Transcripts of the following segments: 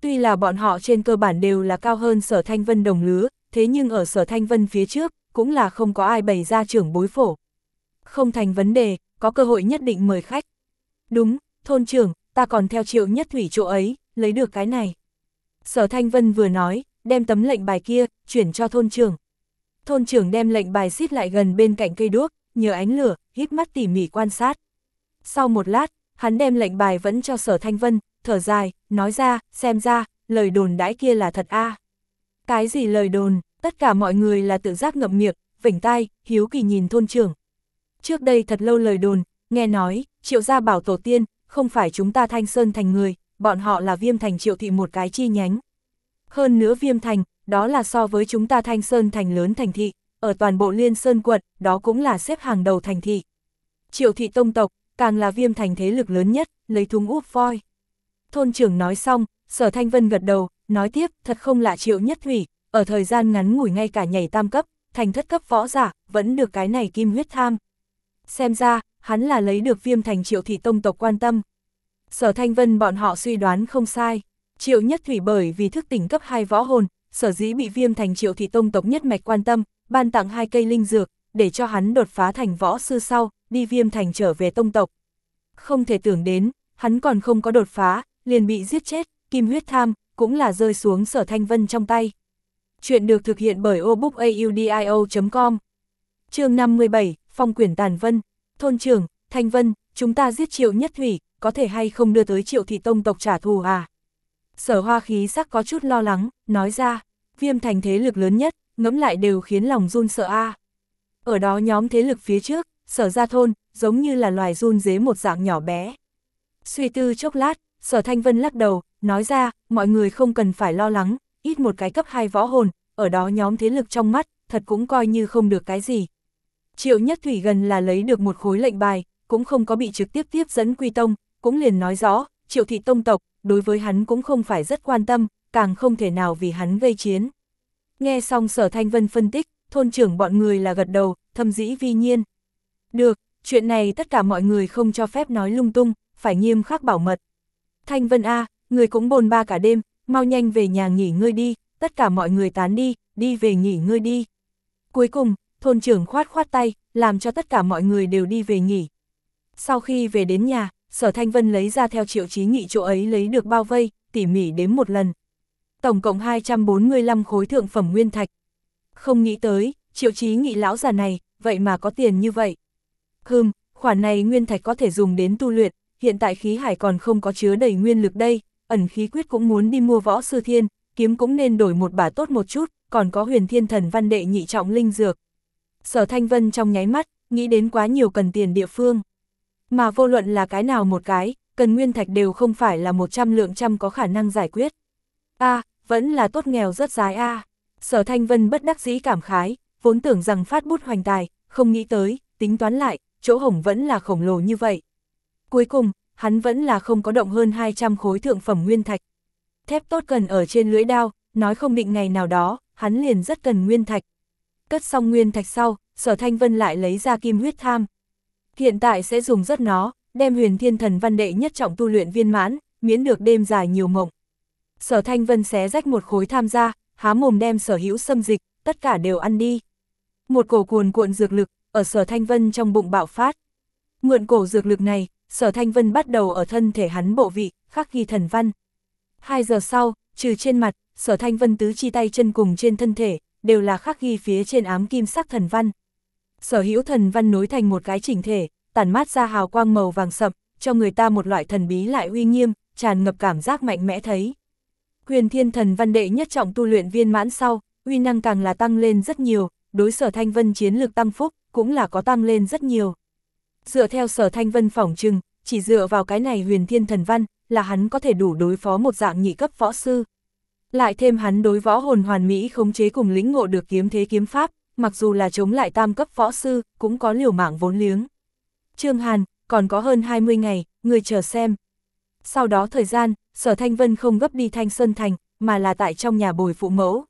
Tuy là bọn họ trên cơ bản đều là cao hơn sở thanh vân đồng lứa, thế nhưng ở sở thanh vân phía trước, cũng là không có ai bày ra trưởng bối phổ. Không thành vấn đề, có cơ hội nhất định mời khách. Đúng, thôn trưởng, ta còn theo triệu nhất thủy chỗ ấy, lấy được cái này. Sở Thanh Vân vừa nói, đem tấm lệnh bài kia, chuyển cho thôn trưởng. Thôn trưởng đem lệnh bài xít lại gần bên cạnh cây đuốc, nhờ ánh lửa, hít mắt tỉ mỉ quan sát. Sau một lát, hắn đem lệnh bài vẫn cho sở Thanh Vân, thở dài, nói ra, xem ra, lời đồn đãi kia là thật a Cái gì lời đồn, tất cả mọi người là tự giác ngậm miệng, vỉnh tai, hiếu kỳ nhìn thôn trưởng. Trước đây thật lâu lời đồn, nghe nói, triệu gia bảo tổ tiên, không phải chúng ta thanh sơn thành người, bọn họ là viêm thành triệu thị một cái chi nhánh. Hơn nữa viêm thành, đó là so với chúng ta thanh sơn thành lớn thành thị, ở toàn bộ liên sơn quận, đó cũng là xếp hàng đầu thành thị. Triệu thị tông tộc, càng là viêm thành thế lực lớn nhất, lấy thúng úp voi. Thôn trưởng nói xong, sở thanh vân gật đầu, nói tiếp, thật không lạ triệu nhất thủy, ở thời gian ngắn ngủi ngay cả nhảy tam cấp, thành thất cấp võ giả, vẫn được cái này kim huyết tham. Xem ra, hắn là lấy được viêm thành triệu thị tông tộc quan tâm. Sở Thanh Vân bọn họ suy đoán không sai. Triệu Nhất Thủy bởi vì thức tỉnh cấp 2 võ hồn, sở dĩ bị viêm thành triệu thị tông tộc nhất mạch quan tâm, ban tặng hai cây linh dược, để cho hắn đột phá thành võ sư sau, đi viêm thành trở về tông tộc. Không thể tưởng đến, hắn còn không có đột phá, liền bị giết chết, kim huyết tham, cũng là rơi xuống sở thanh vân trong tay. Chuyện được thực hiện bởi obookaudio.com chương 57, Phong quyển Tàn Vân, Thôn trưởng, Thanh Vân, chúng ta giết triệu nhất thủy, có thể hay không đưa tới triệu thị tông tộc trả thù à? Sở hoa khí sắc có chút lo lắng, nói ra, viêm thành thế lực lớn nhất, ngẫm lại đều khiến lòng run sợ a. Ở đó nhóm thế lực phía trước, sở ra thôn, giống như là loài run dế một dạng nhỏ bé. Suy tư chốc lát, sở thanh vân lắc đầu, nói ra, mọi người không cần phải lo lắng, ít một cái cấp 2 võ hồn, ở đó nhóm thế lực trong mắt, thật cũng coi như không được cái gì. Triệu Nhất Thủy gần là lấy được một khối lệnh bài, cũng không có bị trực tiếp tiếp dẫn quy tông, cũng liền nói rõ, triệu thị tông tộc, đối với hắn cũng không phải rất quan tâm, càng không thể nào vì hắn gây chiến. Nghe xong sở thanh vân phân tích, thôn trưởng bọn người là gật đầu, thâm dĩ vi nhiên. Được, chuyện này tất cả mọi người không cho phép nói lung tung, phải nghiêm khắc bảo mật. Thanh vân A, người cũng bồn ba cả đêm, mau nhanh về nhà nghỉ ngơi đi, tất cả mọi người tán đi, đi về nghỉ ngơi đi. Cuối cùng, thôn trưởng khoát khoát tay, làm cho tất cả mọi người đều đi về nghỉ. Sau khi về đến nhà, sở thanh vân lấy ra theo triệu chí nghị chỗ ấy lấy được bao vây, tỉ mỉ đếm một lần. Tổng cộng 245 khối thượng phẩm nguyên thạch. Không nghĩ tới, triệu chí nghị lão già này, vậy mà có tiền như vậy. Hừm, khoản này nguyên thạch có thể dùng đến tu luyện, hiện tại khí hải còn không có chứa đầy nguyên lực đây, ẩn khí quyết cũng muốn đi mua võ sư thiên, kiếm cũng nên đổi một bả tốt một chút, còn có huyền thiên thần văn đệ nhị trọng linh dược. Sở Thanh Vân trong nháy mắt, nghĩ đến quá nhiều cần tiền địa phương. Mà vô luận là cái nào một cái, cần nguyên thạch đều không phải là 100 lượng trăm có khả năng giải quyết. a à, vẫn là tốt nghèo rất dài a à. Sở Thanh Vân bất đắc dĩ cảm khái, vốn tưởng rằng phát bút hoành tài, không nghĩ tới, tính toán lại, chỗ hổng vẫn là khổng lồ như vậy. Cuối cùng, hắn vẫn là không có động hơn 200 khối thượng phẩm nguyên thạch. Thép tốt cần ở trên lưỡi đao, nói không định ngày nào đó, hắn liền rất cần nguyên thạch. Cất xong nguyên thạch sau, sở thanh vân lại lấy ra kim huyết tham. Hiện tại sẽ dùng rất nó, đem huyền thiên thần văn đệ nhất trọng tu luyện viên mãn, miễn được đêm dài nhiều mộng. Sở thanh vân xé rách một khối tham gia, há mồm đem sở hữu xâm dịch, tất cả đều ăn đi. Một cổ cuồn cuộn dược lực, ở sở thanh vân trong bụng bạo phát. Mượn cổ dược lực này, sở thanh vân bắt đầu ở thân thể hắn bộ vị, khắc ghi thần văn. Hai giờ sau, trừ trên mặt, sở thanh vân tứ chi tay chân cùng trên thân thể, đều là khắc ghi phía trên ám kim sắc thần văn. Sở hữu thần văn nối thành một cái chỉnh thể, tản mát ra hào quang màu vàng sậm, cho người ta một loại thần bí lại uy nghiêm, tràn ngập cảm giác mạnh mẽ thấy. Huyền thiên thần văn đệ nhất trọng tu luyện viên mãn sau, uy năng càng là tăng lên rất nhiều, đối sở thanh vân chiến lược tăng phúc, cũng là có tăng lên rất nhiều. Dựa theo sở thanh vân phỏng trừng, chỉ dựa vào cái này huyền thiên thần văn, là hắn có thể đủ đối phó một dạng nhị cấp võ sư. Lại thêm hắn đối võ hồn hoàn mỹ khống chế cùng lĩnh ngộ được kiếm thế kiếm pháp, mặc dù là chống lại tam cấp võ sư, cũng có liều mạng vốn liếng. Trương Hàn, còn có hơn 20 ngày, người chờ xem. Sau đó thời gian, Sở Thanh Vân không gấp đi Thanh Sơn Thành, mà là tại trong nhà bồi phụ mẫu.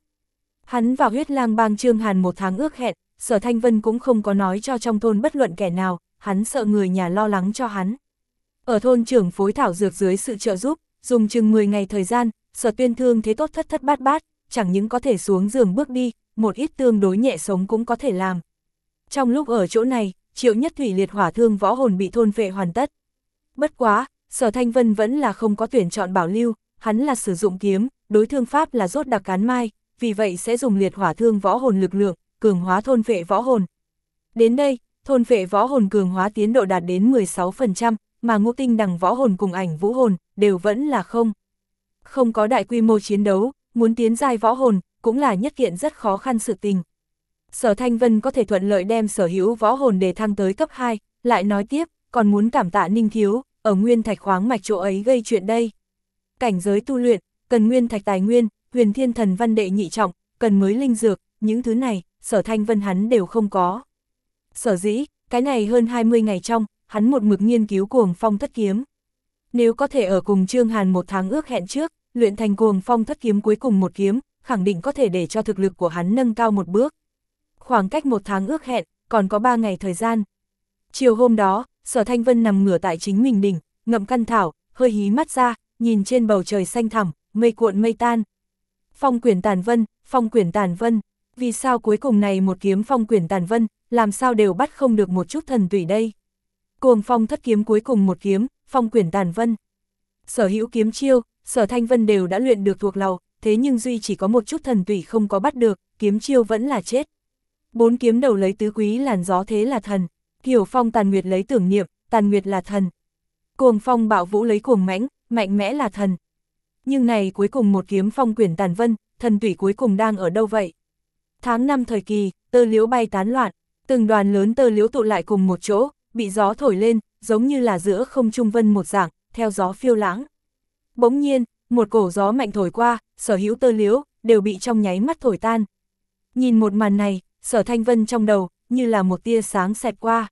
Hắn vào huyết lang bang Trương Hàn một tháng ước hẹn, Sở Thanh Vân cũng không có nói cho trong thôn bất luận kẻ nào, hắn sợ người nhà lo lắng cho hắn. Ở thôn trưởng phối thảo dược dưới sự trợ giúp, dùng chừng 10 ngày thời gian, sở tuyên thương thế tốt thất thất bát bát, chẳng những có thể xuống giường bước đi, một ít tương đối nhẹ sống cũng có thể làm. Trong lúc ở chỗ này, triệu nhất thủy liệt hỏa thương võ hồn bị thôn vệ hoàn tất. Bất quá, sở thanh vân vẫn là không có tuyển chọn bảo lưu, hắn là sử dụng kiếm, đối thương pháp là rốt đặc cán mai, vì vậy sẽ dùng liệt hỏa thương võ hồn lực lượng, cường hóa thôn vệ võ hồn. Đến đây, thôn vệ võ hồn cường hóa tiến độ đạt đến 16%, mà ngũ tinh đằng võ hồn cùng ảnh vũ hồn, đều vẫn là không. Không có đại quy mô chiến đấu, muốn tiến giai võ hồn, cũng là nhất kiện rất khó khăn sự tình. Sở Thanh Vân có thể thuận lợi đem sở hữu võ hồn để thăng tới cấp 2, lại nói tiếp, còn muốn cảm tạ Ninh Thiếu, ở nguyên thạch khoáng mạch chỗ ấy gây chuyện đây. Cảnh giới tu luyện, cần nguyên thạch tài nguyên, huyền thiên thần văn đệ nhị trọng, cần mới linh dược, những thứ này, sở thanh vân hắn đều không có. Sở dĩ, cái này hơn 20 ngày trong, hắn một mực nghiên cứu cuồng phong thất kiếm. Nếu có thể ở cùng Trương Hàn một tháng ước hẹn trước, luyện thành cuồng phong thất kiếm cuối cùng một kiếm, khẳng định có thể để cho thực lực của hắn nâng cao một bước. Khoảng cách một tháng ước hẹn, còn có 3 ngày thời gian. Chiều hôm đó, Sở Thanh Vân nằm ngửa tại chính mình đỉnh, ngậm căn thảo, hơi hí mắt ra, nhìn trên bầu trời xanh thẳm, mây cuộn mây tan. Phong quyển tàn vân, phong quyển tàn vân, vì sao cuối cùng này một kiếm phong quyển tàn vân, làm sao đều bắt không được một chút thần tùy đây. Cuồng phong thất kiếm cuối cùng một kiếm, phong quyển tàn vân. Sở hữu kiếm chiêu, sở thanh vân đều đã luyện được thuộc lầu, thế nhưng duy chỉ có một chút thần tùy không có bắt được, kiếm chiêu vẫn là chết. Bốn kiếm đầu lấy tứ quý làn gió thế là thần, kiểu phong tàn nguyệt lấy tưởng niệm, tàn nguyệt là thần. Cuồng phong bạo vũ lấy cuồng mãnh, mạnh mẽ là thần. Nhưng này cuối cùng một kiếm phong quyển tàn vân, thần tủy cuối cùng đang ở đâu vậy? Tháng năm thời kỳ, tơ liễu bay tán loạn, từng đoàn lớn tơ liễu tụ lại cùng một chỗ, bị gió thổi lên, giống như là giữa không trung vân một dạng, theo gió phiêu lãng. Bỗng nhiên, một cổ gió mạnh thổi qua, sở hữu tơ liễu, đều bị trong nháy mắt thổi tan. Nhìn một màn này, sở thanh vân trong đầu, như là một tia sáng xẹt qua.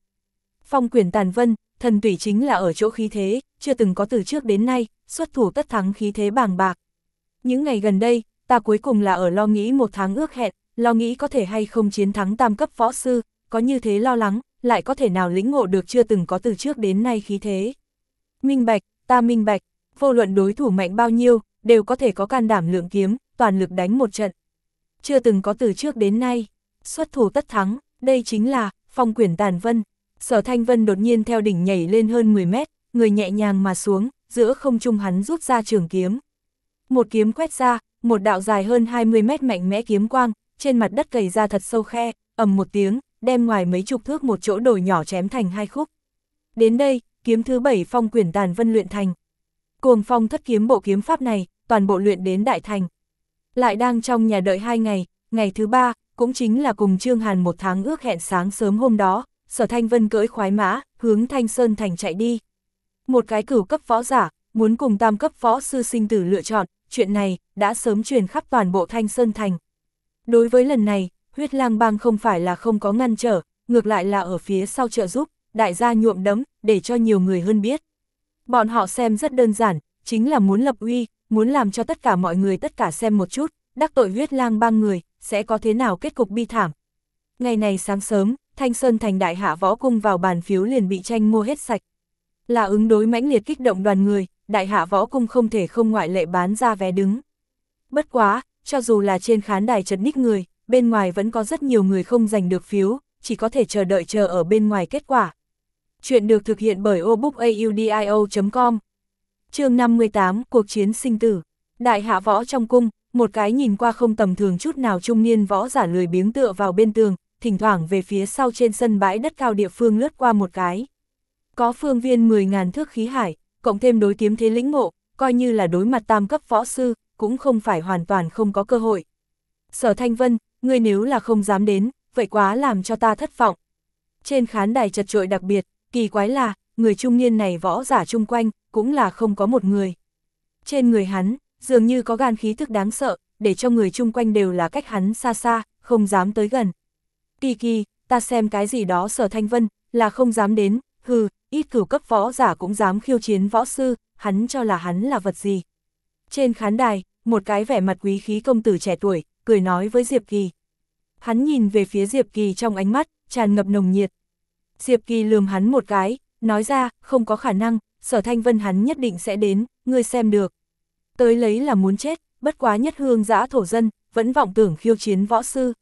Phong quyển tàn vân, thần tủy chính là ở chỗ khí thế, chưa từng có từ trước đến nay, xuất thủ tất thắng khí thế bàng bạc. Những ngày gần đây, ta cuối cùng là ở lo nghĩ một tháng ước hẹn, lo nghĩ có thể hay không chiến thắng tam cấp võ sư, có như thế lo lắng, lại có thể nào lĩnh ngộ được chưa từng có từ trước đến nay khí thế. Minh bạch, ta minh bạch, vô luận đối thủ mạnh bao nhiêu, đều có thể có can đảm lượng kiếm, toàn lực đánh một trận. Chưa từng có từ trước đến nay, xuất thủ tất thắng, đây chính là, phong quyển tàn vân. Sở Thanh Vân đột nhiên theo đỉnh nhảy lên hơn 10 mét, người nhẹ nhàng mà xuống, giữa không trung hắn rút ra trường kiếm. Một kiếm quét ra, một đạo dài hơn 20 mét mạnh mẽ kiếm quang, trên mặt đất gầy ra thật sâu khe, ầm một tiếng, đem ngoài mấy chục thước một chỗ đồi nhỏ chém thành hai khúc. Đến đây, kiếm thứ bảy phong quyển tàn vân luyện thành. Cuồng phong thất kiếm bộ kiếm pháp này, toàn bộ luyện đến đại thành. Lại đang trong nhà đợi hai ngày, ngày thứ ba, cũng chính là cùng Trương Hàn một tháng ước hẹn sáng sớm hôm đó, sở thanh vân cưỡi khoái mã, hướng Thanh Sơn Thành chạy đi. Một cái cửu cấp võ giả, muốn cùng tam cấp võ sư sinh tử lựa chọn, chuyện này đã sớm truyền khắp toàn bộ Thanh Sơn Thành. Đối với lần này, huyết lang bang không phải là không có ngăn trở, ngược lại là ở phía sau trợ giúp, đại gia nhuộm đấm, để cho nhiều người hơn biết. Bọn họ xem rất đơn giản, chính là muốn lập uy, muốn làm cho tất cả mọi người tất cả xem một chút, đắc tội huyết lang bang người, sẽ có thế nào kết cục bi thảm. Ngày này sáng sớm, Thanh Sơn Thành đại hạ võ cung vào bàn phiếu liền bị tranh mua hết sạch. Là ứng đối mãnh liệt kích động đoàn người, đại hạ võ cung không thể không ngoại lệ bán ra vé đứng. Bất quá, cho dù là trên khán đài chật ních người, bên ngoài vẫn có rất nhiều người không giành được phiếu, chỉ có thể chờ đợi chờ ở bên ngoài kết quả. Chuyện được thực hiện bởi obookaudio.com chương 58 Cuộc chiến sinh tử Đại hạ võ trong cung, một cái nhìn qua không tầm thường chút nào trung niên võ giả lười biếng tựa vào bên tường, thỉnh thoảng về phía sau trên sân bãi đất cao địa phương lướt qua một cái. Có phương viên 10.000 thước khí hải, cộng thêm đối kiếm thế lĩnh ngộ, coi như là đối mặt tam cấp võ sư, cũng không phải hoàn toàn không có cơ hội. Sở Thanh Vân, ngươi nếu là không dám đến, vậy quá làm cho ta thất vọng. Trên khán đài chật trội đặc biệt, kỳ quái là, người trung niên này võ giả chung quanh, cũng là không có một người. Trên người hắn, dường như có gan khí thức đáng sợ, để cho người chung quanh đều là cách hắn xa xa, không dám tới gần. Kỳ kỳ, ta xem cái gì đó sở thanh vân, là không dám đến, hừ, ít cửu cấp võ giả cũng dám khiêu chiến võ sư, hắn cho là hắn là vật gì. Trên khán đài, một cái vẻ mặt quý khí công tử trẻ tuổi, cười nói với Diệp Kỳ. Hắn nhìn về phía Diệp Kỳ trong ánh mắt, tràn ngập nồng nhiệt. Diệp Kỳ lườm hắn một cái, nói ra, không có khả năng, sở thanh vân hắn nhất định sẽ đến, ngươi xem được. Tới lấy là muốn chết, bất quá nhất hương giã thổ dân, vẫn vọng tưởng khiêu chiến võ sư.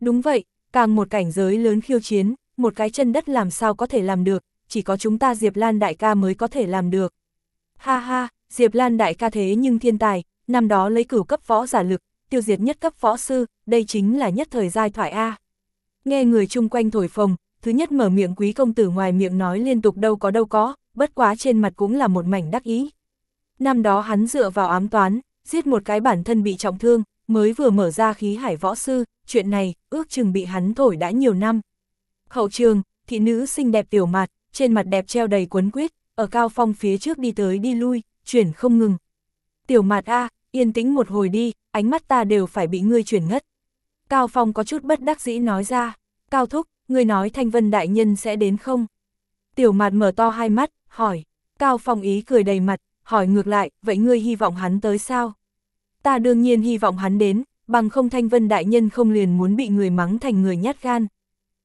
Đúng vậy, càng một cảnh giới lớn khiêu chiến, một cái chân đất làm sao có thể làm được, chỉ có chúng ta Diệp Lan đại ca mới có thể làm được. Ha ha, Diệp Lan đại ca thế nhưng thiên tài, năm đó lấy cửu cấp võ giả lực, tiêu diệt nhất cấp võ sư, đây chính là nhất thời giai thoại A. Nghe người chung quanh thổi phồng, thứ nhất mở miệng quý công tử ngoài miệng nói liên tục đâu có đâu có, bất quá trên mặt cũng là một mảnh đắc ý. Năm đó hắn dựa vào ám toán, giết một cái bản thân bị trọng thương, mới vừa mở ra khí hải võ sư, chuyện này, ước chừng bị hắn thổi đã nhiều năm. Hậu trường, thị nữ xinh đẹp tiểu mặt, trên mặt đẹp treo đầy quấn quyết, ở cao phong phía trước đi tới đi lui, chuyển không ngừng. Tiểu mặt A, yên tĩnh một hồi đi, ánh mắt ta đều phải bị ngươi chuyển ngất. Cao phong có chút bất đắc dĩ nói ra, Cao thúc, ngươi nói thanh vân đại nhân sẽ đến không? Tiểu mạt mở to hai mắt, hỏi, Cao phong ý cười đầy mặt, hỏi ngược lại, vậy ngươi hy vọng hắn tới sao? Ta đương nhiên hy vọng hắn đến, bằng không thanh vân đại nhân không liền muốn bị người mắng thành người nhát gan.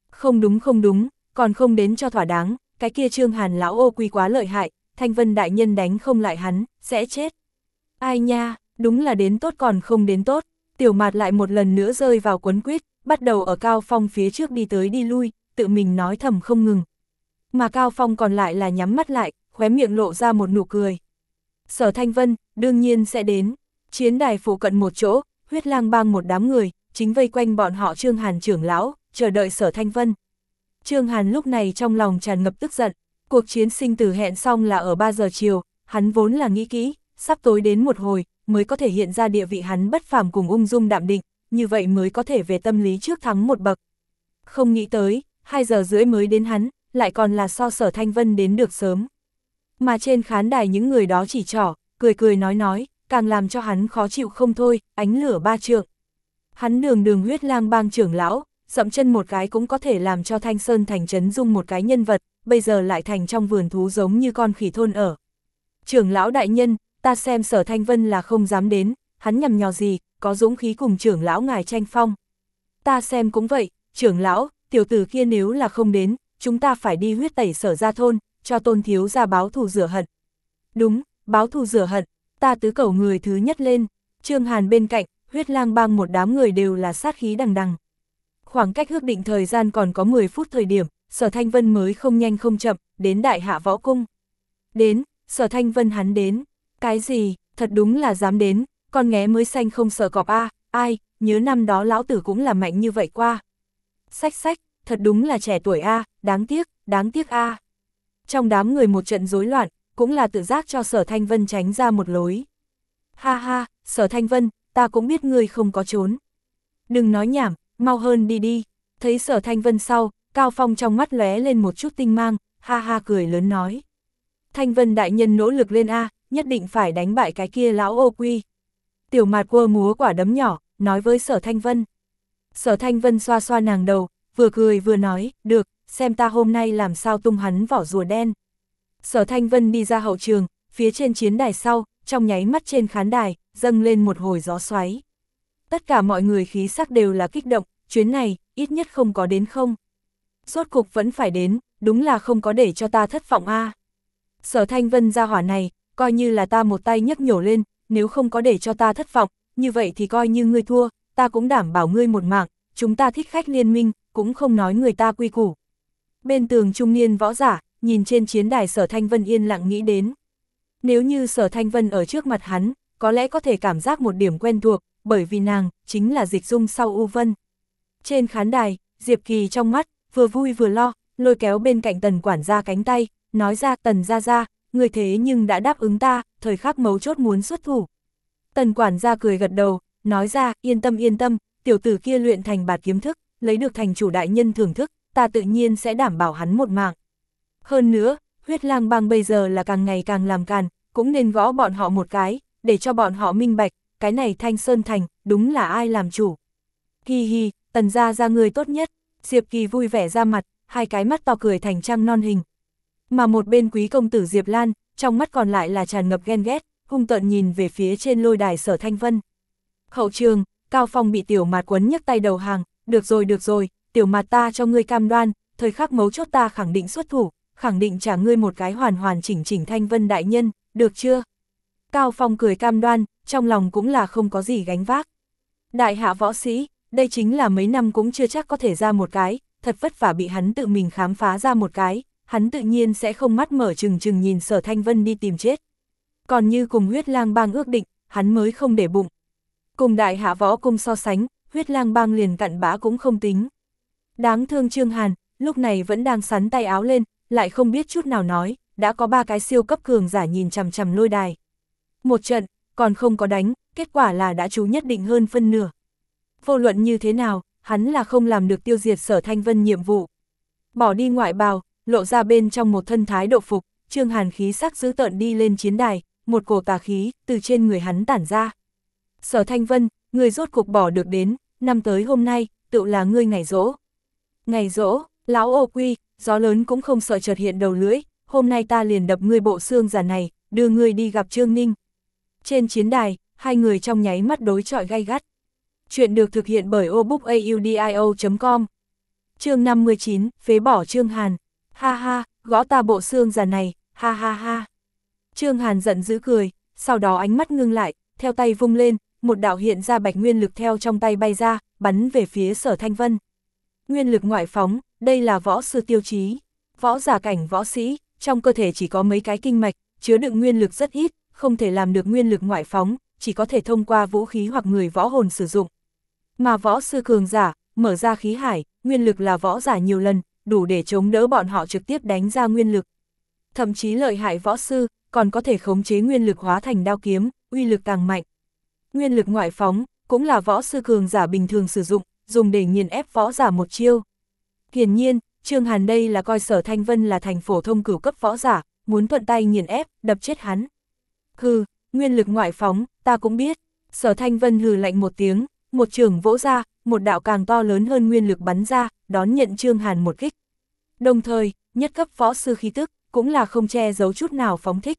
Không đúng không đúng, còn không đến cho thỏa đáng, cái kia trương hàn lão ô quy quá lợi hại, thanh vân đại nhân đánh không lại hắn, sẽ chết. Ai nha, đúng là đến tốt còn không đến tốt, tiểu mạt lại một lần nữa rơi vào quấn quýt, bắt đầu ở cao phong phía trước đi tới đi lui, tự mình nói thầm không ngừng. Mà cao phong còn lại là nhắm mắt lại, khóe miệng lộ ra một nụ cười. Sở Thanh Vân, đương nhiên sẽ đến. Chiến đài phụ cận một chỗ, huyết lang bang một đám người, chính vây quanh bọn họ Trương Hàn trưởng lão, chờ đợi Sở Thanh Vân. Trương Hàn lúc này trong lòng tràn ngập tức giận, cuộc chiến sinh tử hẹn xong là ở 3 giờ chiều, hắn vốn là nghĩ kỹ, sắp tối đến một hồi, mới có thể hiện ra địa vị hắn bất phàm cùng ung dung đạm định, như vậy mới có thể về tâm lý trước thắng một bậc. Không nghĩ tới, 2 giờ rưỡi mới đến hắn, lại còn là so sở Thanh Vân đến được sớm. Mà trên khán đài những người đó chỉ trỏ, cười cười nói nói, càng làm cho hắn khó chịu không thôi, ánh lửa ba trượng. Hắn đường đường huyết lang bang trưởng lão, dậm chân một cái cũng có thể làm cho Thanh Sơn thành trấn dung một cái nhân vật, bây giờ lại thành trong vườn thú giống như con khỉ thôn ở. Trưởng lão đại nhân, ta xem sở Thanh Vân là không dám đến, hắn nhầm nhò gì, có dũng khí cùng trưởng lão ngài tranh phong. Ta xem cũng vậy, trưởng lão, tiểu tử kia nếu là không đến, chúng ta phải đi huyết tẩy sở ra thôn, cho tôn thiếu ra báo thù rửa hận. Đúng, báo thù rửa hận, ta tứ cầu người thứ nhất lên, Trương Hàn bên cạnh, huyết lang bang một đám người đều là sát khí đằng đằng. Khoảng cách ước định thời gian còn có 10 phút thời điểm, Sở Thanh Vân mới không nhanh không chậm, đến đại hạ võ cung. Đến, Sở Thanh Vân hắn đến, cái gì, thật đúng là dám đến, con nghé mới xanh không sợ cọp a ai, nhớ năm đó lão tử cũng là mạnh như vậy qua. Sách sách, thật đúng là trẻ tuổi a đáng tiếc, đáng tiếc a Trong đám người một trận rối loạn, cũng là tự giác cho sở thanh vân tránh ra một lối. Ha ha, sở thanh vân, ta cũng biết ngươi không có trốn. Đừng nói nhảm, mau hơn đi đi. Thấy sở thanh vân sau, Cao Phong trong mắt lóe lên một chút tinh mang, ha ha cười lớn nói. Thanh vân đại nhân nỗ lực lên A, nhất định phải đánh bại cái kia lão ô quy. Tiểu mạt quơ múa quả đấm nhỏ, nói với sở thanh vân. Sở thanh vân xoa xoa nàng đầu, vừa cười vừa nói, được, xem ta hôm nay làm sao tung hắn vỏ rùa đen. Sở Thanh Vân đi ra hậu trường, phía trên chiến đài sau, trong nháy mắt trên khán đài, dâng lên một hồi gió xoáy. Tất cả mọi người khí sắc đều là kích động, chuyến này, ít nhất không có đến không. Rốt cục vẫn phải đến, đúng là không có để cho ta thất vọng a. Sở Thanh Vân ra hỏa này, coi như là ta một tay nhấc nhổ lên, nếu không có để cho ta thất vọng, như vậy thì coi như ngươi thua, ta cũng đảm bảo ngươi một mạng, chúng ta thích khách liên minh, cũng không nói người ta quy củ. Bên tường trung niên võ giả, nhìn trên chiến đài sở Thanh Vân yên lặng nghĩ đến. Nếu như sở Thanh Vân ở trước mặt hắn, có lẽ có thể cảm giác một điểm quen thuộc, bởi vì nàng, chính là dịch dung sau U Vân. Trên khán đài, Diệp Kỳ trong mắt, vừa vui vừa lo, lôi kéo bên cạnh tần quản gia cánh tay, nói ra tần ra ra, người thế nhưng đã đáp ứng ta, thời khắc mấu chốt muốn xuất thủ. Tần quản gia cười gật đầu, nói ra, yên tâm yên tâm, tiểu tử kia luyện thành bạt kiếm thức, lấy được thành chủ đại nhân thưởng thức, ta tự nhiên sẽ đảm bảo hắn một mạng. Hơn nữa, huyết lang bang bây giờ là càng ngày càng làm càn, cũng nên gõ bọn họ một cái, để cho bọn họ minh bạch, cái này thanh sơn thành, đúng là ai làm chủ. Hi hi, tần gia ra người tốt nhất, Diệp Kỳ vui vẻ ra mặt, hai cái mắt to cười thành trăng non hình. Mà một bên quý công tử Diệp Lan, trong mắt còn lại là tràn ngập ghen ghét, hung tợn nhìn về phía trên lôi đài sở thanh vân. Hậu trường, Cao Phong bị tiểu mạt quấn nhấc tay đầu hàng, được rồi được rồi, tiểu mạt ta cho ngươi cam đoan, thời khắc mấu chốt ta khẳng định xuất thủ, khẳng định trả ngươi một cái hoàn hoàn chỉnh chỉnh thanh vân đại nhân, được chưa? Cao Phong cười cam đoan, trong lòng cũng là không có gì gánh vác. Đại hạ võ sĩ, đây chính là mấy năm cũng chưa chắc có thể ra một cái, thật vất vả bị hắn tự mình khám phá ra một cái, hắn tự nhiên sẽ không mắt mở chừng chừng nhìn sở thanh vân đi tìm chết. Còn như cùng huyết lang bang ước định, hắn mới không để bụng. Cùng đại hạ võ cung so sánh, huyết lang bang liền cặn bã cũng không tính. Đáng thương Trương Hàn, lúc này vẫn đang sắn tay áo lên, lại không biết chút nào nói, đã có ba cái siêu cấp cường giả nhìn chằm chằm lôi đài. Một trận, còn không có đánh, kết quả là đã chú nhất định hơn phân nửa. Vô luận như thế nào, hắn là không làm được tiêu diệt sở thanh vân nhiệm vụ. Bỏ đi ngoại bào, lộ ra bên trong một thân thái độ phục, trương hàn khí sắc dữ tợn đi lên chiến đài, một cổ tà khí, từ trên người hắn tản ra. Sở thanh vân, người rốt cục bỏ được đến, năm tới hôm nay, tự là ngươi ngày rỗ. Ngày rỗ, lão ô quy, gió lớn cũng không sợ chợt hiện đầu lưỡi, hôm nay ta liền đập ngươi bộ xương giả này, đưa ngươi đi gặp Trương Ninh. Trên chiến đài, hai người trong nháy mắt đối chọi gay gắt. Chuyện được thực hiện bởi obookaudio.com Chương 59, phế bỏ Trương Hàn. Ha ha, gõ ta bộ xương già này, ha ha ha. Trương Hàn giận dữ cười, sau đó ánh mắt ngưng lại, theo tay vung lên, một đạo hiện ra bạch nguyên lực theo trong tay bay ra, bắn về phía sở thanh vân. Nguyên lực ngoại phóng, đây là võ sư tiêu chí. Võ giả cảnh võ sĩ, trong cơ thể chỉ có mấy cái kinh mạch, chứa đựng nguyên lực rất ít, không thể làm được nguyên lực ngoại phóng, chỉ có thể thông qua vũ khí hoặc người võ hồn sử dụng. Mà võ sư cường giả, mở ra khí hải, nguyên lực là võ giả nhiều lần, đủ để chống đỡ bọn họ trực tiếp đánh ra nguyên lực. Thậm chí lợi hại võ sư, còn có thể khống chế nguyên lực hóa thành đao kiếm, uy lực càng mạnh. Nguyên lực ngoại phóng, cũng là võ sư cường giả bình thường sử dụng, dùng để nghiền ép võ giả một chiêu. Hiển nhiên, Trương Hàn đây là coi sở Thanh Vân là thành phổ thông cửu cấp võ giả, muốn thuận tay nghiền ép, đập chết hắn. Hừ, nguyên lực ngoại phóng, ta cũng biết. Sở Thanh Vân hừ lạnh một tiếng, một trường vỗ ra, một đạo càng to lớn hơn nguyên lực bắn ra, đón nhận Trương Hàn một kích. Đồng thời, nhất cấp võ sư khí tức, cũng là không che giấu chút nào phóng thích.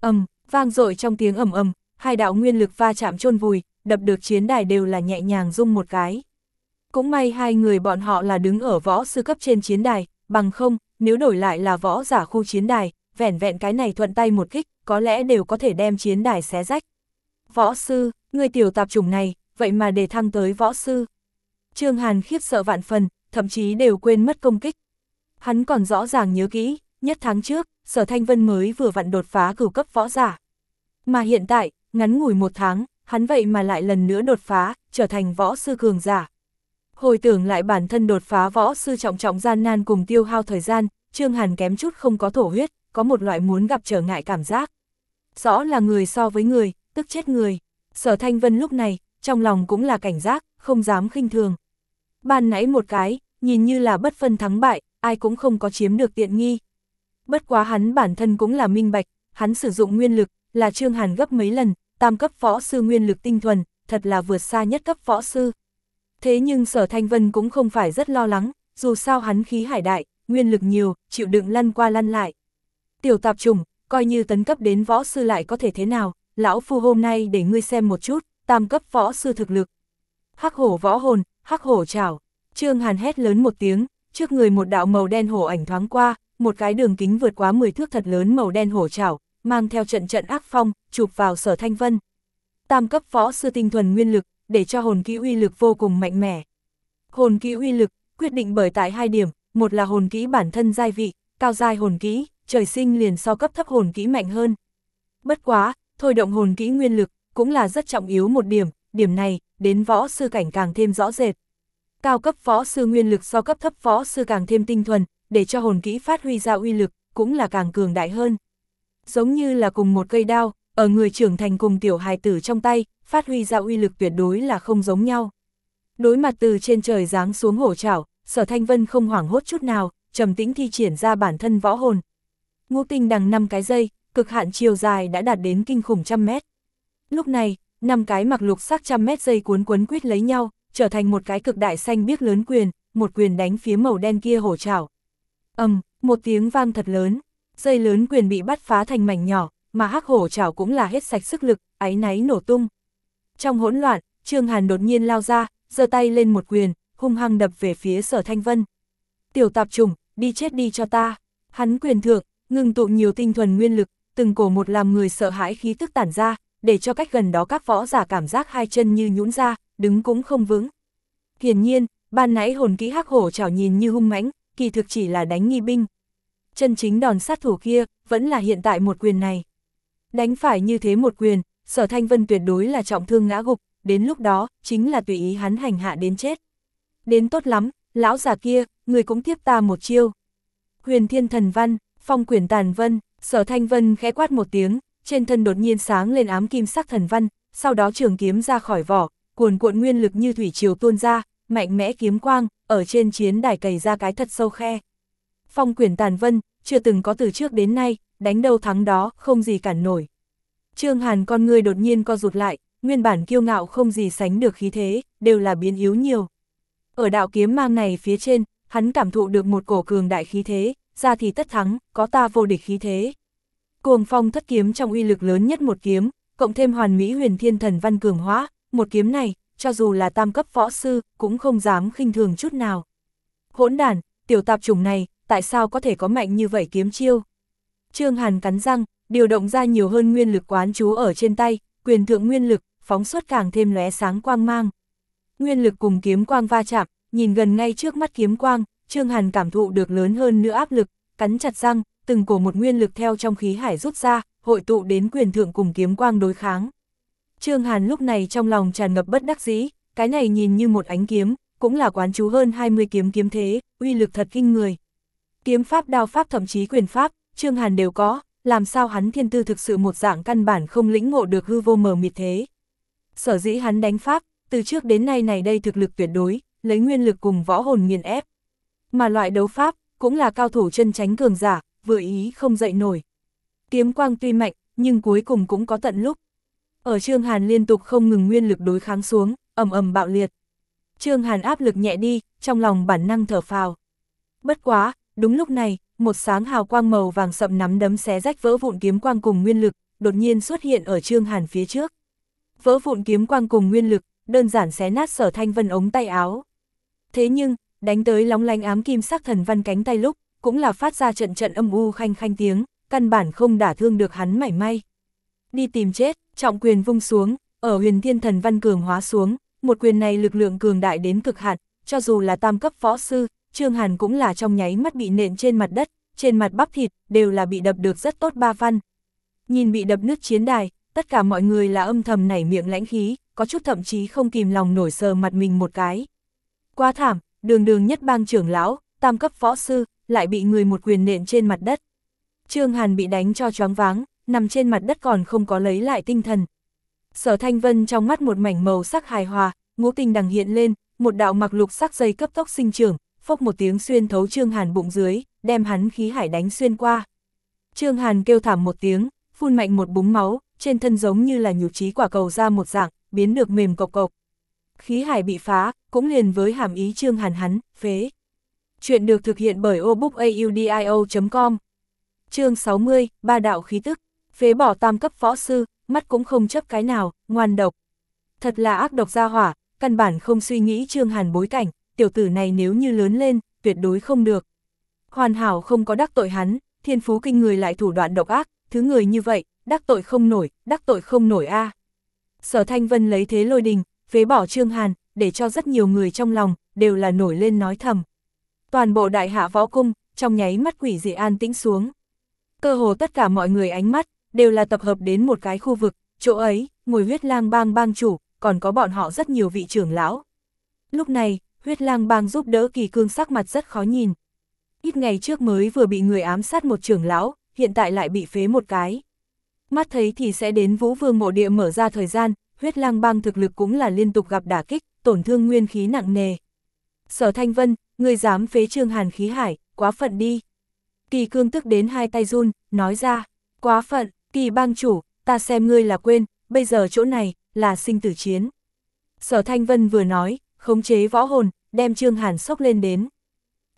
ầm, vang dội trong tiếng ầm ầm, hai đạo nguyên lực va chạm chôn vùi, đập được chiến đài đều là nhẹ nhàng rung một cái. Cũng may hai người bọn họ là đứng ở võ sư cấp trên chiến đài, bằng không, nếu đổi lại là võ giả khu chiến đài, vẻn vẹn cái này thuận tay một kích, có lẽ đều có thể đem chiến đài xé rách. Võ sư, người tiểu tạp chủng này, vậy mà để thăng tới võ sư. Trương Hàn khiếp sợ vạn phần, thậm chí đều quên mất công kích. Hắn còn rõ ràng nhớ kỹ, nhất tháng trước, Sở Thanh Vân mới vừa vặn đột phá cửu cấp võ giả. Mà hiện tại, ngắn ngủi một tháng, hắn vậy mà lại lần nữa đột phá, trở thành võ sư cường giả. Hồi tưởng lại bản thân đột phá võ sư trọng trọng gian nan cùng tiêu hao thời gian, Trương Hàn kém chút không có thổ huyết, có một loại muốn gặp trở ngại cảm giác. Rõ là người so với người, tức chết người. Sở Thanh Vân lúc này, trong lòng cũng là cảnh giác, không dám khinh thường. Ban nãy một cái, nhìn như là bất phân thắng bại, ai cũng không có chiếm được tiện nghi. Bất quá hắn bản thân cũng là minh bạch, hắn sử dụng nguyên lực, là Trương Hàn gấp mấy lần, tam cấp võ sư nguyên lực tinh thuần, thật là vượt xa nhất cấp võ sư. Thế nhưng sở thanh vân cũng không phải rất lo lắng, dù sao hắn khí hải đại, nguyên lực nhiều, chịu đựng lăn qua lăn lại. Tiểu tạp trùng, coi như tấn cấp đến võ sư lại có thể thế nào, lão phu hôm nay để ngươi xem một chút, tam cấp võ sư thực lực. Hắc hổ võ hồn, hắc hổ chảo, Trương Hàn hét lớn một tiếng, trước người một đạo màu đen hổ ảnh thoáng qua, một cái đường kính vượt quá 10 thước thật lớn màu đen hổ chảo, mang theo trận trận ác phong, chụp vào sở thanh vân. Tam cấp võ sư tinh thuần nguyên lực, để cho hồn kỹ uy lực vô cùng mạnh mẽ. Hồn kỹ uy lực, quyết định bởi tại hai điểm, một là hồn kỹ bản thân giai vị, cao giai hồn kỹ, trời sinh liền so cấp thấp hồn kỹ mạnh hơn. Bất quá, thôi động hồn kỹ nguyên lực, cũng là rất trọng yếu một điểm, điểm này, đến võ sư cảnh càng thêm rõ rệt. Cao cấp võ sư nguyên lực so cấp thấp võ sư càng thêm tinh thuần, để cho hồn kỹ phát huy ra uy lực, cũng là càng cường đại hơn. Giống như là cùng một cây đao, ở người trưởng thành cùng tiểu hài tử trong tay, phát huy ra uy lực tuyệt đối là không giống nhau. Đối mặt từ trên trời giáng xuống hổ trảo, sở thanh vân không hoảng hốt chút nào, trầm tĩnh thi triển ra bản thân võ hồn. Ngũ tinh đằng 5 cái dây, cực hạn chiều dài đã đạt đến kinh khủng trăm mét. Lúc này, năm cái mặc lục sắc trăm mét dây cuốn cuốn quýt lấy nhau, trở thành một cái cực đại xanh biếc lớn quyền, một quyền đánh phía màu đen kia hổ trảo. ầm, một tiếng vang thật lớn, dây lớn quyền bị bắt phá thành mảnh nhỏ, mà hắc hổ chảo cũng là hết sạch sức lực, áy náy nổ tung. Trong hỗn loạn, Trương Hàn đột nhiên lao ra, giơ tay lên một quyền, hung hăng đập về phía sở thanh vân. Tiểu tạp trùng, đi chết đi cho ta. Hắn quyền thượng, ngừng tụ nhiều tinh thuần nguyên lực, từng cổ một làm người sợ hãi khí tức tản ra, để cho cách gần đó các võ giả cảm giác hai chân như nhũn ra, đứng cũng không vững. Hiển nhiên, ban nãy hồn kỹ hắc hổ chảo nhìn như hung mãnh, kỳ thực chỉ là đánh nghi binh. Chân chính đòn sát thủ kia, vẫn là hiện tại một quyền này. Đánh phải như thế một quyền, sở thanh vân tuyệt đối là trọng thương ngã gục, đến lúc đó, chính là tùy ý hắn hành hạ đến chết. Đến tốt lắm, lão già kia, người cũng tiếp ta một chiêu. Huyền thiên thần văn, phong quyển tàn vân, sở thanh vân khẽ quát một tiếng, trên thân đột nhiên sáng lên ám kim sắc thần văn, sau đó trường kiếm ra khỏi vỏ, cuồn cuộn nguyên lực như thủy triều tuôn ra, mạnh mẽ kiếm quang, ở trên chiến đài cày ra cái thật sâu khe. Phong quyển tàn vân, chưa từng có từ trước đến nay, đánh đâu thắng đó, không gì cản nổi. Trương Hàn con người đột nhiên co rụt lại, nguyên bản kiêu ngạo không gì sánh được khí thế, đều là biến yếu nhiều. Ở đạo kiếm mang này phía trên, hắn cảm thụ được một cổ cường đại khí thế, ra thì tất thắng, có ta vô địch khí thế. Cuồng phong thất kiếm trong uy lực lớn nhất một kiếm, cộng thêm hoàn mỹ huyền thiên thần văn cường hóa, một kiếm này, cho dù là tam cấp võ sư, cũng không dám khinh thường chút nào. Hỗn đàn, tiểu tạp chủng này, tại sao có thể có mạnh như vậy kiếm chiêu? Trương Hàn cắn răng, điều động ra nhiều hơn nguyên lực quán chú ở trên tay, quyền thượng nguyên lực, phóng xuất càng thêm lóe sáng quang mang. Nguyên lực cùng kiếm quang va chạm, nhìn gần ngay trước mắt kiếm quang, Trương Hàn cảm thụ được lớn hơn nữa áp lực, cắn chặt răng, từng cổ một nguyên lực theo trong khí hải rút ra, hội tụ đến quyền thượng cùng kiếm quang đối kháng. Trương Hàn lúc này trong lòng tràn ngập bất đắc dĩ, cái này nhìn như một ánh kiếm, cũng là quán chú hơn 20 kiếm kiếm thế, uy lực thật kinh người. Kiếm pháp đao pháp thậm chí quyền pháp, Trương Hàn đều có, làm sao hắn thiên tư thực sự một dạng căn bản không lĩnh ngộ được hư vô mờ mịt thế. Sở dĩ hắn đánh pháp, từ trước đến nay này đây thực lực tuyệt đối, lấy nguyên lực cùng võ hồn nghiền ép. Mà loại đấu pháp, cũng là cao thủ chân tránh cường giả, vừa ý không dậy nổi. Kiếm quang tuy mạnh, nhưng cuối cùng cũng có tận lúc. Ở Trương Hàn liên tục không ngừng nguyên lực đối kháng xuống, ầm ầm bạo liệt. Trương Hàn áp lực nhẹ đi, trong lòng bản năng thở phào. Bất quá, đúng lúc này, một sáng hào quang màu vàng sậm nắm đấm xé rách vỡ vụn kiếm quang cùng nguyên lực, đột nhiên xuất hiện ở Trương Hàn phía trước. Vỡ vụn kiếm quang cùng nguyên lực, đơn giản xé nát sở thanh vân ống tay áo. Thế nhưng, đánh tới lóng lánh ám kim sắc thần văn cánh tay lúc, cũng là phát ra trận trận âm u khanh khanh tiếng, căn bản không đả thương được hắn mảy may. Đi tìm chết, trọng quyền vung xuống, ở huyền thiên thần văn cường hóa xuống, một quyền này lực lượng cường đại đến cực hạn, cho dù là tam cấp võ sư, Trương Hàn cũng là trong nháy mắt bị nện trên mặt đất, trên mặt bắp thịt, đều là bị đập được rất tốt ba văn. Nhìn bị đập nứt chiến đài, tất cả mọi người là âm thầm nảy miệng lãnh khí, có chút thậm chí không kìm lòng nổi sờ mặt mình một cái. Quá thảm, đường đường nhất bang trưởng lão, tam cấp võ sư, lại bị người một quyền nện trên mặt đất. Trương Hàn bị đánh cho choáng váng, nằm trên mặt đất còn không có lấy lại tinh thần. Sở Thanh Vân trong mắt một mảnh màu sắc hài hòa, ngũ tinh đằng hiện lên, một đạo mặc lục sắc dây cấp tốc sinh trưởng, phốc một tiếng xuyên thấu Trương Hàn bụng dưới, đem hắn khí hải đánh xuyên qua. Trương Hàn kêu thảm một tiếng, phun mạnh một búng máu, trên thân giống như là nhục trí quả cầu ra một dạng, biến được mềm cộc cộc. Khí hải bị phá, cũng liền với hàm ý Trương Hàn hắn, phế. Chuyện được thực hiện bởi obookaudio.com Chương 60, ba đạo khí tức, phế bỏ tam cấp võ sư, mắt cũng không chấp cái nào, ngoan độc. Thật là ác độc gia hỏa, căn bản không suy nghĩ Trương Hàn bối cảnh, tiểu tử này nếu như lớn lên, tuyệt đối không được. Hoàn hảo không có đắc tội hắn, thiên phú kinh người lại thủ đoạn độc ác, thứ người như vậy, đắc tội không nổi, đắc tội không nổi a. Sở Thanh Vân lấy thế lôi đình, phế bỏ Trương Hàn, để cho rất nhiều người trong lòng, đều là nổi lên nói thầm. Toàn bộ đại hạ võ cung, trong nháy mắt quỷ dị an tĩnh xuống. Cơ hồ tất cả mọi người ánh mắt, đều là tập hợp đến một cái khu vực, chỗ ấy, ngồi huyết lang bang bang chủ, còn có bọn họ rất nhiều vị trưởng lão. Lúc này, huyết lang bang giúp đỡ kỳ cương sắc mặt rất khó nhìn. Ít ngày trước mới vừa bị người ám sát một trưởng lão, hiện tại lại bị phế một cái. Mắt thấy thì sẽ đến vũ vương mộ địa mở ra thời gian, huyết lang bang thực lực cũng là liên tục gặp đả kích, tổn thương nguyên khí nặng nề. Sở Thanh Vân, người dám phế trương hàn khí hải, quá phận đi. Kỳ cương tức đến hai tay run, nói ra, quá phận, kỳ bang chủ, ta xem ngươi là quên, bây giờ chỗ này, là sinh tử chiến. Sở Thanh Vân vừa nói, khống chế võ hồn, đem Trương Hàn sốc lên đến.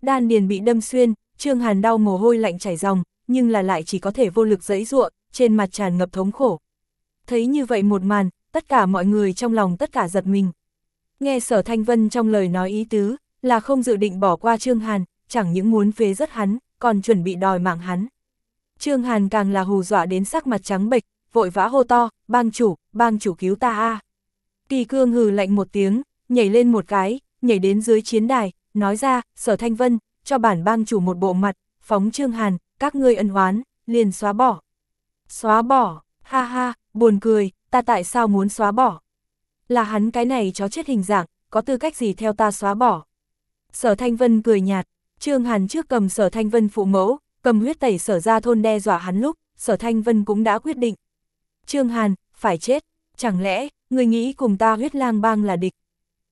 Đan điền bị đâm xuyên, Trương Hàn đau mồ hôi lạnh chảy ròng, nhưng là lại chỉ có thể vô lực dẫy ruộng, trên mặt tràn ngập thống khổ. Thấy như vậy một màn, tất cả mọi người trong lòng tất cả giật mình. Nghe sở thanh vân trong lời nói ý tứ, là không dự định bỏ qua Trương Hàn, chẳng những muốn phế rất hắn, còn chuẩn bị đòi mạng hắn. Trương Hàn càng là hù dọa đến sắc mặt trắng bệch, vội vã hô to, bang chủ, bang chủ cứu ta a. Kỳ cương hừ lạnh một tiếng, nhảy lên một cái, nhảy đến dưới chiến đài, nói ra, sở thanh vân, cho bản bang chủ một bộ mặt, phóng Trương Hàn, các ngươi ân oán, liền xóa bỏ. Xóa bỏ, ha ha, buồn cười, ta tại sao muốn xóa bỏ? Là hắn cái này chó chết hình dạng, có tư cách gì theo ta xóa bỏ? Sở Thanh Vân cười nhạt, Trương Hàn trước cầm Sở Thanh Vân phụ mẫu, cầm huyết tẩy sở ra thôn đe dọa hắn lúc, Sở Thanh Vân cũng đã quyết định. Trương Hàn, phải chết, chẳng lẽ, người nghĩ cùng ta huyết lang bang là địch?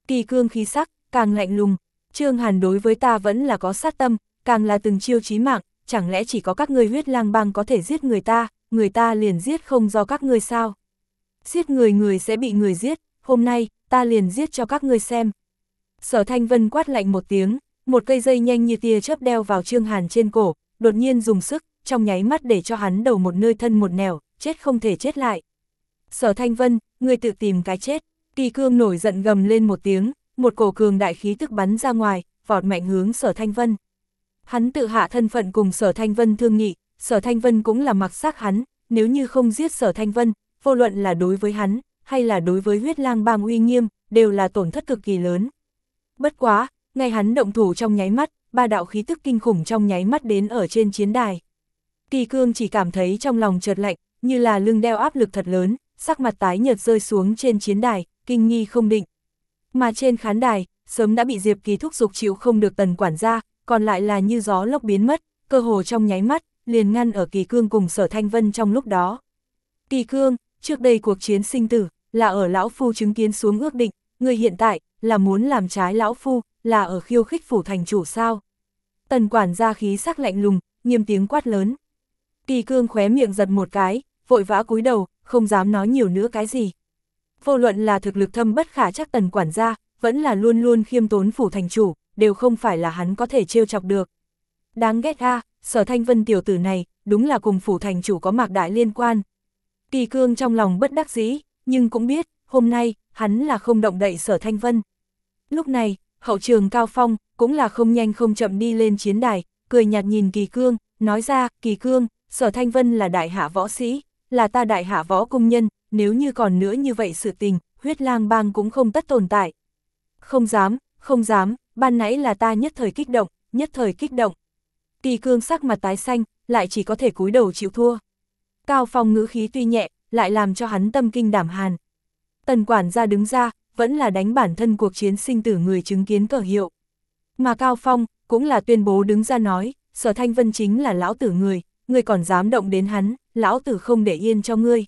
Kỳ cương khí sắc, càng lạnh lùng, Trương Hàn đối với ta vẫn là có sát tâm, càng là từng chiêu chí mạng, chẳng lẽ chỉ có các ngươi huyết lang bang có thể giết người ta, người ta liền giết không do các ngươi sao? Giết người người sẽ bị người giết, hôm nay, ta liền giết cho các ngươi xem. Sở Thanh Vân quát lạnh một tiếng, một cây dây nhanh như tia chớp đeo vào Trương Hàn trên cổ, đột nhiên dùng sức, trong nháy mắt để cho hắn đầu một nơi thân một nẻo, chết không thể chết lại. Sở Thanh Vân, người tự tìm cái chết, kỳ cương nổi giận gầm lên một tiếng, một cổ cường đại khí tức bắn ra ngoài, vọt mạnh hướng Sở Thanh Vân. Hắn tự hạ thân phận cùng Sở Thanh Vân thương nghị, Sở Thanh Vân cũng là mặc xác hắn, nếu như không giết Sở Thanh Vân, vô luận là đối với hắn, hay là đối với huyết lang bang uy nghiêm, đều là tổn thất cực kỳ lớn. Bất quá, ngay hắn động thủ trong nháy mắt, ba đạo khí tức kinh khủng trong nháy mắt đến ở trên chiến đài. Kỳ cương chỉ cảm thấy trong lòng chợt lạnh, như là lưng đeo áp lực thật lớn, sắc mặt tái nhợt rơi xuống trên chiến đài, kinh nghi không định. Mà trên khán đài, sớm đã bị Diệp Kỳ thúc giục chịu không được tần quản gia, còn lại là như gió lốc biến mất, cơ hồ trong nháy mắt, liền ngăn ở Kỳ Cương cùng Sở Thanh Vân trong lúc đó. Kỳ Cương, trước đây cuộc chiến sinh tử, là ở Lão Phu chứng kiến xuống ước định, người hiện tại, là muốn làm trái Lão Phu, là ở khiêu khích phủ thành chủ sao. Tần quản gia khí sắc lạnh lùng, nghiêm tiếng quát lớn. Kỳ Cương khóe miệng giật một cái, vội vã cúi đầu, không dám nói nhiều nữa cái gì. Vô luận là thực lực thâm bất khả chắc tần quản gia, vẫn là luôn luôn khiêm tốn phủ thành chủ, đều không phải là hắn có thể trêu chọc được. Đáng ghét a, sở thanh vân tiểu tử này, đúng là cùng phủ thành chủ có mạc đại liên quan. Kỳ cương trong lòng bất đắc dĩ, nhưng cũng biết, hôm nay, hắn là không động đậy sở thanh vân. Lúc này, hậu trường cao phong, cũng là không nhanh không chậm đi lên chiến đài, cười nhạt nhìn kỳ cương, nói ra, kỳ cương, sở thanh vân là đại hạ võ sĩ, là ta đại hạ võ công nhân, nếu như còn nữa như vậy sự tình, huyết lang bang cũng không tất tồn tại. Không dám, không dám, ban nãy là ta nhất thời kích động, nhất thời kích động. Kỳ cương sắc mặt tái xanh, lại chỉ có thể cúi đầu chịu thua. Cao phong ngữ khí tuy nhẹ, lại làm cho hắn tâm kinh đảm hàn. Tần quản gia đứng ra, vẫn là đánh bản thân cuộc chiến sinh tử người chứng kiến cờ hiệu. Mà Cao Phong, cũng là tuyên bố đứng ra nói, sở thanh vân chính là lão tử người, người còn dám động đến hắn, lão tử không để yên cho ngươi.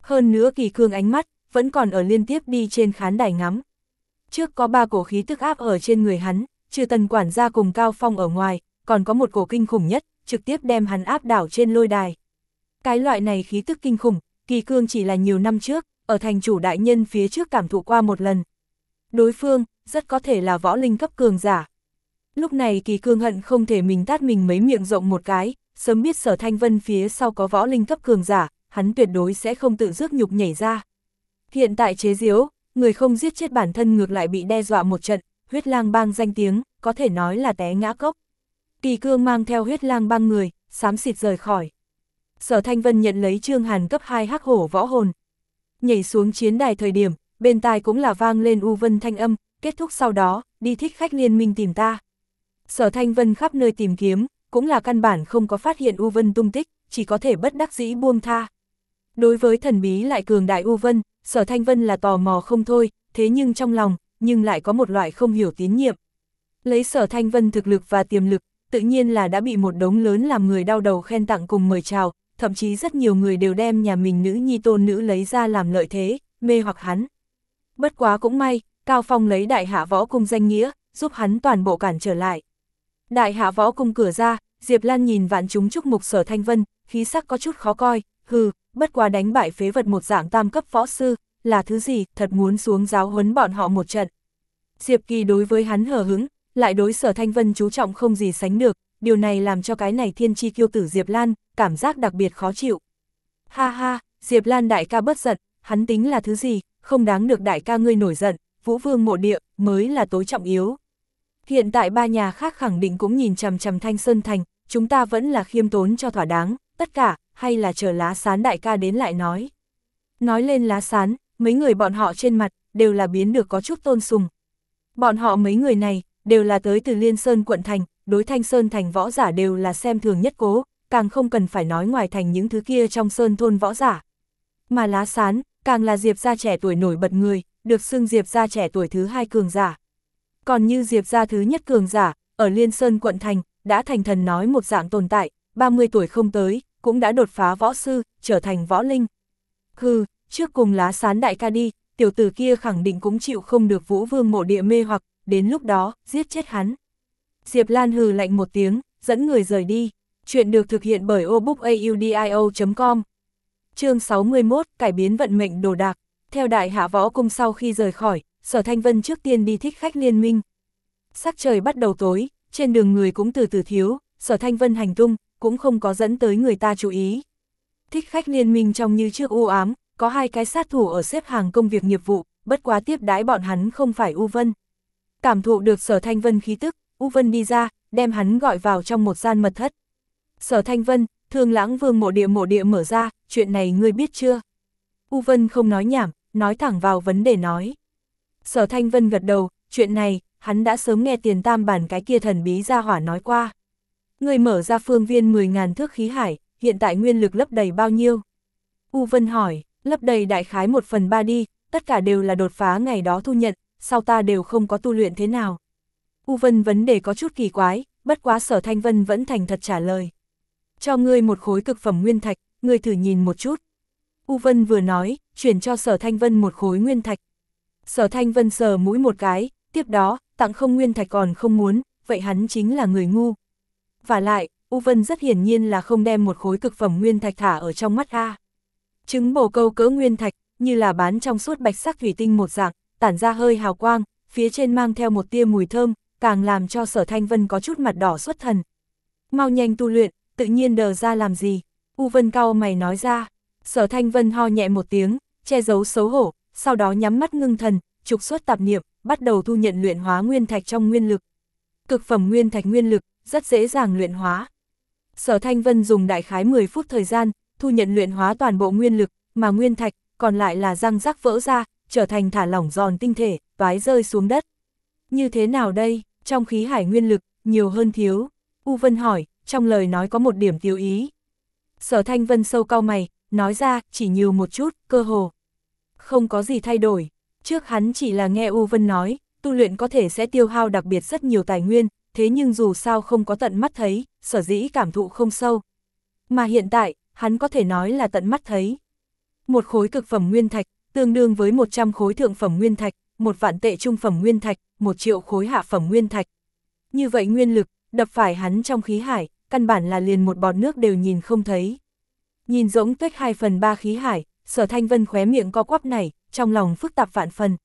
Hơn nữa kỳ cương ánh mắt, vẫn còn ở liên tiếp đi trên khán đài ngắm. Trước có ba cổ khí tức áp ở trên người hắn, trừ tần quản gia cùng Cao Phong ở ngoài, còn có một cổ kinh khủng nhất, trực tiếp đem hắn áp đảo trên lôi đài. Cái loại này khí tức kinh khủng, kỳ cương chỉ là nhiều năm trước, ở thành chủ đại nhân phía trước cảm thụ qua một lần. Đối phương, rất có thể là võ linh cấp cường giả. Lúc này kỳ cương hận không thể mình tát mình mấy miệng rộng một cái, sớm biết sở thanh vân phía sau có võ linh cấp cường giả, hắn tuyệt đối sẽ không tự rước nhục nhảy ra. Hiện tại chế diếu, người không giết chết bản thân ngược lại bị đe dọa một trận, huyết lang bang danh tiếng, có thể nói là té ngã cốc. Kỳ cương mang theo huyết lang bang người, xám xịt rời khỏi. Sở Thanh Vân nhận lấy Trương Hàn cấp 2 hắc hổ võ hồn. Nhảy xuống chiến đài thời điểm, bên tai cũng là vang lên U Vân thanh âm, kết thúc sau đó, đi thích khách liên minh tìm ta. Sở Thanh Vân khắp nơi tìm kiếm, cũng là căn bản không có phát hiện U Vân tung tích, chỉ có thể bất đắc dĩ buông tha. Đối với thần bí lại cường đại U Vân, Sở Thanh Vân là tò mò không thôi, thế nhưng trong lòng, nhưng lại có một loại không hiểu tín nhiệm. Lấy Sở Thanh Vân thực lực và tiềm lực, tự nhiên là đã bị một đống lớn làm người đau đầu khen tặng cùng mời chào, thậm chí rất nhiều người đều đem nhà mình nữ nhi tôn nữ lấy ra làm lợi thế, mê hoặc hắn. Bất quá cũng may, Cao Phong lấy đại hạ võ cung danh nghĩa, giúp hắn toàn bộ cản trở lại. Đại hạ võ cung cửa ra, Diệp Lan nhìn vạn chúng chúc mục sở thanh vân, khí sắc có chút khó coi, hừ, bất quá đánh bại phế vật một dạng tam cấp võ sư, là thứ gì, thật muốn xuống giáo huấn bọn họ một trận. Diệp Kỳ đối với hắn hờ hứng, lại đối sở thanh vân chú trọng không gì sánh được, điều này làm cho cái này thiên chi kiêu tử Diệp Lan, cảm giác đặc biệt khó chịu. Ha ha, Diệp Lan đại ca bất giận, hắn tính là thứ gì, không đáng được đại ca ngươi nổi giận, vũ vương mộ địa, mới là tối trọng yếu. Hiện tại ba nhà khác khẳng định cũng nhìn chằm chằm Thanh Sơn Thành, chúng ta vẫn là khiêm tốn cho thỏa đáng, tất cả, hay là chờ lá sán đại ca đến lại nói. Nói lên lá sán, mấy người bọn họ trên mặt, đều là biến được có chút tôn sùng. Bọn họ mấy người này, đều là tới từ Liên Sơn quận thành, đối thanh Sơn thành võ giả đều là xem thường nhất cố, càng không cần phải nói ngoài thành những thứ kia trong Sơn thôn võ giả. Mà lá sán, càng là Diệp gia trẻ tuổi nổi bật người, được xưng Diệp gia trẻ tuổi thứ hai cường giả. Còn như Diệp gia thứ nhất cường giả, ở Liên Sơn quận thành, đã thành thần nói một dạng tồn tại, 30 tuổi không tới, cũng đã đột phá võ sư, trở thành võ linh. Hừ, trước cùng lá sán đại ca đi, tiểu tử kia khẳng định cũng chịu không được vũ vương mộ địa mê hoặc, đến lúc đó, giết chết hắn. Diệp Lan hừ lạnh một tiếng, dẫn người rời đi. Chuyện được thực hiện bởi obookaudio.com chương 61, cải biến vận mệnh đồ đạc. Theo đại hạ võ cung sau khi rời khỏi, sở thanh vân trước tiên đi thích khách liên minh. Sắc trời bắt đầu tối, trên đường người cũng từ từ thiếu, sở thanh vân hành tung, cũng không có dẫn tới người ta chú ý. Thích khách liên minh trong như trước u ám, có hai cái sát thủ ở xếp hàng công việc nghiệp vụ, bất quá tiếp đái bọn hắn không phải U Vân. Cảm thụ được sở thanh vân khí tức, U Vân đi ra, đem hắn gọi vào trong một gian mật thất. Sở thanh vân, thương lãng vương mộ địa mộ địa mở ra, chuyện này ngươi biết chưa? U Vân không nói nhảm, nói thẳng vào vấn đề nói. Sở thanh vân gật đầu, chuyện này, hắn đã sớm nghe tiền tam bản cái kia thần bí ra hỏa nói qua. Người mở ra phương viên 10.000 thước khí hải, hiện tại nguyên lực lấp đầy bao nhiêu? U Vân hỏi, lấp đầy đại khái 1 phần 3 đi, tất cả đều là đột phá ngày đó thu nhận, sau ta đều không có tu luyện thế nào. U Vân vấn đề có chút kỳ quái, bất quá sở thanh vân vẫn thành thật trả lời. Cho ngươi một khối cực phẩm nguyên thạch, ngươi thử nhìn một chút. U Vân vừa nói, chuyển cho sở thanh vân một khối nguyên thạch. Sở thanh vân sờ mũi một cái, tiếp đó, tặng không nguyên thạch còn không muốn, vậy hắn chính là người ngu. Và lại, U Vân rất hiển nhiên là không đem một khối cực phẩm nguyên thạch thả ở trong mắt A. Trứng bổ câu cỡ nguyên thạch, như là bán trong suốt bạch sắc thủy tinh một dạng, tản ra hơi hào quang, phía trên mang theo một tia mùi thơm, càng làm cho sở thanh vân có chút mặt đỏ xuất thần. Mau nhanh tu luyện, tự nhiên đờ ra làm gì? U Vân cao mày nói ra. Sở thanh vân ho nhẹ một tiếng, che giấu xấu hổ, sau đó nhắm mắt ngưng thần, trục xuất tạp niệm, bắt đầu thu nhận luyện hóa nguyên thạch trong nguyên lực. Cực phẩm nguyên thạch nguyên lực, rất dễ dàng luyện hóa. Sở Thanh Vân dùng đại khái 10 phút thời gian, thu nhận luyện hóa toàn bộ nguyên lực, mà nguyên thạch, còn lại là răng rắc vỡ ra, trở thành thả lỏng giòn tinh thể, toái rơi xuống đất. Như thế nào đây, trong khí hải nguyên lực, nhiều hơn thiếu? U Vân hỏi, trong lời nói có một điểm tiêu ý. Sở Thanh Vân sâu cao mày, nói ra, chỉ nhiều một chút, cơ hồ. Không có gì thay đổi. Trước hắn chỉ là nghe U Vân nói, tu luyện có thể sẽ tiêu hao đặc biệt rất nhiều tài nguyên, thế nhưng dù sao không có tận mắt thấy, sở dĩ cảm thụ không sâu. Mà hiện tại, hắn có thể nói là tận mắt thấy. Một khối cực phẩm nguyên thạch, tương đương với 100 khối thượng phẩm nguyên thạch, một vạn tệ trung phẩm nguyên thạch, một triệu khối hạ phẩm nguyên thạch. Như vậy nguyên lực, đập phải hắn trong khí hải, căn bản là liền một bọt nước đều nhìn không thấy. Nhìn giống tuyết 2 phần 3 khí hải, sở thanh vân khóe miệng co quắp này, trong lòng phức tạp vạn phần.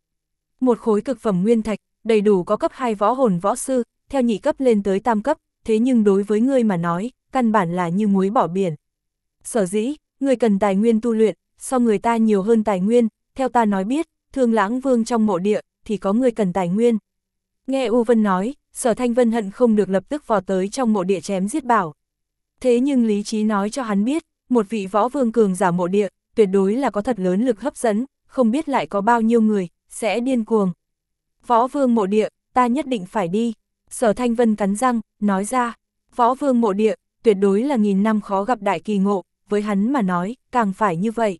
Một khối cực phẩm nguyên thạch, đầy đủ có cấp 2 võ hồn võ sư, theo nhị cấp lên tới tam cấp, thế nhưng đối với ngươi mà nói, căn bản là như muối bỏ biển. Sở dĩ, ngươi cần tài nguyên tu luyện, so người ta nhiều hơn tài nguyên, theo ta nói biết, thương lãng vương trong mộ địa, thì có người cần tài nguyên. Nghe U Vân nói, sở thanh vân hận không được lập tức vò tới trong mộ địa chém giết bảo. Thế nhưng lý trí nói cho hắn biết, một vị võ vương cường giả mộ địa, tuyệt đối là có thật lớn lực hấp dẫn, không biết lại có bao nhiêu người, sẽ điên cuồng. Võ vương mộ địa, ta nhất định phải đi. Sở Thanh Vân cắn răng, nói ra, võ vương mộ địa, tuyệt đối là nghìn năm khó gặp đại kỳ ngộ, với hắn mà nói, càng phải như vậy.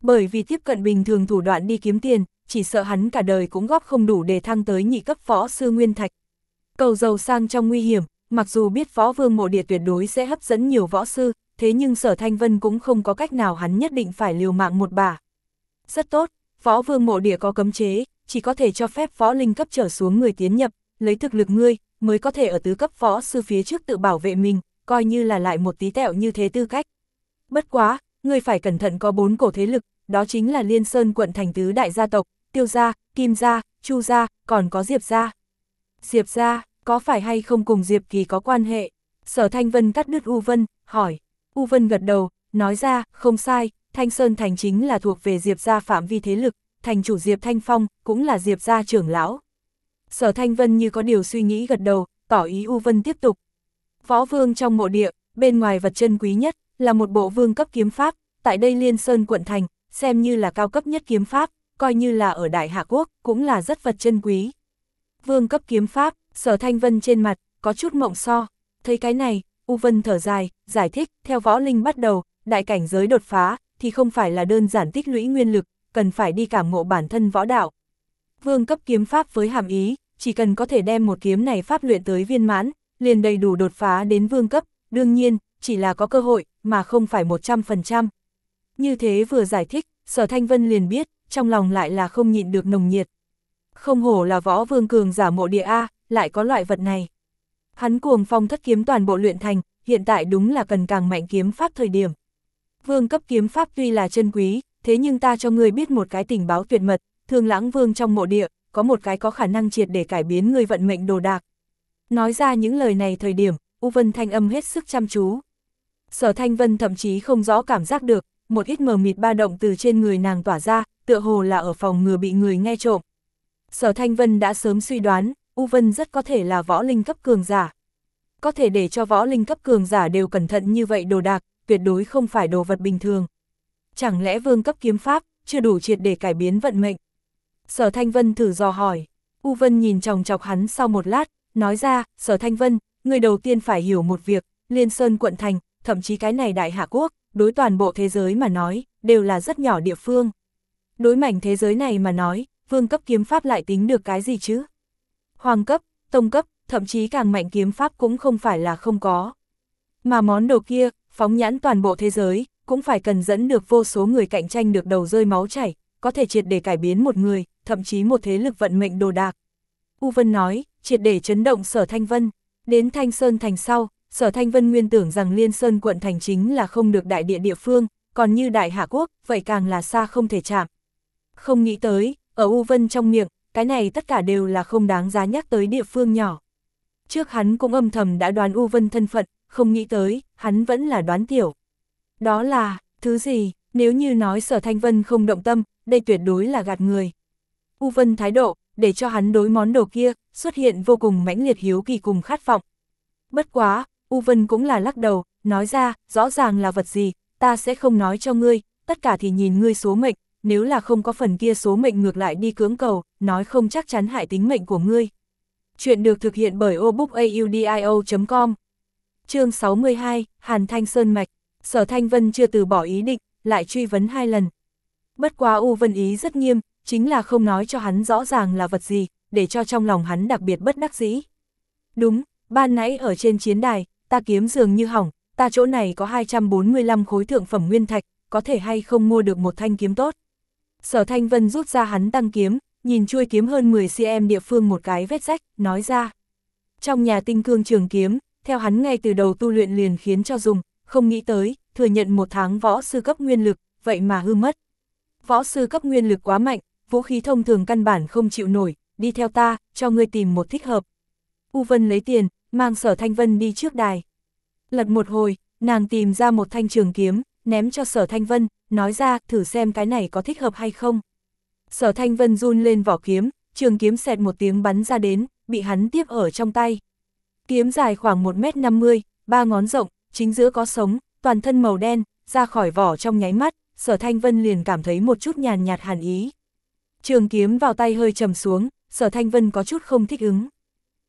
Bởi vì tiếp cận bình thường thủ đoạn đi kiếm tiền, chỉ sợ hắn cả đời cũng góp không đủ để thăng tới nhị cấp võ sư nguyên thạch. Cầu giàu sang trong nguy hiểm, mặc dù biết võ vương mộ địa tuyệt đối sẽ hấp dẫn nhiều võ sư, thế nhưng sở thanh vân cũng không có cách nào hắn nhất định phải liều mạng một bà. Rất tốt, võ vương mộ địa có cấm chế, chỉ có thể cho phép võ linh cấp trở xuống người tiến nhập, lấy thực lực ngươi, mới có thể ở tứ cấp võ sư phía trước tự bảo vệ mình, coi như là lại một tí tẹo như thế tư cách. Bất quá, ngươi phải cẩn thận có bốn cổ thế lực, đó chính là Liên Sơn quận thành tứ đại gia tộc, Tiêu gia, Kim gia, Chu gia, còn có Diệp gia. Diệp gia, có phải hay không cùng Diệp Kỳ có quan hệ? Sở Thanh Vân cắt đứt U Vân, hỏi. U Vân gật đầu, nói ra, không sai, Thanh Sơn thành chính là thuộc về Diệp gia phạm vi thế lực, thành chủ Diệp Thanh Phong, cũng là Diệp gia trưởng lão. Sở Thanh Vân như có điều suy nghĩ gật đầu, tỏ ý U Vân tiếp tục. Võ vương trong mộ địa, bên ngoài vật chân quý nhất, là một bộ vương cấp kiếm pháp, tại đây Liên Sơn quận thành, xem như là cao cấp nhất kiếm pháp, coi như là ở Đại Hạ Quốc, cũng là rất vật chân quý. Vương cấp kiếm pháp, sở thanh vân trên mặt, có chút mộng so, thấy cái này, U Vân thở dài, giải thích, theo võ linh bắt đầu, đại cảnh giới đột phá, thì không phải là đơn giản tích lũy nguyên lực, cần phải đi cảm ngộ bản thân võ đạo. Vương cấp kiếm pháp với hàm ý, chỉ cần có thể đem một kiếm này pháp luyện tới viên mãn, liền đầy đủ đột phá đến vương cấp, đương nhiên, chỉ là có cơ hội, mà không phải 100%. Như thế vừa giải thích, sở thanh vân liền biết, trong lòng lại là không nhịn được nồng nhiệt. Không hổ là võ vương cường giả mộ địa A, lại có loại vật này. Hắn cuồng phong thất kiếm toàn bộ luyện thành, hiện tại đúng là cần càng mạnh kiếm pháp thời điểm. Vương cấp kiếm pháp tuy là chân quý, thế nhưng ta cho ngươi biết một cái tình báo tuyệt mật, thương lãng vương trong mộ địa, có một cái có khả năng triệt để cải biến người vận mệnh đồ đạc. Nói ra những lời này thời điểm, U Vân thanh âm hết sức chăm chú. Sở Thanh Vân thậm chí không rõ cảm giác được, một ít mờ mịt ba động từ trên người nàng tỏa ra, tựa hồ là ở phòng ngừa bị người nghe trộm. Sở Thanh Vân đã sớm suy đoán, U Vân rất có thể là võ linh cấp cường giả. Có thể để cho võ linh cấp cường giả đều cẩn thận như vậy đồ đạc, tuyệt đối không phải đồ vật bình thường. Chẳng lẽ vương cấp kiếm pháp, chưa đủ triệt để cải biến vận mệnh? Sở Thanh Vân thử dò hỏi. U Vân nhìn chòng chọc hắn sau một lát, nói ra, Sở Thanh Vân, người đầu tiên phải hiểu một việc, Liên Sơn quận thành, thậm chí cái này đại hạ quốc, đối toàn bộ thế giới mà nói, đều là rất nhỏ địa phương. Đối mảnh thế giới này mà nói, vương cấp kiếm pháp lại tính được cái gì chứ? Hoàng cấp, tông cấp, thậm chí càng mạnh kiếm pháp cũng không phải là không có. Mà món đồ kia, phóng nhãn toàn bộ thế giới, cũng phải cần dẫn được vô số người cạnh tranh được đầu rơi máu chảy, có thể triệt để cải biến một người, thậm chí một thế lực vận mệnh đồ đạc. U Vân nói, triệt để chấn động sở Thanh Vân, đến Thanh Sơn thành sau, sở Thanh Vân nguyên tưởng rằng Liên Sơn quận thành chính là không được đại địa địa phương, còn như đại hạ quốc, vậy càng là xa không thể chạm. Không nghĩ tới, ở U Vân trong miệng, cái này tất cả đều là không đáng giá nhắc tới địa phương nhỏ. Trước hắn cũng âm thầm đã đoán U Vân thân phận, không nghĩ tới, hắn vẫn là đoán tiểu. Đó là, thứ gì, nếu như nói sở Thanh Vân không động tâm, đây tuyệt đối là gạt người. U Vân thái độ, để cho hắn đối món đồ kia, xuất hiện vô cùng mãnh liệt hiếu kỳ cùng khát vọng. Bất quá, U Vân cũng là lắc đầu, nói ra, rõ ràng là vật gì, ta sẽ không nói cho ngươi, tất cả thì nhìn ngươi số mệnh, nếu là không có phần kia số mệnh ngược lại đi cưỡng cầu, nói không chắc chắn hại tính mệnh của ngươi. Chuyện được thực hiện bởi obookaudio.com Chương 62, Hàn Thanh Sơn Mạch, Sở Thanh Vân chưa từ bỏ ý định, lại truy vấn hai lần. Bất quá U Vân ý rất nghiêm, chính là không nói cho hắn rõ ràng là vật gì, để cho trong lòng hắn đặc biệt bất đắc dĩ. Đúng, ban nãy ở trên chiến đài, ta kiếm dường như hỏng, ta chỗ này có 245 khối thượng phẩm nguyên thạch, có thể hay không mua được một thanh kiếm tốt. Sở Thanh Vân rút ra hắn tăng kiếm, nhìn chuôi kiếm hơn 10 cm địa phương một cái vết rách, nói ra. Trong nhà tinh cương trường kiếm, theo hắn ngay từ đầu tu luyện liền khiến cho dùng, không nghĩ tới, thừa nhận một tháng võ sư cấp nguyên lực, vậy mà hư mất. Võ sư cấp nguyên lực quá mạnh, vũ khí thông thường căn bản không chịu nổi, đi theo ta, cho ngươi tìm một thích hợp. U Vân lấy tiền, mang sở Thanh Vân đi trước đài. Lật một hồi, nàng tìm ra một thanh trường kiếm, ném cho sở Thanh Vân, nói ra thử xem cái này có thích hợp hay không. Sở Thanh Vân run lên vỏ kiếm, trường kiếm xẹt một tiếng bắn ra đến, bị hắn tiếp ở trong tay. Kiếm dài khoảng 1m50, ba ngón rộng, chính giữa có sống, toàn thân màu đen, ra khỏi vỏ trong nháy mắt, sở Thanh Vân liền cảm thấy một chút nhàn nhạt hàn ý. Trường kiếm vào tay hơi trầm xuống, sở Thanh Vân có chút không thích ứng.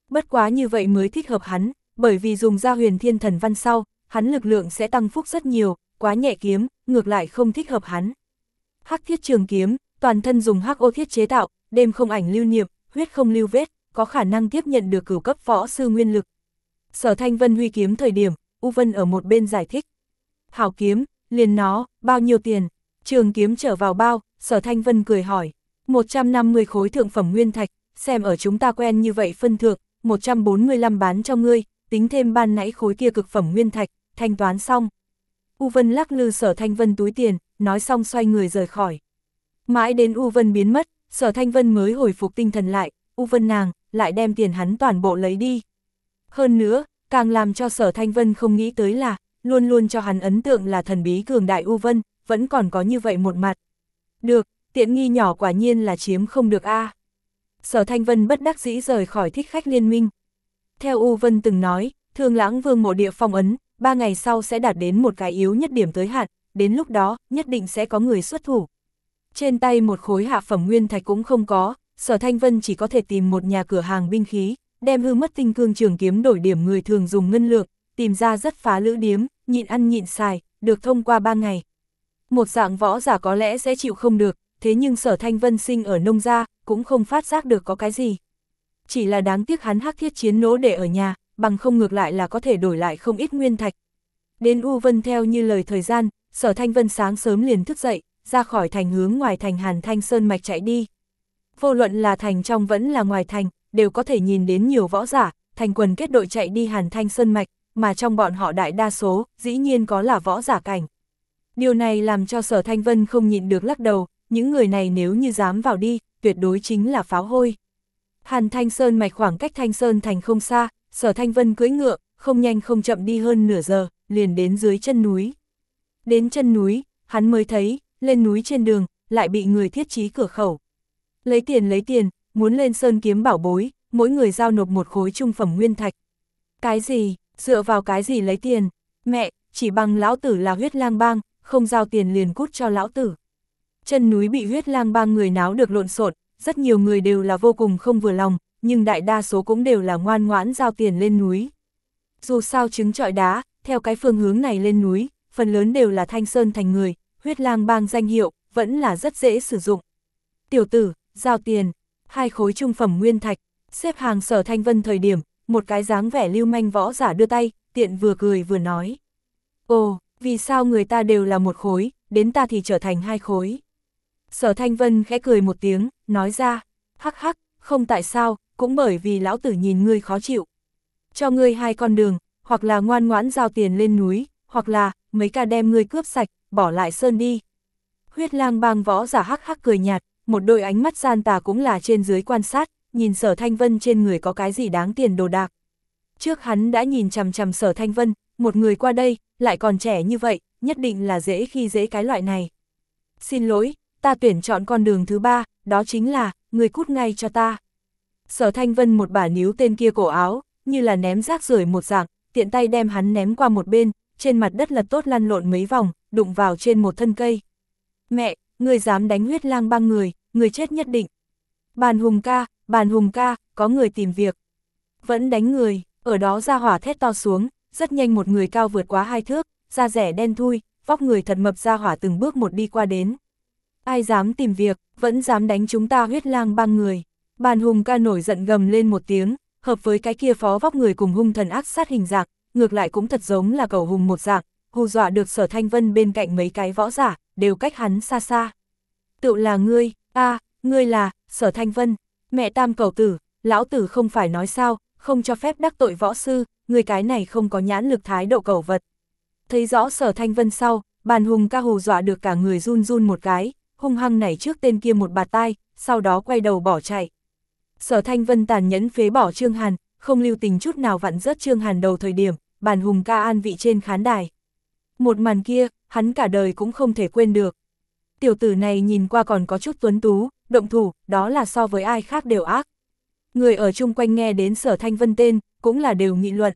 Bất quá như vậy mới thích hợp hắn, bởi vì dùng ra huyền thiên thần văn sau, hắn lực lượng sẽ tăng phúc rất nhiều, quá nhẹ kiếm, ngược lại không thích hợp hắn. Hắc thiết trường kiếm, toàn thân dùng hắc ô thiết chế tạo, đêm không ảnh lưu niệm, huyết không lưu vết, có khả năng tiếp nhận được cửu cấp võ sư nguyên lực. Sở Thanh Vân huy kiếm thời điểm, U Vân ở một bên giải thích. Hảo kiếm, liền nó, bao nhiêu tiền? Trường kiếm trở vào bao, Sở Thanh Vân cười hỏi. 150 khối thượng phẩm nguyên thạch, xem ở chúng ta quen như vậy phân thượng, 145 bán cho ngươi, tính thêm ban nãy khối kia cực phẩm nguyên thạch, thanh toán xong. U Vân lắc lư sở Thanh Vân túi tiền, nói xong xoay người rời khỏi. Mãi đến U Vân biến mất, sở Thanh Vân mới hồi phục tinh thần lại, U Vân nàng, lại đem tiền hắn toàn bộ lấy đi. Hơn nữa, càng làm cho sở Thanh Vân không nghĩ tới là, luôn luôn cho hắn ấn tượng là thần bí cường đại U Vân, vẫn còn có như vậy một mặt. Được, tiện nghi nhỏ quả nhiên là chiếm không được a. Sở Thanh Vân bất đắc dĩ rời khỏi thích khách liên minh. Theo U Vân từng nói, Thương lãng vương mộ địa phong ấn, ba ngày sau sẽ đạt đến một cái yếu nhất điểm tới hạn, đến lúc đó, nhất định sẽ có người xuất thủ. Trên tay một khối hạ phẩm nguyên thạch cũng không có, sở thanh vân chỉ có thể tìm một nhà cửa hàng binh khí, đem hư mất tinh cương trường kiếm đổi điểm người thường dùng ngân lượng, tìm ra rất phá lữ điếm, nhịn ăn nhịn xài, được thông qua ba ngày. Một dạng võ giả có lẽ sẽ chịu không được, thế nhưng sở thanh vân sinh ở nông gia, cũng không phát giác được có cái gì. Chỉ là đáng tiếc hắn hắc thiết chiến nỗ để ở nhà, bằng không ngược lại là có thể đổi lại không ít nguyên thạch. Đến U Vân theo như lời thời gian, sở thanh vân sáng sớm liền thức dậy, ra khỏi thành hướng ngoài thành Hàn Thanh Sơn Mạch chạy đi. Vô luận là thành trong vẫn là ngoài thành, đều có thể nhìn đến nhiều võ giả, thành quần kết đội chạy đi Hàn Thanh Sơn Mạch, mà trong bọn họ đại đa số, dĩ nhiên có là võ giả cảnh. Điều này làm cho sở Thanh Vân không nhịn được lắc đầu, những người này nếu như dám vào đi, tuyệt đối chính là pháo hôi. Hàn Thanh Sơn mạch khoảng cách Thanh Sơn thành không xa, sở Thanh Vân cưỡi ngựa, không nhanh không chậm đi hơn nửa giờ, liền đến dưới chân núi. Đến chân núi, hắn mới thấy, lên núi trên đường, lại bị người thiết trí cửa khẩu. Lấy tiền lấy tiền, muốn lên sơn kiếm bảo bối, mỗi người giao nộp một khối trung phẩm nguyên thạch. Cái gì, dựa vào cái gì lấy tiền? Mẹ, chỉ bằng lão tử là huyết lang bang, không giao tiền liền cút cho lão tử. Chân núi bị huyết lang bang người náo được lộn xộn, rất nhiều người đều là vô cùng không vừa lòng, nhưng đại đa số cũng đều là ngoan ngoãn giao tiền lên núi. Dù sao trứng trọi đá, theo cái phương hướng này lên núi, phần lớn đều là thanh sơn thành người, huyết lang bang danh hiệu, vẫn là rất dễ sử dụng. Tiểu tử, giao tiền, hai khối trung phẩm nguyên thạch, xếp hàng sở thanh vân thời điểm, một cái dáng vẻ lưu manh võ giả đưa tay, tiện vừa cười vừa nói. Ồ, vì sao người ta đều là một khối, đến ta thì trở thành hai khối. Sở Thanh Vân khẽ cười một tiếng, nói ra, hắc hắc, không tại sao, cũng bởi vì lão tử nhìn ngươi khó chịu. Cho ngươi hai con đường, hoặc là ngoan ngoãn giao tiền lên núi, hoặc là, mấy ca đem ngươi cướp sạch, bỏ lại sơn đi. Huyết lang bang võ giả hắc hắc cười nhạt, một đôi ánh mắt gian tà cũng là trên dưới quan sát, nhìn sở thanh vân trên người có cái gì đáng tiền đồ đạc. Trước hắn đã nhìn chằm chằm sở thanh vân, một người qua đây, lại còn trẻ như vậy, nhất định là dễ khi dễ cái loại này. Xin lỗi, ta tuyển chọn con đường thứ ba, đó chính là, người cút ngay cho ta. Sở Thanh Vân một bà níu tên kia cổ áo, như là ném rác rưởi một dạng, tiện tay đem hắn ném qua một bên, trên mặt đất lật tốt lăn lộn mấy vòng, đụng vào trên một thân cây. Mẹ, người dám đánh huyết lang băng người, người chết nhất định. Bàn hùng ca, bàn hùng ca, có người tìm việc. Vẫn đánh người, ở đó ra hỏa thét to xuống, rất nhanh một người cao vượt quá hai thước, da rẻ đen thui, vóc người thật mập ra hỏa từng bước một đi qua đến. Ai dám tìm việc, vẫn dám đánh chúng ta huyết lang băng người. Bàn hùng ca nổi giận gầm lên một tiếng, hợp với cái kia phó vóc người cùng hung thần ác sát hình dạng, ngược lại cũng thật giống là cầu hùng một dạng, hù dọa được sở thanh vân bên cạnh mấy cái võ giả, đều cách hắn xa xa. Tự là ngươi, a ngươi là, sở thanh vân, mẹ tam cầu tử, lão tử không phải nói sao, không cho phép đắc tội võ sư, người cái này không có nhãn lực thái độ cầu vật. Thấy rõ sở thanh vân sau, bàn hùng ca hù dọa được cả người run run một cái, hung hăng nảy trước tên kia một bạt tai, sau đó quay đầu bỏ chạy. Sở thanh vân tàn nhẫn phế bỏ Trương Hàn, không lưu tình chút nào vặn rớt Trương Hàn đầu thời điểm, bàn hùng ca an vị trên khán đài. Một màn kia, hắn cả đời cũng không thể quên được. Tiểu tử này nhìn qua còn có chút tuấn tú, động thủ, đó là so với ai khác đều ác. Người ở chung quanh nghe đến sở thanh vân tên, cũng là đều nghị luận.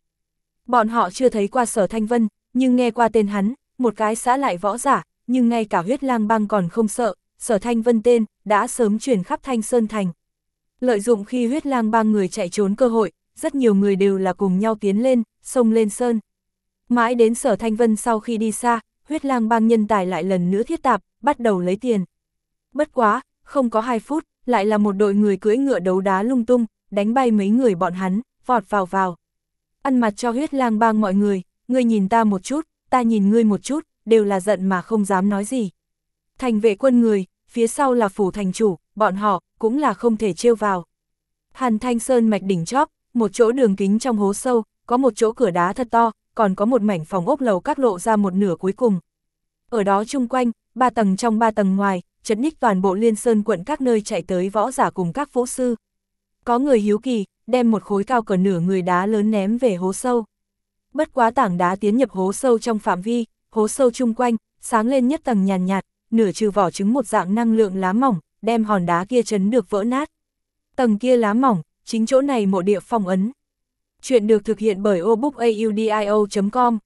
Bọn họ chưa thấy qua sở thanh vân, nhưng nghe qua tên hắn, một cái xã lại võ giả, nhưng ngay cả huyết lang băng còn không sợ, sở thanh vân tên, đã sớm chuyển khắp thanh sơn thành. Lợi dụng khi huyết lang băng người chạy trốn cơ hội, rất nhiều người đều là cùng nhau tiến lên, xông lên sơn. Mãi đến sở thanh vân sau khi đi xa, huyết lang băng nhân tài lại lần nữa thiết tạp, bắt đầu lấy tiền. Bất quá, không có 2 phút, lại là một đội người cưỡi ngựa đấu đá lung tung, đánh bay mấy người bọn hắn, vọt vào vào. Ăn mặt cho huyết lang bang mọi người, ngươi nhìn ta một chút, ta nhìn ngươi một chút, đều là giận mà không dám nói gì. Thành vệ quân người, phía sau là phủ thành chủ, bọn họ, cũng là không thể trêu vào. Hàn Thanh Sơn mạch đỉnh chóp, một chỗ đường kính trong hố sâu, có một chỗ cửa đá thật to, còn có một mảnh phòng ốc lầu các lộ ra một nửa cuối cùng. Ở đó chung quanh, ba tầng trong ba tầng ngoài, chấn ních toàn bộ liên sơn quận các nơi chạy tới võ giả cùng các vũ sư. Có người hiếu kỳ, đem một khối cao cỡ nửa người đá lớn ném về hố sâu. Bất quá tảng đá tiến nhập hố sâu trong phạm vi, hố sâu chung quanh, sáng lên nhất tầng nhàn nhạt, nửa trừ vỏ trứng một dạng năng lượng lá mỏng, đem hòn đá kia chấn được vỡ nát. Tầng kia lá mỏng, chính chỗ này mộ địa phong ấn. Chuyện được thực hiện bởi obookaudio.com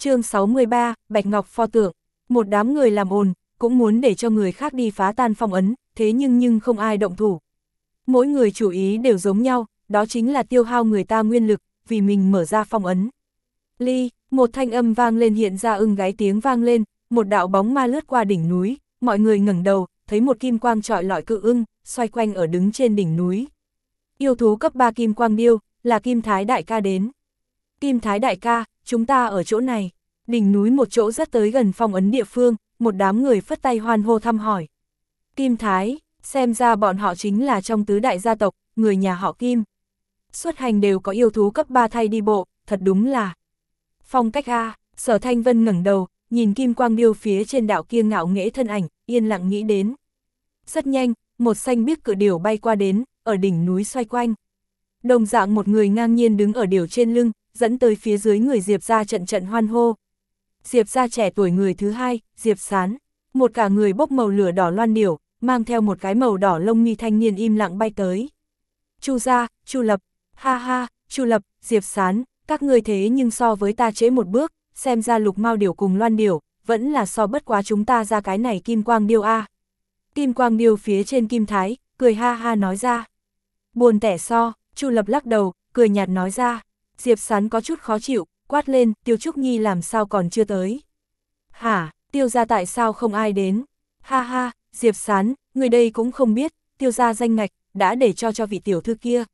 chương 63, Bạch Ngọc pho tượng. Một đám người làm ồn, cũng muốn để cho người khác đi phá tan phong ấn, thế nhưng nhưng không ai động thủ. Mỗi người chủ ý đều giống nhau, đó chính là tiêu hao người ta nguyên lực, vì mình mở ra phong ấn. Ly, một thanh âm vang lên hiện ra ưng gáy tiếng vang lên, một đạo bóng ma lướt qua đỉnh núi, mọi người ngẩng đầu, thấy một kim quang trọi lọi cự ưng, xoay quanh ở đứng trên đỉnh núi. Yêu thú cấp 3 kim quang điêu, là kim thái đại ca đến. Kim thái đại ca, chúng ta ở chỗ này. Đỉnh núi một chỗ rất tới gần phong ấn địa phương, một đám người phất tay hoan hô thăm hỏi. Kim thái, xem ra bọn họ chính là trong tứ đại gia tộc, người nhà họ Kim. Xuất hành đều có yêu thú cấp 3 thay đi bộ, thật đúng là. Phong cách A, sở thanh vân ngẩng đầu, nhìn kim quang điêu phía trên đạo kia ngạo nghễ thân ảnh, yên lặng nghĩ đến. Rất nhanh, một xanh biếc cự điểu bay qua đến, ở đỉnh núi xoay quanh. Đồng dạng một người ngang nhiên đứng ở điểu trên lưng, dẫn tới phía dưới người Diệp ra trận trận hoan hô. Diệp ra trẻ tuổi người thứ hai, Diệp Sán, một cả người bốc màu lửa đỏ loan điểu, mang theo một cái màu đỏ lông nghi thanh niên im lặng bay tới. Chu gia, Chu Lập, ha ha, Chu Lập, Diệp Sán, các ngươi thế nhưng so với ta trễ một bước, xem ra lục mau điểu cùng loan điểu, vẫn là so bất quá chúng ta ra cái này kim quang điêu a. Kim quang điêu phía trên kim thái, cười ha ha nói ra. Buồn tẻ so, Chu Lập lắc đầu, cười nhạt nói ra. Diệp Sán có chút khó chịu, quát lên, Tiêu Trúc Nhi làm sao còn chưa tới. Hả, tiêu ra tại sao không ai đến? Ha ha, Diệp Sán, người đây cũng không biết, tiêu ra danh ngạch, đã để cho cho vị tiểu thư kia.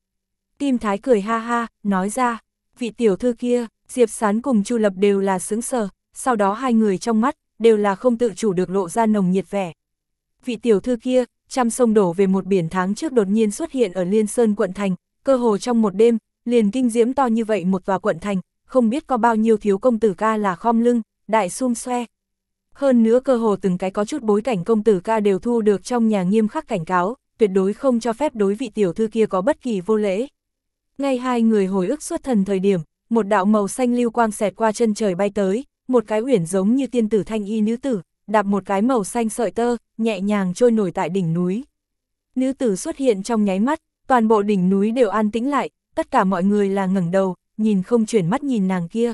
Kim Thái cười ha ha, nói ra, vị tiểu thư kia, Diệp Sán cùng Chu Lập đều là sướng sờ, sau đó hai người trong mắt, đều là không tự chủ được lộ ra nồng nhiệt vẻ. Vị tiểu thư kia, trăm sông đổ về một biển tháng trước đột nhiên xuất hiện ở Liên Sơn quận thành, cơ hồ trong một đêm, liền kinh diễm to như vậy một tòa quận thành, không biết có bao nhiêu thiếu công tử ca là khom lưng, đại xung xoe. Hơn nữa cơ hồ từng cái có chút bối cảnh công tử ca đều thu được trong nhà nghiêm khắc cảnh cáo, tuyệt đối không cho phép đối vị tiểu thư kia có bất kỳ vô lễ. Ngay hai người hồi ức xuất thần thời điểm, một đạo màu xanh lưu quang xẹt qua chân trời bay tới, một cái uyển giống như tiên tử thanh y nữ tử, đạp một cái màu xanh sợi tơ, nhẹ nhàng trôi nổi tại đỉnh núi. Nữ tử xuất hiện trong nháy mắt, toàn bộ đỉnh núi đều an tĩnh lại, tất cả mọi người là ngẩng đầu, nhìn không chuyển mắt nhìn nàng kia.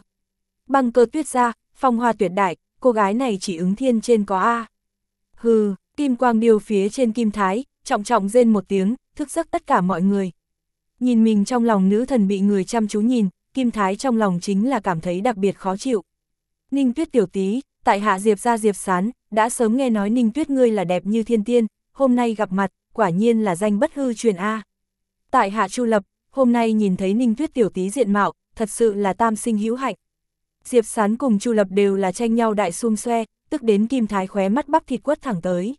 Băng cơ tuyết ra, phong hoa tuyệt đại, cô gái này chỉ ứng thiên trên có A. Hừ, kim quang điêu phía trên kim thái, trọng trọng rên một tiếng, thức giấc tất cả mọi người. Nhìn mình trong lòng nữ thần bị người chăm chú nhìn, kim thái trong lòng chính là cảm thấy đặc biệt khó chịu. Ninh tuyết tiểu tí, tại hạ diệp ra diệp sán, đã sớm nghe nói ninh tuyết ngươi là đẹp như thiên tiên, hôm nay gặp mặt, quả nhiên là danh bất hư truyền A. Tại hạ chu lập, hôm nay nhìn thấy ninh tuyết tiểu tí diện mạo, thật sự là tam sinh hữu hạnh. Diệp Sán cùng Chu Lập đều là tranh nhau đại xung xoe, tức đến Kim Thái khóe mắt bắp thịt quất thẳng tới.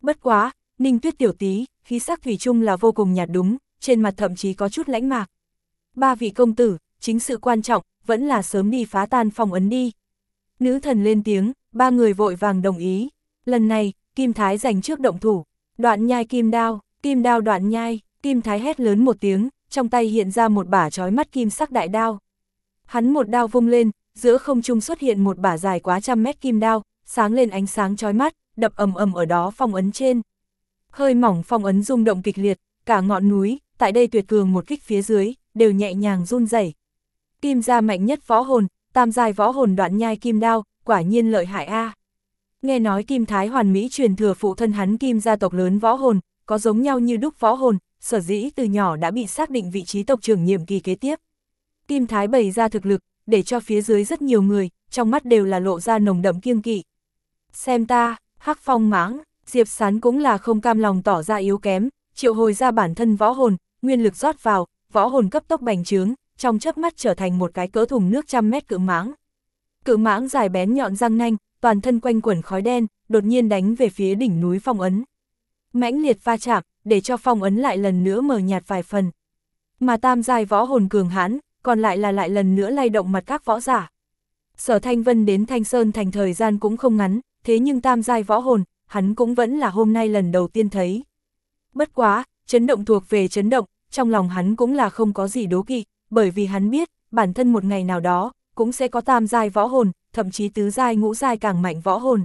Bất quá, Ninh Tuyết tiểu tí, khí sắc thủy chung là vô cùng nhạt đúng, trên mặt thậm chí có chút lãnh mạc. Ba vị công tử, chính sự quan trọng, vẫn là sớm đi phá tan phòng ấn đi. Nữ thần lên tiếng, ba người vội vàng đồng ý. Lần này, Kim Thái giành trước động thủ. Đoạn nhai kim đao, kim đao đoạn nhai, Kim Thái hét lớn một tiếng, trong tay hiện ra một bả trói mắt kim sắc đại đao. Hắn một đao vung lên, giữa không trung xuất hiện một bả dài quá trăm mét kim đao, sáng lên ánh sáng chói mắt, đập ầm ầm ở đó phong ấn trên. Hơi mỏng phong ấn rung động kịch liệt, cả ngọn núi, tại đây tuyệt cường một kích phía dưới, đều nhẹ nhàng run rẩy. Kim gia mạnh nhất võ hồn, tam giai võ hồn đoạn nhai kim đao, quả nhiên lợi hại a. Nghe nói Kim Thái hoàn mỹ truyền thừa phụ thân hắn Kim gia tộc lớn võ hồn, có giống nhau như đúc võ hồn, sở dĩ từ nhỏ đã bị xác định vị trí tộc trưởng nhiệm kỳ kế tiếp. Kim Thái bày ra thực lực, để cho phía dưới rất nhiều người, trong mắt đều là lộ ra nồng đậm kiêng kỵ. Xem ta, hắc phong mãng, Diệp Sán cũng là không cam lòng tỏ ra yếu kém, triệu hồi ra bản thân võ hồn, nguyên lực rót vào, võ hồn cấp tốc bành trướng, trong chớp mắt trở thành một cái cỡ thùng nước trăm mét cự mãng. Cự mãng dài bén nhọn răng nanh, toàn thân quanh quẩn khói đen, đột nhiên đánh về phía đỉnh núi phong ấn. Mãnh liệt va chạm, để cho phong ấn lại lần nữa mờ nhạt vài phần. Mà tam giai võ hồn cường hãn, còn lại là lại lần nữa lay động mặt các võ giả. Sở Thanh Vân đến Thanh Sơn thành thời gian cũng không ngắn, thế nhưng tam giai võ hồn, hắn cũng vẫn là hôm nay lần đầu tiên thấy. Bất quá, chấn động thuộc về chấn động, trong lòng hắn cũng là không có gì đố kỵ, bởi vì hắn biết, bản thân một ngày nào đó, cũng sẽ có tam giai võ hồn, thậm chí tứ giai ngũ giai càng mạnh võ hồn.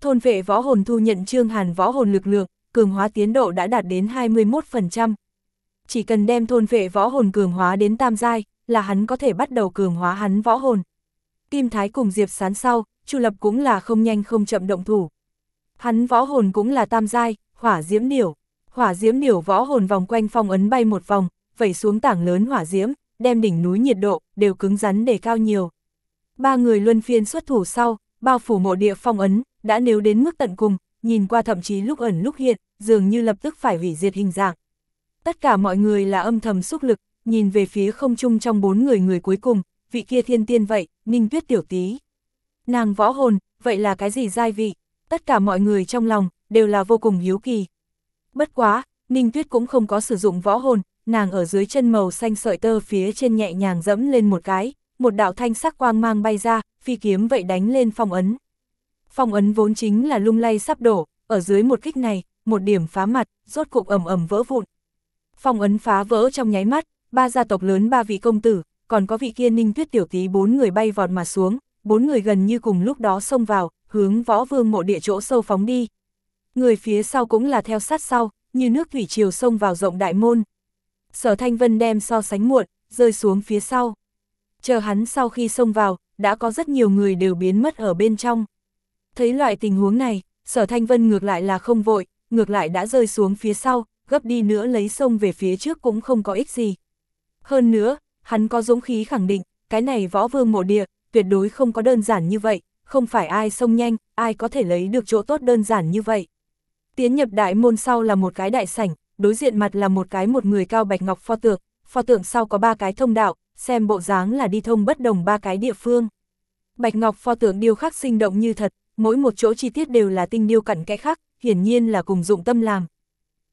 Thôn vệ võ hồn thu nhận trương hàn võ hồn lực lượng, cường hóa tiến độ đã đạt đến 21%. Chỉ cần đem thôn vệ võ hồn cường hóa đến tam giai, là hắn có thể bắt đầu cường hóa hắn võ hồn. Kim Thái cùng Diệp Sán sau, Chu Lập cũng là không nhanh không chậm động thủ. Hắn võ hồn cũng là tam giai, hỏa diễm điểu. Hỏa diễm điểu võ hồn vòng quanh phong ấn bay một vòng, vẩy xuống tảng lớn hỏa diễm, đem đỉnh núi nhiệt độ, đều cứng rắn để cao nhiều. Ba người luân phiên xuất thủ sau, bao phủ mộ địa phong ấn, đã nếu đến mức tận cùng, nhìn qua thậm chí lúc ẩn lúc hiện, dường như lập tức phải hủy diệt hình dạng. Tất cả mọi người là âm thầm xúc lực, nhìn về phía không trung trong bốn người người cuối cùng, vị kia thiên tiên vậy, ninh tuyết tiểu tí. Nàng võ hồn, vậy là cái gì giai vị? Tất cả mọi người trong lòng, đều là vô cùng hiếu kỳ. Bất quá, ninh tuyết cũng không có sử dụng võ hồn, nàng ở dưới chân màu xanh sợi tơ phía trên nhẹ nhàng dẫm lên một cái, một đạo thanh sắc quang mang bay ra, phi kiếm vậy đánh lên phong ấn. Phong ấn vốn chính là lung lay sắp đổ, ở dưới một kích này, một điểm phá mặt, rốt cục ầm ầm vỡ vụn. Phong ấn phá vỡ trong nháy mắt, ba gia tộc lớn ba vị công tử, còn có vị kia ninh tuyết tiểu tí bốn người bay vọt mà xuống, bốn người gần như cùng lúc đó xông vào, hướng võ vương mộ địa chỗ sâu phóng đi. Người phía sau cũng là theo sát sau, như nước thủy triều xông vào rộng đại môn. Sở Thanh Vân đem so sánh muộn, rơi xuống phía sau. Chờ hắn sau khi xông vào, đã có rất nhiều người đều biến mất ở bên trong. Thấy loại tình huống này, Sở Thanh Vân ngược lại là không vội, ngược lại đã rơi xuống phía sau, gấp đi nữa lấy sông về phía trước cũng không có ích gì. Hơn nữa, hắn có dũng khí khẳng định, cái này võ vương mộ địa, tuyệt đối không có đơn giản như vậy, không phải ai sông nhanh, ai có thể lấy được chỗ tốt đơn giản như vậy. Tiến nhập đại môn sau là một cái đại sảnh, đối diện mặt là một cái một người cao bạch ngọc pho tượng, pho tượng sau có ba cái thông đạo, xem bộ dáng là đi thông bất đồng ba cái địa phương. Bạch ngọc pho tượng điêu khắc sinh động như thật, mỗi một chỗ chi tiết đều là tinh điêu cẩn cái khác, hiển nhiên là cùng dụng tâm làm.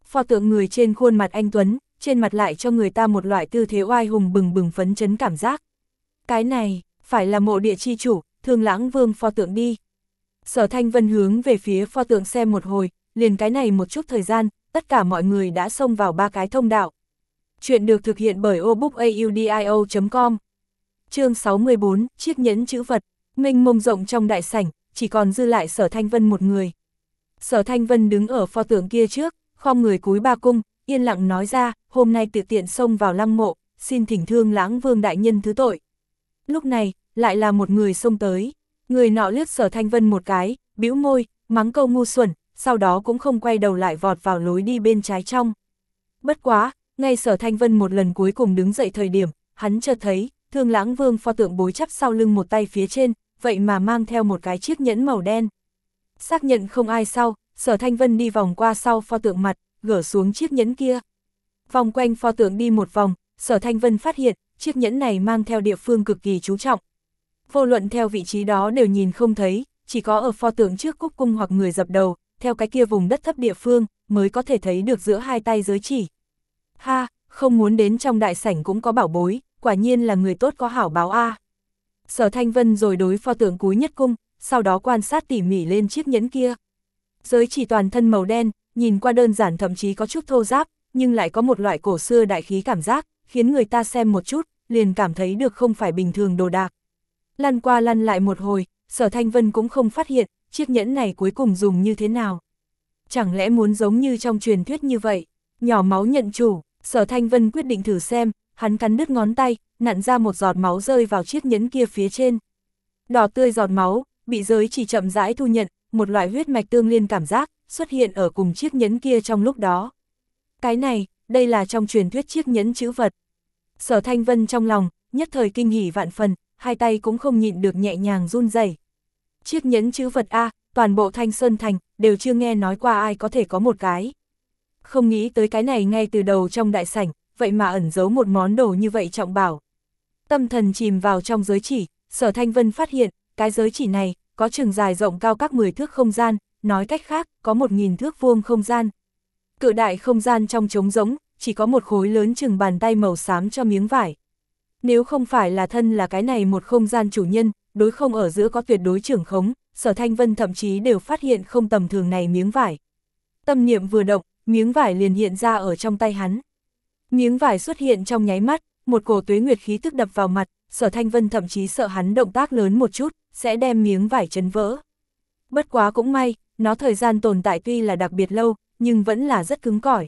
Pho tượng người trên khuôn mặt anh Tuấn, trên mặt lại cho người ta một loại tư thế oai hùng bừng bừng phấn chấn cảm giác. Cái này, phải là mộ địa chi chủ, thương lãng vương pho tượng đi. Sở Thanh Vân hướng về phía pho tượng xem một hồi, liền cái này một chút thời gian, tất cả mọi người đã xông vào ba cái thông đạo. Chuyện được thực hiện bởi obookaudio.com Chương 64, Chiếc nhẫn chữ vật, minh mông rộng trong đại sảnh, chỉ còn dư lại sở Thanh Vân một người. Sở Thanh Vân đứng ở pho tượng kia trước, khom người cúi ba cung, yên lặng nói ra, hôm nay tự tiện xông vào lăng mộ, xin thỉnh thương lãng vương đại nhân thứ tội. Lúc này, lại là một người xông tới, người nọ liếc sở thanh vân một cái, bĩu môi, mắng câu ngu xuẩn, sau đó cũng không quay đầu lại vọt vào lối đi bên trái trong. Bất quá, ngay sở thanh vân một lần cuối cùng đứng dậy thời điểm, hắn chợt thấy, thương lãng vương pho tượng bối chắp sau lưng một tay phía trên, vậy mà mang theo một cái chiếc nhẫn màu đen. Xác nhận không ai sau, sở thanh vân đi vòng qua sau pho tượng mặt, gỡ xuống chiếc nhẫn kia. Vòng quanh pho tượng đi một vòng, sở thanh vân phát hiện, chiếc nhẫn này mang theo địa phương cực kỳ chú trọng. Vô luận theo vị trí đó đều nhìn không thấy, chỉ có ở pho tượng trước cúc cung hoặc người dập đầu, theo cái kia vùng đất thấp địa phương, mới có thể thấy được giữa hai tay giới chỉ. Ha, không muốn đến trong đại sảnh cũng có bảo bối, quả nhiên là người tốt có hảo báo A. Sở Thanh Vân rồi đối pho tượng cúi nhất cung, sau đó quan sát tỉ mỉ lên chiếc nhẫn kia. Giới chỉ toàn thân màu đen, nhìn qua đơn giản thậm chí có chút thô giáp, nhưng lại có một loại cổ xưa đại khí cảm giác, khiến người ta xem một chút, liền cảm thấy được không phải bình thường đồ đạc. Lăn qua lăn lại một hồi, sở thanh vân cũng không phát hiện, chiếc nhẫn này cuối cùng dùng như thế nào. Chẳng lẽ muốn giống như trong truyền thuyết như vậy, nhỏ máu nhận chủ, sở thanh vân quyết định thử xem, hắn cắn đứt ngón tay, nặn ra một giọt máu rơi vào chiếc nhẫn kia phía trên. Đỏ tươi giọt máu, bị giới chỉ chậm rãi thu nhận, một loại huyết mạch tương liên cảm giác, xuất hiện ở cùng chiếc nhẫn kia trong lúc đó. Cái này, đây là trong truyền thuyết chiếc nhẫn chữ vật. Sở Thanh Vân trong lòng, nhất thời kinh hỉ vạn phần, hai tay cũng không nhịn được nhẹ nhàng run rẩy. Chiếc nhẫn chữ vật A, toàn bộ Thanh Sơn Thành, đều chưa nghe nói qua ai có thể có một cái. Không nghĩ tới cái này ngay từ đầu trong đại sảnh, vậy mà ẩn giấu một món đồ như vậy trọng bảo. Tâm thần chìm vào trong giới chỉ, sở Thanh Vân phát hiện, cái giới chỉ này, có trường dài rộng cao các 10 thước không gian, nói cách khác, có 1.000 thước vuông không gian. Cự đại không gian trong trống rỗng, chỉ có một khối lớn chừng bàn tay màu xám cho miếng vải. Nếu không phải là thân là cái này một không gian chủ nhân, đối không ở giữa có tuyệt đối trưởng khống, sở thanh vân thậm chí đều phát hiện không tầm thường này miếng vải. Tâm niệm vừa động, miếng vải liền hiện ra ở trong tay hắn. Miếng vải xuất hiện trong nháy mắt, một cổ tuế nguyệt khí tức đập vào mặt, sở thanh vân thậm chí sợ hắn động tác lớn một chút, sẽ đem miếng vải chấn vỡ. Bất quá cũng may, nó thời gian tồn tại tuy là đặc biệt lâu, nhưng vẫn là rất cứng cỏi.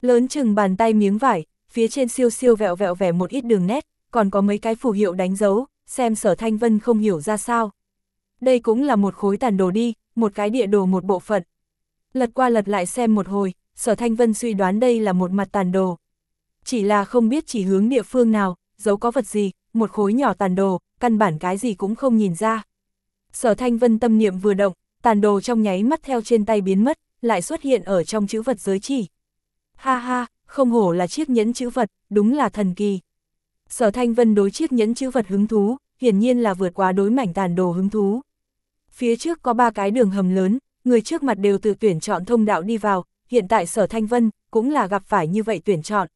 Lớn chừng bàn tay miếng vải, phía trên siêu siêu vẹo vẹo vẻ một ít đường nét, còn có mấy cái phù hiệu đánh dấu, xem sở thanh vân không hiểu ra sao. Đây cũng là một khối tàn đồ đi, một cái địa đồ một bộ phận. Lật qua lật lại xem một hồi, sở thanh vân suy đoán đây là một mặt tàn đồ. Chỉ là không biết chỉ hướng địa phương nào, giấu có vật gì, một khối nhỏ tàn đồ, căn bản cái gì cũng không nhìn ra. Sở thanh vân tâm niệm vừa động, tàn đồ trong nháy mắt theo trên tay biến mất, lại xuất hiện ở trong chữ vật giới chỉ. Ha ha, không hổ là chiếc nhẫn chữ vật, đúng là thần kỳ. Sở Thanh Vân đối chiếc nhẫn chữ vật hứng thú, hiển nhiên là vượt qua đối mảnh tàn đồ hứng thú. Phía trước có ba cái đường hầm lớn, người trước mặt đều tự tuyển chọn thông đạo đi vào, hiện tại Sở Thanh Vân cũng là gặp phải như vậy tuyển chọn.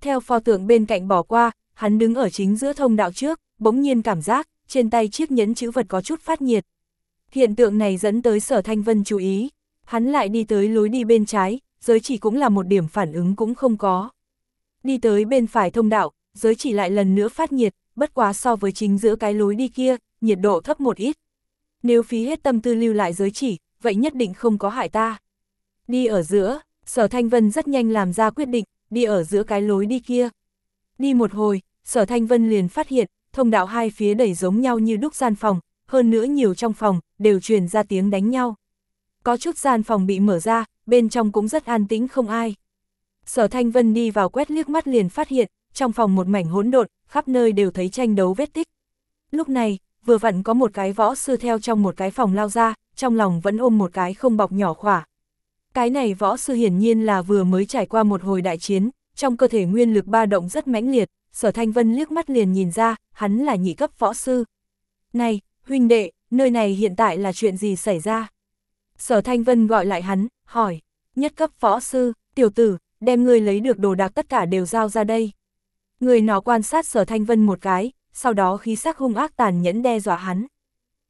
Theo pho tượng bên cạnh bỏ qua, hắn đứng ở chính giữa thông đạo trước, bỗng nhiên cảm giác, trên tay chiếc nhẫn chữ vật có chút phát nhiệt. Hiện tượng này dẫn tới Sở Thanh Vân chú ý, hắn lại đi tới lối đi bên trái, giới chỉ cũng là một điểm phản ứng cũng không có. Đi tới bên phải thông đạo, giới chỉ lại lần nữa phát nhiệt, bất quá so với chính giữa cái lối đi kia, nhiệt độ thấp một ít. Nếu phí hết tâm tư lưu lại giới chỉ, vậy nhất định không có hại ta. Đi ở giữa, sở thanh vân rất nhanh làm ra quyết định, đi ở giữa cái lối đi kia. Đi một hồi, sở thanh vân liền phát hiện, thông đạo hai phía đẩy giống nhau như đúc gian phòng, hơn nữa nhiều trong phòng, đều truyền ra tiếng đánh nhau. Có chút gian phòng bị mở ra, bên trong cũng rất an tĩnh không ai. Sở Thanh Vân đi vào quét liếc mắt liền phát hiện, trong phòng một mảnh hỗn độn, khắp nơi đều thấy tranh đấu vết tích. Lúc này, vừa vặn có một cái võ sư theo trong một cái phòng lao ra, trong lòng vẫn ôm một cái không bọc nhỏ khỏa. Cái này võ sư hiển nhiên là vừa mới trải qua một hồi đại chiến, trong cơ thể nguyên lực ba động rất mãnh liệt, sở thanh vân liếc mắt liền nhìn ra, hắn là nhị cấp võ sư. Này, huynh đệ, nơi này hiện tại là chuyện gì xảy ra? Sở thanh vân gọi lại hắn, hỏi, nhất cấp võ sư, tiểu tử, đem ngươi lấy được đồ đạc tất cả đều giao ra đây. Người nó quan sát sở thanh vân một cái, sau đó khí sắc hung ác tàn nhẫn đe dọa hắn.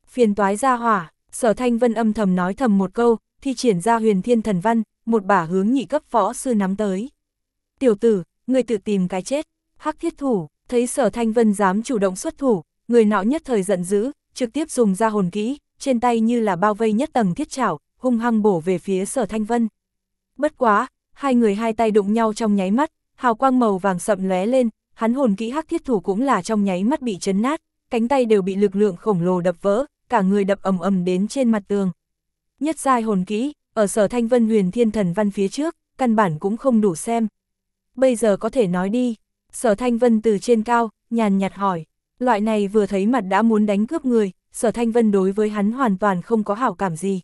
Phiền toái ra hỏa, sở thanh vân âm thầm nói thầm một câu, thi triển ra huyền thiên thần văn, một bả hướng nhị cấp võ sư nắm tới. Tiểu tử, người tự tìm cái chết, hắc thiết thủ, thấy sở thanh vân dám chủ động xuất thủ, người nọ nhất thời giận dữ, trực tiếp dùng ra hồn kỹ, trên tay như là bao vây nhất tầng thiết chảo, hung hăng bổ về phía sở thanh vân. Bất quá, hai người hai tay đụng nhau trong nháy mắt, hào quang màu vàng sậm lóe lên, hắn hồn kỹ hắc thiết thủ cũng là trong nháy mắt bị chấn nát, cánh tay đều bị lực lượng khổng lồ đập vỡ, cả người đập ầm ầm đến trên mặt tường. Nhất giai hồn kỹ, ở sở thanh vân huyền thiên thần văn phía trước, căn bản cũng không đủ xem. Bây giờ có thể nói đi, sở thanh vân từ trên cao, nhàn nhạt hỏi, loại này vừa thấy mặt đã muốn đánh cướp người, sở thanh vân đối với hắn hoàn toàn không có hảo cảm gì.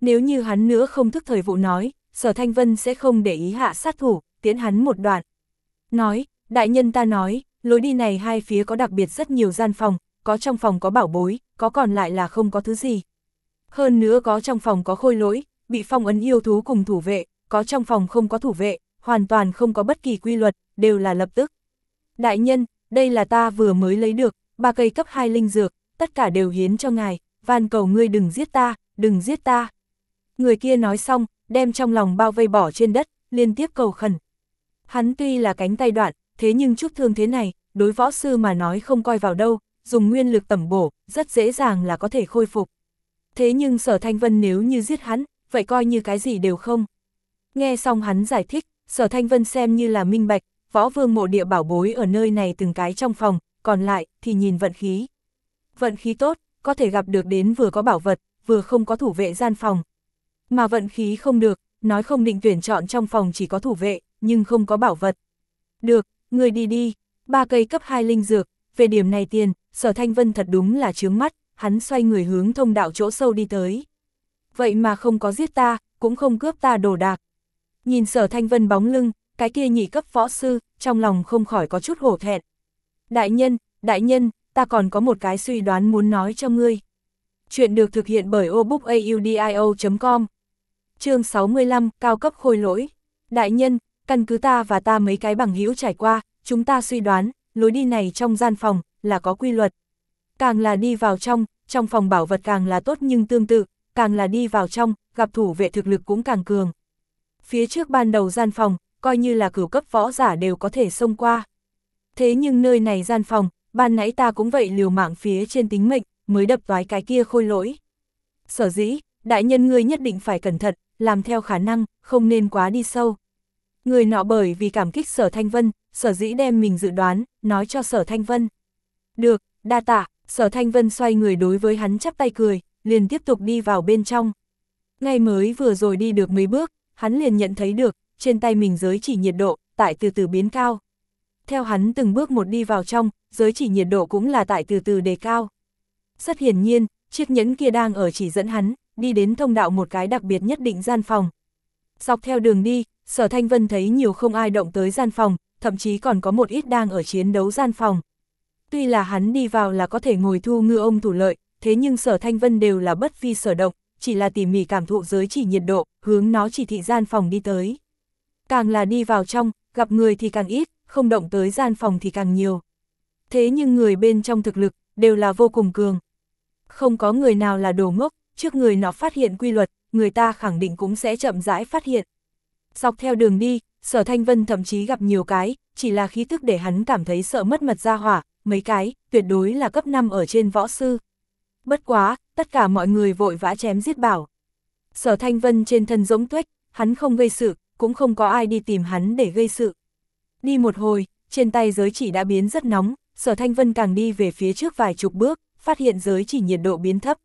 Nếu như hắn nữa không thức thời vụ nói, sở thanh vân sẽ không để ý hạ sát thủ, tiến hắn một đoạn. Nói, đại nhân ta nói, lối đi này hai phía có đặc biệt rất nhiều gian phòng, có trong phòng có bảo bối, có còn lại là không có thứ gì. Hơn nữa có trong phòng có khôi lỗi, bị phong ấn yêu thú cùng thủ vệ, có trong phòng không có thủ vệ, hoàn toàn không có bất kỳ quy luật, đều là lập tức. Đại nhân, đây là ta vừa mới lấy được, ba cây cấp 2 linh dược, tất cả đều hiến cho ngài, van cầu ngươi đừng giết ta, đừng giết ta. Người kia nói xong, đem trong lòng bao vây bỏ trên đất, liên tiếp cầu khẩn. Hắn tuy là cánh tay đoạn, thế nhưng chút thương thế này, đối võ sư mà nói không coi vào đâu, dùng nguyên lực tẩm bổ, rất dễ dàng là có thể khôi phục. Thế nhưng sở thanh vân nếu như giết hắn, vậy coi như cái gì đều không. Nghe xong hắn giải thích, sở thanh vân xem như là minh bạch, võ vương mộ địa bảo bối ở nơi này từng cái trong phòng, còn lại thì nhìn vận khí. Vận khí tốt, có thể gặp được đến vừa có bảo vật, vừa không có thủ vệ gian phòng. Mà vận khí không được, nói không định tuyển chọn trong phòng chỉ có thủ vệ, nhưng không có bảo vật. Được, người đi đi, ba cây cấp 2 linh dược, về điểm này tiền, sở thanh vân thật đúng là chướng mắt, hắn xoay người hướng thông đạo chỗ sâu đi tới. Vậy mà không có giết ta, cũng không cướp ta đồ đạc. Nhìn sở thanh vân bóng lưng, cái kia nhị cấp võ sư, trong lòng không khỏi có chút hổ thẹn. Đại nhân, đại nhân, ta còn có một cái suy đoán muốn nói cho ngươi. Chuyện được thực hiện bởi obookaudio.com chương 65, cao cấp khôi lỗi. Đại nhân, căn cứ ta và ta mấy cái bằng hữu trải qua, chúng ta suy đoán, lối đi này trong gian phòng, là có quy luật. Càng là đi vào trong, trong phòng bảo vật càng là tốt nhưng tương tự, càng là đi vào trong, gặp thủ vệ thực lực cũng càng cường. Phía trước ban đầu gian phòng, coi như là cửu cấp võ giả đều có thể xông qua. Thế nhưng nơi này gian phòng, ban nãy ta cũng vậy liều mạng phía trên tính mệnh, mới đập toái cái kia khôi lỗi. Sở dĩ, đại nhân ngươi nhất định phải cẩn thận, làm theo khả năng, không nên quá đi sâu. Người nọ bởi vì cảm kích sở Thanh Vân, sở dĩ đem mình dự đoán, nói cho sở Thanh Vân. Được, đa tạ, sở Thanh Vân xoay người đối với hắn chắp tay cười, liền tiếp tục đi vào bên trong. Ngay mới vừa rồi đi được mấy bước, hắn liền nhận thấy được, trên tay mình giới chỉ nhiệt độ, tại từ từ biến cao. Theo hắn từng bước một đi vào trong, giới chỉ nhiệt độ cũng là tại từ từ đề cao. Rất hiển nhiên, chiếc nhẫn kia đang ở chỉ dẫn hắn, đi đến thông đạo một cái đặc biệt nhất định gian phòng. Dọc theo đường đi, Sở Thanh Vân thấy nhiều không ai động tới gian phòng, thậm chí còn có một ít đang ở chiến đấu gian phòng. Tuy là hắn đi vào là có thể ngồi thu ngư ông thủ lợi, thế nhưng Sở Thanh Vân đều là bất vi sở động, chỉ là tỉ mỉ cảm thụ giới chỉ nhiệt độ, hướng nó chỉ thị gian phòng đi tới. Càng là đi vào trong, gặp người thì càng ít, không động tới gian phòng thì càng nhiều. Thế nhưng người bên trong thực lực, đều là vô cùng cường. Không có người nào là đồ ngốc, trước người nó phát hiện quy luật, người ta khẳng định cũng sẽ chậm rãi phát hiện. Dọc theo đường đi, sở thanh vân thậm chí gặp nhiều cái, chỉ là khí thức để hắn cảm thấy sợ mất mật ra hỏa, mấy cái, tuyệt đối là cấp 5 ở trên võ sư. Bất quá, tất cả mọi người vội vã chém giết bảo. Sở thanh vân trên thân giống tuếch, hắn không gây sự, cũng không có ai đi tìm hắn để gây sự. Đi một hồi, trên tay giới chỉ đã biến rất nóng, sở thanh vân càng đi về phía trước vài chục bước, phát hiện giới chỉ nhiệt độ biến thấp.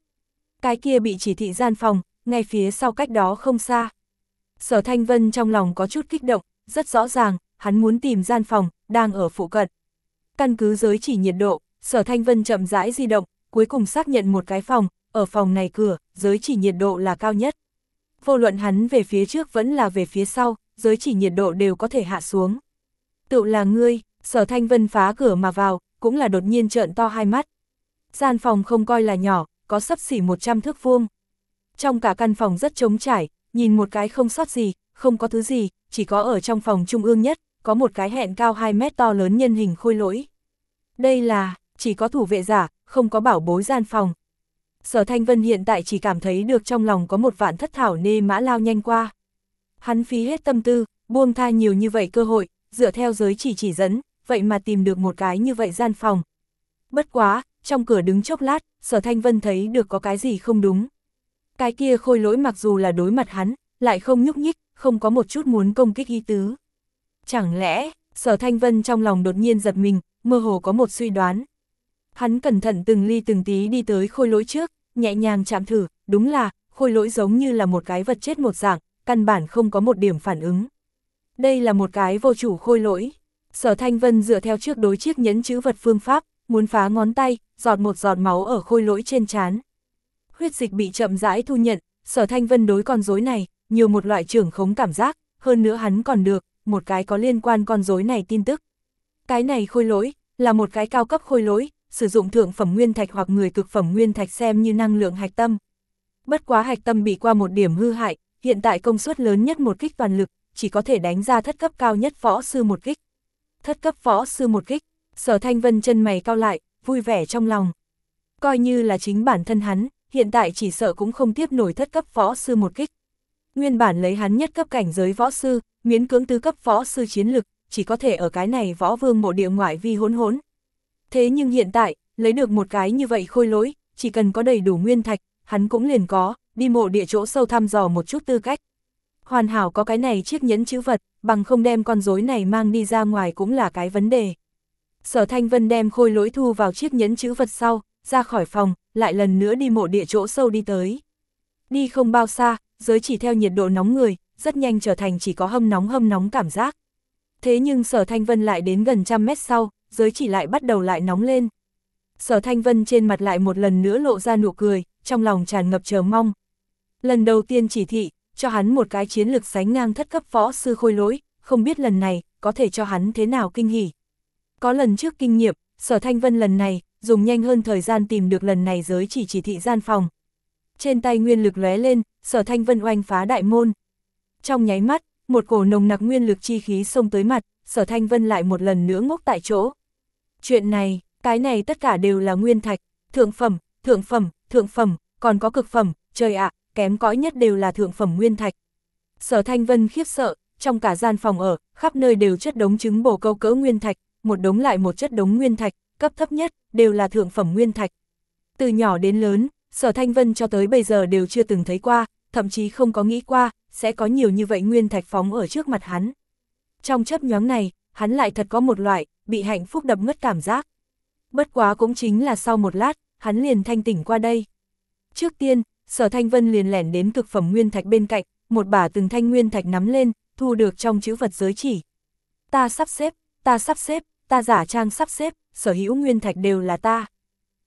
Cái kia bị chỉ thị gian phòng, ngay phía sau cách đó không xa. Sở Thanh Vân trong lòng có chút kích động, rất rõ ràng, hắn muốn tìm gian phòng, đang ở phụ cận. Căn cứ giới chỉ nhiệt độ, Sở Thanh Vân chậm rãi di động, cuối cùng xác nhận một cái phòng, ở phòng này cửa, giới chỉ nhiệt độ là cao nhất. Vô luận hắn về phía trước vẫn là về phía sau, giới chỉ nhiệt độ đều có thể hạ xuống. Tự là ngươi, Sở Thanh Vân phá cửa mà vào, cũng là đột nhiên trợn to hai mắt. Gian phòng không coi là nhỏ, có sấp xỉ 100 thước vuông. Trong cả căn phòng rất trống trải, nhìn một cái không sót gì, không có thứ gì, chỉ có ở trong phòng trung ương nhất, có một cái hẹn cao 2 mét to lớn nhân hình khôi lỗi. Đây là, chỉ có thủ vệ giả, không có bảo bối gian phòng. Sở Thanh Vân hiện tại chỉ cảm thấy được trong lòng có một vạn thất thảo nê mã lao nhanh qua. Hắn phí hết tâm tư, buông tha nhiều như vậy cơ hội, dựa theo giới chỉ chỉ dẫn, vậy mà tìm được một cái như vậy gian phòng. Bất quá, trong cửa đứng chốc lát, sở thanh vân thấy được có cái gì không đúng. Cái kia khôi lỗi mặc dù là đối mặt hắn, lại không nhúc nhích, không có một chút muốn công kích y tứ. Chẳng lẽ, sở thanh vân trong lòng đột nhiên giật mình, mơ hồ có một suy đoán. Hắn cẩn thận từng ly từng tí đi tới khôi lỗi trước, nhẹ nhàng chạm thử, đúng là, khôi lỗi giống như là một cái vật chết một dạng, căn bản không có một điểm phản ứng. Đây là một cái vô chủ khôi lỗi. Sở Thanh Vân dựa theo trước đối chiếc nhẫn chữ vật phương pháp, muốn phá ngón tay, giọt một giọt máu ở khôi lỗi trên chán. Huyết dịch bị chậm rãi thu nhận, sở thanh vân đối con rối này, nhiều một loại trưởng khống cảm giác, hơn nữa hắn còn được, một cái có liên quan con rối này tin tức. Cái này khôi lỗi, là một cái cao cấp khôi lỗi, sử dụng thượng phẩm nguyên thạch hoặc người cực phẩm nguyên thạch xem như năng lượng hạch tâm. Bất quá hạch tâm bị qua một điểm hư hại, hiện tại công suất lớn nhất một kích toàn lực, chỉ có thể đánh ra thất cấp cao nhất võ sư một kích. Thất cấp võ sư một kích, sở thanh vân chân mày cao lại, vui vẻ trong lòng. Coi như là chính bản thân hắn, hiện tại chỉ sợ cũng không tiếp nổi thất cấp võ sư một kích. Nguyên bản lấy hắn nhất cấp cảnh giới võ sư, miễn cưỡng tứ cấp võ sư chiến lực, chỉ có thể ở cái này võ vương mộ địa ngoại vi hỗn hỗn. Thế nhưng hiện tại, lấy được một cái như vậy khôi lỗi, chỉ cần có đầy đủ nguyên thạch, hắn cũng liền có, đi mộ địa chỗ sâu thăm dò một chút tư cách. Hoàn hảo có cái này chiếc nhẫn chữ vật, bằng không đem con rối này mang đi ra ngoài cũng là cái vấn đề. Sở Thanh Vân đem khôi lỗi thu vào chiếc nhẫn chữ vật sau, ra khỏi phòng, lại lần nữa đi mộ địa chỗ sâu đi tới. Đi không bao xa, giới chỉ theo nhiệt độ nóng người, rất nhanh trở thành chỉ có hâm nóng hâm nóng cảm giác. Thế nhưng sở thanh vân lại đến gần trăm mét sau, giới chỉ lại bắt đầu lại nóng lên. Sở thanh vân trên mặt lại một lần nữa lộ ra nụ cười, trong lòng tràn ngập chờ mong. Lần đầu tiên chỉ thị, cho hắn một cái chiến lược sánh ngang thất cấp võ sư khôi lỗi, không biết lần này, có thể cho hắn thế nào kinh hỉ. Có lần trước kinh nghiệm, sở thanh vân lần này, dùng nhanh hơn thời gian tìm được lần này giới chỉ chỉ thị gian phòng. Trên tay nguyên lực lóe lên, sở thanh vân oanh phá đại môn. Trong nháy mắt, một cổ nồng nặc nguyên lực chi khí xông tới mặt, sở thanh vân lại một lần nữa ngốc tại chỗ. Chuyện này, cái này tất cả đều là nguyên thạch, thượng phẩm, thượng phẩm, thượng phẩm, còn có cực phẩm, trời ạ, kém cõi nhất đều là thượng phẩm nguyên thạch. Sở thanh vân khiếp sợ, trong cả gian phòng ở, khắp nơi đều chất đống trứng bổ câu cỡ nguyên thạch, một đống lại một chất đống nguyên thạch, cấp thấp nhất, đều là thượng phẩm nguyên thạch. Từ nhỏ đến lớn, Sở Thanh Vân cho tới bây giờ đều chưa từng thấy qua, thậm chí không có nghĩ qua, sẽ có nhiều như vậy nguyên thạch phóng ở trước mặt hắn. Trong chấp nhoáng này, hắn lại thật có một loại, bị hạnh phúc đập ngất cảm giác. Bất quá cũng chính là sau một lát, hắn liền thanh tỉnh qua đây. Trước tiên, sở thanh vân liền lẻn đến cực phẩm nguyên thạch bên cạnh, một bả từng thanh nguyên thạch nắm lên, thu được trong chữ vật giới chỉ. Ta sắp xếp, ta sắp xếp, ta giả trang sắp xếp, sở hữu nguyên thạch đều là ta.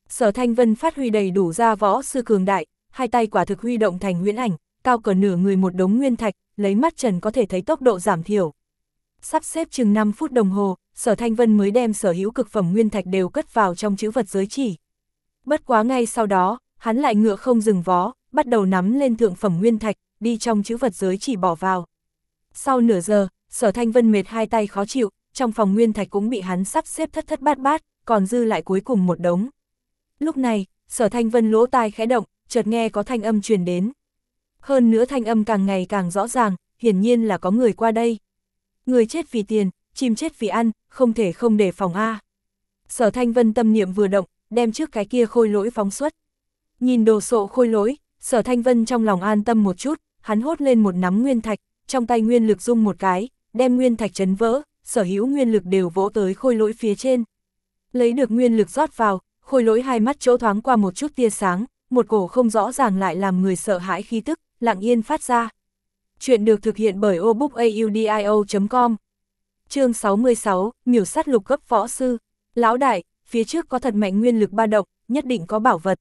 Sở Thanh Vân phát huy đầy đủ ra võ sư cường đại, hai tay quả thực huy động thành huyễn ảnh, cao cỡ nửa người một đống nguyên thạch, lấy mắt trần có thể thấy tốc độ giảm thiểu. Sắp xếp chừng 5 phút đồng hồ, Sở Thanh Vân mới đem sở hữu cực phẩm nguyên thạch đều cất vào trong chữ vật giới chỉ. Bất quá ngay sau đó, hắn lại ngựa không dừng vó, bắt đầu nắm lên thượng phẩm nguyên thạch, đi trong chữ vật giới chỉ bỏ vào. Sau nửa giờ, Sở Thanh Vân mệt hai tay khó chịu, trong phòng nguyên thạch cũng bị hắn sắp xếp thất thất bát bát, còn dư lại cuối cùng một đống. Lúc này, sở thanh vân lỗ tai khẽ động, chợt nghe có thanh âm truyền đến. Hơn nữa thanh âm càng ngày càng rõ ràng, hiển nhiên là có người qua đây. Người chết vì tiền, chim chết vì ăn, không thể không để phòng A. Sở thanh vân tâm niệm vừa động, đem trước cái kia khôi lỗi phóng xuất. Nhìn đồ sộ khôi lỗi, sở thanh vân trong lòng an tâm một chút, hắn hốt lên một nắm nguyên thạch, trong tay nguyên lực dung một cái, đem nguyên thạch chấn vỡ, sở hữu nguyên lực đều vỗ tới khôi lỗi phía trên. Lấy được nguyên lực rót vào, khôi lỗi hai mắt chỗ thoáng qua một chút tia sáng, một cổ không rõ ràng lại làm người sợ hãi khí tức, lặng yên phát ra. Chuyện được thực hiện bởi obookaudio.com Chương 66, miểu sát lục cấp võ sư. Lão đại, phía trước có thật mạnh nguyên lực ba động, nhất định có bảo vật.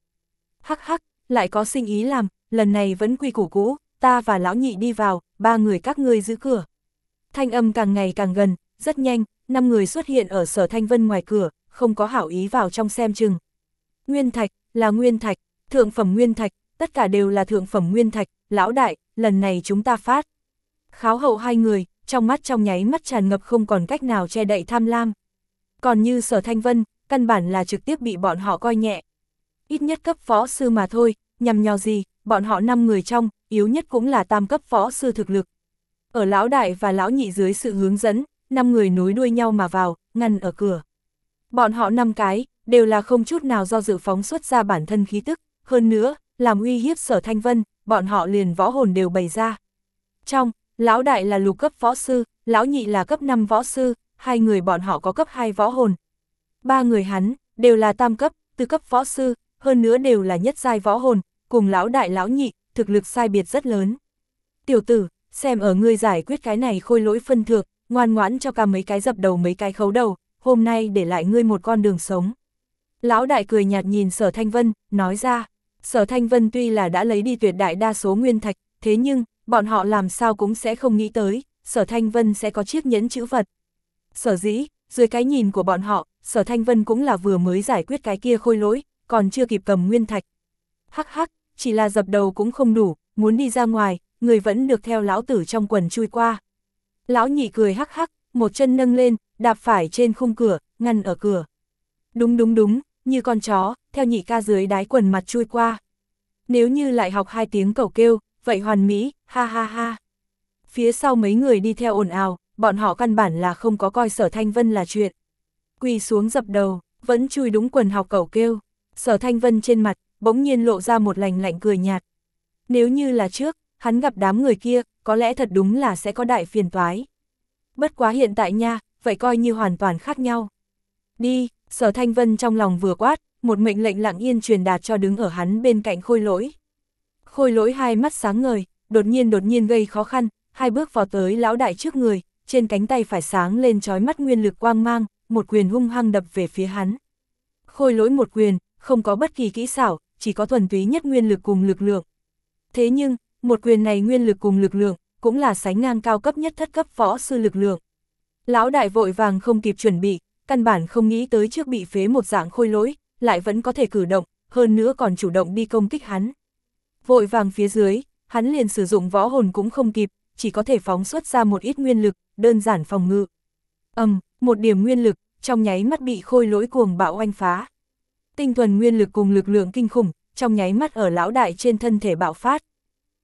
Hắc hắc, lại có sinh ý làm, lần này vẫn quy củ cũ, ta và lão nhị đi vào, ba người các ngươi giữ cửa. Thanh âm càng ngày càng gần, rất nhanh, năm người xuất hiện ở sở thanh vân ngoài cửa, không có hảo ý vào trong xem chừng. Nguyên thạch, là nguyên thạch, thượng phẩm nguyên thạch, tất cả đều là thượng phẩm nguyên thạch, lão đại, lần này chúng ta phát. Kháo hậu hai người, trong mắt trong nháy mắt tràn ngập không còn cách nào che đậy tham lam. Còn như sở thanh vân, căn bản là trực tiếp bị bọn họ coi nhẹ. Ít nhất cấp phó sư mà thôi, nhằm nhò gì, bọn họ năm người trong, yếu nhất cũng là tam cấp phó sư thực lực. Ở lão đại và lão nhị dưới sự hướng dẫn, năm người nối đuôi nhau mà vào, ngăn ở cửa. Bọn họ năm cái, đều là không chút nào do dự phóng xuất ra bản thân khí tức, hơn nữa, làm uy hiếp sở thanh vân, bọn họ liền võ hồn đều bày ra. Trong, lão đại là lục cấp võ sư, lão nhị là cấp 5 võ sư, hai người bọn họ có cấp 2 võ hồn. Ba người hắn, đều là tam cấp, tư cấp võ sư, hơn nữa đều là nhất giai võ hồn, cùng lão đại lão nhị, thực lực sai biệt rất lớn. Tiểu tử, xem ở ngươi giải quyết cái này khôi lỗi phân thược, ngoan ngoãn cho cả mấy cái dập đầu mấy cái khấu đầu, hôm nay để lại ngươi một con đường sống. Lão đại cười nhạt nhìn sở thanh vân, nói ra, sở thanh vân tuy là đã lấy đi tuyệt đại đa số nguyên thạch, thế nhưng, bọn họ làm sao cũng sẽ không nghĩ tới, sở thanh vân sẽ có chiếc nhẫn chữ vật. Sở dĩ, dưới cái nhìn của bọn họ, sở thanh vân cũng là vừa mới giải quyết cái kia khôi lỗi, còn chưa kịp cầm nguyên thạch. Hắc hắc, chỉ là dập đầu cũng không đủ, muốn đi ra ngoài, người vẫn được theo lão tử trong quần chui qua. Lão nhị cười hắc hắc, một chân nâng lên, đạp phải trên khung cửa, ngăn ở cửa. Đúng đúng đúng, như con chó, theo nhị ca dưới đáy quần mặt chui qua. Nếu như lại học hai tiếng cầu kêu, vậy hoàn mỹ, ha ha ha. Phía sau mấy người đi theo ồn ào, bọn họ căn bản là không có coi sở thanh vân là chuyện. Quỳ xuống dập đầu, vẫn chui đúng quần học cầu kêu. Sở thanh vân trên mặt, bỗng nhiên lộ ra một lành lạnh cười nhạt. Nếu như là trước, hắn gặp đám người kia, có lẽ thật đúng là sẽ có đại phiền toái. Bất quá hiện tại nha, vậy coi như hoàn toàn khác nhau. Đi, sở thanh vân trong lòng vừa quát, một mệnh lệnh lặng yên truyền đạt cho đứng ở hắn bên cạnh khôi lỗi. Khôi lỗi hai mắt sáng ngời, đột nhiên đột nhiên gây khó khăn, hai bước vào tới lão đại trước người, trên cánh tay phải sáng lên trói mắt nguyên lực quang mang, một quyền hung hăng đập về phía hắn. Khôi lỗi một quyền, không có bất kỳ kỹ xảo, chỉ có thuần túy nhất nguyên lực cùng lực lượng. Thế nhưng, một quyền này nguyên lực cùng lực lượng, cũng là sánh ngang cao cấp nhất thất cấp võ sư lực lượng. Lão đại vội vàng không kịp chuẩn bị, căn bản không nghĩ tới trước bị phế một dạng khôi lỗi, lại vẫn có thể cử động, hơn nữa còn chủ động đi công kích hắn. Vội vàng phía dưới, hắn liền sử dụng võ hồn cũng không kịp, chỉ có thể phóng xuất ra một ít nguyên lực, đơn giản phòng ngự. ầm, um, một điểm nguyên lực, trong nháy mắt bị khôi lỗi cuồng bạo oanh phá. Tinh thuần nguyên lực cùng lực lượng kinh khủng, trong nháy mắt ở lão đại trên thân thể bạo phát.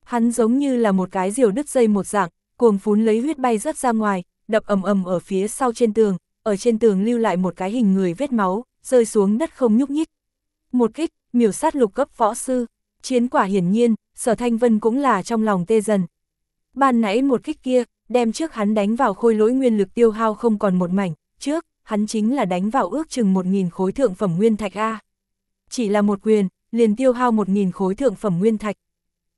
Hắn giống như là một cái diều đứt dây một dạng, cuồng phún lấy huyết bay rất ra ngoài, đập ầm ầm ở phía sau trên tường, ở trên tường lưu lại một cái hình người vết máu, rơi xuống đất không nhúc nhích. Một kích, miểu sát lục cấp võ sư, chiến quả hiển nhiên, sở thanh vân cũng là trong lòng tê dần. Ban nãy một kích kia, đem trước hắn đánh vào khôi lỗi nguyên lực tiêu hao không còn một mảnh, trước, hắn chính là đánh vào ước chừng 1.000 khối thượng phẩm nguyên thạch A. Chỉ là một quyền, liền tiêu hao 1.000 khối thượng phẩm nguyên thạch.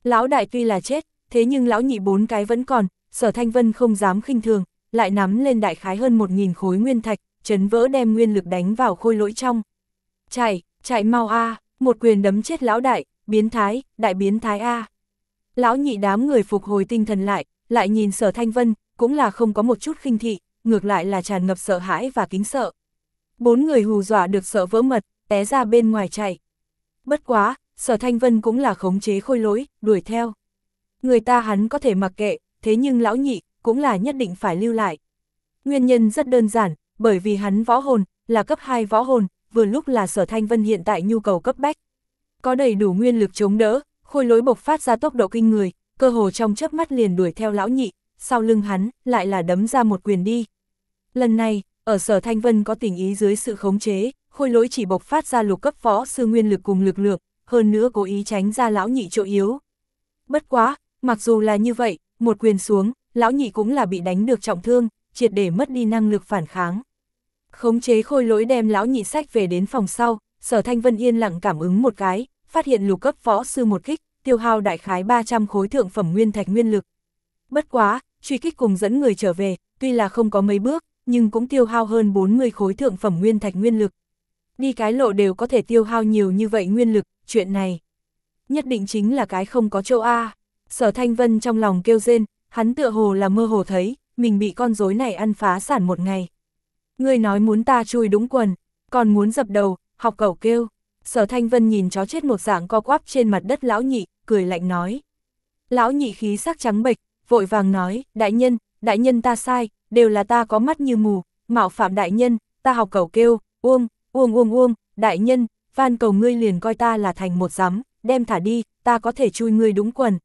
Lão đại tuy là chết, thế nhưng lão nhị bốn cái vẫn còn, sở thanh vân không dám khinh thường, lại nắm lên đại khái hơn 1.000 khối nguyên thạch, chấn vỡ đem nguyên lực đánh vào khôi lỗi trong. Chạy, chạy mau A, một quyền đấm chết lão đại, biến thái, đại biến thái A. Lão nhị đám người phục hồi tinh thần lại, lại nhìn sở thanh vân, cũng là không có một chút khinh thị, ngược lại là tràn ngập sợ hãi và kính sợ. Bốn người hù dọa được sợ vỡ mật, té ra bên ngoài chạy. Bất quá, sở thanh vân cũng là khống chế khôi lỗi, đuổi theo. Người ta hắn có thể mặc kệ, thế nhưng lão nhị, cũng là nhất định phải lưu lại. Nguyên nhân rất đơn giản, bởi vì hắn võ hồn, là cấp 2 võ hồn, vừa lúc là sở thanh vân hiện tại nhu cầu cấp bách. Có đầy đủ nguyên lực chống đỡ, khôi lối bộc phát ra tốc độ kinh người, cơ hồ trong chớp mắt liền đuổi theo lão nhị, sau lưng hắn, lại là đấm ra một quyền đi. Lần này, ở sở thanh vân có tình ý dưới sự khống chế, khôi lỗi chỉ bộc phát ra lục cấp võ sư nguyên lực cùng lực lượng, hơn nữa cố ý tránh ra lão nhị chỗ yếu. Bất quá, mặc dù là như vậy, một quyền xuống, lão nhị cũng là bị đánh được trọng thương, triệt để mất đi năng lực phản kháng. Khống chế khôi lỗi đem lão nhị sách về đến phòng sau, sở thanh vân yên lặng cảm ứng một cái, phát hiện lục cấp võ sư một kích, tiêu hao đại khái 300 khối thượng phẩm nguyên thạch nguyên lực. Bất quá, truy kích cùng dẫn người trở về, tuy là không có mấy bước, nhưng cũng tiêu hao hơn 40 khối thượng phẩm nguyên thạch nguyên lực. Đi cái lộ đều có thể tiêu hao nhiều như vậy nguyên lực, chuyện này. Nhất định chính là cái không có chỗ A. Sở Thanh Vân trong lòng kêu rên, hắn tựa hồ là mơ hồ thấy, mình bị con rối này ăn phá sản một ngày. Ngươi nói muốn ta chui đúng quần, còn muốn dập đầu, học cẩu kêu. Sở Thanh Vân nhìn chó chết một dạng co quắp trên mặt đất lão nhị, cười lạnh nói. Lão nhị khí sắc trắng bệch, vội vàng nói, đại nhân, đại nhân ta sai, đều là ta có mắt như mù, mạo phạm đại nhân, ta học cẩu kêu, uông, uông uông uông, đại nhân, van cầu ngươi liền coi ta là thành một giám, đem thả đi, ta có thể chui ngươi đúng quần.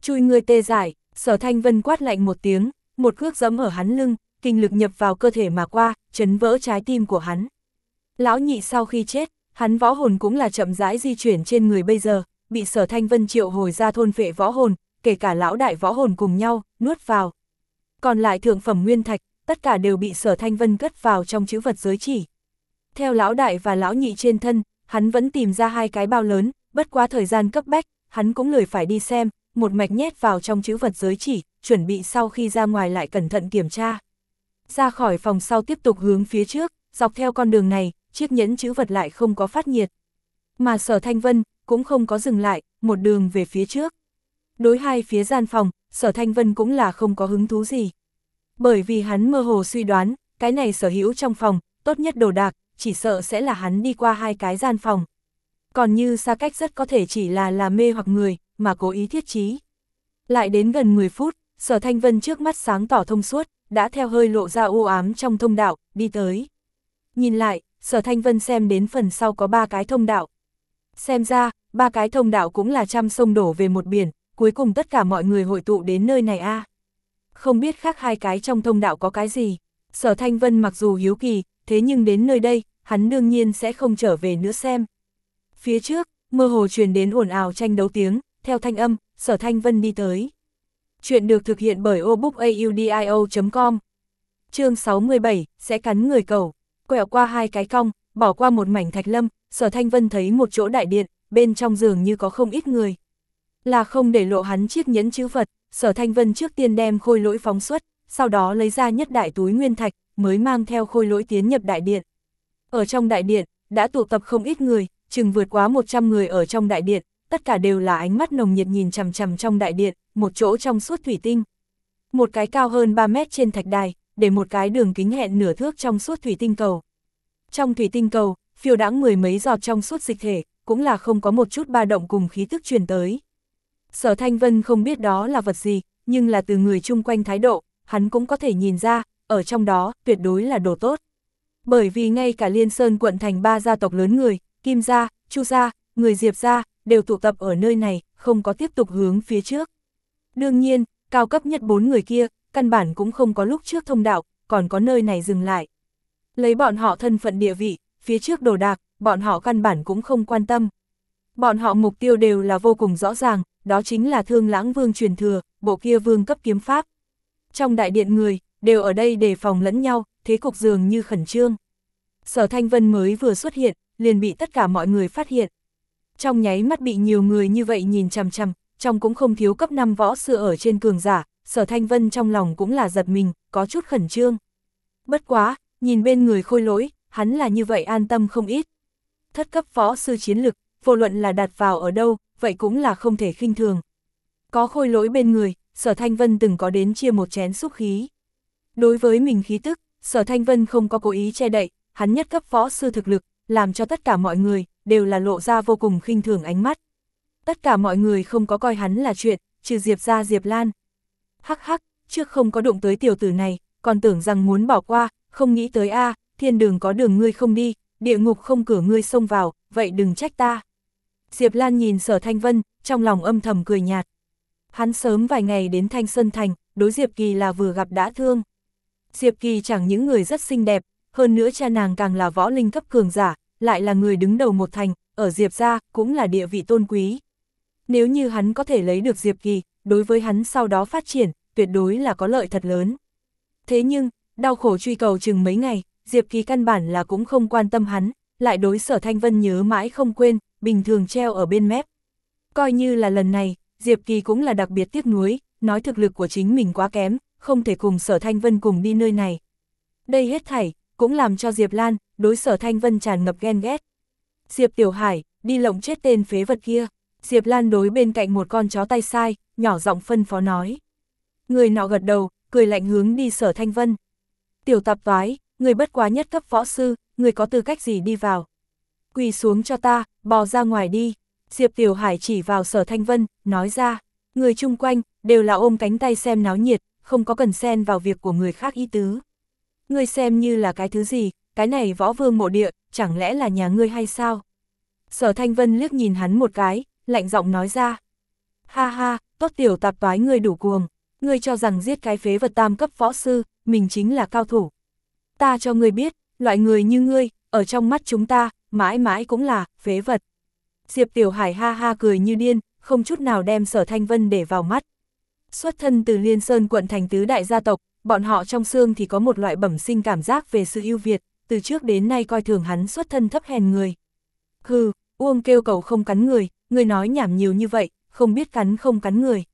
Chui ngươi tê giải, sở thanh vân quát lạnh một tiếng, một cước giẫm ở hắn lưng, kinh lực nhập vào cơ thể mà qua, chấn vỡ trái tim của hắn. Lão nhị sau khi chết, hắn võ hồn cũng là chậm rãi di chuyển trên người bây giờ, bị sở thanh vân triệu hồi ra thôn vệ võ hồn, kể cả lão đại võ hồn cùng nhau, nuốt vào. Còn lại thượng phẩm nguyên thạch, tất cả đều bị sở thanh vân cất vào trong chữ vật giới chỉ. Theo lão đại và lão nhị trên thân, hắn vẫn tìm ra hai cái bao lớn, bất quá thời gian cấp bách, hắn cũng lười phải đi xem, một mạch nhét vào trong chữ vật giới chỉ, chuẩn bị sau khi ra ngoài lại cẩn thận kiểm tra. Ra khỏi phòng sau tiếp tục hướng phía trước, dọc theo con đường này, chiếc nhẫn chữ vật lại không có phát nhiệt. Mà sở thanh vân, cũng không có dừng lại, một đường về phía trước. Đối hai phía gian phòng, sở thanh vân cũng là không có hứng thú gì. Bởi vì hắn mơ hồ suy đoán, cái này sở hữu trong phòng, tốt nhất đồ đạc, chỉ sợ sẽ là hắn đi qua hai cái gian phòng. Còn như xa cách rất có thể chỉ là là mê hoặc người, mà cố ý thiết trí. Lại đến gần 10 phút, sở thanh vân trước mắt sáng tỏ thông suốt, đã theo hơi lộ ra u ám trong thông đạo, đi tới. Nhìn lại, sở thanh vân xem đến phần sau có ba cái thông đạo. Xem ra, ba cái thông đạo cũng là trăm sông đổ về một biển, cuối cùng tất cả mọi người hội tụ đến nơi này a Không biết khác hai cái trong thông đạo có cái gì. Sở Thanh Vân mặc dù hiếu kỳ, thế nhưng đến nơi đây, hắn đương nhiên sẽ không trở về nữa xem. Phía trước, mơ hồ truyền đến ồn ào tranh đấu tiếng, theo thanh âm, Sở Thanh Vân đi tới. Chuyện được thực hiện bởi obookaudio.com Chương 67, sẽ cắn người cầu, quẹo qua hai cái cong, bỏ qua một mảnh thạch lâm, Sở Thanh Vân thấy một chỗ đại điện, bên trong giường như có không ít người. Là không để lộ hắn chiếc nhẫn chữ vật, Sở Thanh Vân trước tiên đem khôi lỗi phóng xuất, sau đó lấy ra nhất đại túi nguyên thạch, mới mang theo khôi lỗi tiến nhập đại điện. Ở trong đại điện, đã tụ tập không ít người, chừng vượt quá 100 người ở trong đại điện, tất cả đều là ánh mắt nồng nhiệt nhìn chằm chằm trong đại điện, một chỗ trong suốt thủy tinh. Một cái cao hơn 3 mét trên thạch đài, để một cái đường kính hẹn nửa thước trong suốt thủy tinh cầu. Trong thủy tinh cầu, phiêu đãng mười mấy giọt trong suốt dịch thể, cũng là không có một chút ba động cùng khí tức truyền tới. Sở Thanh Vân không biết đó là vật gì, nhưng là từ người chung quanh thái độ, hắn cũng có thể nhìn ra, ở trong đó, tuyệt đối là đồ tốt. Bởi vì ngay cả Liên Sơn quận thành ba gia tộc lớn người, Kim gia, Chu gia, người Diệp gia, đều tụ tập ở nơi này, không có tiếp tục hướng phía trước. Đương nhiên, cao cấp nhất bốn người kia, căn bản cũng không có lúc trước thông đạo, còn có nơi này dừng lại. Lấy bọn họ thân phận địa vị, phía trước đồ đạc, bọn họ căn bản cũng không quan tâm. Bọn họ mục tiêu đều là vô cùng rõ ràng, đó chính là thương lãng vương truyền thừa, bộ kia vương cấp kiếm pháp. Trong đại điện người, đều ở đây đề phòng lẫn nhau, thế cục dường như khẩn trương. Sở Thanh Vân mới vừa xuất hiện, liền bị tất cả mọi người phát hiện. Trong nháy mắt bị nhiều người như vậy nhìn chằm chằm, trong cũng không thiếu cấp 5 võ sư ở trên cường giả, sở Thanh Vân trong lòng cũng là giật mình, có chút khẩn trương. Bất quá, nhìn bên người khôi lỗi, hắn là như vậy an tâm không ít. Thất cấp võ sư chiến lực, vô luận là đặt vào ở đâu, vậy cũng là không thể khinh thường. Có khôi lỗi bên người, sở Thanh Vân từng có đến chia một chén xúc khí. Đối với mình khí tức, sở Thanh Vân không có cố ý che đậy, hắn nhất cấp võ sư thực lực, làm cho tất cả mọi người, đều là lộ ra vô cùng khinh thường ánh mắt. Tất cả mọi người không có coi hắn là chuyện, trừ Diệp ra Diệp Lan. Hắc hắc, trước không có đụng tới tiểu tử này, còn tưởng rằng muốn bỏ qua, không nghĩ tới a thiên đường có đường ngươi không đi, địa ngục không cửa ngươi xông vào, vậy đừng trách ta. Diệp Lan nhìn sở Thanh Vân, trong lòng âm thầm cười nhạt. Hắn sớm vài ngày đến Thanh Sơn Thành, đối Diệp Kỳ là vừa gặp đã thương. Diệp Kỳ chẳng những người rất xinh đẹp, hơn nữa cha nàng càng là võ linh cấp cường giả, lại là người đứng đầu một thành, ở Diệp gia cũng là địa vị tôn quý. Nếu như hắn có thể lấy được Diệp Kỳ, đối với hắn sau đó phát triển, tuyệt đối là có lợi thật lớn. Thế nhưng, đau khổ truy cầu chừng mấy ngày, Diệp Kỳ căn bản là cũng không quan tâm hắn, lại đối sở Thanh Vân nhớ mãi không quên, bình thường treo ở bên mép. Coi như là lần này, Diệp Kỳ cũng là đặc biệt tiếc nuối, nói thực lực của chính mình quá kém, không thể cùng sở Thanh Vân cùng đi nơi này. Đây hết thảy, cũng làm cho Diệp Lan, đối sở Thanh Vân tràn ngập ghen ghét. Diệp Tiểu Hải, đi lộng chết tên phế vật kia. Diệp Lan đối bên cạnh một con chó tay sai, nhỏ giọng phân phó nói. Người nọ gật đầu, cười lạnh hướng đi sở Thanh Vân. Tiểu tập toái, người bất quá nhất cấp võ sư, người có tư cách gì đi vào. Quỳ xuống cho ta, bò ra ngoài đi. Diệp Tiểu Hải chỉ vào sở Thanh Vân, nói ra. Người chung quanh, đều là ôm cánh tay xem náo nhiệt, không có cần xen vào việc của người khác y tứ. Ngươi xem như là cái thứ gì, cái này võ vương mộ địa, chẳng lẽ là nhà ngươi hay sao? Sở Thanh Vân liếc nhìn hắn một cái, lạnh giọng nói ra. Ha ha, tốt tiểu tạp toái ngươi đủ cuồng, ngươi cho rằng giết cái phế vật tam cấp võ sư, mình chính là cao thủ. Ta cho ngươi biết, loại người như ngươi, ở trong mắt chúng ta, mãi mãi cũng là, phế vật. Diệp Tiểu Hải ha ha cười như điên, không chút nào đem sở Thanh Vân để vào mắt. Xuất thân từ Liên Sơn quận thành tứ đại gia tộc, bọn họ trong xương thì có một loại bẩm sinh cảm giác về sự ưu việt, từ trước đến nay coi thường hắn xuất thân thấp hèn người. Hừ, Uông kêu cầu không cắn người, người nói nhảm nhiều như vậy, không biết cắn không cắn người.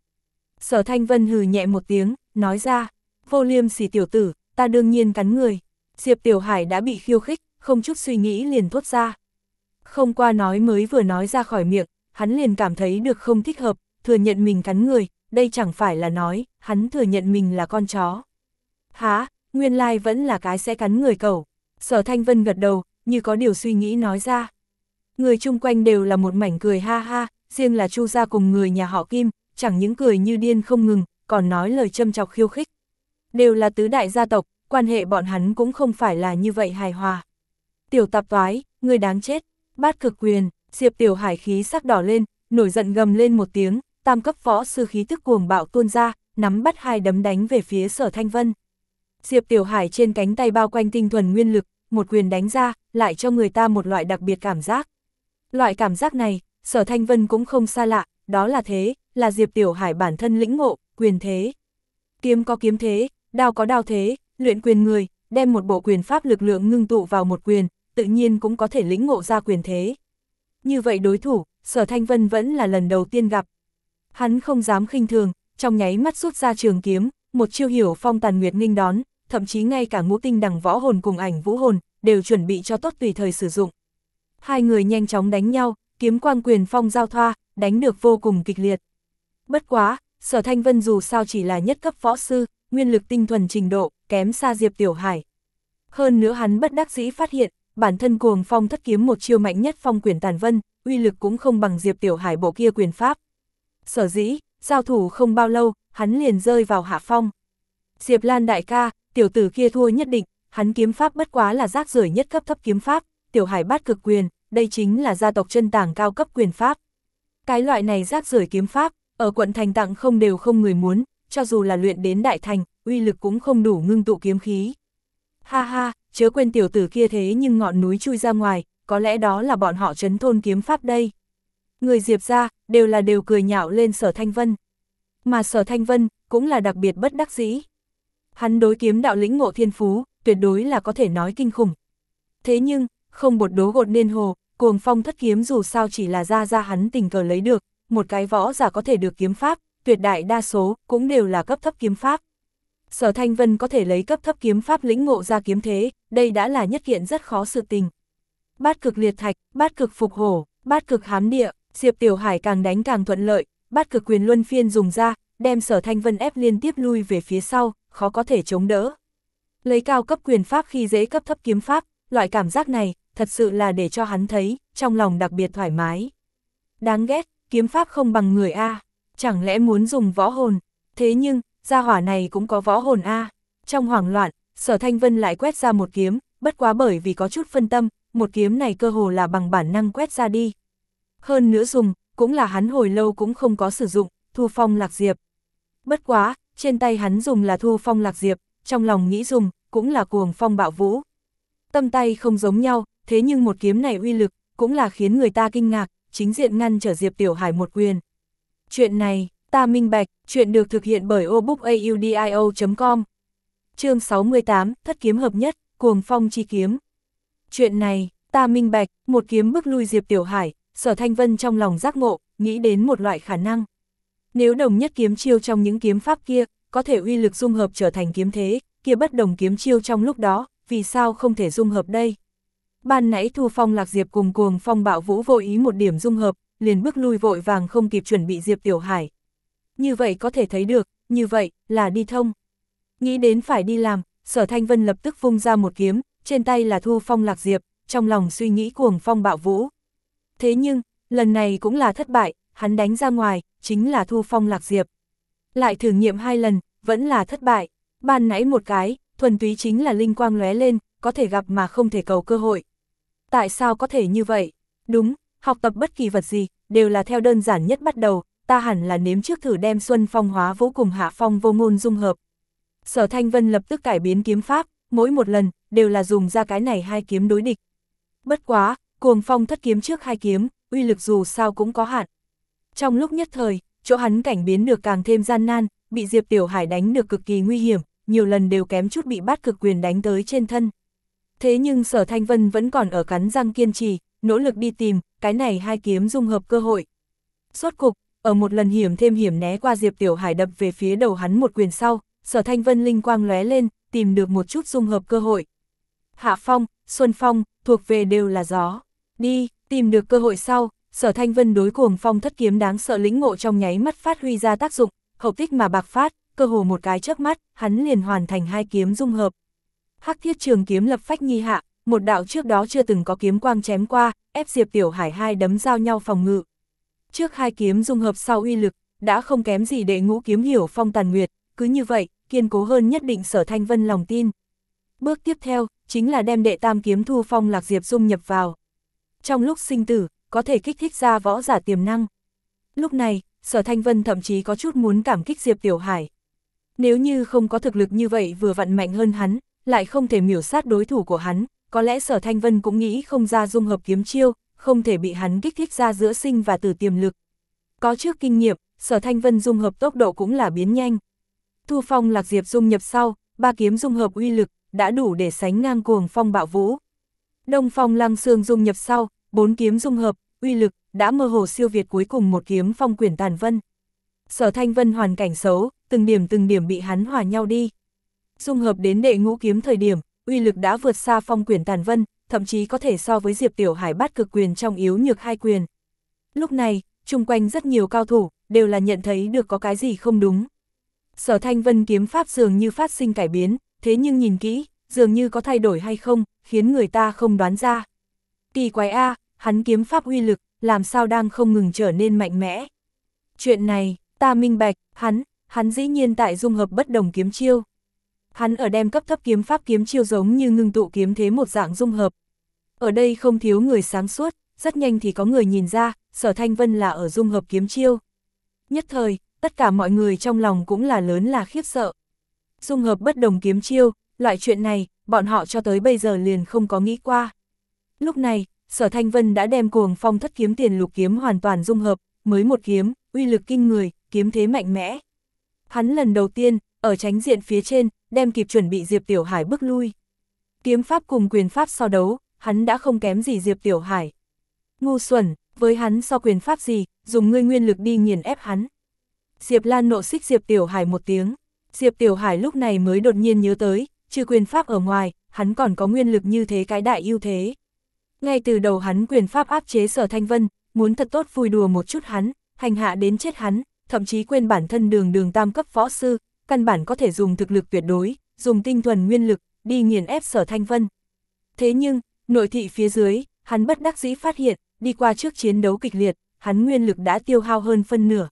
Sở Thanh Vân hừ nhẹ một tiếng, nói ra, vô liêm sỉ tiểu tử, ta đương nhiên cắn người. Diệp Tiểu Hải đã bị khiêu khích, không chút suy nghĩ liền thốt ra. Không qua nói mới vừa nói ra khỏi miệng, hắn liền cảm thấy được không thích hợp, thừa nhận mình cắn người, đây chẳng phải là nói, hắn thừa nhận mình là con chó. Há, nguyên lai vẫn là cái sẽ cắn người cầu. Sở Thanh Vân gật đầu, như có điều suy nghĩ nói ra. Người chung quanh đều là một mảnh cười ha ha, riêng là Chu gia cùng người nhà họ Kim, chẳng những cười như điên không ngừng, còn nói lời châm chọc khiêu khích. Đều là tứ đại gia tộc, quan hệ bọn hắn cũng không phải là như vậy hài hòa. Tiểu tạp toái, người đáng chết, bát cực quyền, Diệp Tiểu Hải khí sắc đỏ lên, nổi giận gầm lên một tiếng, tam cấp võ sư khí tức cuồng bạo tuôn ra, nắm bắt hai đấm đánh về phía sở thanh vân. Diệp Tiểu Hải trên cánh tay bao quanh tinh thuần nguyên lực, một quyền đánh ra, lại cho người ta một loại đặc biệt cảm giác. Loại cảm giác này, sở thanh vân cũng không xa lạ, đó là thế, là Diệp Tiểu Hải bản thân lĩnh ngộ, quyền thế. Kiếm có kiếm thế, đao có đao thế, luyện quyền người, đem một bộ quyền pháp lực lượng ngưng tụ vào một quyền, tự nhiên cũng có thể lĩnh ngộ ra quyền thế. Như vậy đối thủ, sở thanh vân vẫn là lần đầu tiên gặp. Hắn không dám khinh thường, trong nháy mắt rút ra trường kiếm, một chiêu hiểu phong tàn nguyệt nghênh đón, thậm chí ngay cả ngũ tinh đằng võ hồn cùng ảnh vũ hồn, đều chuẩn bị cho tốt tùy thời sử dụng. Hai người nhanh chóng đánh nhau, kiếm quang quyền phong giao thoa, đánh được vô cùng kịch liệt. Bất quá, sở thanh vân dù sao chỉ là nhất cấp võ sư, nguyên lực tinh thuần trình độ, kém xa Diệp Tiểu Hải. Hơn nữa hắn bất đắc dĩ phát hiện, bản thân cuồng phong thất kiếm một chiêu mạnh nhất phong quyền tàn vân, uy lực cũng không bằng Diệp Tiểu Hải bộ kia quyền pháp. Sở dĩ, giao thủ không bao lâu, hắn liền rơi vào hạ phong. Diệp Lan đại ca, tiểu tử kia thua nhất định, hắn kiếm pháp bất quá là rác rưởi nhất cấp thấp kiếm pháp, tiểu hải bát cực quyền, đây chính là gia tộc chân tàng cao cấp quyền pháp. Cái loại này rác rưởi kiếm pháp, ở quận thành tặng không đều không người muốn, cho dù là luyện đến đại thành, uy lực cũng không đủ ngưng tụ kiếm khí. Ha ha, chớ quên tiểu tử kia thế nhưng ngọn núi chui ra ngoài, có lẽ đó là bọn họ chấn thôn kiếm pháp đây. Người Diệp ra, đều là đều cười nhạo lên sở Thanh Vân. Mà sở Thanh Vân, cũng là đặc biệt bất đắc dĩ. Hắn đối kiếm đạo lĩnh ngộ thiên phú, tuyệt đối là có thể nói kinh khủng. Thế nhưng, không bột đố gột nên hồ, cuồng phong thất kiếm dù sao chỉ là ra ra hắn tình cờ lấy được, một cái võ giả có thể được kiếm pháp, tuyệt đại đa số cũng đều là cấp thấp kiếm pháp. Sở Thanh Vân có thể lấy cấp thấp kiếm pháp lĩnh ngộ ra kiếm thế, đây đã là nhất kiện rất khó sự tình. Bát cực liệt thạch, bát cực phục hổ, bát cực hám địa, Diệp Tiểu Hải càng đánh càng thuận lợi, bắt cực quyền luân phiên dùng ra, đem Sở Thanh Vân ép liên tiếp lui về phía sau, khó có thể chống đỡ. Lấy cao cấp quyền pháp khi dễ cấp thấp kiếm pháp, loại cảm giác này, thật sự là để cho hắn thấy, trong lòng đặc biệt thoải mái. Đáng ghét, kiếm pháp không bằng người A, chẳng lẽ muốn dùng võ hồn, thế nhưng, gia hỏa này cũng có võ hồn A. Trong hoảng loạn, sở thanh vân lại quét ra một kiếm, bất quá bởi vì có chút phân tâm, một kiếm này cơ hồ là bằng bản năng quét ra đi. Hơn nữa dùng, cũng là hắn hồi lâu cũng không có sử dụng, thu phong lạc diệp. Bất quá, trên tay hắn dùng là thu phong lạc diệp, trong lòng nghĩ dùng, cũng là cuồng phong bạo vũ. Tâm tay không giống nhau, thế nhưng một kiếm này uy lực, cũng là khiến người ta kinh ngạc, chính diện ngăn trở Diệp Tiểu Hải một quyền. Chuyện này, ta minh bạch, chuyện được thực hiện bởi obookaudio.com. chương 68, thất kiếm hợp nhất, cuồng phong chi kiếm. Chuyện này, ta minh bạch, một kiếm bức lui Diệp Tiểu Hải, sở thanh vân trong lòng giác ngộ, nghĩ đến một loại khả năng. Nếu đồng nhất kiếm chiêu trong những kiếm pháp kia, có thể uy lực dung hợp trở thành kiếm thế, kia bất đồng kiếm chiêu trong lúc đó, vì sao không thể dung hợp đây? Ban nãy Thu Phong Lạc Diệp cùng cuồng phong bạo vũ vội ý một điểm dung hợp, liền bước lui vội vàng không kịp chuẩn bị Diệp Tiểu Hải. Như vậy có thể thấy được, như vậy, là đi thông. Nghĩ đến phải đi làm, sở thanh vân lập tức vung ra một kiếm, trên tay là Thu Phong Lạc Diệp, trong lòng suy nghĩ cuồng phong bạo vũ. Thế nhưng, lần này cũng là thất bại, hắn đánh ra ngoài, chính là Thu Phong Lạc Diệp. Lại thử nghiệm hai lần, vẫn là thất bại. Ban nãy một cái, thuần túy chính là linh quang lóe lên, có thể gặp mà không thể cầu cơ hội. Tại sao có thể như vậy? Đúng, học tập bất kỳ vật gì, đều là theo đơn giản nhất bắt đầu, ta hẳn là nếm trước thử đem Xuân Phong hóa vũ cùng Hạ Phong vô ngôn dung hợp. Sở Thanh Vân lập tức cải biến kiếm pháp, mỗi một lần, đều là dùng ra cái này hai kiếm đối địch. Bất quá, cuồng phong thất kiếm trước hai kiếm, uy lực dù sao cũng có hạn. Trong lúc nhất thời, chỗ hắn cảnh biến được càng thêm gian nan, bị Diệp Tiểu Hải đánh được cực kỳ nguy hiểm, nhiều lần đều kém chút bị bắt cực quyền đánh tới trên thân. Thế nhưng sở thanh vân vẫn còn ở cắn răng kiên trì, nỗ lực đi tìm, cái này hai kiếm dung hợp cơ hội. Suốt cục, ở một lần hiểm thêm hiểm né qua Diệp Tiểu Hải đập về phía đầu hắn một quyền sau, sở thanh vân linh quang lóe lên, tìm được một chút dung hợp cơ hội. Hạ Phong, Xuân Phong, thuộc về đều là gió. Đi, tìm được cơ hội sau, sở thanh vân đối cuồng phong thất kiếm đáng sợ lĩnh ngộ trong nháy mắt phát huy ra tác dụng, hậu tích mà bạc phát, cơ hồ một cái chớp mắt, hắn liền hoàn thành hai kiếm dung hợp. Hắc thiết trường kiếm lập phách nghi hạ, một đạo trước đó chưa từng có kiếm quang chém qua, ép Diệp Tiểu Hải hai đấm giao nhau phòng ngự. Trước hai kiếm dung hợp sau uy lực, đã không kém gì để ngũ kiếm hiểu phong tàn nguyệt, cứ như vậy, kiên cố hơn nhất định sở thanh vân lòng tin. Bước tiếp theo, chính là đem đệ tam kiếm thu phong lạc diệp dung nhập vào. Trong lúc sinh tử, có thể kích thích ra võ giả tiềm năng. Lúc này, sở thanh vân thậm chí có chút muốn cảm kích Diệp Tiểu Hải. Nếu như không có thực lực như vậy vừa vặn mạnh hơn hắn, lại không thể miểu sát đối thủ của hắn, có lẽ sở thanh vân cũng nghĩ không ra dung hợp kiếm chiêu, không thể bị hắn kích thích ra giữa sinh và tử tiềm lực. Có trước kinh nghiệm, sở thanh vân dung hợp tốc độ cũng là biến nhanh. Thu phong lạc diệp dung nhập sau, ba kiếm dung hợp uy lực, đã đủ để sánh ngang cuồng phong bạo vũ. Đông phong lăng xương dung nhập sau, bốn kiếm dung hợp, uy lực, đã mơ hồ siêu việt cuối cùng một kiếm phong quyển tàn vân. Sở thanh vân hoàn cảnh xấu, từng điểm từng điểm bị hắn hòa nhau đi. Dung hợp đến đệ ngũ kiếm thời điểm, uy lực đã vượt xa phong quyển tàn vân, thậm chí có thể so với Diệp Tiểu Hải bắt cực quyền trong yếu nhược hai quyền. Lúc này, chung quanh rất nhiều cao thủ, đều là nhận thấy được có cái gì không đúng. Sở thanh vân kiếm pháp dường như phát sinh cải biến, thế nhưng nhìn kỹ, dường như có thay đổi hay không, khiến người ta không đoán ra. Kỳ quái A, hắn kiếm pháp uy lực, làm sao đang không ngừng trở nên mạnh mẽ. Chuyện này, ta minh bạch, hắn, hắn dĩ nhiên tại dung hợp bất đồng kiếm chiêu. Hắn ở đem cấp thấp kiếm pháp kiếm chiêu giống như ngưng tụ kiếm thế một dạng dung hợp. Ở đây không thiếu người sáng suốt, rất nhanh thì có người nhìn ra, sở thanh vân là ở dung hợp kiếm chiêu. Nhất thời, tất cả mọi người trong lòng cũng là lớn là khiếp sợ. Dung hợp bất đồng kiếm chiêu, loại chuyện này, bọn họ cho tới bây giờ liền không có nghĩ qua. Lúc này, sở thanh vân đã đem cuồng phong thất kiếm tiền lục kiếm hoàn toàn dung hợp, mới một kiếm, uy lực kinh người, kiếm thế mạnh mẽ. Hắn lần đầu tiên, ở tránh diện phía trên, đem kịp chuẩn bị Diệp Tiểu Hải bước lui. Kiếm pháp cùng quyền pháp so đấu, hắn đã không kém gì Diệp Tiểu Hải. Ngu xuẩn, với hắn so quyền pháp gì, dùng ngươi nguyên lực đi nghiền ép hắn. Diệp Lan nộ xích Diệp Tiểu Hải một tiếng. Diệp Tiểu Hải lúc này mới đột nhiên nhớ tới, trừ quyền pháp ở ngoài, hắn còn có nguyên lực như thế cái đại ưu thế. Ngay từ đầu hắn quyền pháp áp chế sở thanh vân, muốn thật tốt vui đùa một chút hắn, hành hạ đến chết hắn, thậm chí quên bản thân đường đường tam cấp võ sư, căn bản có thể dùng thực lực tuyệt đối, dùng tinh thuần nguyên lực, đi nghiền ép sở thanh vân. Thế nhưng, nội thị phía dưới, hắn bất đắc dĩ phát hiện, đi qua trước chiến đấu kịch liệt, hắn nguyên lực đã tiêu hao hơn phân nửa.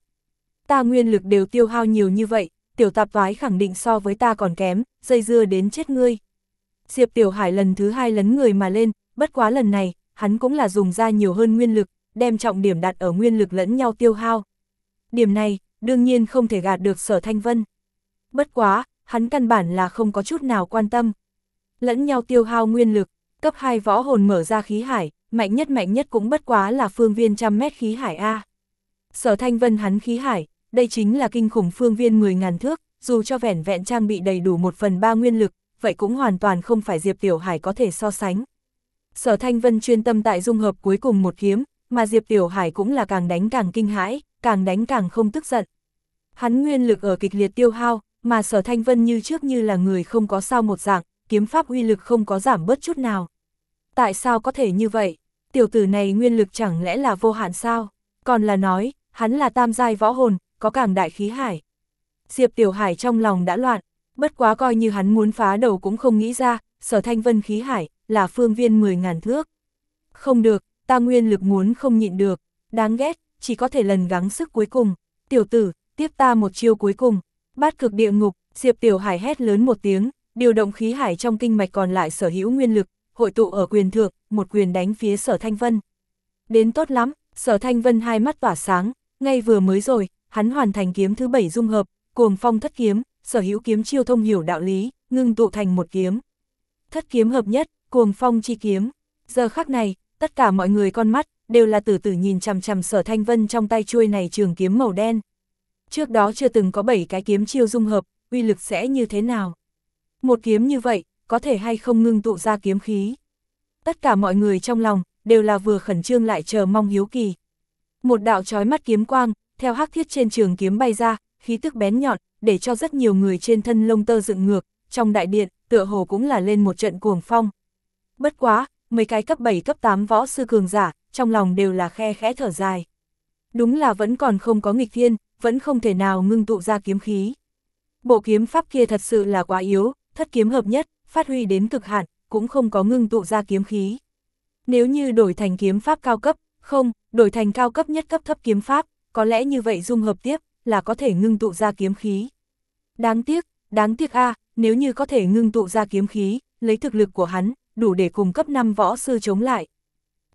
Ta nguyên lực đều tiêu hao nhiều như vậy, tiểu tạp toái khẳng định so với ta còn kém, dây dưa đến chết ngươi. Diệp Tiểu Hải lần thứ hai lấn người mà lên, bất quá lần này, hắn cũng là dùng ra nhiều hơn nguyên lực, đem trọng điểm đặt ở nguyên lực lẫn nhau tiêu hao. Điểm này, đương nhiên không thể gạt được sở thanh vân. Bất quá, hắn căn bản là không có chút nào quan tâm. Lẫn nhau tiêu hao nguyên lực, cấp 2 võ hồn mở ra khí hải, mạnh nhất mạnh nhất cũng bất quá là phương viên trăm mét khí hải A. Sở thanh vân hắn khí hải, đây chính là kinh khủng phương viên 10.000 thước, dù cho vẻn vẹn trang bị đầy đủ một phần ba nguyên lực, vậy cũng hoàn toàn không phải Diệp Tiểu Hải có thể so sánh. Sở Thanh Vân chuyên tâm tại dung hợp cuối cùng một kiếm, mà Diệp Tiểu Hải cũng là càng đánh càng kinh hãi, càng đánh càng không tức giận. Hắn nguyên lực ở kịch liệt tiêu hao, mà Sở Thanh Vân như trước như là người không có sao một dạng, kiếm pháp uy lực không có giảm bớt chút nào. Tại sao có thể như vậy? Tiểu tử này nguyên lực chẳng lẽ là vô hạn sao? Còn là nói, hắn là tam giai võ hồn, có càng đại khí hải. Diệp Tiểu Hải trong lòng đã loạn, bất quá coi như hắn muốn phá đầu cũng không nghĩ ra, sở thanh vân khí hải, là phương viên 10.000 thước. Không được, ta nguyên lực muốn không nhịn được, đáng ghét, chỉ có thể lần gắng sức cuối cùng. Tiểu tử, tiếp ta một chiêu cuối cùng. Bát cực địa ngục, Diệp Tiểu Hải hét lớn một tiếng, điều động khí hải trong kinh mạch còn lại sở hữu nguyên lực, hội tụ ở quyền thượng, một quyền đánh phía sở thanh vân. Đến tốt lắm, sở thanh vân hai mắt tỏa sáng, ngay vừa mới rồi, hắn hoàn thành kiếm thứ bảy dung hợp, cuồng phong thất kiếm, sở hữu kiếm chiêu thông hiểu đạo lý, ngưng tụ thành một kiếm. Thất kiếm hợp nhất, cuồng phong chi kiếm. Giờ khắc này, tất cả mọi người con mắt, đều là tử tử nhìn chằm chằm sở thanh vân trong tay chuôi này trường kiếm màu đen. Trước đó chưa từng có bảy cái kiếm chiêu dung hợp, uy lực sẽ như thế nào? Một kiếm như vậy, có thể hay không ngưng tụ ra kiếm khí? Tất cả mọi người trong lòng, đều là vừa khẩn trương lại chờ mong hiếu kỳ. Một đạo trói mắt kiếm quang, theo hắc thiết trên trường kiếm bay ra, khí tức bén nhọn, để cho rất nhiều người trên thân lông tơ dựng ngược, trong đại điện, tựa hồ cũng là lên một trận cuồng phong. Bất quá, mấy cái cấp 7 cấp 8 võ sư cường giả, trong lòng đều là khe khẽ thở dài. Đúng là vẫn còn không có nghịch thiên, vẫn không thể nào ngưng tụ ra kiếm khí. Bộ kiếm pháp kia thật sự là quá yếu, thất kiếm hợp nhất, phát huy đến cực hạn, cũng không có ngưng tụ ra kiếm khí. Nếu như đổi thành kiếm pháp cao cấp, không, đổi thành cao cấp nhất cấp thấp kiếm pháp, có lẽ như vậy dung hợp tiếp, là có thể ngưng tụ ra kiếm khí. Đáng tiếc, đáng tiếc a nếu như có thể ngưng tụ ra kiếm khí, lấy thực lực của hắn, đủ để cùng cấp 5 võ sư chống lại.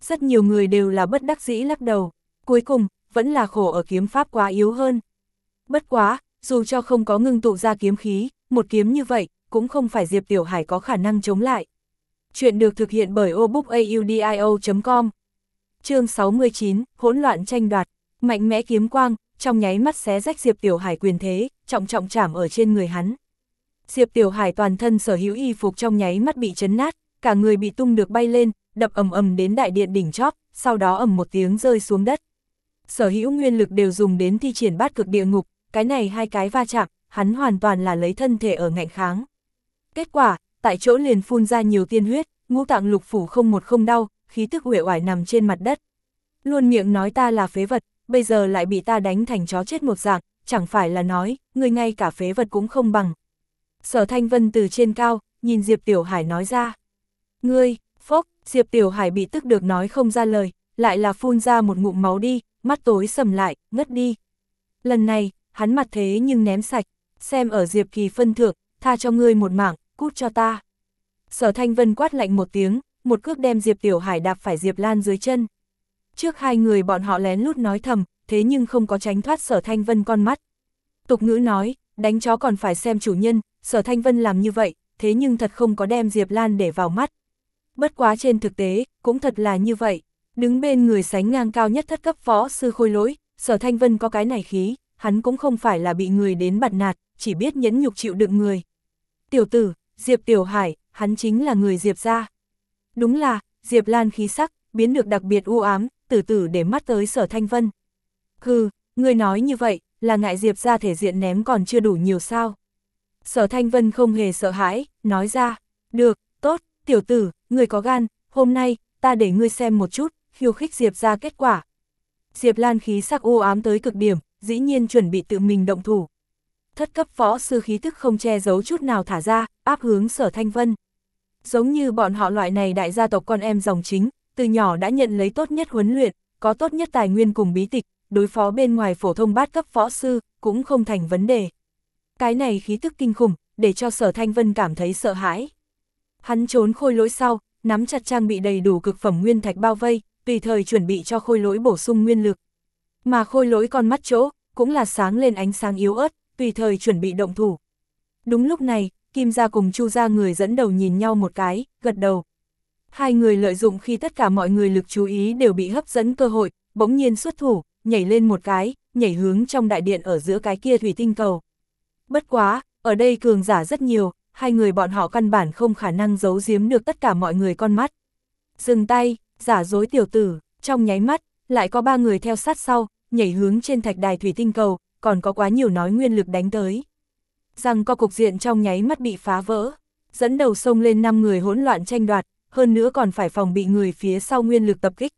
Rất nhiều người đều là bất đắc dĩ lắc đầu, cuối cùng, vẫn là khổ ở kiếm pháp quá yếu hơn. Bất quá, dù cho không có ngưng tụ ra kiếm khí, một kiếm như vậy, cũng không phải Diệp Tiểu Hải có khả năng chống lại. Chuyện được thực hiện bởi obookaudio.com Chương 69, hỗn loạn tranh đoạt, mạnh mẽ kiếm quang, trong nháy mắt xé rách Diệp Tiểu Hải quyền thế, trọng trọng chạm ở trên người hắn. Diệp Tiểu Hải toàn thân sở hữu y phục trong nháy mắt bị chấn nát, cả người bị tung được bay lên, đập ầm ầm đến đại điện đỉnh chóp, sau đó ầm một tiếng rơi xuống đất. Sở hữu nguyên lực đều dùng đến thi triển bát cực địa ngục, cái này hai cái va chạm, hắn hoàn toàn là lấy thân thể ở ngạnh kháng. Kết quả, tại chỗ liền phun ra nhiều tiên huyết, ngũ tạng lục phủ không một không đau, khí tức uể oải nằm trên mặt đất. Luôn miệng nói ta là phế vật, bây giờ lại bị ta đánh thành chó chết một dạng, chẳng phải là nói, người ngay cả phế vật cũng không bằng. Sở Thanh Vân từ trên cao, nhìn Diệp Tiểu Hải nói ra. Ngươi, phốc, Diệp Tiểu Hải bị tức được nói không ra lời, lại là phun ra một ngụm máu đi, mắt tối sầm lại, ngất đi. Lần này, hắn mặt thế nhưng ném sạch, xem ở Diệp Kỳ phân thượng, tha cho ngươi một mạng, cút cho ta. Sở Thanh Vân quát lạnh một tiếng, một cước đem Diệp Tiểu Hải đạp phải Diệp Lan dưới chân. Trước hai người bọn họ lén lút nói thầm, thế nhưng không có tránh thoát Sở Thanh Vân con mắt. Tục ngữ nói, đánh chó còn phải xem chủ nhân, Sở Thanh Vân làm như vậy, thế nhưng thật không có đem Diệp Lan để vào mắt. Bất quá trên thực tế, cũng thật là như vậy. Đứng bên người sánh ngang cao nhất thất cấp võ sư khôi lỗi, Sở Thanh Vân có cái này khí, hắn cũng không phải là bị người đến bặt nạt, chỉ biết nhẫn nhục chịu đựng người. Tiểu tử, Diệp Tiểu Hải, hắn chính là người Diệp gia. Đúng là, Diệp Lan khí sắc, biến được đặc biệt u ám, từ từ để mắt tới sở thanh vân. Hừ, người nói như vậy, là ngại Diệp ra thể diện ném còn chưa đủ nhiều sao. Sở thanh vân không hề sợ hãi, nói ra, được, tốt, tiểu tử, người có gan, hôm nay, ta để ngươi xem một chút, khiêu khích Diệp ra kết quả. Diệp Lan khí sắc u ám tới cực điểm, dĩ nhiên chuẩn bị tự mình động thủ. Thất cấp võ sư khí thức không che giấu chút nào thả ra, áp hướng sở thanh vân. Giống như bọn họ loại này đại gia tộc con em dòng chính, từ nhỏ đã nhận lấy tốt nhất huấn luyện, có tốt nhất tài nguyên cùng bí tịch, đối phó bên ngoài phổ thông bát cấp võ sư, cũng không thành vấn đề. Cái này khí tức kinh khủng, để cho sở thanh vân cảm thấy sợ hãi. Hắn trốn khôi lỗi sau, nắm chặt trang bị đầy đủ cực phẩm nguyên thạch bao vây, tùy thời chuẩn bị cho khôi lỗi bổ sung nguyên lực. Mà khôi lỗi con mắt chỗ, cũng là sáng lên ánh sáng yếu ớt, tùy thời chuẩn bị động thủ. Đúng lúc này, Kim gia cùng Chu gia người dẫn đầu nhìn nhau một cái, gật đầu. Hai người lợi dụng khi tất cả mọi người lực chú ý đều bị hấp dẫn cơ hội, bỗng nhiên xuất thủ, nhảy lên một cái, nhảy hướng trong đại điện ở giữa cái kia thủy tinh cầu. Bất quá, ở đây cường giả rất nhiều, hai người bọn họ căn bản không khả năng giấu giếm được tất cả mọi người con mắt. Dừng tay, giả dối tiểu tử, trong nháy mắt, lại có ba người theo sát sau, nhảy hướng trên thạch đài thủy tinh cầu, còn có quá nhiều nói nguyên lực đánh tới. Rằng có cục diện trong nháy mắt bị phá vỡ, dẫn đầu sông lên năm người hỗn loạn tranh đoạt, hơn nữa còn phải phòng bị người phía sau nguyên lực tập kích.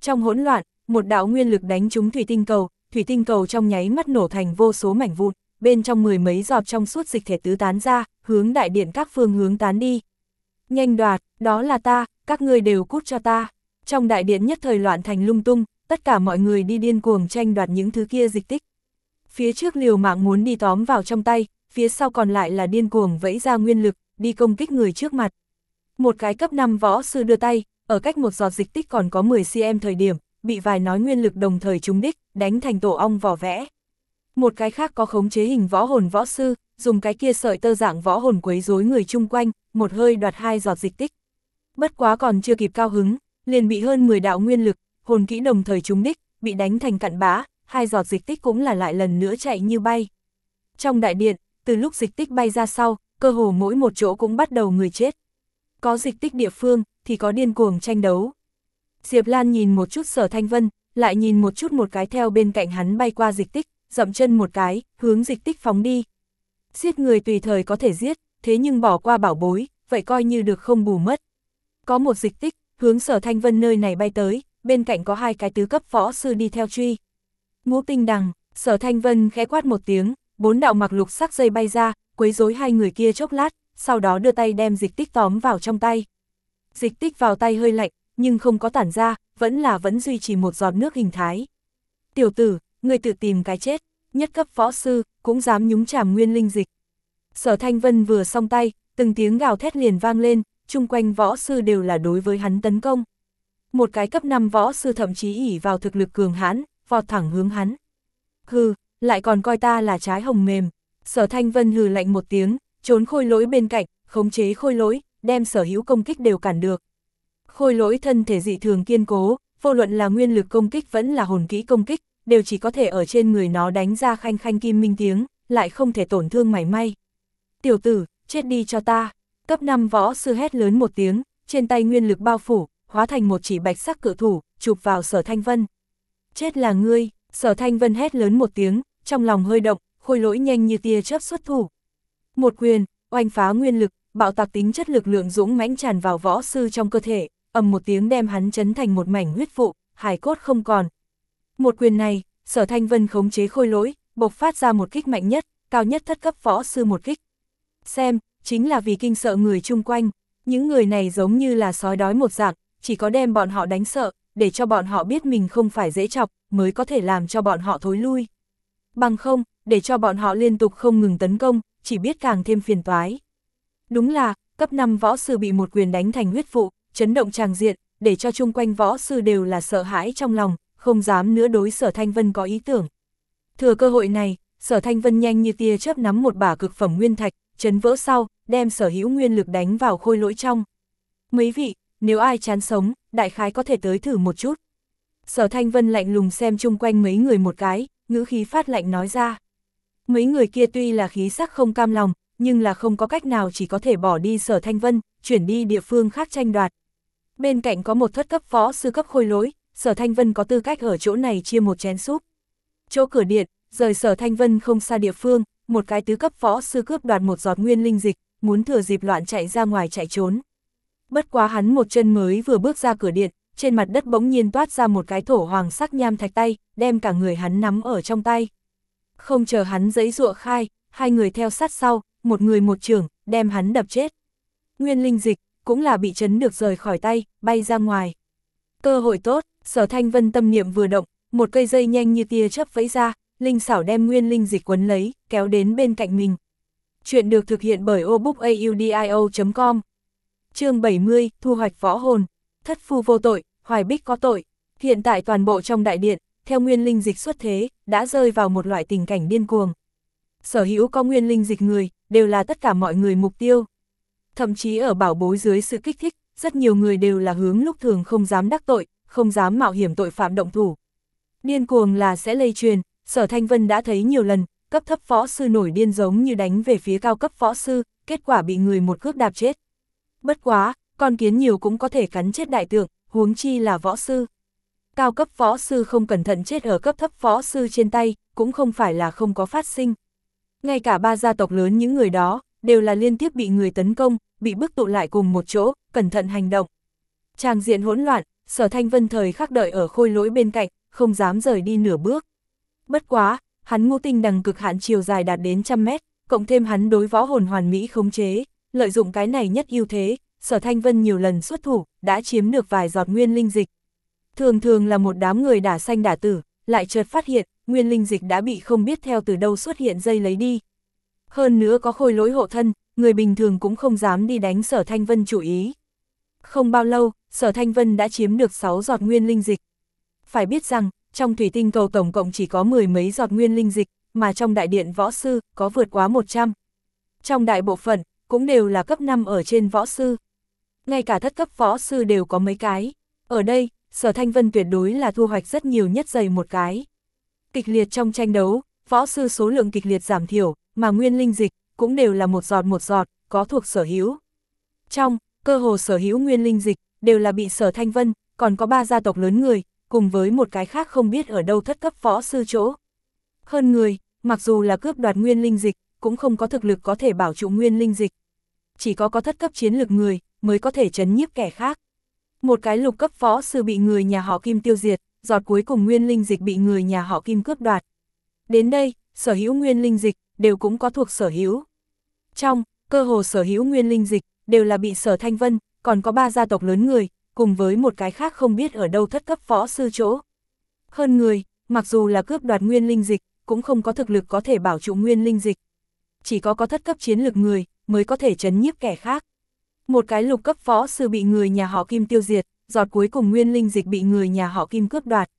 Trong hỗn loạn, một đạo nguyên lực đánh trúng thủy tinh cầu, thủy tinh cầu trong nháy mắt nổ thành vô số mảnh vụn, bên trong mười mấy giọt trong suốt dịch thể tứ tán ra, hướng đại điện các phương hướng tán đi. Nhanh đoạt, đó là ta, các ngươi đều cút cho ta. Trong đại điện nhất thời loạn thành lung tung, tất cả mọi người đi điên cuồng tranh đoạt những thứ kia dịch tích. Phía trước liều mạng muốn đi tóm vào trong tay, phía sau còn lại là điên cuồng vẫy ra nguyên lực, đi công kích người trước mặt. Một cái cấp 5 võ sư đưa tay, ở cách một giọt dịch tích còn có 10 cm thời điểm, bị vài nói nguyên lực đồng thời trúng đích, đánh thành tổ ong vỏ vẽ. Một cái khác có khống chế hình võ hồn võ sư, dùng cái kia sợi tơ dạng võ hồn quấy rối người chung quanh, một hơi đoạt hai giọt dịch tích. Bất quá còn chưa kịp cao hứng, liền bị hơn 10 đạo nguyên lực, hồn kỹ đồng thời trúng đích, bị đánh thành cặn bã, hai giọt dịch tích cũng là lại lần nữa chạy như bay. Trong đại điện, từ lúc dịch tích bay ra sau, cơ hồ mỗi một chỗ cũng bắt đầu người chết. Có dịch tích địa phương, thì có điên cuồng tranh đấu. Diệp Lan nhìn một chút sở thanh vân, lại nhìn một chút một cái theo bên cạnh hắn bay qua dịch tích, dậm chân một cái, hướng dịch tích phóng đi. Giết người tùy thời có thể giết, thế nhưng bỏ qua bảo bối, vậy coi như được không bù mất. Có một dịch tích, hướng sở thanh vân nơi này bay tới, bên cạnh có hai cái tứ cấp võ sư đi theo truy. Ngũ tinh đằng, sở thanh vân khẽ quát một tiếng, bốn đạo mặc lục sắc dây bay ra, quấy rối hai người kia chốc lát, sau đó đưa tay đem dịch tích tóm vào trong tay. Dịch tích vào tay hơi lạnh, nhưng không có tản ra, vẫn là vẫn duy trì một giọt nước hình thái. Tiểu tử, người tự tìm cái chết, nhất cấp võ sư, cũng dám nhúng chàm nguyên linh dịch. Sở Thanh Vân vừa song tay, từng tiếng gào thét liền vang lên, chung quanh võ sư đều là đối với hắn tấn công. Một cái cấp 5 võ sư thậm chí ỉ vào thực lực cường hãn, vọt thẳng hướng hắn. Hừ, lại còn coi ta là trái hồng mềm. Sở Thanh Vân hừ lạnh một tiếng, trốn khôi lỗi bên cạnh, khống chế khôi lỗi, đem sở hữu công kích đều cản được. Khôi lỗi thân thể dị thường kiên cố, vô luận là nguyên lực công kích vẫn là hồn kỹ công kích, đều chỉ có thể ở trên người nó đánh ra khanh khanh kim minh tiếng, lại không thể tổn thương mảy may. Tiểu tử, chết đi cho ta. Cấp 5 võ sư hét lớn một tiếng, trên tay nguyên lực bao phủ, hóa thành một chỉ bạch sắc cự thủ, chụp vào sở thanh vân. Chết là ngươi, sở thanh vân hét lớn một tiếng, trong lòng hơi động, khôi lỗi nhanh như tia chớp xuất thủ. Một quyền, oanh phá nguyên lực, bạo tạc tính chất lực lượng dũng mãnh tràn vào võ sư trong cơ thể, ầm một tiếng đem hắn chấn thành một mảnh huyết vụ, hài cốt không còn. Một quyền này, sở thanh vân khống chế khôi lỗi, bộc phát ra một kích mạnh nhất, cao nhất thất cấp võ sư một kích. Xem, chính là vì kinh sợ người chung quanh, những người này giống như là sói đói một dạng, chỉ có đem bọn họ đánh sợ, để cho bọn họ biết mình không phải dễ chọc, mới có thể làm cho bọn họ thối lui. Bằng không, để cho bọn họ liên tục không ngừng tấn công, chỉ biết càng thêm phiền toái. Đúng là, cấp 5 võ sư bị một quyền đánh thành huyết vụ, chấn động tràng diện, để cho chung quanh võ sư đều là sợ hãi trong lòng, không dám nữa đối sở Thanh Vân có ý tưởng. Thừa cơ hội này, sở Thanh Vân nhanh như tia chớp nắm một bả cực phẩm nguyên thạch, chấn vỡ sau, đem sở hữu nguyên lực đánh vào khôi lỗi trong. Mấy vị, nếu ai chán sống, đại khái có thể tới thử một chút. Sở Thanh Vân lạnh lùng xem chung quanh mấy người một cái, ngữ khí phát lạnh nói ra. Mấy người kia tuy là khí sắc không cam lòng, nhưng là không có cách nào chỉ có thể bỏ đi sở thanh vân, chuyển đi địa phương khác tranh đoạt. Bên cạnh có một thất cấp phó sư cấp khôi lỗi, sở thanh vân có tư cách ở chỗ này chia một chén súp. Chỗ cửa điện, rời sở thanh vân không xa địa phương, một cái tứ cấp phó sư cướp đoạt một giọt nguyên linh dịch, muốn thừa dịp loạn chạy ra ngoài chạy trốn. Bất quá hắn một chân mới vừa bước ra cửa điện, trên mặt đất bỗng nhiên toát ra một cái thổ hoàng sắc nham thạch tay, đem cả người hắn nắm ở trong tay. Không chờ hắn giấy ruộ khai, hai người theo sát sau, một người một trưởng, đem hắn đập chết. Nguyên linh dịch, cũng là bị chấn được rời khỏi tay, bay ra ngoài. Cơ hội tốt, sở thanh vân tâm niệm vừa động, một cây dây nhanh như tia chớp vẫy ra, linh xảo đem nguyên linh dịch quấn lấy, kéo đến bên cạnh mình. Chuyện được thực hiện bởi obookaudio.com chương 70, Thu hoạch võ hồn, thất phu vô tội, hoài bích có tội. Hiện tại toàn bộ trong đại điện, theo nguyên linh dịch xuất thế, đã rơi vào một loại tình cảnh điên cuồng. Sở hữu có nguyên linh dịch người, đều là tất cả mọi người mục tiêu. Thậm chí ở bảo bối dưới sự kích thích, rất nhiều người đều là hướng lúc thường không dám đắc tội, không dám mạo hiểm tội phạm động thủ. Điên cuồng là sẽ lây truyền, sở thanh vân đã thấy nhiều lần, cấp thấp võ sư nổi điên giống như đánh về phía cao cấp võ sư, kết quả bị người một cước đạp chết. Bất quá, con kiến nhiều cũng có thể cắn chết đại tượng, huống chi là võ sư. Cao cấp võ sư không cẩn thận chết ở cấp thấp võ sư trên tay, cũng không phải là không có phát sinh. Ngay cả ba gia tộc lớn những người đó, đều là liên tiếp bị người tấn công, bị bức tụ lại cùng một chỗ, cẩn thận hành động. Tràng diện hỗn loạn, sở thanh vân thời khắc đợi ở khôi lỗi bên cạnh, không dám rời đi nửa bước. Bất quá, hắn ngũ tinh đằng cực hạn chiều dài đạt đến trăm mét, cộng thêm hắn đối võ hồn hoàn mỹ khống chế, lợi dụng cái này nhất ưu thế, sở thanh vân nhiều lần xuất thủ, đã chiếm được vài giọt nguyên linh dịch. Thường thường là một đám người đả xanh đả tử, lại chợt phát hiện, nguyên linh dịch đã bị không biết theo từ đâu xuất hiện dây lấy đi. Hơn nữa có khôi lỗi hộ thân, người bình thường cũng không dám đi đánh sở thanh vân chủ ý. Không bao lâu, sở thanh vân đã chiếm được 6 giọt nguyên linh dịch. Phải biết rằng, trong thủy tinh cầu tổng cộng chỉ có mười mấy giọt nguyên linh dịch, mà trong đại điện võ sư có vượt quá 100. Trong đại bộ phận, cũng đều là cấp 5 ở trên võ sư. Ngay cả thất cấp võ sư đều có mấy cái. Ở đây, sở thanh vân tuyệt đối là thu hoạch rất nhiều nhất dày một cái. Kịch liệt trong tranh đấu, võ sư số lượng kịch liệt giảm thiểu, mà nguyên linh dịch cũng đều là một giọt một giọt, có thuộc sở hữu. Trong, cơ hồ sở hữu nguyên linh dịch, đều là bị sở thanh vân, còn có ba gia tộc lớn người, cùng với một cái khác không biết ở đâu thất cấp võ sư chỗ. Hơn người, mặc dù là cướp đoạt nguyên linh dịch, cũng không có thực lực có thể bảo trụ nguyên linh dịch. Chỉ có có thất cấp chiến lực người, mới có thể chấn nhiếp kẻ khác. Một cái lục cấp võ sư bị người nhà họ Kim tiêu diệt, giọt cuối cùng nguyên linh dịch bị người nhà họ Kim cướp đoạt. Đến đây, sở hữu nguyên linh dịch, đều cũng có thuộc sở hữu. Trong, cơ hồ sở hữu nguyên linh dịch, đều là bị sở thanh vân, còn có ba gia tộc lớn người, cùng với một cái khác không biết ở đâu thất cấp võ sư chỗ. Hơn người, mặc dù là cướp đoạt nguyên linh dịch, cũng không có thực lực có thể bảo trụ nguyên linh dịch. Chỉ có có thất cấp chiến lực người, mới có thể chấn nhiếp kẻ khác. Một cái lục cấp võ sư bị người nhà họ Kim tiêu diệt, giọt cuối cùng nguyên linh dịch bị người nhà họ Kim cướp đoạt.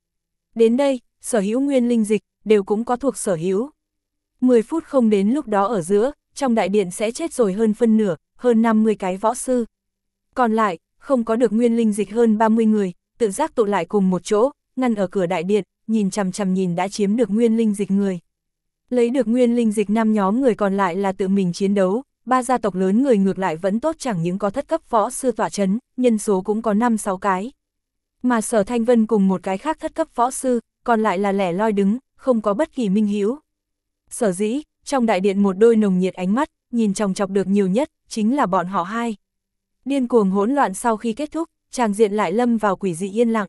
Đến đây, sở hữu nguyên linh dịch, đều cũng có thuộc sở hữu. 10 phút không đến lúc đó ở giữa, trong đại điện sẽ chết rồi hơn phân nửa, hơn 50 cái võ sư. Còn lại, không có được nguyên linh dịch hơn 30 người, tự giác tụ lại cùng một chỗ, ngăn ở cửa đại điện, nhìn chằm chằm nhìn đã chiếm được nguyên linh dịch người. Lấy được nguyên linh dịch năm nhóm người còn lại là tự mình chiến đấu, ba gia tộc lớn người ngược lại vẫn tốt chẳng những có thất cấp võ sư tỏa chấn, nhân số cũng có 5-6 cái. Mà sở thanh vân cùng một cái khác thất cấp võ sư, còn lại là lẻ loi đứng, không có bất kỳ minh hiếu. Sở dĩ, trong đại điện một đôi nồng nhiệt ánh mắt, nhìn chòng chọc được nhiều nhất, chính là bọn họ hai. Điên cuồng hỗn loạn sau khi kết thúc, tràng diện lại lâm vào quỷ dị yên lặng.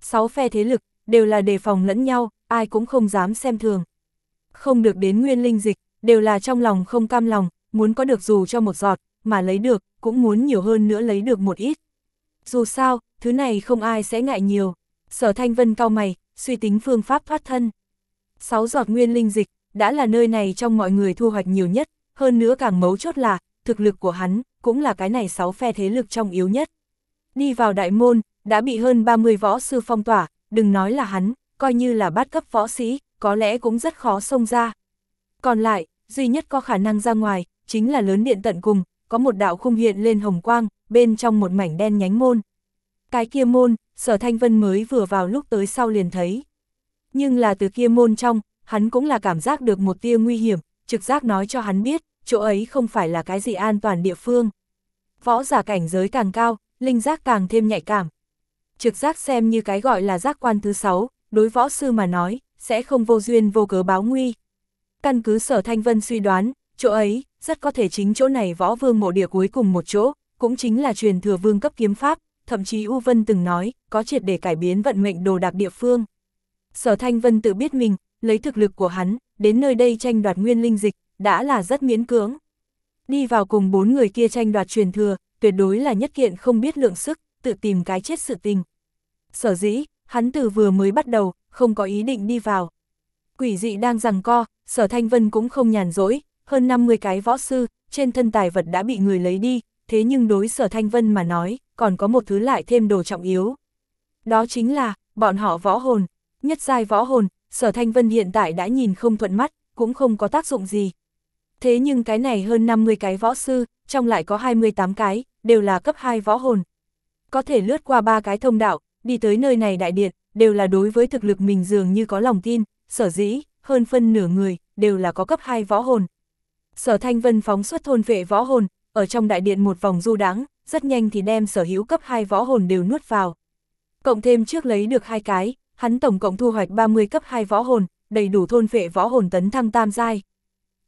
Sáu phe thế lực, đều là đề phòng lẫn nhau, ai cũng không dám xem thường. Không được đến nguyên linh dịch, đều là trong lòng không cam lòng, muốn có được dù cho một giọt, mà lấy được, cũng muốn nhiều hơn nữa lấy được một ít. Dù sao, thứ này không ai sẽ ngại nhiều. Sở Thanh Vân cao mày, suy tính phương pháp thoát thân. Sáu giọt nguyên linh dịch, đã là nơi này trong mọi người thu hoạch nhiều nhất, hơn nữa càng mấu chốt là, thực lực của hắn, cũng là cái này sáu phe thế lực trong yếu nhất. Đi vào đại môn, đã bị hơn 30 võ sư phong tỏa, đừng nói là hắn, coi như là bát cấp võ sĩ, có lẽ cũng rất khó xông ra. Còn lại, duy nhất có khả năng ra ngoài, chính là lớn điện tận cùng, có một đạo khung hiện lên hồng quang, bên trong một mảnh đen nhánh môn. Cái kia môn, sở thanh vân mới vừa vào lúc tới sau liền thấy. Nhưng là từ kia môn trong, hắn cũng là cảm giác được một tia nguy hiểm, trực giác nói cho hắn biết, chỗ ấy không phải là cái gì an toàn địa phương. Võ giả cảnh giới càng cao, linh giác càng thêm nhạy cảm. Trực giác xem như cái gọi là giác quan thứ sáu, đối võ sư mà nói, sẽ không vô duyên vô cớ báo nguy. Căn cứ sở Thanh Vân suy đoán, chỗ ấy, rất có thể chính chỗ này võ vương mộ địa cuối cùng một chỗ, cũng chính là truyền thừa vương cấp kiếm pháp, thậm chí U Vân từng nói, có triệt để cải biến vận mệnh đồ đạc địa phương. Sở Thanh Vân tự biết mình, lấy thực lực của hắn, đến nơi đây tranh đoạt nguyên linh dịch, đã là rất miễn cưỡng. Đi vào cùng bốn người kia tranh đoạt truyền thừa, tuyệt đối là nhất kiện không biết lượng sức, tự tìm cái chết sự tình. Sở dĩ, hắn từ vừa mới bắt đầu, không có ý định đi vào. Quỷ dị đang rằng co, sở thanh vân cũng không nhàn rỗi, hơn 50 cái võ sư, trên thân tài vật đã bị người lấy đi, thế nhưng đối sở thanh vân mà nói, còn có một thứ lại thêm đồ trọng yếu. Đó chính là, bọn họ võ hồn, nhất giai võ hồn, sở thanh vân hiện tại đã nhìn không thuận mắt, cũng không có tác dụng gì. Thế nhưng cái này hơn 50 cái võ sư, trong lại có 28 cái, đều là cấp 2 võ hồn. Có thể lướt qua ba cái thông đạo, đi tới nơi này đại điện, đều là đối với thực lực mình dường như có lòng tin, sở dĩ, hơn phân nửa người, đều là có cấp 2 võ hồn. Sở Thanh Vân phóng xuất thôn vệ võ hồn, ở trong đại điện một vòng du đáng, rất nhanh thì đem sở hữu cấp 2 võ hồn đều nuốt vào. Cộng thêm trước lấy được hai cái, hắn tổng cộng thu hoạch 30 cấp 2 võ hồn, đầy đủ thôn vệ võ hồn tấn thăng tam giai.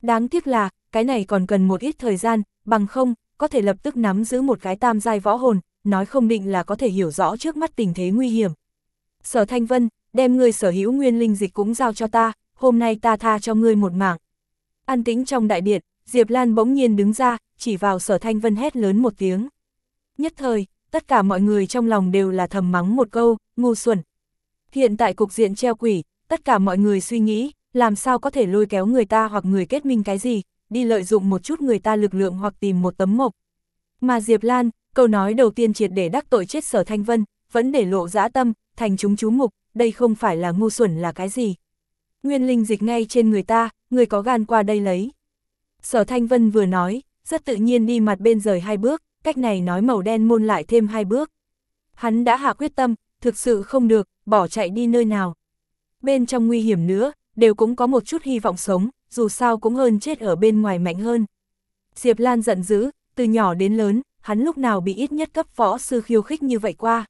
Đáng tiếc là, cái này còn cần một ít thời gian, bằng không, có thể lập tức nắm giữ một cái tam giai võ hồn, nói không định là có thể hiểu rõ trước mắt tình thế nguy hiểm. Sở Thanh Vân, đem người sở hữu nguyên linh dịch cũng giao cho ta, hôm nay ta tha cho ngươi một mạng. An tĩnh trong đại điện, Diệp Lan bỗng nhiên đứng ra, chỉ vào sở Thanh Vân hét lớn một tiếng. Nhất thời, tất cả mọi người trong lòng đều là thầm mắng một câu, ngu xuẩn. Hiện tại cục diện treo quỷ, tất cả mọi người suy nghĩ, làm sao có thể lôi kéo người ta hoặc người kết minh cái gì, đi lợi dụng một chút người ta lực lượng hoặc tìm một tấm mộc. Mà Diệp Lan, câu nói đầu tiên triệt để đắc tội chết sở Thanh Vân, vẫn để lộ dã tâm, thành chúng chú mục, đây không phải là ngu xuẩn là cái gì. Nguyên linh dịch ngay trên người ta, người có gan qua đây lấy. Sở Thanh Vân vừa nói, rất tự nhiên đi mặt bên rời hai bước, cách này nói màu đen môn lại thêm hai bước. Hắn đã hạ quyết tâm, thực sự không được, bỏ chạy đi nơi nào. Bên trong nguy hiểm nữa, đều cũng có một chút hy vọng sống, dù sao cũng hơn chết ở bên ngoài mạnh hơn. Diệp Lan giận dữ, từ nhỏ đến lớn, hắn lúc nào bị ít nhất cấp võ sư khiêu khích như vậy qua.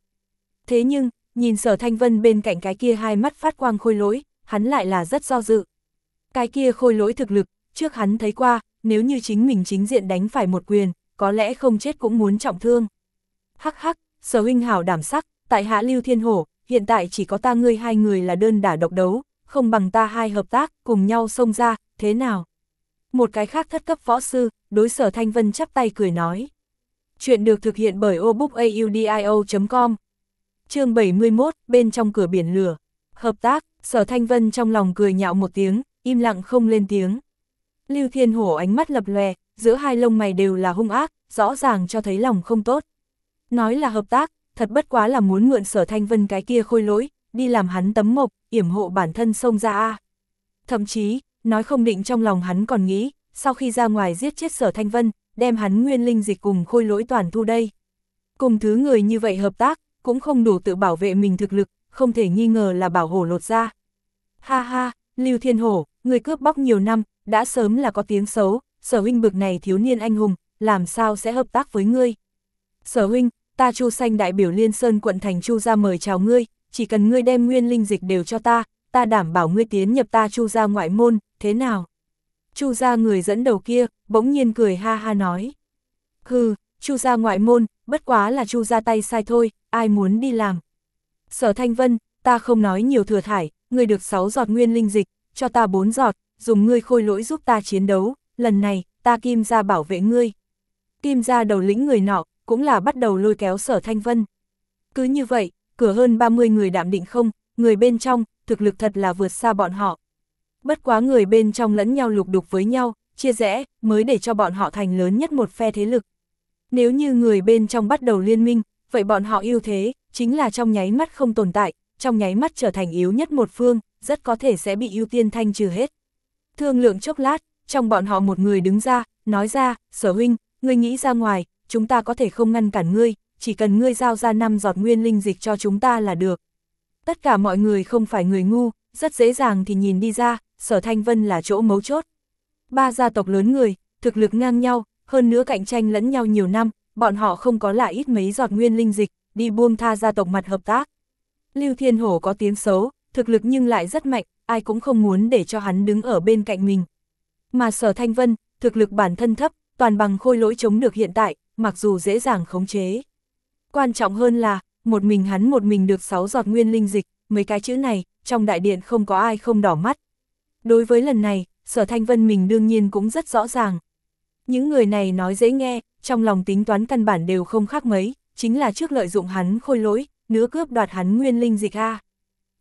Thế nhưng, nhìn sở thanh vân bên cạnh cái kia hai mắt phát quang khôi lỗi, hắn lại là rất do dự. Cái kia khôi lỗi thực lực, trước hắn thấy qua, nếu như chính mình chính diện đánh phải một quyền, có lẽ không chết cũng muốn trọng thương. Hắc hắc, sở huynh hảo đảm sắc, tại hạ lưu thiên hổ, hiện tại chỉ có ta ngươi hai người là đơn đả độc đấu, không bằng ta hai hợp tác, cùng nhau xông ra, thế nào? Một cái khác thất cấp võ sư, đối sở Thanh Vân chắp tay cười nói. Chuyện được thực hiện bởi obookaudio.com chương 71, bên trong cửa biển lửa. Hợp tác, sở Thanh Vân trong lòng cười nhạo một tiếng, im lặng không lên tiếng. Lưu Thiên Hổ ánh mắt lập lòe, giữa hai lông mày đều là hung ác, rõ ràng cho thấy lòng không tốt. Nói là hợp tác, thật bất quá là muốn mượn sở Thanh Vân cái kia khôi lỗi, đi làm hắn tấm mộc, yểm hộ bản thân xông ra a. Thậm chí, nói không định trong lòng hắn còn nghĩ, sau khi ra ngoài giết chết sở Thanh Vân, đem hắn nguyên linh dịch cùng khôi lỗi toàn thu đây. Cùng thứ người như vậy hợp tác, cũng không đủ tự bảo vệ mình thực lực, không thể nghi ngờ là bảo hổ lột ra. Ha ha, Lưu Thiên Hổ, người cướp bóc nhiều năm, đã sớm là có tiếng xấu, sở huynh bực này thiếu niên anh hùng, làm sao sẽ hợp tác với ngươi. Sở huynh, ta Chu Xanh đại biểu Liên Sơn quận thành Chu ra mời chào ngươi, chỉ cần ngươi đem nguyên linh dịch đều cho ta, ta đảm bảo ngươi tiến nhập ta Chu ra ngoại môn, thế nào? Chu ra người dẫn đầu kia, bỗng nhiên cười ha ha nói. Hừ, Chu ra ngoại môn, bất quá là Chu ra tay sai thôi, ai muốn đi làm. Sở Thanh Vân, ta không nói nhiều thừa thải, ngươi được 6 giọt nguyên linh dịch, cho ta 4 giọt, dùng ngươi khôi lỗi giúp ta chiến đấu, lần này, ta kim ra bảo vệ ngươi. Kim ra đầu lĩnh người nọ, cũng là bắt đầu lôi kéo sở Thanh Vân. Cứ như vậy, cửa hơn 30 người đạm định không, người bên trong, thực lực thật là vượt xa bọn họ. Bất quá người bên trong lẫn nhau lục đục với nhau, chia rẽ, mới để cho bọn họ thành lớn nhất một phe thế lực. Nếu như người bên trong bắt đầu liên minh, vậy bọn họ ưu thế, chính là trong nháy mắt không tồn tại, trong nháy mắt trở thành yếu nhất một phương, rất có thể sẽ bị ưu tiên thanh trừ hết. Thương lượng chốc lát, trong bọn họ một người đứng ra, nói ra, sở huynh, ngươi nghĩ ra ngoài, chúng ta có thể không ngăn cản ngươi, chỉ cần ngươi giao ra năm giọt nguyên linh dịch cho chúng ta là được. Tất cả mọi người không phải người ngu, rất dễ dàng thì nhìn đi ra, sở thanh vân là chỗ mấu chốt. Ba gia tộc lớn người, thực lực ngang nhau, hơn nữa cạnh tranh lẫn nhau nhiều năm, bọn họ không có lại ít mấy giọt nguyên linh dịch, đi buông tha gia tộc mặt hợp tác. Lưu Thiên Hổ có tiếng xấu, thực lực nhưng lại rất mạnh, ai cũng không muốn để cho hắn đứng ở bên cạnh mình. Mà sở thanh vân, thực lực bản thân thấp, toàn bằng khôi lỗi chống được hiện tại, mặc dù dễ dàng khống chế. Quan trọng hơn là, một mình hắn một mình được 6 giọt nguyên linh dịch, mấy cái chữ này, trong đại điện không có ai không đỏ mắt. Đối với lần này, sở thanh vân mình đương nhiên cũng rất rõ ràng. Những người này nói dễ nghe, trong lòng tính toán căn bản đều không khác mấy, chính là trước lợi dụng hắn khôi lỗi, nữa cướp đoạt hắn nguyên linh dịch A.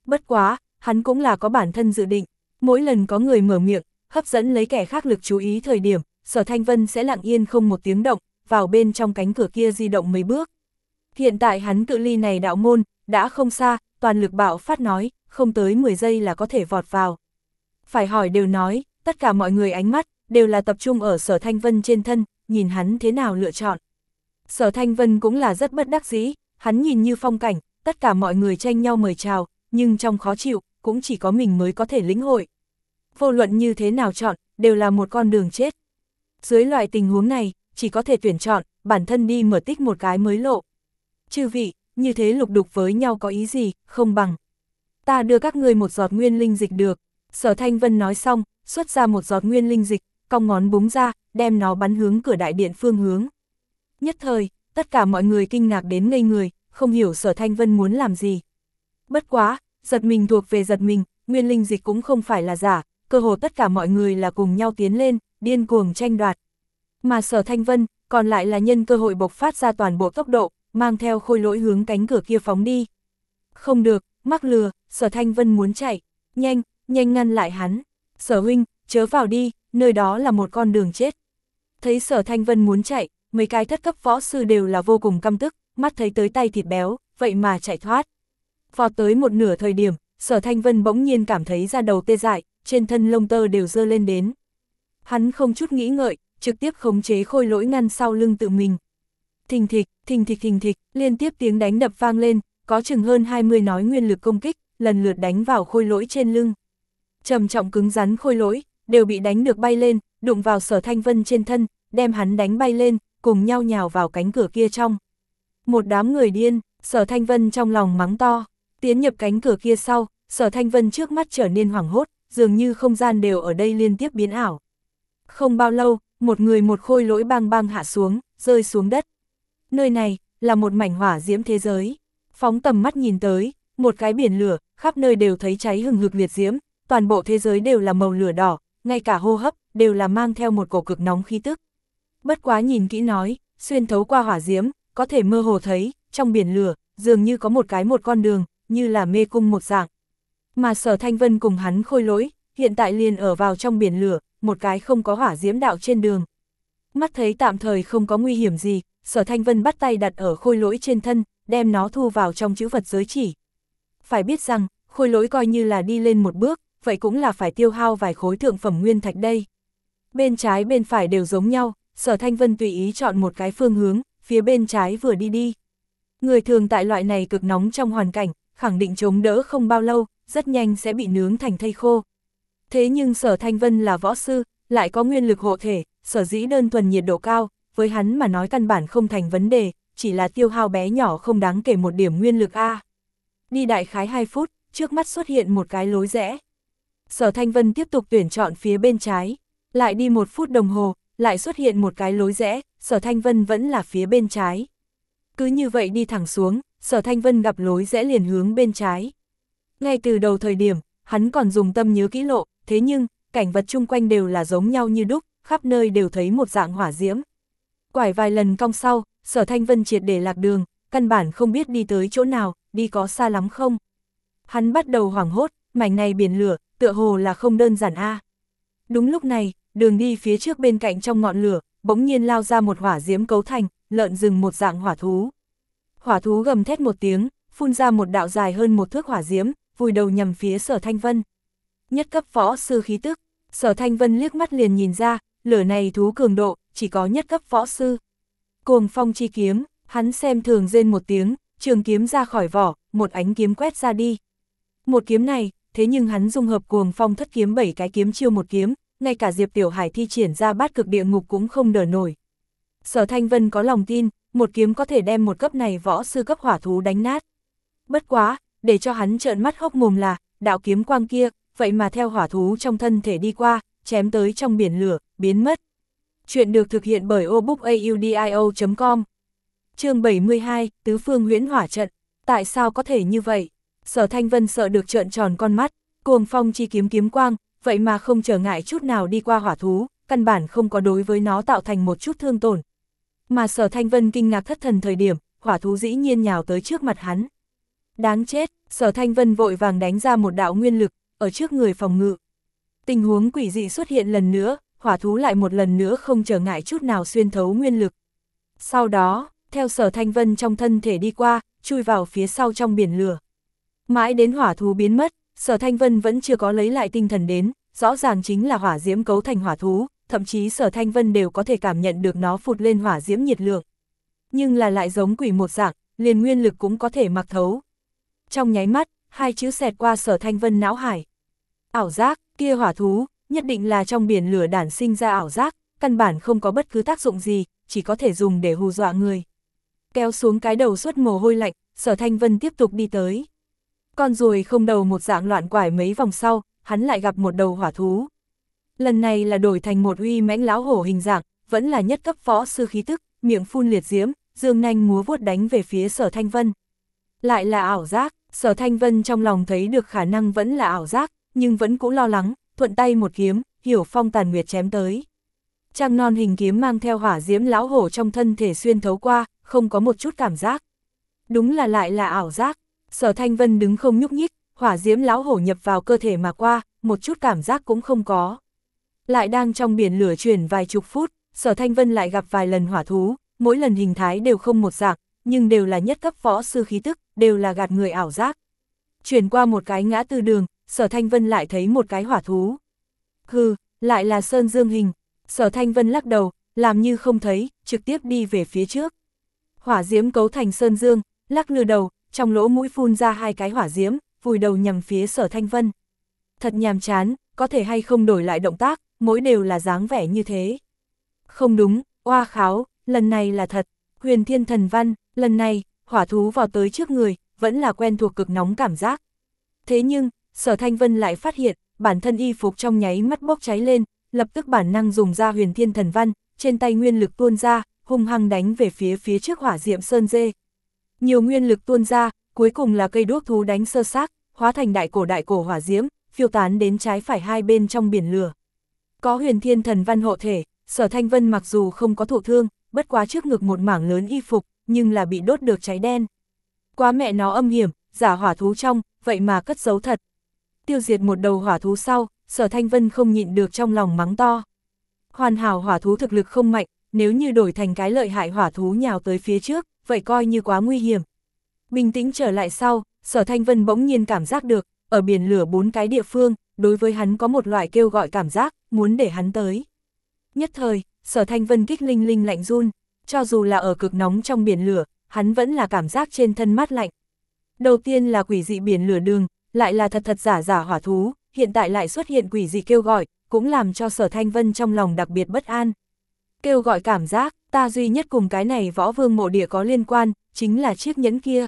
Bất quá, hắn cũng là có bản thân dự định, mỗi lần có người mở miệng, hấp dẫn lấy kẻ khác lực chú ý thời điểm, sở thanh vân sẽ lặng yên không một tiếng động, vào bên trong cánh cửa kia di động mấy bước. Hiện tại hắn cự ly này đạo môn, đã không xa, toàn lực bạo phát nói, không tới 10 giây là có thể vọt vào. Phải hỏi đều nói, tất cả mọi người ánh mắt, đều là tập trung ở sở thanh vân trên thân, nhìn hắn thế nào lựa chọn. Sở thanh vân cũng là rất bất đắc dĩ, hắn nhìn như phong cảnh, tất cả mọi người tranh nhau mời chào, nhưng trong khó chịu, cũng chỉ có mình mới có thể lĩnh hội. Vô luận như thế nào chọn, đều là một con đường chết. Dưới loại tình huống này, chỉ có thể tuyển chọn, bản thân đi mở tích một cái mới lộ. Chư vị, như thế lục đục với nhau có ý gì, không bằng. Ta đưa các người một giọt nguyên linh dịch được. Sở Thanh Vân nói xong, xuất ra một giọt nguyên linh dịch, cong ngón búng ra, đem nó bắn hướng cửa đại điện phương hướng. Nhất thời, tất cả mọi người kinh ngạc đến ngây người, không hiểu sở Thanh Vân muốn làm gì. Bất quá, giật mình thuộc về giật mình, nguyên linh dịch cũng không phải là giả, cơ hồ tất cả mọi người là cùng nhau tiến lên, điên cuồng tranh đoạt. Mà sở Thanh Vân, còn lại là nhân cơ hội bộc phát ra toàn bộ tốc độ, mang theo khôi lỗi hướng cánh cửa kia phóng đi. Không được, mắc lừa, sở Thanh Vân muốn chạy, nhanh, nhanh ngăn lại hắn. Sở huynh, chớ vào đi, nơi đó là một con đường chết. Thấy sở Thanh Vân muốn chạy, mấy cái thất cấp võ sư đều là vô cùng căm tức, mắt thấy tới tay thịt béo, vậy mà chạy thoát. Vọt tới một nửa thời điểm, sở Thanh Vân bỗng nhiên cảm thấy ra đầu tê dại, trên thân lông tơ đều dơ lên đến. Hắn không chút nghĩ ngợi, trực tiếp khống chế khôi lỗi ngăn sau lưng tự mình. Thình thịch, thình thịch thình thịch, liên tiếp tiếng đánh đập vang lên, có chừng hơn 20 nói nguyên lực công kích, lần lượt đánh vào khôi lỗi trên lưng. Trầm trọng cứng rắn khôi lỗi, đều bị đánh được bay lên, đụng vào sở thanh vân trên thân, đem hắn đánh bay lên, cùng nhau nhào vào cánh cửa kia trong. Một đám người điên, sở thanh vân trong lòng mắng to, tiến nhập cánh cửa kia sau, sở thanh vân trước mắt trở nên hoảng hốt, dường như không gian đều ở đây liên tiếp biến ảo. Không bao lâu, một người một khôi lỗi bang bang hạ xuống, rơi xuống đất. Nơi này, là một mảnh hỏa diễm thế giới. Phóng tầm mắt nhìn tới, một cái biển lửa, khắp nơi đều thấy cháy hừng hực liệt diễm, toàn bộ thế giới đều là màu lửa đỏ, ngay cả hô hấp, đều là mang theo một cổ cực nóng khí tức. Bất quá nhìn kỹ nói, xuyên thấu qua hỏa diễm, có thể mơ hồ thấy, trong biển lửa, dường như có một cái một con đường, như là mê cung một dạng. Mà sở thanh vân cùng hắn khôi lỗi, hiện tại liền ở vào trong biển lửa, một cái không có hỏa diễm đạo trên đường. Mắt thấy tạm thời không có nguy hiểm gì, sở thanh vân bắt tay đặt ở khôi lỗi trên thân, đem nó thu vào trong chữ vật giới chỉ. Phải biết rằng, khôi lỗi coi như là đi lên một bước, vậy cũng là phải tiêu hao vài khối thượng phẩm nguyên thạch đây. Bên trái bên phải đều giống nhau, sở thanh vân tùy ý chọn một cái phương hướng, phía bên trái vừa đi đi. Người thường tại loại này cực nóng trong hoàn cảnh, khẳng định chống đỡ không bao lâu, rất nhanh sẽ bị nướng thành thây khô. Thế nhưng sở thanh vân là võ sư, lại có nguyên lực hộ thể, sở dĩ đơn thuần nhiệt độ cao, với hắn mà nói căn bản không thành vấn đề, chỉ là tiêu hao bé nhỏ không đáng kể một điểm nguyên lực A. Đi đại khái 2 phút, trước mắt xuất hiện một cái lối rẽ. Sở Thanh Vân tiếp tục tuyển chọn phía bên trái, lại đi một phút đồng hồ, lại xuất hiện một cái lối rẽ, Sở Thanh Vân vẫn là phía bên trái. Cứ như vậy đi thẳng xuống, Sở Thanh Vân gặp lối rẽ liền hướng bên trái. Ngay từ đầu thời điểm, hắn còn dùng tâm nhớ kỹ lộ, thế nhưng, cảnh vật chung quanh đều là giống nhau như đúc, khắp nơi đều thấy một dạng hỏa diễm. Quải vài lần cong sau, sở thanh vân triệt để lạc đường, căn bản không biết đi tới chỗ nào, đi có xa lắm không. Hắn bắt đầu hoảng hốt, mảnh này biển lửa, tựa hồ là không đơn giản a. Đúng lúc này, đường đi phía trước bên cạnh trong ngọn lửa, bỗng nhiên lao ra một hỏa diễm cấu thành, lợn rừng một dạng hỏa thú. Hỏa thú gầm thét một tiếng, phun ra một đạo dài hơn một thước hỏa diễm, vùi đầu nhằm phía sở thanh vân. Nhất cấp võ sư khí tức, sở thanh vân liếc mắt liền nhìn ra, lửa này thú cường độ, chỉ có nhất cấp võ sư. Cuồng phong chi kiếm, hắn xem thường rên một tiếng, trường kiếm ra khỏi vỏ, một ánh kiếm quét ra đi. Một kiếm này, thế nhưng hắn dung hợp cuồng phong thất kiếm bảy cái kiếm chiêu một kiếm, ngay cả Diệp Tiểu Hải thi triển ra bát cực địa ngục cũng không đỡ nổi. Sở Thanh Vân có lòng tin, một kiếm có thể đem một cấp này võ sư cấp hỏa thú đánh nát. Bất quá, để cho hắn trợn mắt hốc mồm là, đạo kiếm quang kia, vậy mà theo hỏa thú trong thân thể đi qua, chém tới trong biển lửa, biến mất. Chuyện được thực hiện bởi obookaudio.com chương 72, Tứ Phương huyễn hỏa trận. Tại sao có thể như vậy? Sở Thanh Vân sợ được trợn tròn con mắt, cuồng phong chi kiếm kiếm quang, vậy mà không trở ngại chút nào đi qua hỏa thú, căn bản không có đối với nó tạo thành một chút thương tổn. Mà sở Thanh Vân kinh ngạc thất thần thời điểm, hỏa thú dĩ nhiên nhào tới trước mặt hắn. Đáng chết, sở Thanh Vân vội vàng đánh ra một đạo nguyên lực, ở trước người phòng ngự. Tình huống quỷ dị xuất hiện lần nữa, hỏa thú lại một lần nữa không trở ngại chút nào xuyên thấu nguyên lực. Sau đó, theo sở Thanh Vân trong thân thể đi qua, chui vào phía sau trong biển lửa. Mãi đến hỏa thú biến mất, sở Thanh Vân vẫn chưa có lấy lại tinh thần đến, rõ ràng chính là hỏa diễm cấu thành hỏa thú, thậm chí sở Thanh Vân đều có thể cảm nhận được nó phụt lên hỏa diễm nhiệt lượng. Nhưng là lại giống quỷ một dạng, liền nguyên lực cũng có thể mặc thấu. Trong nháy mắt, hai chữ xẹt qua sở Thanh Vân não hải. Ảo giác, kia hỏa thú, nhất định là trong biển lửa đản sinh ra ảo giác, căn bản không có bất cứ tác dụng gì, chỉ có thể dùng để hù dọa người. Kéo xuống cái đầu suốt mồ hôi lạnh, sở Thanh Vân tiếp tục đi tới. Con ruồi không đầu một dạng loạn quải mấy vòng sau, hắn lại gặp một đầu hỏa thú. Lần này là đổi thành một uy mãnh lão hổ hình dạng, vẫn là nhất cấp võ sư khí tức, miệng phun liệt diễm, dương nanh múa vuốt đánh về phía sở Thanh Vân. Lại là ảo giác, sở Thanh Vân trong lòng thấy được khả năng vẫn là ảo giác, nhưng vẫn cũng lo lắng, thuận tay một kiếm, hiểu phong tàn nguyệt chém tới. Trang non hình kiếm mang theo hỏa diễm lão hổ trong thân thể xuyên thấu qua, không có một chút cảm giác. Đúng là lại là ảo giác, sở thanh vân đứng không nhúc nhích, hỏa diễm lão hổ nhập vào cơ thể mà qua, một chút cảm giác cũng không có. Lại đang trong biển lửa chuyển vài chục phút, sở thanh vân lại gặp vài lần hỏa thú, mỗi lần hình thái đều không một dạng, nhưng đều là nhất cấp võ sư khí tức, đều là gạt người ảo giác. Chuyển qua một cái ngã tư đường, sở thanh vân lại thấy một cái hỏa thú. Hừ, lại là sơn dương hình, sở thanh vân lắc đầu, làm như không thấy, trực tiếp đi về phía trước. Hỏa diễm cấu thành sơn dương, lắc lư đầu, trong lỗ mũi phun ra hai cái hỏa diễm, vùi đầu nhằm phía sở thanh vân. Thật nhàm chán, có thể hay không đổi lại động tác, mỗi đều là dáng vẻ như thế. Không đúng, oa kháo, lần này là thật, huyền thiên thần văn, lần này, hỏa thú vào tới trước người, vẫn là quen thuộc cực nóng cảm giác. Thế nhưng, sở thanh vân lại phát hiện, bản thân y phục trong nháy mắt bốc cháy lên, lập tức bản năng dùng ra huyền thiên thần văn, trên tay nguyên lực tuôn ra, hung hăng đánh về phía phía trước hỏa diệm sơn dê. Nhiều nguyên lực tuôn ra, cuối cùng là cây đuốc thú đánh sơ xác, hóa thành đại cổ đại cổ hỏa diễm, phiêu tán đến trái phải hai bên trong biển lửa. Có huyền thiên thần văn hộ thể, sở thanh vân mặc dù không có thụ thương, bất quá trước ngực một mảng lớn y phục, nhưng là bị đốt được cháy đen. Quá mẹ nó âm hiểm, giả hỏa thú trong, vậy mà cất giấu thật. Tiêu diệt một đầu hỏa thú sau, sở thanh vân không nhịn được trong lòng mắng to. Hoàn hảo hỏa thú thực lực không mạnh, nếu như đổi thành cái lợi hại hỏa thú nhào tới phía trước, vậy coi như quá nguy hiểm. Bình tĩnh trở lại sau, sở thanh vân bỗng nhiên cảm giác được, ở biển lửa bốn cái địa phương, đối với hắn có một loại kêu gọi cảm giác, muốn để hắn tới. Nhất thời, sở thanh vân kích linh linh lạnh run, cho dù là ở cực nóng trong biển lửa, hắn vẫn là cảm giác trên thân mát lạnh. Đầu tiên là quỷ dị biển lửa đường, lại là thật thật giả giả hỏa thú, hiện tại lại xuất hiện quỷ dị kêu gọi, cũng làm cho sở thanh vân trong lòng đặc biệt bất an. Kêu gọi cảm giác, ta duy nhất cùng cái này võ vương mộ địa có liên quan, chính là chiếc nhẫn kia.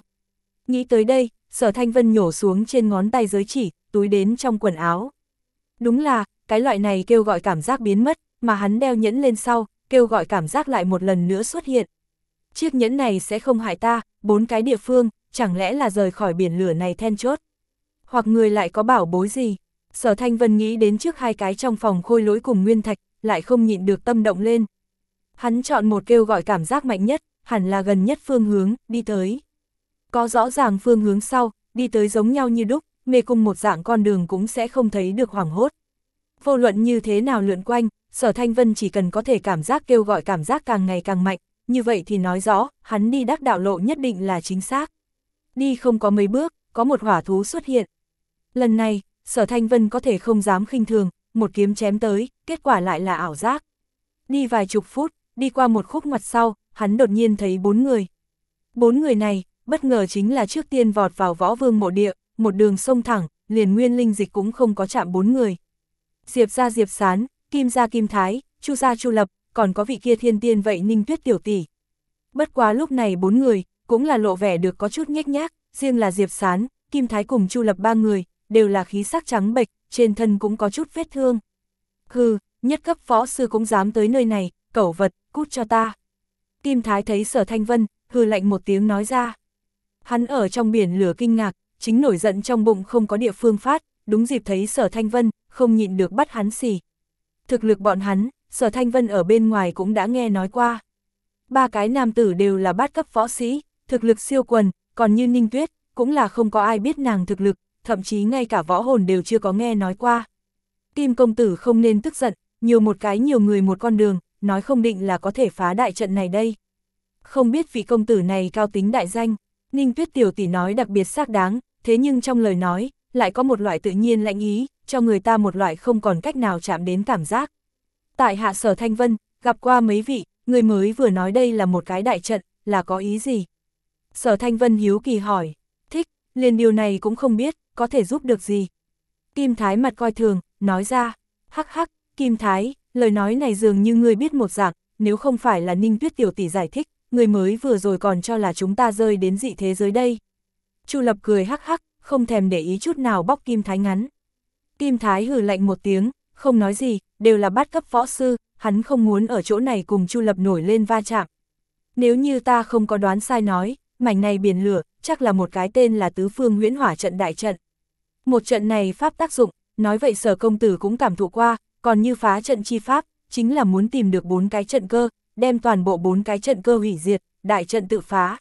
Nghĩ tới đây, sở thanh vân nhổ xuống trên ngón tay giới chỉ, túi đến trong quần áo. Đúng là, cái loại này kêu gọi cảm giác biến mất, mà hắn đeo nhẫn lên sau, kêu gọi cảm giác lại một lần nữa xuất hiện. Chiếc nhẫn này sẽ không hại ta, bốn cái địa phương, chẳng lẽ là rời khỏi biển lửa này then chốt. Hoặc người lại có bảo bối gì. Sở Thanh Vân nghĩ đến trước hai cái trong phòng khôi lỗi cùng Nguyên Thạch, lại không nhịn được tâm động lên. Hắn chọn một kêu gọi cảm giác mạnh nhất, hẳn là gần nhất phương hướng, đi tới. Có rõ ràng phương hướng sau, đi tới giống nhau như đúc, mê cung một dạng con đường cũng sẽ không thấy được hoảng hốt. Vô luận như thế nào lượn quanh, sở thanh vân chỉ cần có thể cảm giác kêu gọi cảm giác càng ngày càng mạnh, như vậy thì nói rõ, hắn đi đắc đạo lộ nhất định là chính xác. Đi không có mấy bước, có một hỏa thú xuất hiện. Lần này, sở thanh vân có thể không dám khinh thường, một kiếm chém tới, kết quả lại là ảo giác. Đi vài chục phút, đi qua một khúc ngoặt sau, hắn đột nhiên thấy bốn người. Bốn người này, bất ngờ chính là trước tiên vọt vào võ vương mộ địa, một đường sông thẳng, liền nguyên linh dịch cũng không có chạm bốn người. Diệp ra Diệp Sán, Kim ra Kim Thái, Chu ra Chu Lập, còn có vị kia thiên tiên vậy Ninh Tuyết tiểu tỷ. Bất quá lúc này bốn người, cũng là lộ vẻ được có chút nhếch nhác, riêng là Diệp Sán, Kim Thái cùng Chu Lập ba người, đều là khí sắc trắng bệch, trên thân cũng có chút vết thương. Hừ, nhất cấp võ sư cũng dám tới nơi này, cẩu vật, cút cho ta. Kim Thái thấy sở thanh vân, hừ lạnh một tiếng nói ra. Hắn ở trong biển lửa kinh ngạc, chính nổi giận trong bụng không có địa phương phát, đúng dịp thấy sở thanh vân, không nhịn được bắt hắn xỉ. Thực lực bọn hắn, sở thanh vân ở bên ngoài cũng đã nghe nói qua. Ba cái nam tử đều là bát cấp võ sĩ, thực lực siêu quần, còn như Ninh Tuyết, cũng là không có ai biết nàng thực lực, thậm chí ngay cả võ hồn đều chưa có nghe nói qua. Kim công tử không nên tức giận, nhiều một cái nhiều người một con đường, nói không định là có thể phá đại trận này đây. Không biết vị công tử này cao tính đại danh, Ninh Tuyết tiểu tỷ nói đặc biệt xác đáng, thế nhưng trong lời nói, lại có một loại tự nhiên lãnh ý, cho người ta một loại không còn cách nào chạm đến cảm giác. Tại hạ sở Thanh Vân, gặp qua mấy vị, người mới vừa nói đây là một cái đại trận, là có ý gì? Sở Thanh Vân hiếu kỳ hỏi, thích, liền điều này cũng không biết, có thể giúp được gì? Kim Thái mặt coi thường, nói ra, hắc hắc, Kim Thái, lời nói này dường như ngươi biết một dạng, nếu không phải là Ninh Tuyết Tiểu Tỷ giải thích, người mới vừa rồi còn cho là chúng ta rơi đến dị thế giới đây. Chu Lập cười hắc hắc, không thèm để ý chút nào bóc Kim Thái ngắn. Kim Thái hừ lạnh một tiếng, không nói gì, đều là bắt cấp võ sư, hắn không muốn ở chỗ này cùng Chu Lập nổi lên va chạm. Nếu như ta không có đoán sai nói, mảnh này biển lửa, chắc là một cái tên là Tứ Phương Huyễn Hỏa trận đại trận. Một trận này pháp tác dụng, nói vậy sở công tử cũng cảm thụ qua, còn như phá trận chi pháp, chính là muốn tìm được bốn cái trận cơ, đem toàn bộ bốn cái trận cơ hủy diệt, đại trận tự phá.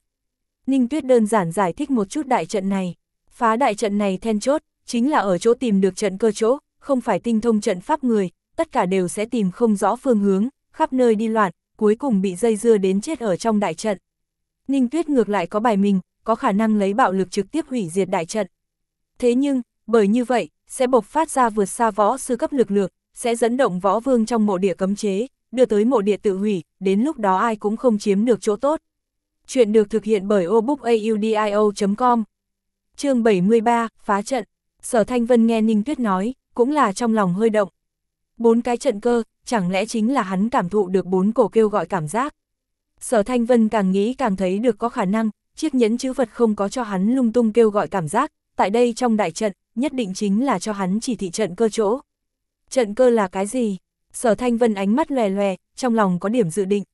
Ninh Tuyết đơn giản giải thích một chút đại trận này. Phá đại trận này then chốt, chính là ở chỗ tìm được trận cơ chỗ, không phải tinh thông trận pháp người, tất cả đều sẽ tìm không rõ phương hướng, khắp nơi đi loạn, cuối cùng bị dây dưa đến chết ở trong đại trận. Ninh Tuyết ngược lại có bài mình, có khả năng lấy bạo lực trực tiếp hủy diệt đại trận. Thế nhưng, bởi như vậy, sẽ bộc phát ra vượt xa võ sư cấp lực lượng, sẽ dẫn động võ vương trong mộ địa cấm chế, đưa tới mộ địa tự hủy, đến lúc đó ai cũng không chiếm được chỗ tốt. Chuyện được thực hiện bởi obookaudio.com chương 73, phá trận. Sở Thanh Vân nghe Ninh Tuyết nói, cũng là trong lòng hơi động. Bốn cái trận cơ, chẳng lẽ chính là hắn cảm thụ được bốn cổ kêu gọi cảm giác. Sở Thanh Vân càng nghĩ càng thấy được có khả năng, chiếc nhẫn chữ vật không có cho hắn lung tung kêu gọi cảm giác, tại đây trong đại trận, nhất định chính là cho hắn chỉ thị trận cơ chỗ. Trận cơ là cái gì? Sở Thanh Vân ánh mắt lòe lòe, trong lòng có điểm dự định.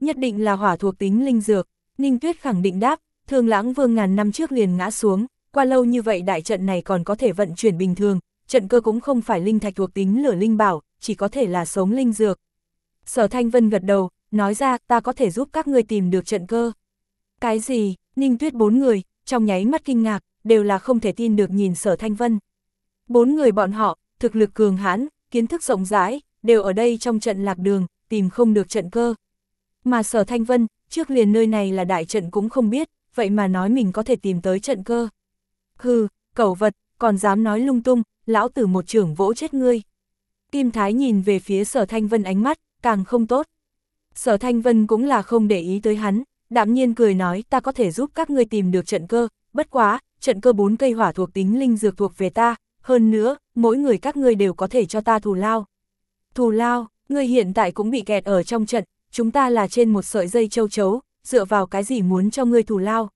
Nhất định là hỏa thuộc tính linh dược, Ninh Tuyết khẳng định đáp, thương lãng vương ngàn năm trước liền ngã xuống, qua lâu như vậy đại trận này còn có thể vận chuyển bình thường, trận cơ cũng không phải linh thạch thuộc tính lửa linh bảo, chỉ có thể là sống linh dược. Sở Thanh Vân gật đầu, nói ra ta có thể giúp các ngươi tìm được trận cơ. Cái gì, Ninh Tuyết bốn người, trong nháy mắt kinh ngạc, đều là không thể tin được nhìn Sở Thanh Vân. Bốn người bọn họ, thực lực cường hãn, kiến thức rộng rãi, đều ở đây trong trận lạc đường, tìm không được trận cơ. Mà Sở Thanh Vân, trước liền nơi này là đại trận cũng không biết, vậy mà nói mình có thể tìm tới trận cơ. Hừ, cẩu vật, còn dám nói lung tung, lão tử một trưởng vỗ chết ngươi. Kim Thái nhìn về phía Sở Thanh Vân ánh mắt, càng không tốt. Sở Thanh Vân cũng là không để ý tới hắn, đạm nhiên cười nói ta có thể giúp các ngươi tìm được trận cơ, bất quá, trận cơ bốn cây hỏa thuộc tính linh dược thuộc về ta, hơn nữa, mỗi người các ngươi đều có thể cho ta thù lao. Thù lao, ngươi hiện tại cũng bị kẹt ở trong trận, chúng ta là trên một sợi dây châu chấu, dựa vào cái gì muốn cho ngươi thù lao.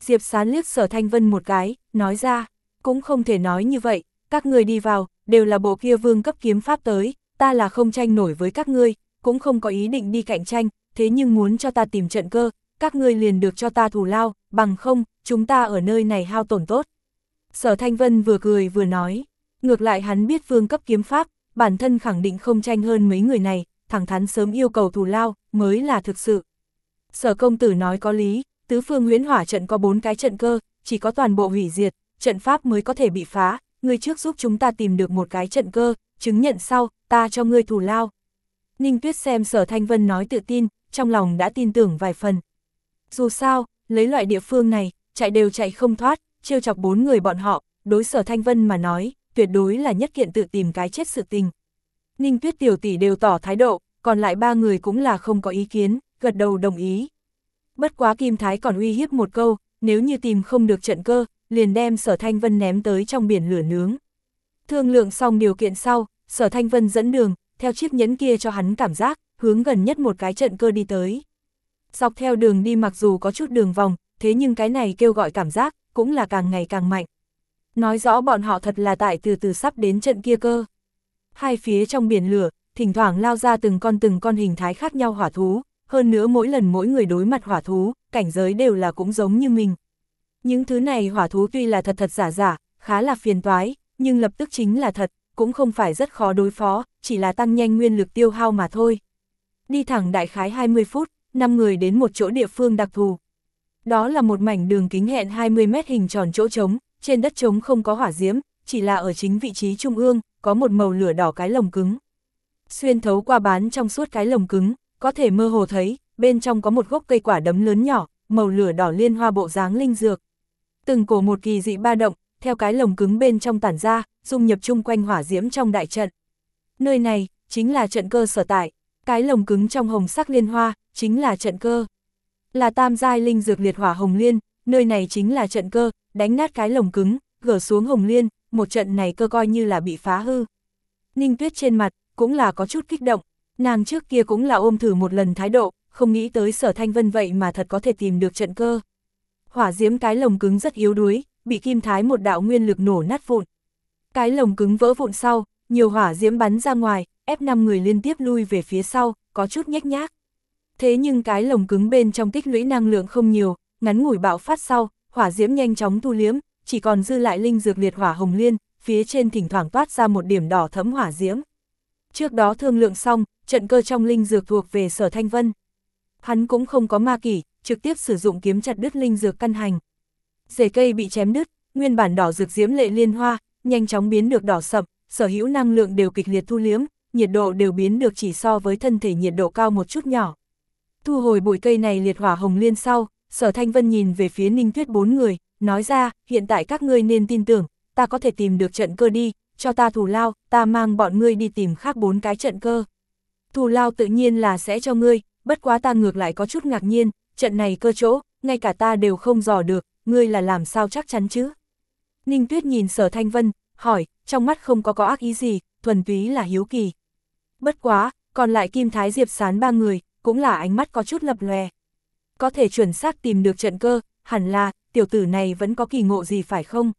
Diệp sán liếc sở thanh vân một cái, nói ra, cũng không thể nói như vậy, các ngươi đi vào, đều là bộ kia vương cấp kiếm pháp tới, ta là không tranh nổi với các ngươi, cũng không có ý định đi cạnh tranh, thế nhưng muốn cho ta tìm trận cơ, các ngươi liền được cho ta thù lao, bằng không, chúng ta ở nơi này hao tổn tốt. Sở Thanh Vân vừa cười vừa nói, ngược lại hắn biết phương cấp kiếm pháp, bản thân khẳng định không tranh hơn mấy người này, thẳng thắn sớm yêu cầu thù lao, mới là thực sự. Sở công tử nói có lý, tứ phương huyễn hỏa trận có bốn cái trận cơ, chỉ có toàn bộ hủy diệt, trận pháp mới có thể bị phá, ngươi trước giúp chúng ta tìm được một cái trận cơ, chứng nhận sau, ta cho ngươi thù lao. Ninh Tuyết xem sở Thanh Vân nói tự tin, trong lòng đã tin tưởng vài phần. Dù sao, lấy loại địa phương này, chạy đều chạy không thoát, trêu chọc bốn người bọn họ, đối sở Thanh Vân mà nói, tuyệt đối là nhất kiện tự tìm cái chết sự tình. Ninh Tuyết tiểu tỷ đều tỏ thái độ, còn lại ba người cũng là không có ý kiến, gật đầu đồng ý. Bất quá Kim Thái còn uy hiếp một câu, nếu như tìm không được trận cơ, liền đem sở thanh vân ném tới trong biển lửa nướng. Thương lượng xong điều kiện sau, sở thanh vân dẫn đường, theo chiếc nhẫn kia cho hắn cảm giác, hướng gần nhất một cái trận cơ đi tới. Dọc theo đường đi mặc dù có chút đường vòng, thế nhưng cái này kêu gọi cảm giác, cũng là càng ngày càng mạnh. Nói rõ bọn họ thật là tại từ từ sắp đến trận kia cơ. Hai phía trong biển lửa, thỉnh thoảng lao ra từng con từng con hình thái khác nhau hỏa thú, hơn nữa mỗi lần mỗi người đối mặt hỏa thú, cảnh giới đều là cũng giống như mình. Những thứ này hỏa thú tuy là thật thật giả giả, khá là phiền toái, nhưng lập tức chính là thật, cũng không phải rất khó đối phó, chỉ là tăng nhanh nguyên lực tiêu hao mà thôi. Đi thẳng đại khái 20 phút, 5 người đến một chỗ địa phương đặc thù. Đó là một mảnh đường kính hẹn 20 mét hình tròn chỗ trống, trên đất trống không có hỏa diễm, chỉ là ở chính vị trí trung ương, có một màu lửa đỏ cái lồng cứng. Xuyên thấu qua bán trong suốt cái lồng cứng, có thể mơ hồ thấy, bên trong có một gốc cây quả đấm lớn nhỏ, màu lửa đỏ liên hoa bộ dáng linh dược. Từng cổ một kỳ dị ba động, theo cái lồng cứng bên trong tản ra, dung nhập chung quanh hỏa diễm trong đại trận. Nơi này, chính là trận cơ sở tại, cái lồng cứng trong hồng sắc liên hoa, chính là trận cơ. Là tam giai linh dược liệt hỏa hồng liên, nơi này chính là trận cơ, đánh nát cái lồng cứng, gỡ xuống hồng liên, một trận này cơ coi như là bị phá hư. Ninh tuyết trên mặt, cũng là có chút kích động, nàng trước kia cũng là ôm thử một lần thái độ, không nghĩ tới sở thanh vân vậy mà thật có thể tìm được trận cơ. Hỏa diễm cái lồng cứng rất yếu đuối, bị kim thái một đạo nguyên lực nổ nát vụn. Cái lồng cứng vỡ vụn sau, nhiều hỏa diễm bắn ra ngoài, ép 5 người liên tiếp lui về phía sau, có chút nhếch nhác. Thế nhưng cái lồng cứng bên trong tích lũy năng lượng không nhiều, ngắn ngủi bạo phát sau, hỏa diễm nhanh chóng thu liếm, chỉ còn dư lại linh dược liệt hỏa hồng liên, phía trên thỉnh thoảng toát ra một điểm đỏ thấm hỏa diễm. Trước đó thương lượng xong, trận cơ trong linh dược thuộc về sở thanh vân. Hắn cũng không có ma kỷ, trực tiếp sử dụng kiếm chặt đứt linh dược căn hành. Rễ cây bị chém đứt, nguyên bản đỏ dược diễm lệ liên hoa, nhanh chóng biến được đỏ sậm, sở hữu năng lượng đều kịch liệt thu liếm, nhiệt độ đều biến được chỉ so với thân thể nhiệt độ cao một chút nhỏ. Thu hồi bụi cây này liệt hỏa hồng liên sau, sở thanh vân nhìn về phía ninh tuyết bốn người, nói ra, hiện tại các ngươi nên tin tưởng, ta có thể tìm được trận cơ đi, cho ta thù lao, ta mang bọn ngươi đi tìm khác bốn cái trận cơ. Thù lao tự nhiên là sẽ cho ngươi, bất quá ta ngược lại có chút ngạc nhiên, trận này cơ chỗ, ngay cả ta đều không dò được, ngươi là làm sao chắc chắn chứ? Ninh Tuyết nhìn sở thanh vân, hỏi, trong mắt không có có ác ý gì, thuần túy là hiếu kỳ. Bất quá, còn lại Kim Thái Diệp sán ba người, cũng là ánh mắt có chút lập lòe. Có thể chuẩn xác tìm được trận cơ, hẳn là, tiểu tử này vẫn có kỳ ngộ gì phải không?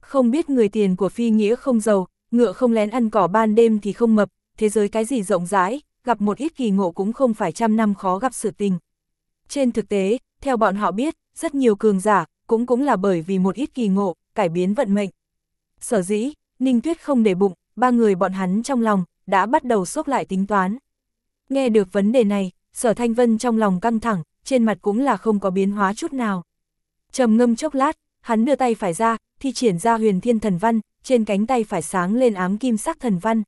Không biết người tiền của phi nghĩa không giàu, ngựa không lén ăn cỏ ban đêm thì không mập, thế giới cái gì rộng rãi, gặp một ít kỳ ngộ cũng không phải trăm năm khó gặp sự tình. Trên thực tế, theo bọn họ biết, rất nhiều cường giả, cũng cũng là bởi vì một ít kỳ ngộ, cải biến vận mệnh. Sở dĩ, Ninh Tuyết không để bụng, ba người bọn hắn trong lòng, đã bắt đầu xốc lại tính toán. Nghe được vấn đề này, sở thanh vân trong lòng căng thẳng, trên mặt cũng là không có biến hóa chút nào. trầm ngâm chốc lát, hắn đưa tay phải ra, thi triển ra huyền thiên thần văn, trên cánh tay phải sáng lên ám kim sắc thần văn.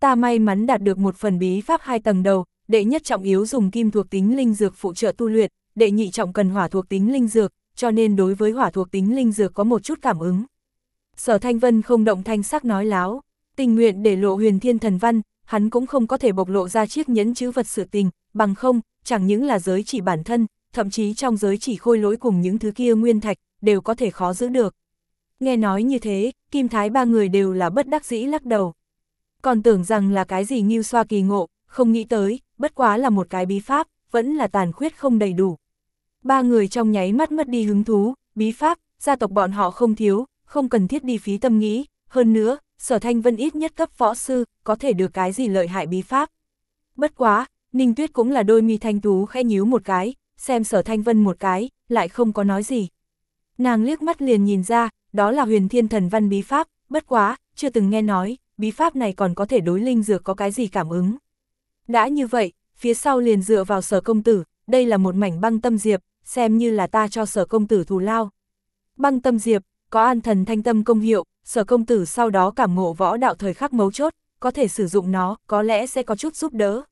Ta may mắn đạt được một phần bí pháp hai tầng đầu, đệ nhất trọng yếu dùng kim thuộc tính linh dược phụ trợ tu luyện, đệ nhị trọng cần hỏa thuộc tính linh dược, cho nên đối với hỏa thuộc tính linh dược có một chút cảm ứng. Sở Thanh Vân không động thanh sắc nói láo, tình nguyện để lộ huyền thiên thần văn, hắn cũng không có thể bộc lộ ra chiếc nhẫn chữ vật sự tình, bằng không, chẳng những là giới chỉ bản thân, thậm chí trong giới chỉ khôi lỗi cùng những thứ kia nguyên thạch, đều có thể khó giữ được. Nghe nói như thế, Kim Thái ba người đều là bất đắc dĩ lắc đầu. Còn tưởng rằng là cái gì nghiêu xoa kỳ ngộ, không nghĩ tới, bất quá là một cái bí pháp, vẫn là tàn khuyết không đầy đủ. Ba người trong nháy mắt mất đi hứng thú, bí pháp, gia tộc bọn họ không thiếu, không cần thiết đi phí tâm nghĩ, hơn nữa, sở thanh vân ít nhất cấp võ sư, có thể được cái gì lợi hại bí pháp. Bất quá, Ninh Tuyết cũng là đôi mi thanh tú khẽ nhíu một cái, xem sở thanh vân một cái, lại không có nói gì. Nàng liếc mắt liền nhìn ra, đó là huyền thiên thần văn bí pháp, bất quá, chưa từng nghe nói, bí pháp này còn có thể đối linh dược có cái gì cảm ứng. Đã như vậy, phía sau liền dựa vào sở công tử, đây là một mảnh băng tâm diệp, xem như là ta cho sở công tử thù lao. Băng tâm diệp, có an thần thanh tâm công hiệu, sở công tử sau đó cảm ngộ võ đạo thời khắc mấu chốt, có thể sử dụng nó, có lẽ sẽ có chút giúp đỡ.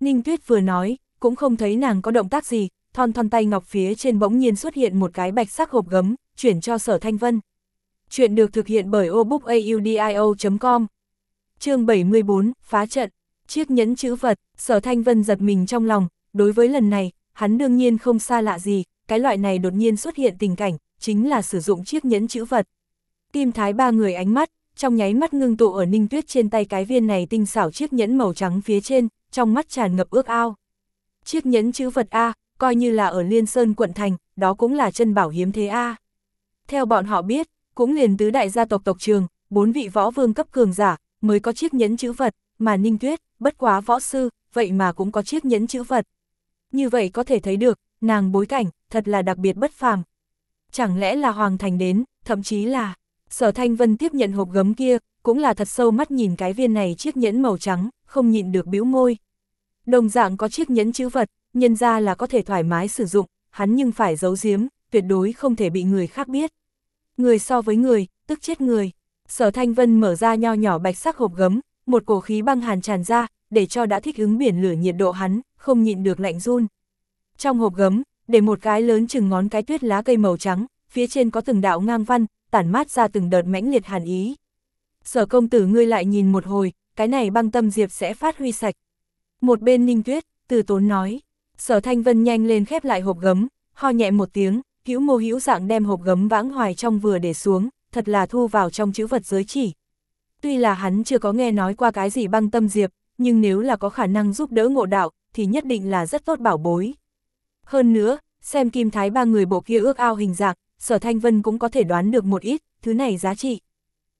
Ninh Tuyết vừa nói, cũng không thấy nàng có động tác gì, thon thon tay ngọc phía trên bỗng nhiên xuất hiện một cái bạch sắc hộp gấm, chuyển cho sở thanh vân. Chuyện được thực hiện bởi obookaudio.com chương 74, phá trận, chiếc nhẫn chữ vật, sở thanh vân giật mình trong lòng, đối với lần này, hắn đương nhiên không xa lạ gì, cái loại này đột nhiên xuất hiện tình cảnh, chính là sử dụng chiếc nhẫn chữ vật. Kim Thái ba người ánh mắt, trong nháy mắt ngưng tụ ở ninh tuyết trên tay cái viên này tinh xảo chiếc nhẫn màu trắng phía trên, trong mắt tràn ngập ước ao. Chiếc nhẫn chữ vật A, coi như là ở Liên Sơn quận thành, đó cũng là chân bảo hiếm thế A. Theo bọn họ biết, cũng liền tứ đại gia tộc tộc trường, bốn vị võ vương cấp cường giả, mới có chiếc nhẫn chữ vật, mà Ninh Tuyết, bất quá võ sư, vậy mà cũng có chiếc nhẫn chữ vật. Như vậy có thể thấy được, nàng bối cảnh, thật là đặc biệt bất phàm. Chẳng lẽ là Hoàng Thành đến, thậm chí là, sở thanh vân tiếp nhận hộp gấm kia, cũng là thật sâu mắt nhìn cái viên này chiếc nhẫn màu trắng, không nhịn được bĩu môi. Đồng dạng có chiếc nhẫn chữ vật, nhân ra là có thể thoải mái sử dụng, hắn nhưng phải giấu giếm, tuyệt đối không thể bị người khác biết. Người so với người, tức chết người. Sở Thanh Vân mở ra nho nhỏ bạch sắc hộp gấm, một cổ khí băng hàn tràn ra, để cho đã thích ứng biển lửa nhiệt độ hắn, không nhịn được lạnh run. Trong hộp gấm, để một cái lớn chừng ngón cái tuyết lá cây màu trắng, phía trên có từng đạo ngang văn, tản mát ra từng đợt mãnh liệt hàn ý. Sở công tử ngươi lại nhìn một hồi, cái này băng tâm diệp sẽ phát huy sạch. Một bên ninh tuyết, từ tốn nói. Sở thanh vân nhanh lên khép lại hộp gấm, ho nhẹ một tiếng, hữu mô hữu dạng đem hộp gấm vãng hoài trong vừa để xuống, thật là thu vào trong chữ vật giới chỉ. Tuy là hắn chưa có nghe nói qua cái gì băng tâm diệp, nhưng nếu là có khả năng giúp đỡ ngộ đạo, thì nhất định là rất tốt bảo bối. Hơn nữa, xem kim thái ba người bộ kia ước ao hình dạng, sở thanh vân cũng có thể đoán được một ít, thứ này giá trị.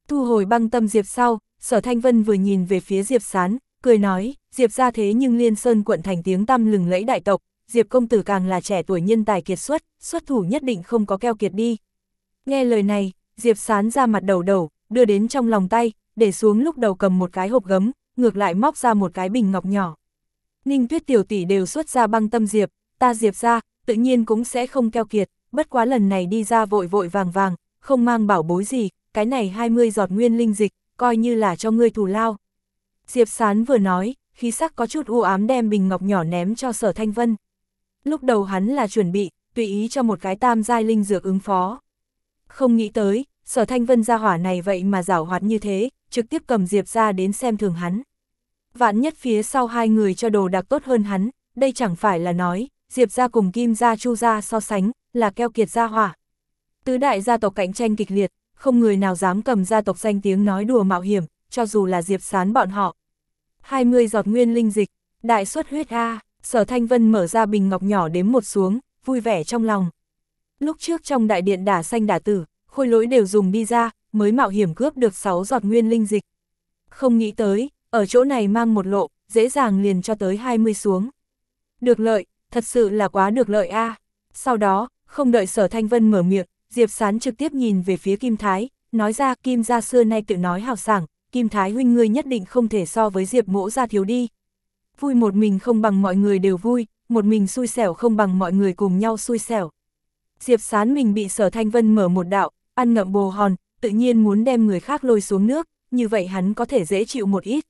Thu hồi băng tâm diệp sau, sở thanh vân vừa nhìn về phía diệp sán, cười nói, diệp ra thế nhưng liên sơn quận thành tiếng tăm lừng lẫy đại tộc, diệp công tử càng là trẻ tuổi nhân tài kiệt xuất, xuất thủ nhất định không có keo kiệt đi. Nghe lời này, diệp sán ra mặt đầu đầu, đưa đến trong lòng tay, để xuống lúc đầu cầm một cái hộp gấm, ngược lại móc ra một cái bình ngọc nhỏ. Ninh tuyết tiểu tỷ đều xuất ra băng tâm diệp, ta diệp ra, tự nhiên cũng sẽ không keo kiệt, bất quá lần này đi ra vội vội vàng vàng, không mang bảo bối gì, cái này 20 giọt nguyên linh dịch, coi như là cho ngươi thù lao. Diệp Sán vừa nói, khí sắc có chút u ám đem bình ngọc nhỏ ném cho sở thanh vân. Lúc đầu hắn là chuẩn bị, tùy ý cho một cái tam giai linh dược ứng phó. Không nghĩ tới, sở thanh vân ra hỏa này vậy mà giảo hoạt như thế, trực tiếp cầm Diệp ra đến xem thường hắn. Vạn nhất phía sau hai người cho đồ đặc tốt hơn hắn, đây chẳng phải là nói, Diệp gia cùng Kim gia, Chu gia so sánh, là keo kiệt gia hỏa. Tứ đại gia tộc cạnh tranh kịch liệt, không người nào dám cầm gia tộc danh tiếng nói đùa mạo hiểm, cho dù là Diệp sán bọn họ. 20 giọt nguyên linh dịch, đại suất huyết A, sở thanh vân mở ra bình ngọc nhỏ đếm một xuống, vui vẻ trong lòng. Lúc trước trong đại điện đả xanh đả tử, khôi lỗi đều dùng đi ra, mới mạo hiểm cướp được 6 giọt nguyên linh dịch. Không nghĩ tới, ở chỗ này mang một lộ, dễ dàng liền cho tới 20 xuống. Được lợi, thật sự là quá được lợi a. Sau đó, không đợi sở thanh vân mở miệng, Diệp Sán trực tiếp nhìn về phía Kim Thái, nói ra Kim gia xưa nay tự nói hào sảng, Kim Thái huynh ngươi nhất định không thể so với Diệp mỗ gia thiếu đi. Vui một mình không bằng mọi người đều vui, một mình xui xẻo không bằng mọi người cùng nhau xui xẻo. Diệp Sán mình bị sở thanh vân mở một đạo, ăn ngậm bồ hòn, tự nhiên muốn đem người khác lôi xuống nước, như vậy hắn có thể dễ chịu một ít.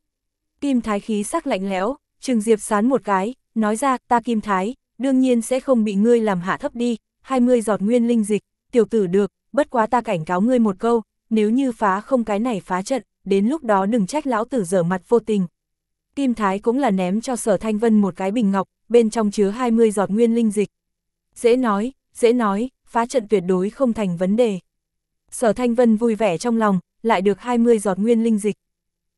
Kim Thái khí sắc lạnh lẽo, trừng Diệp Sán một cái, nói ra, ta Kim Thái, đương nhiên sẽ không bị ngươi làm hạ thấp đi, 20 giọt nguyên linh dịch, tiểu tử được, bất quá ta cảnh cáo ngươi một câu, nếu như phá không cái này phá trận, đến lúc đó đừng trách lão tử dở mặt vô tình. Kim Thái cũng là ném cho sở thanh vân một cái bình ngọc, bên trong chứa 20 giọt nguyên linh dịch. Dễ nói, dễ nói, phá trận tuyệt đối không thành vấn đề. Sở thanh vân vui vẻ trong lòng, lại được 20 giọt nguyên linh dịch.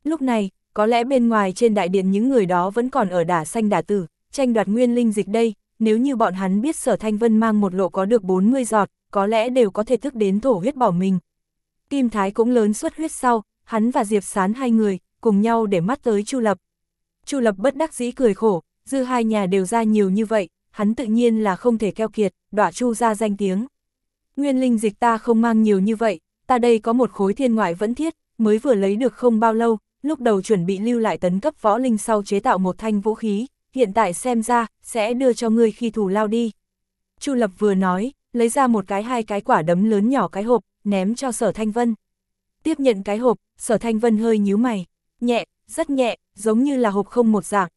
Lúc này, có lẽ bên ngoài trên đại điện những người đó vẫn còn ở đả xanh đả tử, tranh đoạt nguyên linh dịch đây, nếu như bọn hắn biết sở thanh vân mang một lộ có được 40 giọt, có lẽ đều có thể thức đến thổ huyết bỏ mình. Kim Thái cũng lớn xuất huyết sau, hắn và Diệp Sán hai người, cùng nhau để mắt tới Chu Lập. Chu Lập bất đắc dĩ cười khổ, dư hai nhà đều ra nhiều như vậy, hắn tự nhiên là không thể keo kiệt, đọa Chu ra danh tiếng. Nguyên linh dịch ta không mang nhiều như vậy, ta đây có một khối thiên ngoại vẫn thiết, mới vừa lấy được không bao lâu, lúc đầu chuẩn bị lưu lại tấn cấp võ linh sau chế tạo một thanh vũ khí, hiện tại xem ra, sẽ đưa cho ngươi khi thù lao đi. Chu Lập vừa nói, lấy ra một cái hai cái quả đấm lớn nhỏ cái hộp, ném cho sở thanh vân. Tiếp nhận cái hộp, sở thanh vân hơi nhíu mày, nhẹ, rất nhẹ, giống như là hộp không một dạng.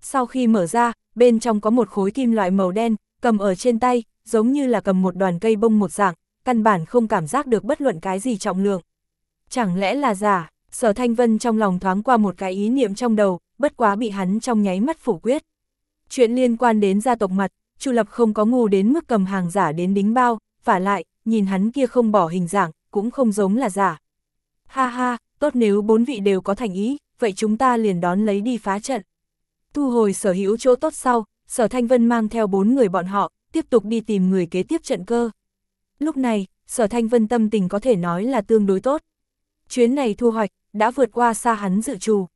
Sau khi mở ra, bên trong có một khối kim loại màu đen, cầm ở trên tay, giống như là cầm một đoàn cây bông một dạng, căn bản không cảm giác được bất luận cái gì trọng lượng. Chẳng lẽ là giả, sở thanh vân trong lòng thoáng qua một cái ý niệm trong đầu, bất quá bị hắn trong nháy mắt phủ quyết. Chuyện liên quan đến gia tộc mặt, Chu Lập không có ngu đến mức cầm hàng giả đến đính bao, và lại, nhìn hắn kia không bỏ hình dạng, cũng không giống là giả. Ha ha, tốt nếu bốn vị đều có thành ý, vậy chúng ta liền đón lấy đi phá trận. Thu hồi sở hữu chỗ tốt sau, sở Thanh Vân mang theo bốn người bọn họ, tiếp tục đi tìm người kế tiếp trận cơ. Lúc này, sở Thanh Vân tâm tình có thể nói là tương đối tốt. Chuyến này thu hoạch, đã vượt qua xa hắn dự trù.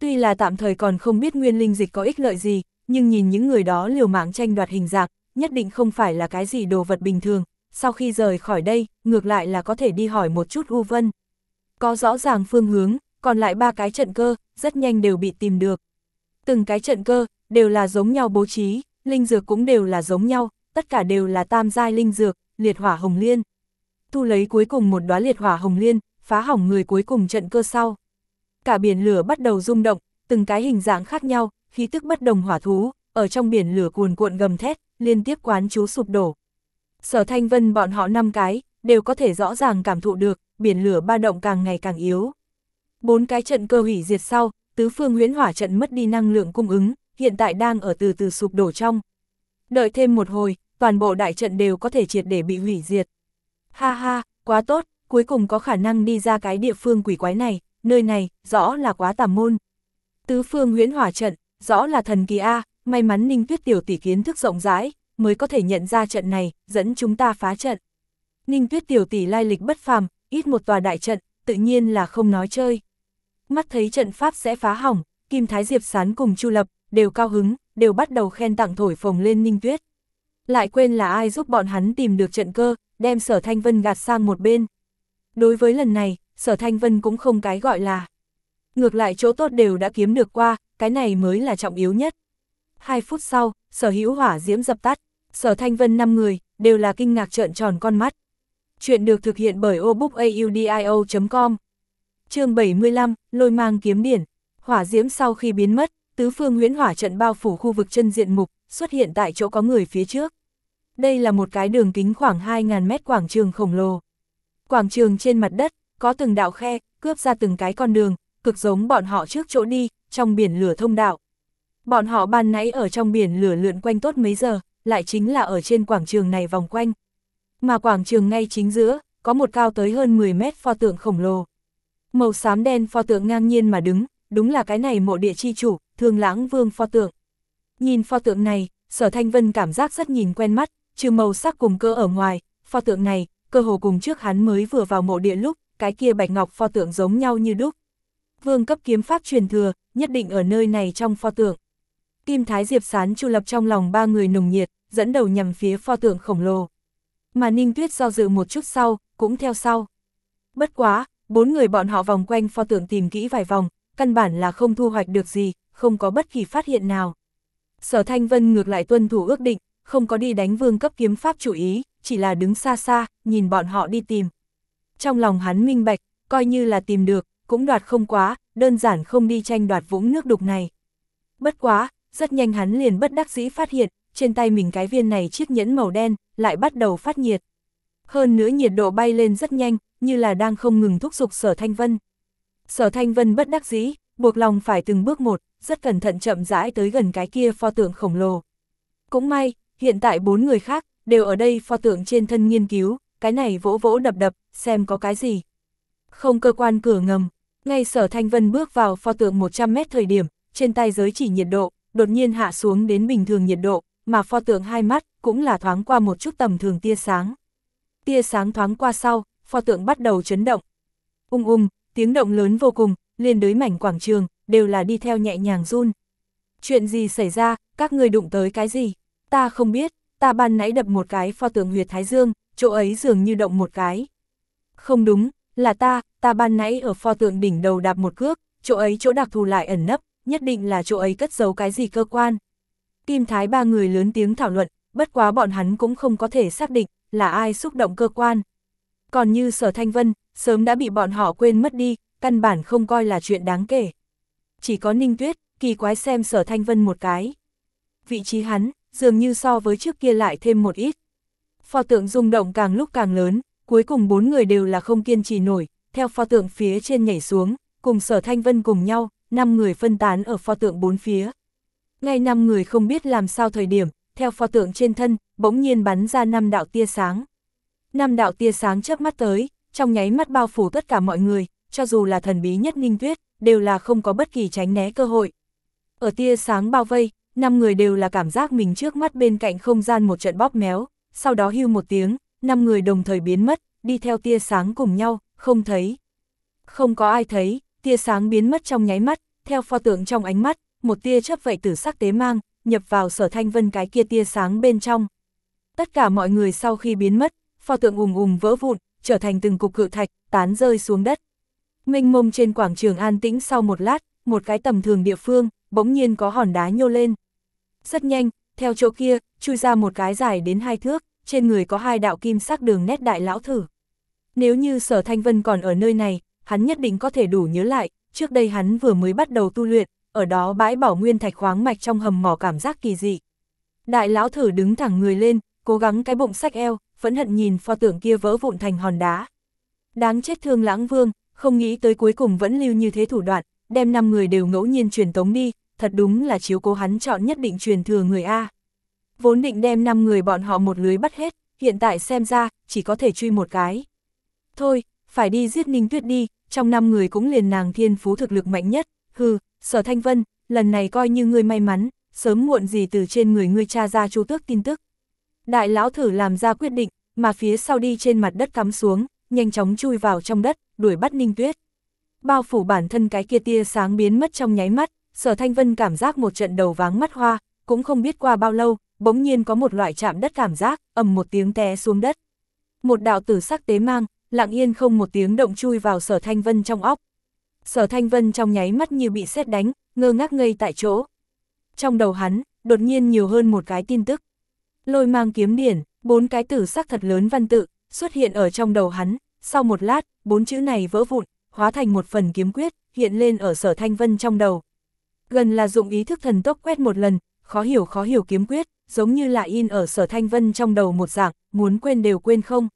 Tuy là tạm thời còn không biết nguyên linh dịch có ích lợi gì, nhưng nhìn những người đó liều mạng tranh đoạt hình dạng, nhất định không phải là cái gì đồ vật bình thường, sau khi rời khỏi đây, ngược lại là có thể đi hỏi một chút U Vân. Có rõ ràng phương hướng, còn lại ba cái trận cơ, rất nhanh đều bị tìm được. Từng cái trận cơ, đều là giống nhau bố trí, linh dược cũng đều là giống nhau, tất cả đều là tam giai linh dược, liệt hỏa hồng liên. Thu lấy cuối cùng một đóa liệt hỏa hồng liên, phá hỏng người cuối cùng trận cơ sau. Cả biển lửa bắt đầu rung động, từng cái hình dạng khác nhau, khí tức bất đồng hỏa thú, ở trong biển lửa cuồn cuộn gầm thét, liên tiếp quán chú sụp đổ. Sở Thanh Vân bọn họ năm cái, đều có thể rõ ràng cảm thụ được, biển lửa ba động càng ngày càng yếu. Bốn cái trận cơ hủy diệt sau, tứ phương huyễn hỏa trận mất đi năng lượng cung ứng, hiện tại đang ở từ từ sụp đổ trong. Đợi thêm một hồi, toàn bộ đại trận đều có thể triệt để bị hủy diệt. Ha ha, quá tốt, cuối cùng có khả năng đi ra cái địa phương quỷ quái này, nơi này, rõ là quá tà môn. Tứ phương huyễn hỏa trận, rõ là thần kỳ A, may mắn Ninh Tuyết tiểu tỷ kiến thức rộng rãi, mới có thể nhận ra trận này, dẫn chúng ta phá trận. Ninh Tuyết tiểu tỷ lai lịch bất phàm, ít một tòa đại trận, tự nhiên là không nói chơi. Mắt thấy trận pháp sẽ phá hỏng, Kim Thái Diệp Sán cùng Chu Lập, đều cao hứng, đều bắt đầu khen tặng thổi phồng lên Ninh Tuyết. Lại quên là ai giúp bọn hắn tìm được trận cơ, đem sở Thanh Vân gạt sang một bên. Đối với lần này, sở Thanh Vân cũng không cái gọi là. Ngược lại chỗ tốt đều đã kiếm được qua, cái này mới là trọng yếu nhất. Hai phút sau, sở hữu hỏa diễm dập tắt, sở Thanh Vân 5 người, đều là kinh ngạc trợn tròn con mắt. Chuyện được thực hiện bởi obookaudio.com chương 75, lôi mang kiếm điển. Hỏa diễm sau khi biến mất, tứ phương huyễn hỏa trận bao phủ khu vực chân diện mục, xuất hiện tại chỗ có người phía trước. Đây là một cái đường kính khoảng 2.000 mét quảng trường khổng lồ. Quảng trường trên mặt đất, có từng đạo khe, cướp ra từng cái con đường, cực giống bọn họ trước chỗ đi, trong biển lửa thông đạo. Bọn họ ban nãy ở trong biển lửa lượn quanh tốt mấy giờ, lại chính là ở trên quảng trường này vòng quanh. Mà quảng trường ngay chính giữa, có một cao tới hơn 10 mét pho tượng khổng lồ. Màu xám đen pho tượng ngang nhiên mà đứng, đúng là cái này mộ địa chi chủ, thương lãng vương pho tượng. Nhìn pho tượng này, sở thanh vân cảm giác rất nhìn quen mắt, trừ màu sắc cùng cơ ở ngoài, pho tượng này, cơ hồ cùng trước hắn mới vừa vào mộ địa lúc, cái kia bạch ngọc pho tượng giống nhau như đúc. Vương cấp kiếm pháp truyền thừa, nhất định ở nơi này trong pho tượng. Kim Thái Diệp Sán chu lập trong lòng ba người nồng nhiệt, dẫn đầu nhằm phía pho tượng khổng lồ. Mà Ninh Tuyết do dự một chút sau, cũng theo sau. Bất quá, bốn người bọn họ vòng quanh pho tượng tìm kỹ vài vòng, căn bản là không thu hoạch được gì, không có bất kỳ phát hiện nào. Sở Thanh Vân ngược lại tuân thủ ước định, không có đi đánh vương cấp kiếm pháp chủ ý, chỉ là đứng xa xa, nhìn bọn họ đi tìm. Trong lòng hắn minh bạch, coi như là tìm được, cũng đoạt không quá, đơn giản không đi tranh đoạt vũng nước đục này. Bất quá, rất nhanh hắn liền bất đắc dĩ phát hiện, trên tay mình cái viên này chiếc nhẫn màu đen, lại bắt đầu phát nhiệt. Hơn nữa nhiệt độ bay lên rất nhanh, như là đang không ngừng thúc giục sở thanh vân. Sở thanh vân bất đắc dĩ, buộc lòng phải từng bước một, rất cẩn thận chậm rãi tới gần cái kia pho tượng khổng lồ. Cũng may, hiện tại bốn người khác, đều ở đây pho tượng trên thân nghiên cứu, cái này vỗ vỗ đập đập, xem có cái gì. Không cơ quan cửa ngầm, ngay sở thanh vân bước vào pho tượng 100 mét thời điểm, trên tay giới chỉ nhiệt độ, đột nhiên hạ xuống đến bình thường nhiệt độ, mà pho tượng hai mắt, cũng là thoáng qua một chút tầm thường tia sáng. Tia sáng thoáng qua sau, pho tượng bắt đầu chấn động. Ung ung, tiếng động lớn vô cùng, liền đới mảnh quảng trường, đều là đi theo nhẹ nhàng run. Chuyện gì xảy ra, các người đụng tới cái gì? Ta không biết, ta ban nãy đập một cái pho tượng huyệt thái dương, chỗ ấy dường như động một cái. Không đúng, là ta, ta ban nãy ở pho tượng đỉnh đầu đạp một cước, chỗ ấy chỗ đặc thù lại ẩn nấp, nhất định là chỗ ấy cất giấu cái gì cơ quan. Kim Thái ba người lớn tiếng thảo luận, bất quá bọn hắn cũng không có thể xác định là ai xúc động cơ quan. Còn như Sở Thanh Vân, sớm đã bị bọn họ quên mất đi, căn bản không coi là chuyện đáng kể. Chỉ có Ninh Tuyết, kỳ quái xem Sở Thanh Vân một cái. Vị trí hắn, dường như so với trước kia lại thêm một ít. Pho tượng rung động càng lúc càng lớn, cuối cùng bốn người đều là không kiên trì nổi, theo pho tượng phía trên nhảy xuống, cùng Sở Thanh Vân cùng nhau, năm người phân tán ở pho tượng bốn phía. Ngay năm người không biết làm sao thời điểm, theo pho tượng trên thân, bỗng nhiên bắn ra năm đạo tia sáng. năm đạo tia sáng chớp mắt tới, trong nháy mắt bao phủ tất cả mọi người, cho dù là thần bí nhất Ninh Tuyết, đều là không có bất kỳ tránh né cơ hội. Ở tia sáng bao vây, năm người đều là cảm giác mình trước mắt bên cạnh không gian một trận bóp méo, sau đó hưu một tiếng, năm người đồng thời biến mất, đi theo tia sáng cùng nhau, không thấy. Không có ai thấy, tia sáng biến mất trong nháy mắt, theo pho tượng trong ánh mắt, một tia chớp vậy tử sắc tế mang, nhập vào sở thanh vân cái kia tia sáng bên trong. Tất cả mọi người sau khi biến mất, pho tượng ùm ùm vỡ vụn, trở thành từng cục cự thạch, tán rơi xuống đất. Mênh mông trên quảng trường an tĩnh sau một lát, một cái tầm thường địa phương, bỗng nhiên có hòn đá nhô lên. Rất nhanh, theo chỗ kia, chui ra một cái dài đến hai thước, trên người có hai đạo kim sắc đường nét đại lão thử. Nếu như sở thanh vân còn ở nơi này, hắn nhất định có thể đủ nhớ lại, trước đây hắn vừa mới bắt đầu tu luyện, ở đó bãi bảo nguyên thạch khoáng mạch trong hầm mỏ cảm giác kỳ dị. Đại lão thử đứng thẳng người lên, cố gắng cái bụng sách eo, vẫn hận nhìn pho tượng kia vỡ vụn thành hòn đá. Đáng chết thương lãng vương, không nghĩ tới cuối cùng vẫn lưu như thế thủ đoạn, đem năm người đều ngẫu nhiên truyền tống đi, thật đúng là chiếu cố hắn chọn nhất định truyền thừa người A. Vốn định đem năm người bọn họ một lưới bắt hết, hiện tại xem ra, chỉ có thể truy một cái. Thôi, phải đi giết Ninh Tuyết đi, trong năm người cũng liền nàng thiên phú thực lực mạnh nhất, hừ, sở thanh vân, lần này coi như ngươi may mắn, sớm muộn gì từ trên người ngươi cha ra chu tước tin tức. Đại lão thử làm ra quyết định, mà phía sau đi trên mặt đất cắm xuống, nhanh chóng chui vào trong đất, đuổi bắt Ninh Tuyết. Bao phủ bản thân cái kia tia sáng biến mất trong nháy mắt, sở thanh vân cảm giác một trận đầu váng mắt hoa, cũng không biết qua bao lâu, bỗng nhiên có một loại chạm đất cảm giác, ầm một tiếng té xuống đất. Một đạo tử sắc tế mang, lặng yên không một tiếng động chui vào sở thanh vân trong óc. Sở thanh vân trong nháy mắt như bị sét đánh, ngơ ngác ngây tại chỗ. Trong đầu hắn, đột nhiên nhiều hơn một cái tin tức. Lôi mang kiếm điển, bốn cái tử sắc thật lớn văn tự, xuất hiện ở trong đầu hắn, sau một lát, bốn chữ này vỡ vụn, hóa thành một phần kiếm quyết, hiện lên ở sở thanh vân trong đầu. Gần là dụng ý thức thần tốc quét một lần, khó hiểu khó hiểu kiếm quyết, giống như là in ở sở thanh vân trong đầu một dạng, muốn quên đều quên không.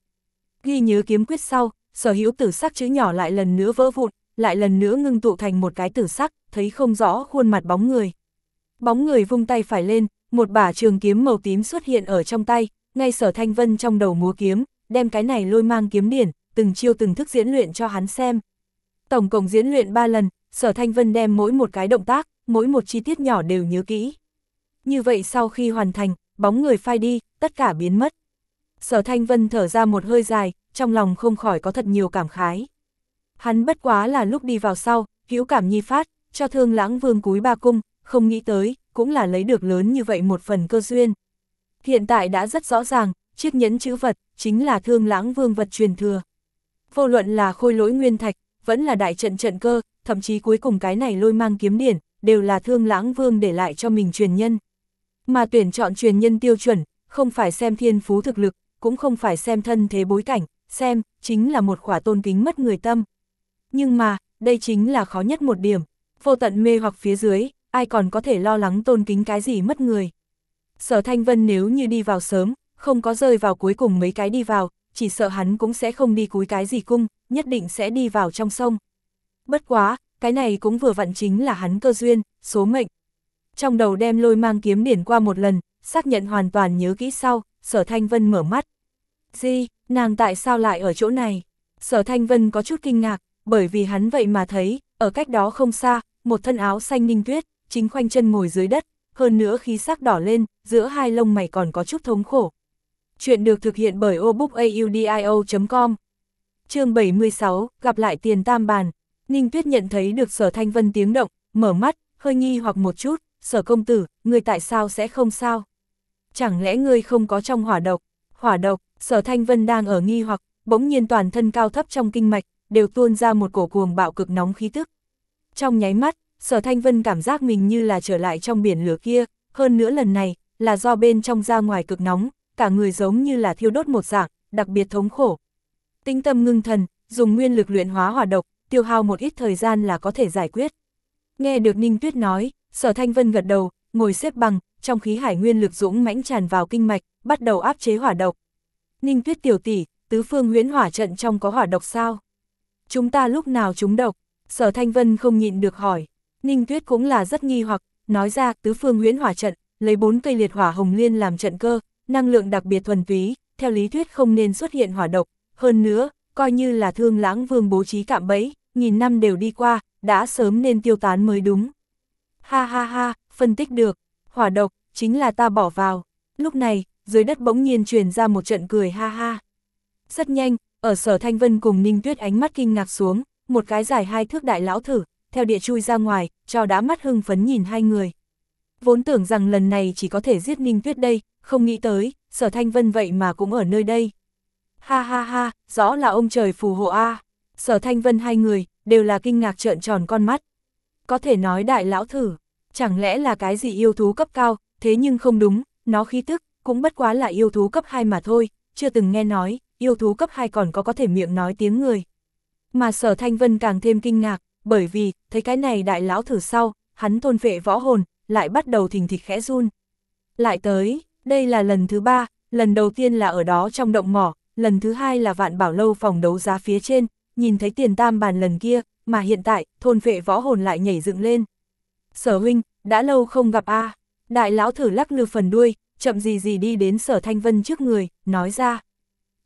Ghi nhớ kiếm quyết sau, sở hữu tử sắc chữ nhỏ lại lần nữa vỡ vụn, lại lần nữa ngưng tụ thành một cái tử sắc, thấy không rõ khuôn mặt bóng người. Bóng người vung tay phải lên, một bả trường kiếm màu tím xuất hiện ở trong tay, ngay sở thanh vân trong đầu múa kiếm, đem cái này lôi mang kiếm điển, từng chiêu từng thức diễn luyện cho hắn xem. Tổng cộng diễn luyện 3 lần, sở thanh vân đem mỗi một cái động tác, mỗi một chi tiết nhỏ đều nhớ kỹ. Như vậy sau khi hoàn thành, bóng người phai đi, tất cả biến mất. Sở Thanh Vân thở ra một hơi dài, trong lòng không khỏi có thật nhiều cảm khái. Hắn bất quá là lúc đi vào sau, hữu cảm nhi phát, cho thương lãng vương cúi ba cung, không nghĩ tới, cũng là lấy được lớn như vậy một phần cơ duyên. Hiện tại đã rất rõ ràng, chiếc nhẫn chữ vật, chính là thương lãng vương vật truyền thừa. Vô luận là khôi lỗi nguyên thạch, vẫn là đại trận trận cơ, thậm chí cuối cùng cái này lôi mang kiếm điển, đều là thương lãng vương để lại cho mình truyền nhân. Mà tuyển chọn truyền nhân tiêu chuẩn, không phải xem thiên phú thực lực, cũng không phải xem thân thế bối cảnh, xem, chính là một khỏa tôn kính mất người tâm. Nhưng mà, đây chính là khó nhất một điểm, vô tận mê hoặc phía dưới, ai còn có thể lo lắng tôn kính cái gì mất người. Sở Thanh Vân nếu như đi vào sớm, không có rơi vào cuối cùng mấy cái đi vào, chỉ sợ hắn cũng sẽ không đi cúi cái gì cung, nhất định sẽ đi vào trong sông. Bất quá, cái này cũng vừa vặn chính là hắn cơ duyên, số mệnh. Trong đầu đem lôi mang kiếm điển qua một lần, xác nhận hoàn toàn nhớ kỹ sau, sở thanh vân mở mắt. gì nàng tại sao lại ở chỗ này? Sở thanh vân có chút kinh ngạc, bởi vì hắn vậy mà thấy, ở cách đó không xa, một thân áo xanh ninh tuyết, chính khoanh chân ngồi dưới đất, hơn nữa khí sắc đỏ lên, giữa hai lông mày còn có chút thống khổ. Chuyện được thực hiện bởi obookaudio.com chương 76, gặp lại tiền tam bàn. Ninh Tuyết nhận thấy được sở thanh vân tiếng động, mở mắt, hơi nghi hoặc một chút, sở công tử, người tại sao sẽ không sao? Chẳng lẽ ngươi không có trong hỏa độc? Hỏa độc, sở thanh vân đang ở nghi hoặc, bỗng nhiên toàn thân cao thấp trong kinh mạch, đều tuôn ra một cổ cuồng bạo cực nóng khí tức. Trong nháy mắt, sở thanh vân cảm giác mình như là trở lại trong biển lửa kia, hơn nữa lần này, là do bên trong ra ngoài cực nóng, cả người giống như là thiêu đốt một dạng, đặc biệt thống khổ. Tinh tâm ngưng thần, dùng nguyên lực luyện hóa hỏa độc, tiêu hao một ít thời gian là có thể giải quyết. Nghe được Ninh Tuyết nói, sở thanh vân gật đầu, ngồi xếp bằng, trong khí hải nguyên lực dũng mãnh tràn vào kinh mạch, bắt đầu áp chế hỏa độc. Ninh Tuyết tiểu tỷ, tứ phương huyễn hỏa trận trong có hỏa độc sao? Chúng ta lúc nào chúng độc? Sở Thanh Vân không nhịn được hỏi. Ninh Tuyết cũng là rất nghi hoặc, nói ra tứ phương huyễn hỏa trận, lấy bốn cây liệt hỏa hồng liên làm trận cơ, năng lượng đặc biệt thuần túy, theo lý thuyết không nên xuất hiện hỏa độc, hơn nữa, coi như là thương lãng vương bố trí cạm bẫy, nghìn năm đều đi qua, đã sớm nên tiêu tán mới đúng. Ha ha ha, phân tích được, hỏa độc, chính là ta bỏ vào. Lúc này, dưới đất bỗng nhiên truyền ra một trận cười ha ha. Rất nhanh, ở sở Thanh Vân cùng Ninh Tuyết ánh mắt kinh ngạc xuống, một cái dài hai thước đại lão thử, theo địa chui ra ngoài, cho đã mắt hưng phấn nhìn hai người. Vốn tưởng rằng lần này chỉ có thể giết Ninh Tuyết đây, không nghĩ tới, sở Thanh Vân vậy mà cũng ở nơi đây. Ha ha ha, rõ là ông trời phù hộ A. Sở Thanh Vân hai người, đều là kinh ngạc trợn tròn con mắt. Có thể nói đại lão thử, chẳng lẽ là cái gì yêu thú cấp cao, thế nhưng không đúng, nó khí tức, cũng bất quá là yêu thú cấp 2 mà thôi, chưa từng nghe nói, yêu thú cấp 2 còn có có thể miệng nói tiếng người. Mà sở Thanh Vân càng thêm kinh ngạc, bởi vì, thấy cái này đại lão thử sau, hắn thôn vệ võ hồn, lại bắt đầu thình thịch khẽ run. Lại tới, đây là lần thứ ba, lần đầu tiên là ở đó trong động mỏ, lần thứ hai là vạn bảo lâu phòng đấu giá phía trên, nhìn thấy tiền tam bàn lần kia, mà hiện tại, thôn vệ võ hồn lại nhảy dựng lên. Sở huynh, đã lâu không gặp a Đại lão thử lắc lư phần đuôi, chậm gì gì đi đến sở thanh vân trước người, nói ra.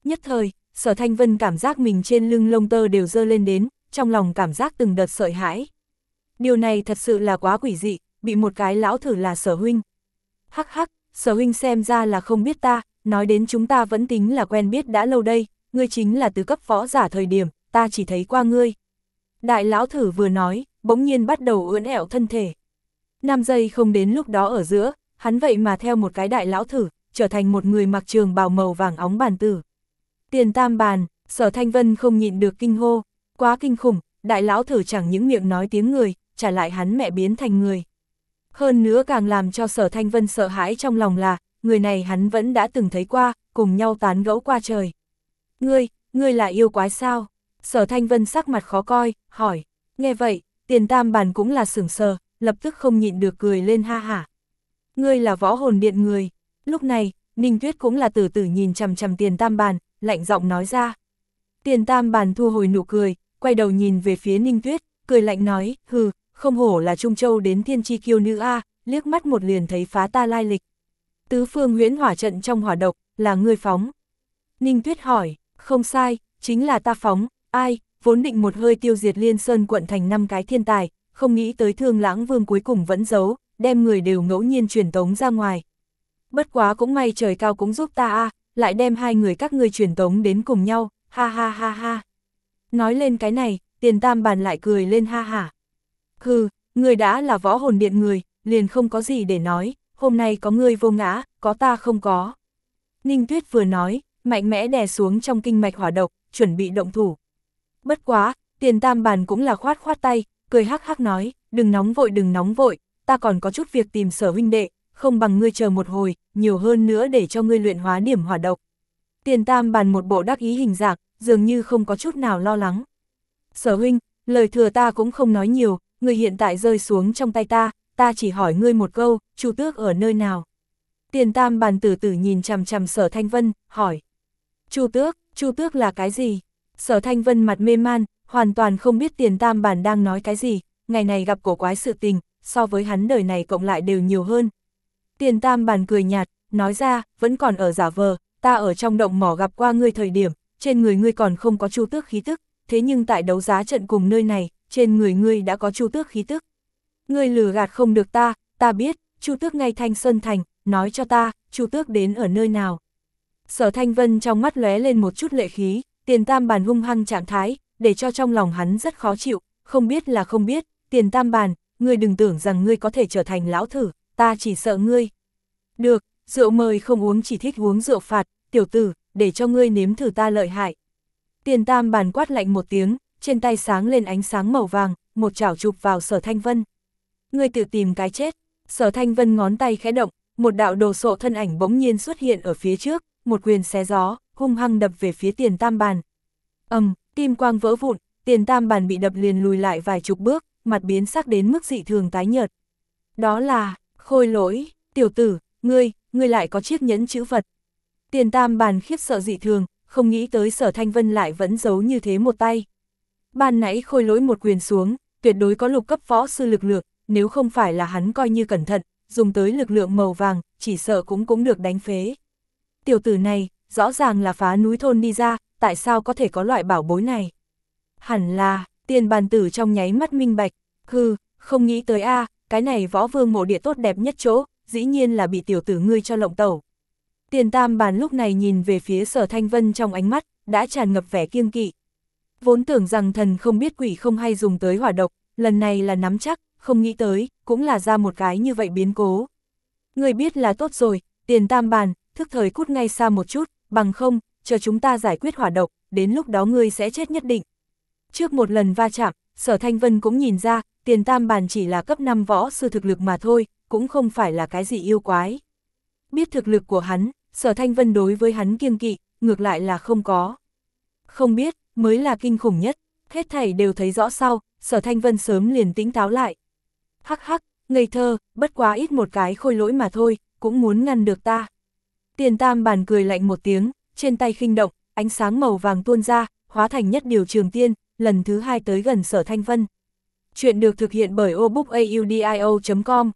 Nhất thời, sở thanh vân cảm giác mình trên lưng lông tơ đều dơ lên đến, trong lòng cảm giác từng đợt sợi hãi. Điều này thật sự là quá quỷ dị, bị một cái lão thử là sở huynh. Hắc hắc, sở huynh xem ra là không biết ta, nói đến chúng ta vẫn tính là quen biết đã lâu đây, ngươi chính là từ cấp võ giả thời điểm, ta chỉ thấy qua ngươi. Đại lão thử vừa nói, bỗng nhiên bắt đầu ưỡn ẹo thân thể. Năm giây không đến lúc đó ở giữa, hắn vậy mà theo một cái đại lão thử, trở thành một người mặc trường bào màu vàng óng bàn tử. Tiền tam bàn, sở thanh vân không nhịn được kinh hô, quá kinh khủng, đại lão thử chẳng những miệng nói tiếng người, trả lại hắn mẹ biến thành người. Hơn nữa càng làm cho sở thanh vân sợ hãi trong lòng là, người này hắn vẫn đã từng thấy qua, cùng nhau tán gẫu qua trời. Ngươi, ngươi là yêu quái sao? Sở thanh vân sắc mặt khó coi, hỏi. Nghe vậy, tiền tam bàn cũng là sửng sờ, lập tức không nhịn được cười lên ha hả. Ngươi là võ hồn điện người. Lúc này, Ninh Tuyết cũng là từ từ nhìn chằm chằm tiền tam bàn, lạnh giọng nói ra. Tiền tam bàn thu hồi nụ cười, quay đầu nhìn về phía Ninh Tuyết, cười lạnh nói, hừ, không hổ là Trung Châu đến thiên chi kiêu nữ A, liếc mắt một liền thấy phá ta lai lịch. Tứ phương huyễn hỏa trận trong hỏa độc, là ngươi phóng. Ninh Tuyết hỏi, không sai, chính là ta phóng, ai, vốn định một hơi tiêu diệt liên sơn quận thành năm cái thiên tài, không nghĩ tới thương lãng vương cuối cùng vẫn giấu, đem người đều ngẫu nhiên truyền tống ra ngoài. Bất quá cũng may trời cao cũng giúp ta a lại đem hai người các ngươi truyền tống đến cùng nhau, ha ha ha ha. Nói lên cái này, tiền tam bàn lại cười lên ha ha. Hừ, người đã là võ hồn điện người, liền không có gì để nói, hôm nay có ngươi vô ngã, có ta không có. Ninh Tuyết vừa nói, mạnh mẽ đè xuống trong kinh mạch hỏa độc, chuẩn bị động thủ. Bất quá, tiền tam bàn cũng là khoát khoát tay, cười hắc hắc nói, đừng nóng vội đừng nóng vội, ta còn có chút việc tìm sở huynh đệ, không bằng ngươi chờ một hồi, nhiều hơn nữa để cho ngươi luyện hóa điểm hỏa độc. Tiền tam bàn một bộ đắc ý hình dạng, dường như không có chút nào lo lắng. Sở huynh, lời thừa ta cũng không nói nhiều, ngươi hiện tại rơi xuống trong tay ta, ta chỉ hỏi ngươi một câu, chu tước ở nơi nào? Tiền tam bàn tử tử nhìn chằm chằm sở thanh vân, hỏi. chu tước, chu tước là cái gì? Sở thanh vân mặt mê man, hoàn toàn không biết tiền tam bàn đang nói cái gì, ngày này gặp cổ quái sự tình, so với hắn đời này cộng lại đều nhiều hơn. Tiền tam bàn cười nhạt, nói ra, vẫn còn ở giả vờ, ta ở trong động mỏ gặp qua ngươi thời điểm, trên người ngươi còn không có chu tước khí tức, thế nhưng tại đấu giá trận cùng nơi này, trên người ngươi đã có chu tước khí tức. Ngươi lừa gạt không được ta, ta biết, chu tước ngay thanh sơn thành, nói cho ta, chu tước đến ở nơi nào. Sở thanh vân trong mắt lóe lên một chút lệ khí, tiền tam bàn hung hăng trạng thái, để cho trong lòng hắn rất khó chịu, không biết là không biết, tiền tam bàn, ngươi đừng tưởng rằng ngươi có thể trở thành lão thử, ta chỉ sợ ngươi. Được, rượu mời không uống chỉ thích uống rượu phạt, tiểu tử, để cho ngươi nếm thử ta lợi hại. Tiền tam bàn quát lạnh một tiếng, trên tay sáng lên ánh sáng màu vàng, một chảo chụp vào sở thanh vân. Ngươi tự tìm cái chết, sở thanh vân ngón tay khẽ động, một đạo đồ sộ thân ảnh bỗng nhiên xuất hiện ở phía trước, một quyền xé gió, hung hăng đập về phía tiền tam bàn. ầm, kim quang vỡ vụn, tiền tam bàn bị đập liền lùi lại vài chục bước, mặt biến sắc đến mức dị thường tái nhợt. Đó là, khôi lỗi, tiểu tử, ngươi, ngươi lại có chiếc nhẫn chữ vật. Tiền tam bàn khiếp sợ dị thường, không nghĩ tới sở thanh vân lại vẫn giấu như thế một tay. Ban nãy khôi lỗi một quyền xuống, tuyệt đối có lục cấp võ sư lực lượng, nếu không phải là hắn coi như cẩn thận, dùng tới lực lượng màu vàng, chỉ sợ cũng cũng được đánh phế. Tiểu tử này, rõ ràng là phá núi thôn đi ra, tại sao có thể có loại bảo bối này? Hẳn là, tiền bàn tử trong nháy mắt minh bạch, hừ, không nghĩ tới a cái này võ vương mộ địa tốt đẹp nhất chỗ, dĩ nhiên là bị tiểu tử ngươi cho lộng tẩu. Tiền tam bàn lúc này nhìn về phía sở thanh vân trong ánh mắt, đã tràn ngập vẻ kiêng kỵ. Vốn tưởng rằng thần không biết quỷ không hay dùng tới hỏa độc, lần này là nắm chắc, không nghĩ tới, cũng là ra một cái như vậy biến cố. Người biết là tốt rồi, tiền tam bàn, thức thời cút ngay xa một chút, bằng không, chờ chúng ta giải quyết hỏa độc, đến lúc đó ngươi sẽ chết nhất định. Trước một lần va chạm, sở thanh vân cũng nhìn ra, tiền tam bàn chỉ là cấp 5 võ sư thực lực mà thôi, cũng không phải là cái gì yêu quái. Biết thực lực của hắn, sở thanh vân đối với hắn kiêng kỵ, ngược lại là không có. Không biết, mới là kinh khủng nhất, hết thảy đều thấy rõ sau, sở thanh vân sớm liền tính táo lại. Hắc hắc, ngây thơ, bất quá ít một cái khôi lỗi mà thôi, cũng muốn ngăn được ta. Tiền tam bàn cười lạnh một tiếng, trên tay khinh động, ánh sáng màu vàng tuôn ra, hóa thành nhất điều trường tiên, lần thứ hai tới gần sở thanh vân. Chuyện được thực hiện bởi obookaudio.com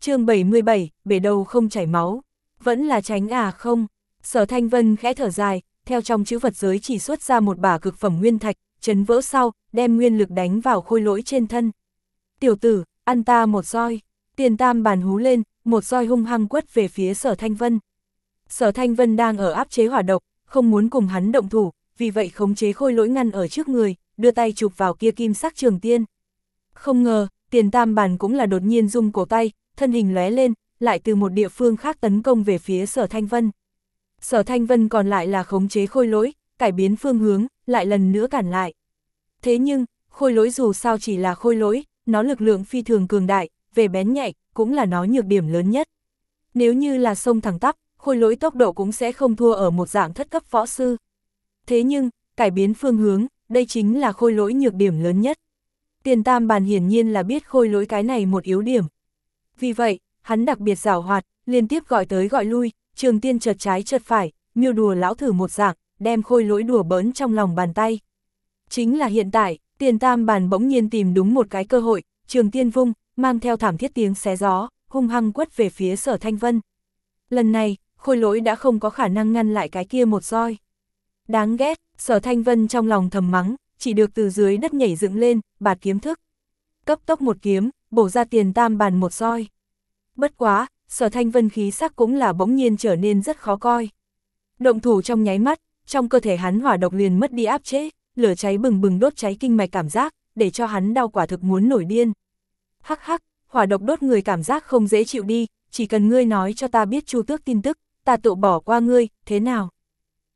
chương 77, bể đầu không chảy máu, vẫn là tránh à không. Sở thanh vân khẽ thở dài, theo trong chữ vật giới chỉ xuất ra một bả cực phẩm nguyên thạch, chấn vỡ sau, đem nguyên lực đánh vào khôi lỗi trên thân. Tiểu tử, ăn ta một roi, tiền tam bàn hú lên, một roi hung hăng quất về phía sở thanh vân. Sở thanh vân đang ở áp chế hỏa độc, không muốn cùng hắn động thủ, vì vậy khống chế khôi lỗi ngăn ở trước người, đưa tay chụp vào kia kim sắc trường tiên. Không ngờ, tiền tam bàn cũng là đột nhiên rung cổ tay, thân hình lóe lên, lại từ một địa phương khác tấn công về phía sở thanh vân. Sở thanh vân còn lại là khống chế khôi lỗi, cải biến phương hướng, lại lần nữa cản lại. Thế nhưng, khôi lỗi dù sao chỉ là khôi lỗi, nó lực lượng phi thường cường đại, về bén nhạy, cũng là nó nhược điểm lớn nhất. Nếu như là sông thẳng tắp, khôi lỗi tốc độ cũng sẽ không thua ở một dạng thất cấp võ sư. Thế nhưng, cải biến phương hướng, đây chính là khôi lỗi nhược điểm lớn nhất. Tiền tam bàn hiển nhiên là biết khôi lỗi cái này một yếu điểm. Vì vậy, hắn đặc biệt rào hoạt, liên tiếp gọi tới gọi lui, trường tiên chợt trái chợt phải, miêu đùa lão thử một dạng, đem khôi lỗi đùa bỡn trong lòng bàn tay. Chính là hiện tại, tiền tam bàn bỗng nhiên tìm đúng một cái cơ hội, trường tiên vung, mang theo thảm thiết tiếng xé gió, hung hăng quất về phía sở thanh vân. Lần này, khôi lỗi đã không có khả năng ngăn lại cái kia một roi. Đáng ghét, sở thanh vân trong lòng thầm mắng, chỉ được từ dưới đất nhảy dựng lên, bạt kiếm thức. Cấp tốc một kiếm, bổ ra tiền tam bàn một roi. Bất quá, sở thanh vân khí sắc cũng là bỗng nhiên trở nên rất khó coi. Động thủ trong nháy mắt, trong cơ thể hắn hỏa độc liền mất đi áp chế, lửa cháy bừng bừng đốt cháy kinh mạch cảm giác, để cho hắn đau quả thực muốn nổi điên. Hắc hắc, hỏa độc đốt người cảm giác không dễ chịu đi, chỉ cần ngươi nói cho ta biết chu tước tin tức, ta tự bỏ qua ngươi, thế nào?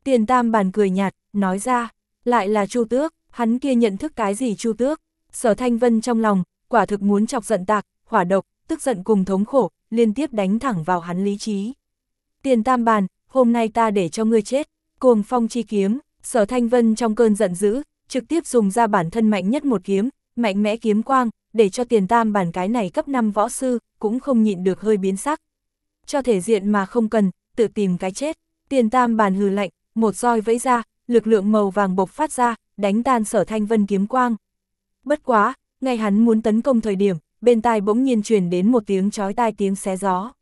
Tiền tam bàn cười nhạt, nói ra, lại là chu tước, hắn kia nhận thức cái gì chu tước, sở thanh vân trong lòng, quả thực muốn chọc giận tạc, hỏa độc, tức giận cùng thống khổ, liên tiếp đánh thẳng vào hắn lý trí. Tiền tam bàn, hôm nay ta để cho ngươi chết, cuồng phong chi kiếm, sở thanh vân trong cơn giận dữ, trực tiếp dùng ra bản thân mạnh nhất một kiếm, mạnh mẽ kiếm quang, để cho tiền tam bàn cái này cấp 5 võ sư, cũng không nhịn được hơi biến sắc. Cho thể diện mà không cần, tự tìm cái chết, tiền tam bàn hừ lạnh, một roi vẫy ra, lực lượng màu vàng bộc phát ra, đánh tan sở thanh vân kiếm quang. Bất quá, ngay hắn muốn tấn công thời điểm, bên tai bỗng nhiên truyền đến một tiếng chói tai tiếng xé gió.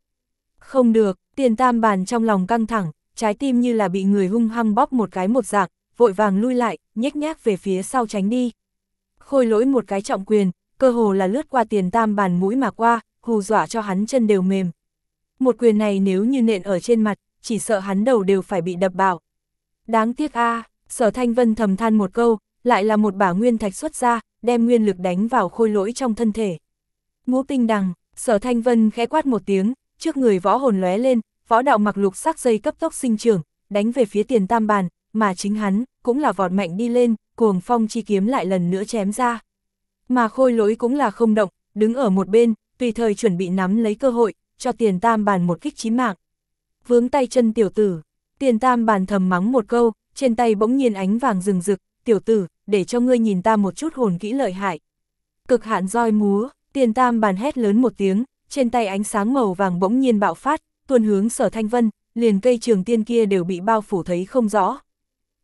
Không được, tiền tam bàn trong lòng căng thẳng, trái tim như là bị người hung hăng bóp một cái một dạng, vội vàng lui lại, nhếch nhác về phía sau tránh đi. Khôi lỗi một cái trọng quyền, cơ hồ là lướt qua tiền tam bàn mũi mà qua, hù dọa cho hắn chân đều mềm. Một quyền này nếu như nện ở trên mặt, chỉ sợ hắn đầu đều phải bị đập bảo. Đáng tiếc a sở thanh vân thầm than một câu, lại là một bả nguyên thạch xuất ra, đem nguyên lực đánh vào khôi lỗi trong thân thể. Ngũ tinh đằng, sở thanh vân khẽ quát một tiếng, trước người võ hồn lóe lên, võ đạo mặc lục sắc dây cấp tốc sinh trưởng, đánh về phía tiền tam bàn, mà chính hắn, cũng là vọt mạnh đi lên, cuồng phong chi kiếm lại lần nữa chém ra. Mà khôi lỗi cũng là không động, đứng ở một bên, tùy thời chuẩn bị nắm lấy cơ hội, cho tiền tam bàn một kích chí mạng. Vướng tay chân tiểu tử, tiền tam bàn thầm mắng một câu, trên tay bỗng nhiên ánh vàng rừng rực, tiểu tử, để cho ngươi nhìn ta một chút hồn kỹ lợi hại. Cực hạn roi múa, tiền tam bàn hét lớn một tiếng, trên tay ánh sáng màu vàng bỗng nhiên bạo phát, tuôn hướng sở thanh vân, liền cây trường tiên kia đều bị bao phủ thấy không rõ.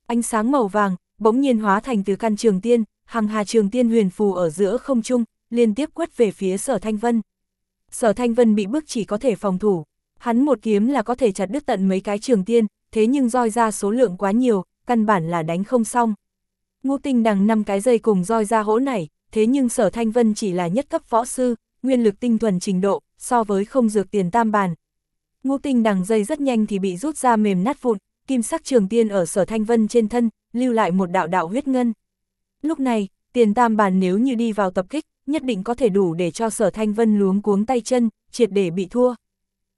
Ánh sáng màu vàng, bỗng nhiên hóa thành từ căn trường tiên, hàng hà trường tiên huyền phù ở giữa không trung, liên tiếp quất về phía sở thanh vân. Sở thanh vân bị bức chỉ có thể phòng thủ, hắn một kiếm là có thể chặt đứt tận mấy cái trường tiên, thế nhưng roi ra số lượng quá nhiều, căn bản là đánh không xong. Ngô tinh đằng năm cái dây cùng roi ra hỗ này, thế nhưng sở thanh vân chỉ là nhất cấp võ sư, nguyên lực tinh thuần trình độ, so với không dược tiền tam bàn. Ngô tinh đằng dây rất nhanh thì bị rút ra mềm nát vụn, kim sắc trường tiên ở sở thanh vân trên thân, lưu lại một đạo đạo huyết ngân. Lúc này, tiền tam bàn nếu như đi vào tập kích, nhất định có thể đủ để cho sở thanh vân luống cuống tay chân, triệt để bị thua.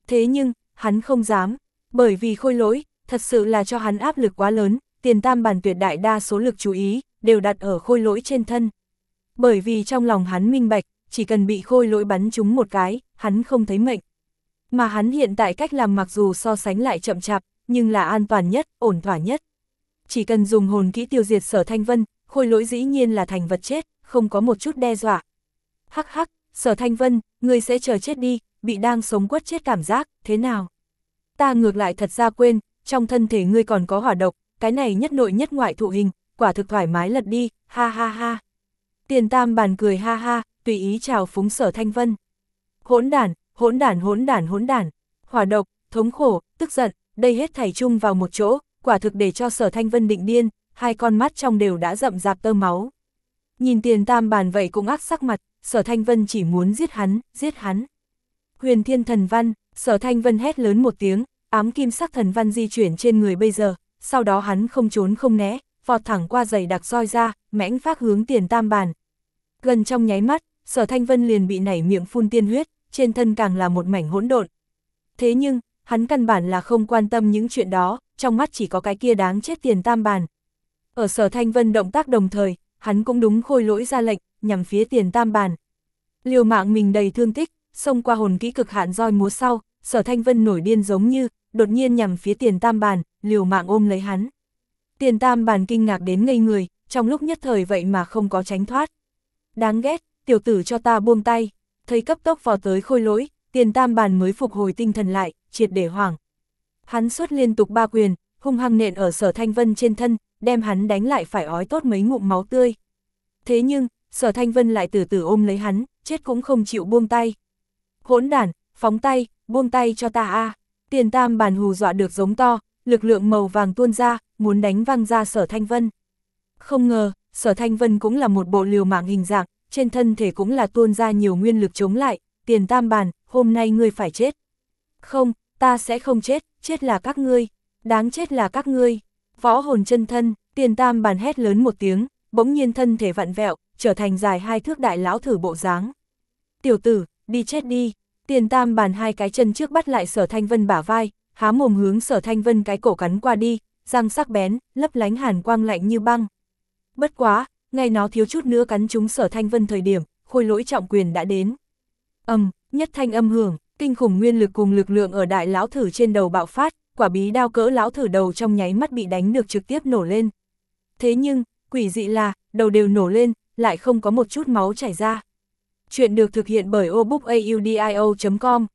Thế nhưng, hắn không dám, bởi vì khôi lỗi, thật sự là cho hắn áp lực quá lớn, tiền tam bản tuyệt đại đa số lực chú ý, đều đặt ở khôi lỗi trên thân. Bởi vì trong lòng hắn minh bạch, chỉ cần bị khôi lỗi bắn trúng một cái, hắn không thấy mệnh. Mà hắn hiện tại cách làm mặc dù so sánh lại chậm chạp, nhưng là an toàn nhất, ổn thỏa nhất. Chỉ cần dùng hồn kỹ tiêu diệt sở thanh vân, khôi lỗi dĩ nhiên là thành vật chết, không có một chút đe dọa. Hắc hắc, sở thanh vân, người sẽ chờ chết đi, bị đang sống quất chết cảm giác, thế nào? Ta ngược lại thật ra quên, trong thân thể ngươi còn có hỏa độc, cái này nhất nội nhất ngoại thụ hình, quả thực thoải mái lật đi, ha ha ha. Tiền tam bàn cười ha ha, tùy ý chào phúng sở thanh vân. Hỗn đản, hỗn đản hỗn đản hỗn đản, hỏa độc, thống khổ, tức giận, đây hết thảy chung vào một chỗ, quả thực để cho sở thanh vân định điên, hai con mắt trong đều đã rậm rạp tơ máu. Nhìn tiền tam bàn vậy cũng ác sắc mặt, sở thanh vân chỉ muốn giết hắn, giết hắn. Huyền thiên thần văn, sở thanh vân hét lớn một tiếng, ám kim sắc thần văn di chuyển trên người bây giờ, sau đó hắn không trốn không né, vọt thẳng qua giày đặc roi ra, mãnh phát hướng tiền tam bàn. Gần trong nháy mắt, sở thanh vân liền bị nảy miệng phun tiên huyết, trên thân càng là một mảnh hỗn độn. Thế nhưng, hắn căn bản là không quan tâm những chuyện đó, trong mắt chỉ có cái kia đáng chết tiền tam bàn. Ở sở thanh vân động tác đồng thời, hắn cũng đúng khôi lỗi ra lệnh, nhằm phía tiền tam bàn. Liều mạng mình đầy thương tích, xông qua hồn kỹ cực hạn roi múa sau, sở thanh vân nổi điên giống như, đột nhiên nhằm phía tiền tam bàn, liều mạng ôm lấy hắn. Tiền tam bàn kinh ngạc đến ngây người, trong lúc nhất thời vậy mà không có tránh thoát. Đáng ghét, tiểu tử cho ta buông tay, thấy cấp tốc vào tới khôi lỗi, tiền tam bàn mới phục hồi tinh thần lại, triệt để hoảng. Hắn xuất liên tục ba quyền, hung hăng nện ở sở thanh vân trên thân, đem hắn đánh lại phải ói tốt mấy ngụm máu tươi. Thế nhưng, sở thanh vân lại từ từ ôm lấy hắn, chết cũng không chịu buông tay. Hỗn đản, phóng tay, buông tay cho ta a Tiền tam bàn hù dọa được giống to, lực lượng màu vàng tuôn ra, muốn đánh văng ra sở thanh vân. Không ngờ, sở thanh vân cũng là một bộ liều mạng hình dạng, trên thân thể cũng là tuôn ra nhiều nguyên lực chống lại, tiền tam bàn, hôm nay ngươi phải chết. Không, ta sẽ không chết, chết là các ngươi, đáng chết là các ngươi. Võ hồn chân thân, tiền tam bàn hét lớn một tiếng, bỗng nhiên thân thể vặn vẹo, trở thành dài hai thước đại lão thử bộ dáng. Tiểu tử, đi chết đi, tiền tam bàn hai cái chân trước bắt lại sở thanh vân bả vai, há mồm hướng sở thanh vân cái cổ cắn qua đi, răng sắc bén, lấp lánh hàn quang lạnh như băng. Bất quá, ngay nó thiếu chút nữa cắn chúng sở thanh vân thời điểm, khôi lỗi trọng quyền đã đến. Âm, nhất thanh âm hưởng, kinh khủng nguyên lực cùng lực lượng ở đại lão thử trên đầu bạo phát, quả bí đao cỡ lão thử đầu trong nháy mắt bị đánh được trực tiếp nổ lên. Thế nhưng, quỷ dị là, đầu đều nổ lên, lại không có một chút máu chảy ra. Chuyện được thực hiện bởi obookaudio.com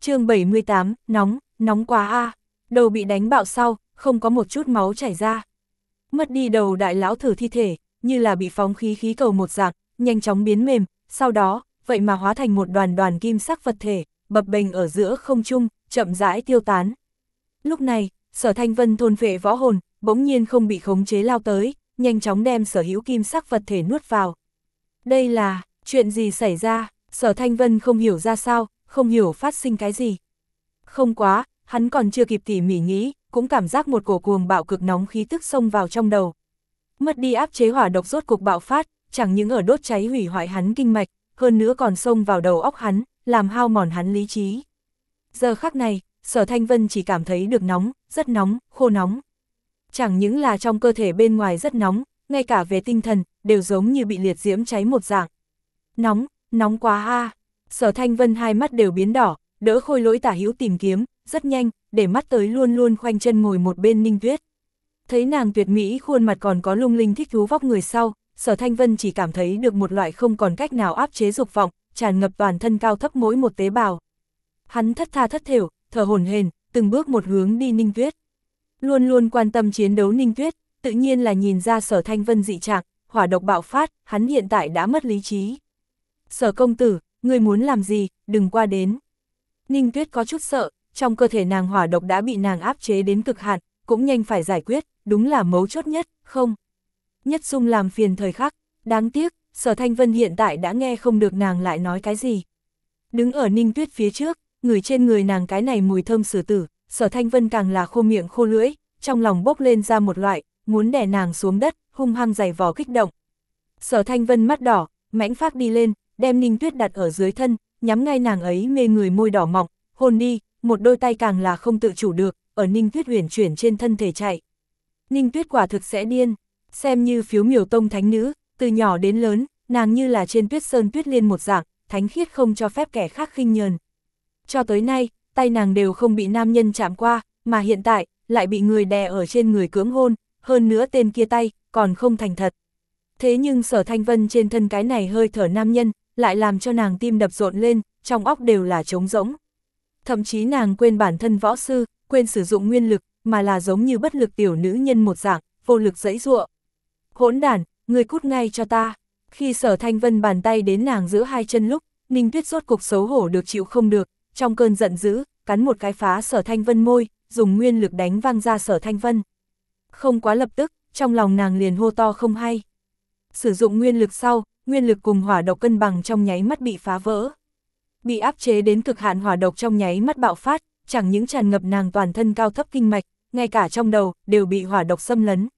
chương 78, nóng, nóng quá a đầu bị đánh bạo sau, không có một chút máu chảy ra. Mất đi đầu đại lão thử thi thể, như là bị phóng khí khí cầu một dạng, nhanh chóng biến mềm, sau đó, vậy mà hóa thành một đoàn đoàn kim sắc vật thể, bập bềnh ở giữa không trung, chậm rãi tiêu tán. Lúc này, sở thanh vân thôn vệ võ hồn, bỗng nhiên không bị khống chế lao tới, nhanh chóng đem sở hữu kim sắc vật thể nuốt vào. Đây là, chuyện gì xảy ra, sở thanh vân không hiểu ra sao, không hiểu phát sinh cái gì. Không quá, hắn còn chưa kịp tỉ mỉ nghĩ, cũng cảm giác một cổ cuồng bạo cực nóng khí tức xông vào trong đầu. Mất đi áp chế hỏa độc rốt cục bạo phát, chẳng những ở đốt cháy hủy hoại hắn kinh mạch, hơn nữa còn xông vào đầu óc hắn, làm hao mòn hắn lý trí. Giờ khắc này, sở thanh vân chỉ cảm thấy được nóng, rất nóng, khô nóng. Chẳng những là trong cơ thể bên ngoài rất nóng, ngay cả về tinh thần, đều giống như bị liệt diễm cháy một dạng. Nóng, nóng quá ha. Sở thanh vân hai mắt đều biến đỏ, đỡ khôi lỗi tả hữu tìm kiếm, rất nhanh, để mắt tới luôn luôn khoanh chân ngồi một bên ninh tuyết. Thấy nàng tuyệt mỹ khuôn mặt còn có lung linh thích thú vóc người sau, sở thanh vân chỉ cảm thấy được một loại không còn cách nào áp chế dục vọng, tràn ngập toàn thân cao thấp mỗi một tế bào. Hắn thất tha thất thểu, thở hổn hển từng bước một hướng đi ninh tuyết. Luôn luôn quan tâm chiến đấu ninh tuyết, tự nhiên là nhìn ra sở thanh vân dị trạng, hỏa độc bạo phát, hắn hiện tại đã mất lý trí. Sở công tử, người muốn làm gì, đừng qua đến. Ninh tuyết có chút sợ, trong cơ thể nàng hỏa độc đã bị nàng áp chế đến cực hạn, cũng nhanh phải giải quyết, đúng là mấu chốt nhất, không. Nhất dung làm phiền thời khắc, đáng tiếc, sở thanh vân hiện tại đã nghe không được nàng lại nói cái gì. Đứng ở ninh tuyết phía trước, người trên người nàng cái này mùi thơm sử tử, sở thanh vân càng là khô miệng khô lưỡi, trong lòng bốc lên ra một loại, muốn đè nàng xuống đất, hung hăng giày vò kích động. Sở thanh vân mắt đỏ, mãnh phát đi lên, đem ninh tuyết đặt ở dưới thân, nhắm ngay nàng ấy mê người môi đỏ mọng, hôn đi, một đôi tay càng là không tự chủ được, ở ninh tuyết huyền chuyển trên thân thể chạy. Ninh tuyết quả thực sẽ điên, xem như phiếu miểu tông thánh nữ, từ nhỏ đến lớn, nàng như là trên tuyết sơn tuyết liên một dạng, thánh khiết không cho phép kẻ khác khinh nhờn. Cho tới nay, tay nàng đều không bị nam nhân chạm qua, mà hiện tại, lại bị người đè ở trên người cưỡng hôn, hơn nữa tên kia tay, còn không thành thật. Thế nhưng sở thanh vân trên thân cái này hơi thở nam nhân, lại làm cho nàng tim đập rộn lên, trong óc đều là trống rỗng. Thậm chí nàng quên bản thân võ sư, quên sử dụng nguyên lực, mà là giống như bất lực tiểu nữ nhân một dạng, vô lực dẫy ruộng. Hỗn đàn, người cút ngay cho ta. Khi sở thanh vân bàn tay đến nàng giữa hai chân lúc, Ninh Tuyết rốt cục xấu hổ được chịu không được, trong cơn giận dữ, cắn một cái phá sở thanh vân môi, dùng nguyên lực đánh văng ra sở thanh vân. Không quá lập tức, trong lòng nàng liền hô to không hay. Sử dụng nguyên lực sau, nguyên lực cùng hỏa độc cân bằng trong nháy mắt bị phá vỡ. Bị áp chế đến cực hạn hỏa độc trong nháy mắt bạo phát, chẳng những tràn ngập nàng toàn thân cao thấp kinh mạch, ngay cả trong đầu, đều bị hỏa độc xâm lấn.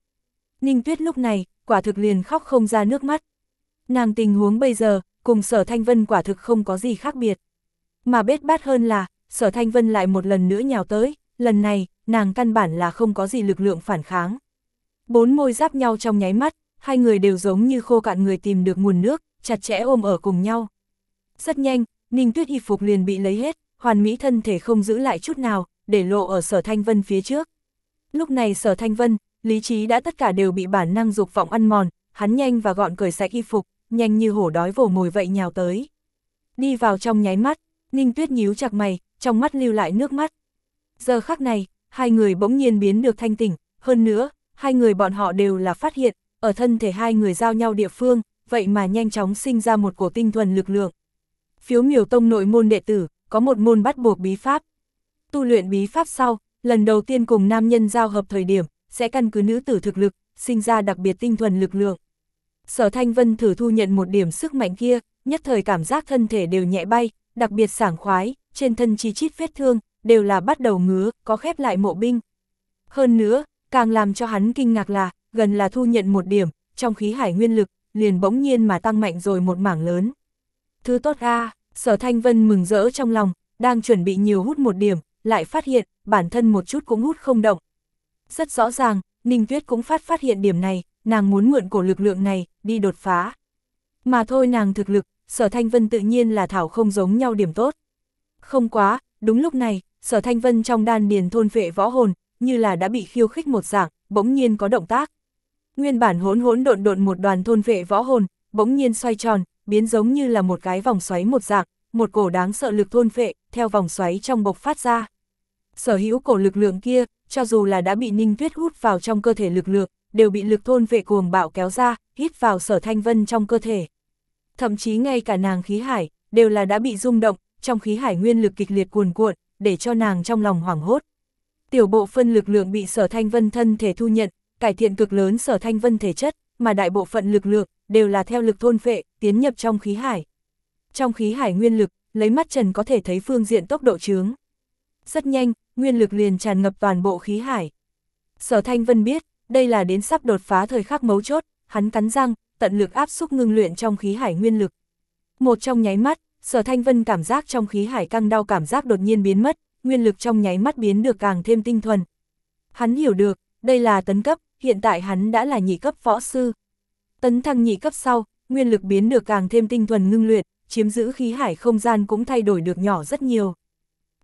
Ninh Tuyết lúc này, quả thực liền khóc không ra nước mắt. Nàng tình huống bây giờ, cùng sở thanh vân quả thực không có gì khác biệt. Mà bết bát hơn là, sở thanh vân lại một lần nữa nhào tới, lần này, nàng căn bản là không có gì lực lượng phản kháng. Bốn môi giáp nhau trong nháy mắt, hai người đều giống như khô cạn người tìm được nguồn nước, chặt chẽ ôm ở cùng nhau. Rất nhanh, Ninh Tuyết y phục liền bị lấy hết, hoàn mỹ thân thể không giữ lại chút nào, để lộ ở sở thanh vân phía trước. Lúc này sở thanh vân, lý trí đã tất cả đều bị bản năng dục vọng ăn mòn, hắn nhanh và gọn cởi sạch y phục, nhanh như hổ đói vồ mồi vậy nhào tới. Đi vào trong nháy mắt, Ninh Tuyết nhíu chặt mày, trong mắt lưu lại nước mắt. Giờ khắc này, hai người bỗng nhiên biến được thanh tỉnh, hơn nữa, hai người bọn họ đều là phát hiện, ở thân thể hai người giao nhau địa phương, vậy mà nhanh chóng sinh ra một cổ tinh thuần lực lượng. Phiếu miểu tông nội môn đệ tử, có một môn bắt buộc bí pháp. Tu luyện bí pháp sau, lần đầu tiên cùng nam nhân giao hợp thời điểm, sẽ căn cứ nữ tử thực lực, sinh ra đặc biệt tinh thuần lực lượng. Sở Thanh Vân thử thu nhận một điểm sức mạnh kia, nhất thời cảm giác thân thể đều nhẹ bay, đặc biệt sảng khoái, trên thân chi chít vết thương, đều là bắt đầu ngứa, có khép lại mộ binh. Hơn nữa, càng làm cho hắn kinh ngạc là, gần là thu nhận một điểm, trong khí hải nguyên lực, liền bỗng nhiên mà tăng mạnh rồi một mảng lớn. Thứ tốt a sở thanh vân mừng rỡ trong lòng, đang chuẩn bị nhiều hút một điểm, lại phát hiện, bản thân một chút cũng hút không động. Rất rõ ràng, Ninh Tuyết cũng phát phát hiện điểm này, nàng muốn mượn cổ lực lượng này, đi đột phá. Mà thôi nàng thực lực, sở thanh vân tự nhiên là thảo không giống nhau điểm tốt. Không quá, đúng lúc này, sở thanh vân trong đan điền thôn vệ võ hồn, như là đã bị khiêu khích một dạng, bỗng nhiên có động tác. Nguyên bản hỗn hỗn độn độn một đoàn thôn vệ võ hồn, bỗng nhiên xoay tròn, biến giống như là một cái vòng xoáy một dạng, một cổ đáng sợ lực thôn vệ, theo vòng xoáy trong bộc phát ra. Sở hữu cổ lực lượng kia, cho dù là đã bị Ninh Tuyết hút vào trong cơ thể lực lượng, đều bị lực thôn vệ cuồng bạo kéo ra, hít vào sở thanh vân trong cơ thể. Thậm chí ngay cả nàng khí hải, đều là đã bị rung động, trong khí hải nguyên lực kịch liệt cuồn cuộn, để cho nàng trong lòng hoảng hốt. Tiểu bộ phân lực lượng bị sở thanh vân thân thể thu nhận, cải thiện cực lớn sở thanh vân thể chất, mà đại bộ phận lực lượng, đều là theo lực thôn phệ tiến nhập trong khí hải. Trong khí hải nguyên lực, lấy mắt trần có thể thấy phương diện tốc độ chướng, Rất nhanh, nguyên lực liền tràn ngập toàn bộ khí hải. Sở Thanh Vân biết, đây là đến sắp đột phá thời khắc mấu chốt, hắn cắn răng, tận lực áp xúc ngưng luyện trong khí hải nguyên lực. Một trong nháy mắt, Sở Thanh Vân cảm giác trong khí hải căng đau cảm giác đột nhiên biến mất, nguyên lực trong nháy mắt biến được càng thêm tinh thuần. Hắn hiểu được, đây là tấn cấp, hiện tại hắn đã là nhị cấp võ sư. Tấn thăng nhị cấp sau, nguyên lực biến được càng thêm tinh thuần ngưng luyện, chiếm giữ khí hải không gian cũng thay đổi được nhỏ rất nhiều.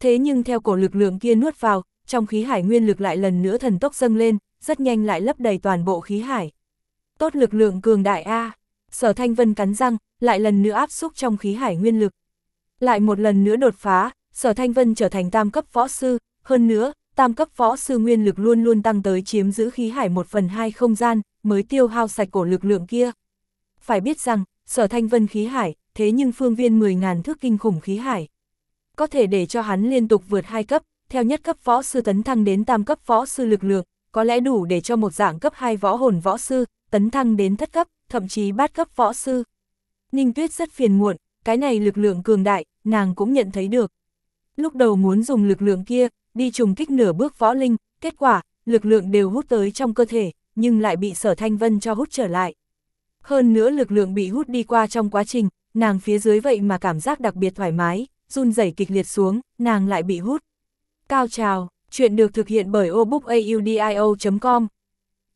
Thế nhưng theo cổ lực lượng kia nuốt vào, trong khí hải nguyên lực lại lần nữa thần tốc dâng lên, rất nhanh lại lấp đầy toàn bộ khí hải. Tốt lực lượng cường đại A, sở thanh vân cắn răng, lại lần nữa áp xúc trong khí hải nguyên lực. Lại một lần nữa đột phá, sở thanh vân trở thành tam cấp võ sư, hơn nữa, tam cấp võ sư nguyên lực luôn luôn tăng tới chiếm giữ khí hải một phần hai không gian, mới tiêu hao sạch cổ lực lượng kia. Phải biết rằng, sở thanh vân khí hải, thế nhưng phương viên 10.000 thước kinh khủng khí hải. Có thể để cho hắn liên tục vượt hai cấp, theo nhất cấp võ sư tấn thăng đến tam cấp võ sư lực lượng, có lẽ đủ để cho một dạng cấp 2 võ hồn võ sư, tấn thăng đến thất cấp, thậm chí bát cấp võ sư. Ninh Tuyết rất phiền muộn, cái này lực lượng cường đại, nàng cũng nhận thấy được. Lúc đầu muốn dùng lực lượng kia, đi trùng kích nửa bước võ linh, kết quả, lực lượng đều hút tới trong cơ thể, nhưng lại bị sở thanh vân cho hút trở lại. Hơn nữa lực lượng bị hút đi qua trong quá trình, nàng phía dưới vậy mà cảm giác đặc biệt thoải mái, run rẩy kịch liệt xuống, nàng lại bị hút. Cao trào, chuyện được thực hiện bởi obookaudio.com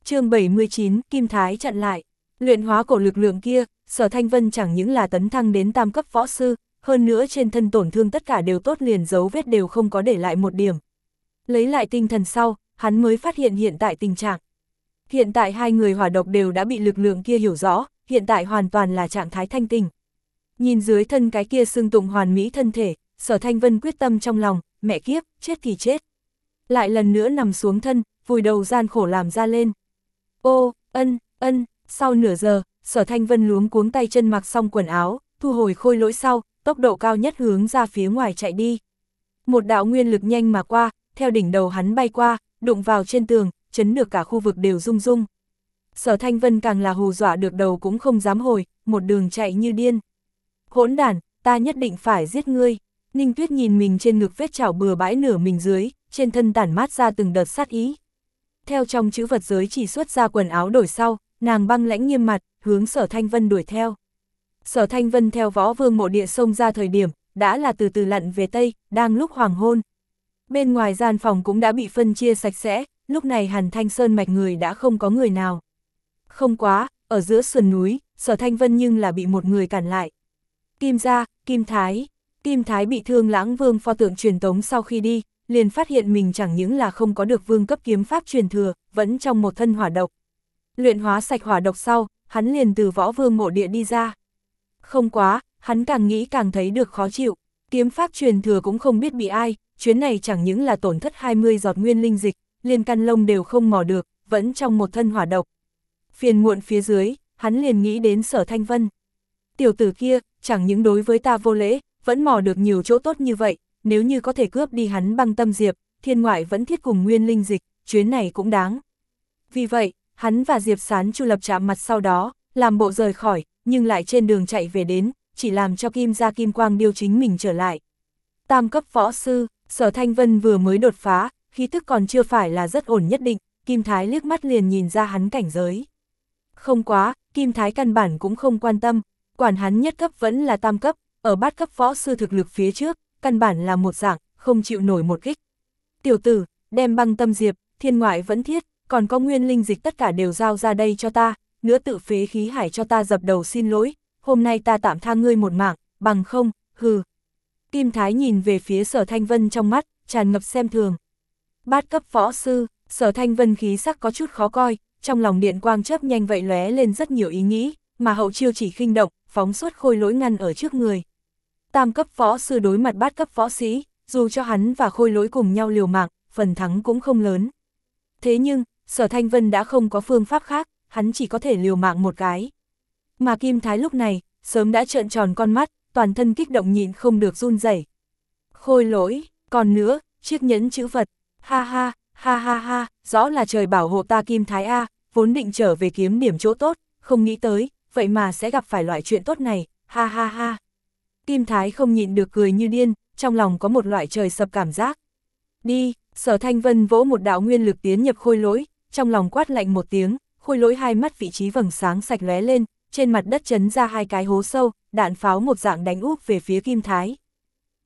chương 79, Kim Thái chặn lại. Luyện hóa cổ lực lượng kia, sở thanh vân chẳng những là tấn thăng đến tam cấp võ sư, hơn nữa trên thân tổn thương tất cả đều tốt liền dấu vết đều không có để lại một điểm. Lấy lại tinh thần sau, hắn mới phát hiện hiện tại tình trạng. Hiện tại hai người hỏa độc đều đã bị lực lượng kia hiểu rõ, hiện tại hoàn toàn là trạng thái thanh tình. Nhìn dưới thân cái kia xương tụng hoàn mỹ thân thể, sở thanh vân quyết tâm trong lòng, mẹ kiếp, chết thì chết. Lại lần nữa nằm xuống thân, vùi đầu gian khổ làm ra lên. Ô, ân, ân, sau nửa giờ, sở thanh vân luống cuống tay chân mặc xong quần áo, thu hồi khôi lỗi sau, tốc độ cao nhất hướng ra phía ngoài chạy đi. Một đạo nguyên lực nhanh mà qua, theo đỉnh đầu hắn bay qua, đụng vào trên tường, chấn được cả khu vực đều rung rung. Sở Thanh Vân càng là hù dọa được đầu cũng không dám hồi, một đường chạy như điên. Hỗn đàn, ta nhất định phải giết ngươi. Ninh Tuyết nhìn mình trên ngực vết chảo bừa bãi nửa mình dưới, trên thân tản mát ra từng đợt sát ý. Theo trong chữ vật giới chỉ xuất ra quần áo đổi sau, nàng băng lãnh nghiêm mặt, hướng sở Thanh Vân đuổi theo. Sở Thanh Vân theo võ vương mộ địa sông ra thời điểm, đã là từ từ lặn về Tây, đang lúc hoàng hôn. Bên ngoài gian phòng cũng đã bị phân chia sạch sẽ, lúc này Hàn Thanh Sơn mạch người đã không có người nào. Không quá, ở giữa sườn núi, sở Thanh Vân nhưng là bị một người cản lại. Kim gia, Kim Thái. Kim Thái bị thương lãng vương pho tượng truyền tống sau khi đi, liền phát hiện mình chẳng những là không có được vương cấp kiếm pháp truyền thừa, vẫn trong một thân hỏa độc. Luyện hóa sạch hỏa độc sau, hắn liền từ võ vương mộ địa đi ra. Không quá, hắn càng nghĩ càng thấy được khó chịu, kiếm pháp truyền thừa cũng không biết bị ai, chuyến này chẳng những là tổn thất 20 giọt nguyên linh dịch, liền căn lông đều không mò được, vẫn trong một thân hỏa độc. Phiền muộn phía dưới, hắn liền nghĩ đến sở thanh vân. Tiểu tử kia, chẳng những đối với ta vô lễ, vẫn mò được nhiều chỗ tốt như vậy, nếu như có thể cướp đi hắn băng tâm diệp, thiên ngoại vẫn thiết cùng nguyên linh dịch, chuyến này cũng đáng. Vì vậy, hắn và Diệp Sán chu lập chạm mặt sau đó, làm bộ rời khỏi, nhưng lại trên đường chạy về đến, chỉ làm cho Kim gia Kim Quang điêu chính mình trở lại. Tam cấp võ sư, Sở Thanh Vân vừa mới đột phá, khí tức còn chưa phải là rất ổn nhất định, Kim Thái liếc mắt liền nhìn ra hắn cảnh giới. Không quá, Kim Thái căn bản cũng không quan tâm, quản hắn nhất cấp vẫn là tam cấp, ở bát cấp võ sư thực lực phía trước, căn bản là một dạng, không chịu nổi một kích. Tiểu tử, đem băng tâm diệp, thiên ngoại vẫn thiết, còn có nguyên linh dịch tất cả đều giao ra đây cho ta, nữa tự phế khí hải cho ta dập đầu xin lỗi, hôm nay ta tạm tha ngươi một mạng, bằng không, hừ. Kim Thái nhìn về phía sở thanh vân trong mắt, tràn ngập xem thường. Bát cấp võ sư, sở thanh vân khí sắc có chút khó coi, trong lòng điện quang chớp nhanh vậy lóe lên rất nhiều ý nghĩ, mà hậu chiêu chỉ khinh động, phóng suốt khôi lỗi ngăn ở trước người. Tam cấp võ sư đối mặt bát cấp võ sĩ, dù cho hắn và khôi lỗi cùng nhau liều mạng, phần thắng cũng không lớn. Thế nhưng, sở thanh vân đã không có phương pháp khác, hắn chỉ có thể liều mạng một cái. Mà Kim Thái lúc này, sớm đã trợn tròn con mắt, toàn thân kích động nhịn không được run rẩy. Khôi lỗi, còn nữa, chiếc nhẫn chữ vật, ha ha, ha ha ha, rõ là trời bảo hộ ta Kim Thái A, vốn định trở về kiếm điểm chỗ tốt, không nghĩ tới, vậy mà sẽ gặp phải loại chuyện tốt này, ha ha ha. Kim Thái không nhịn được cười như điên, trong lòng có một loại trời sập cảm giác. Đi, sở thanh vân vỗ một đạo nguyên lực tiến nhập khôi lỗi, trong lòng quát lạnh một tiếng, khôi lỗi hai mắt vị trí vầng sáng sạch lóe lên, trên mặt đất chấn ra hai cái hố sâu, đạn pháo một dạng đánh úp về phía Kim Thái.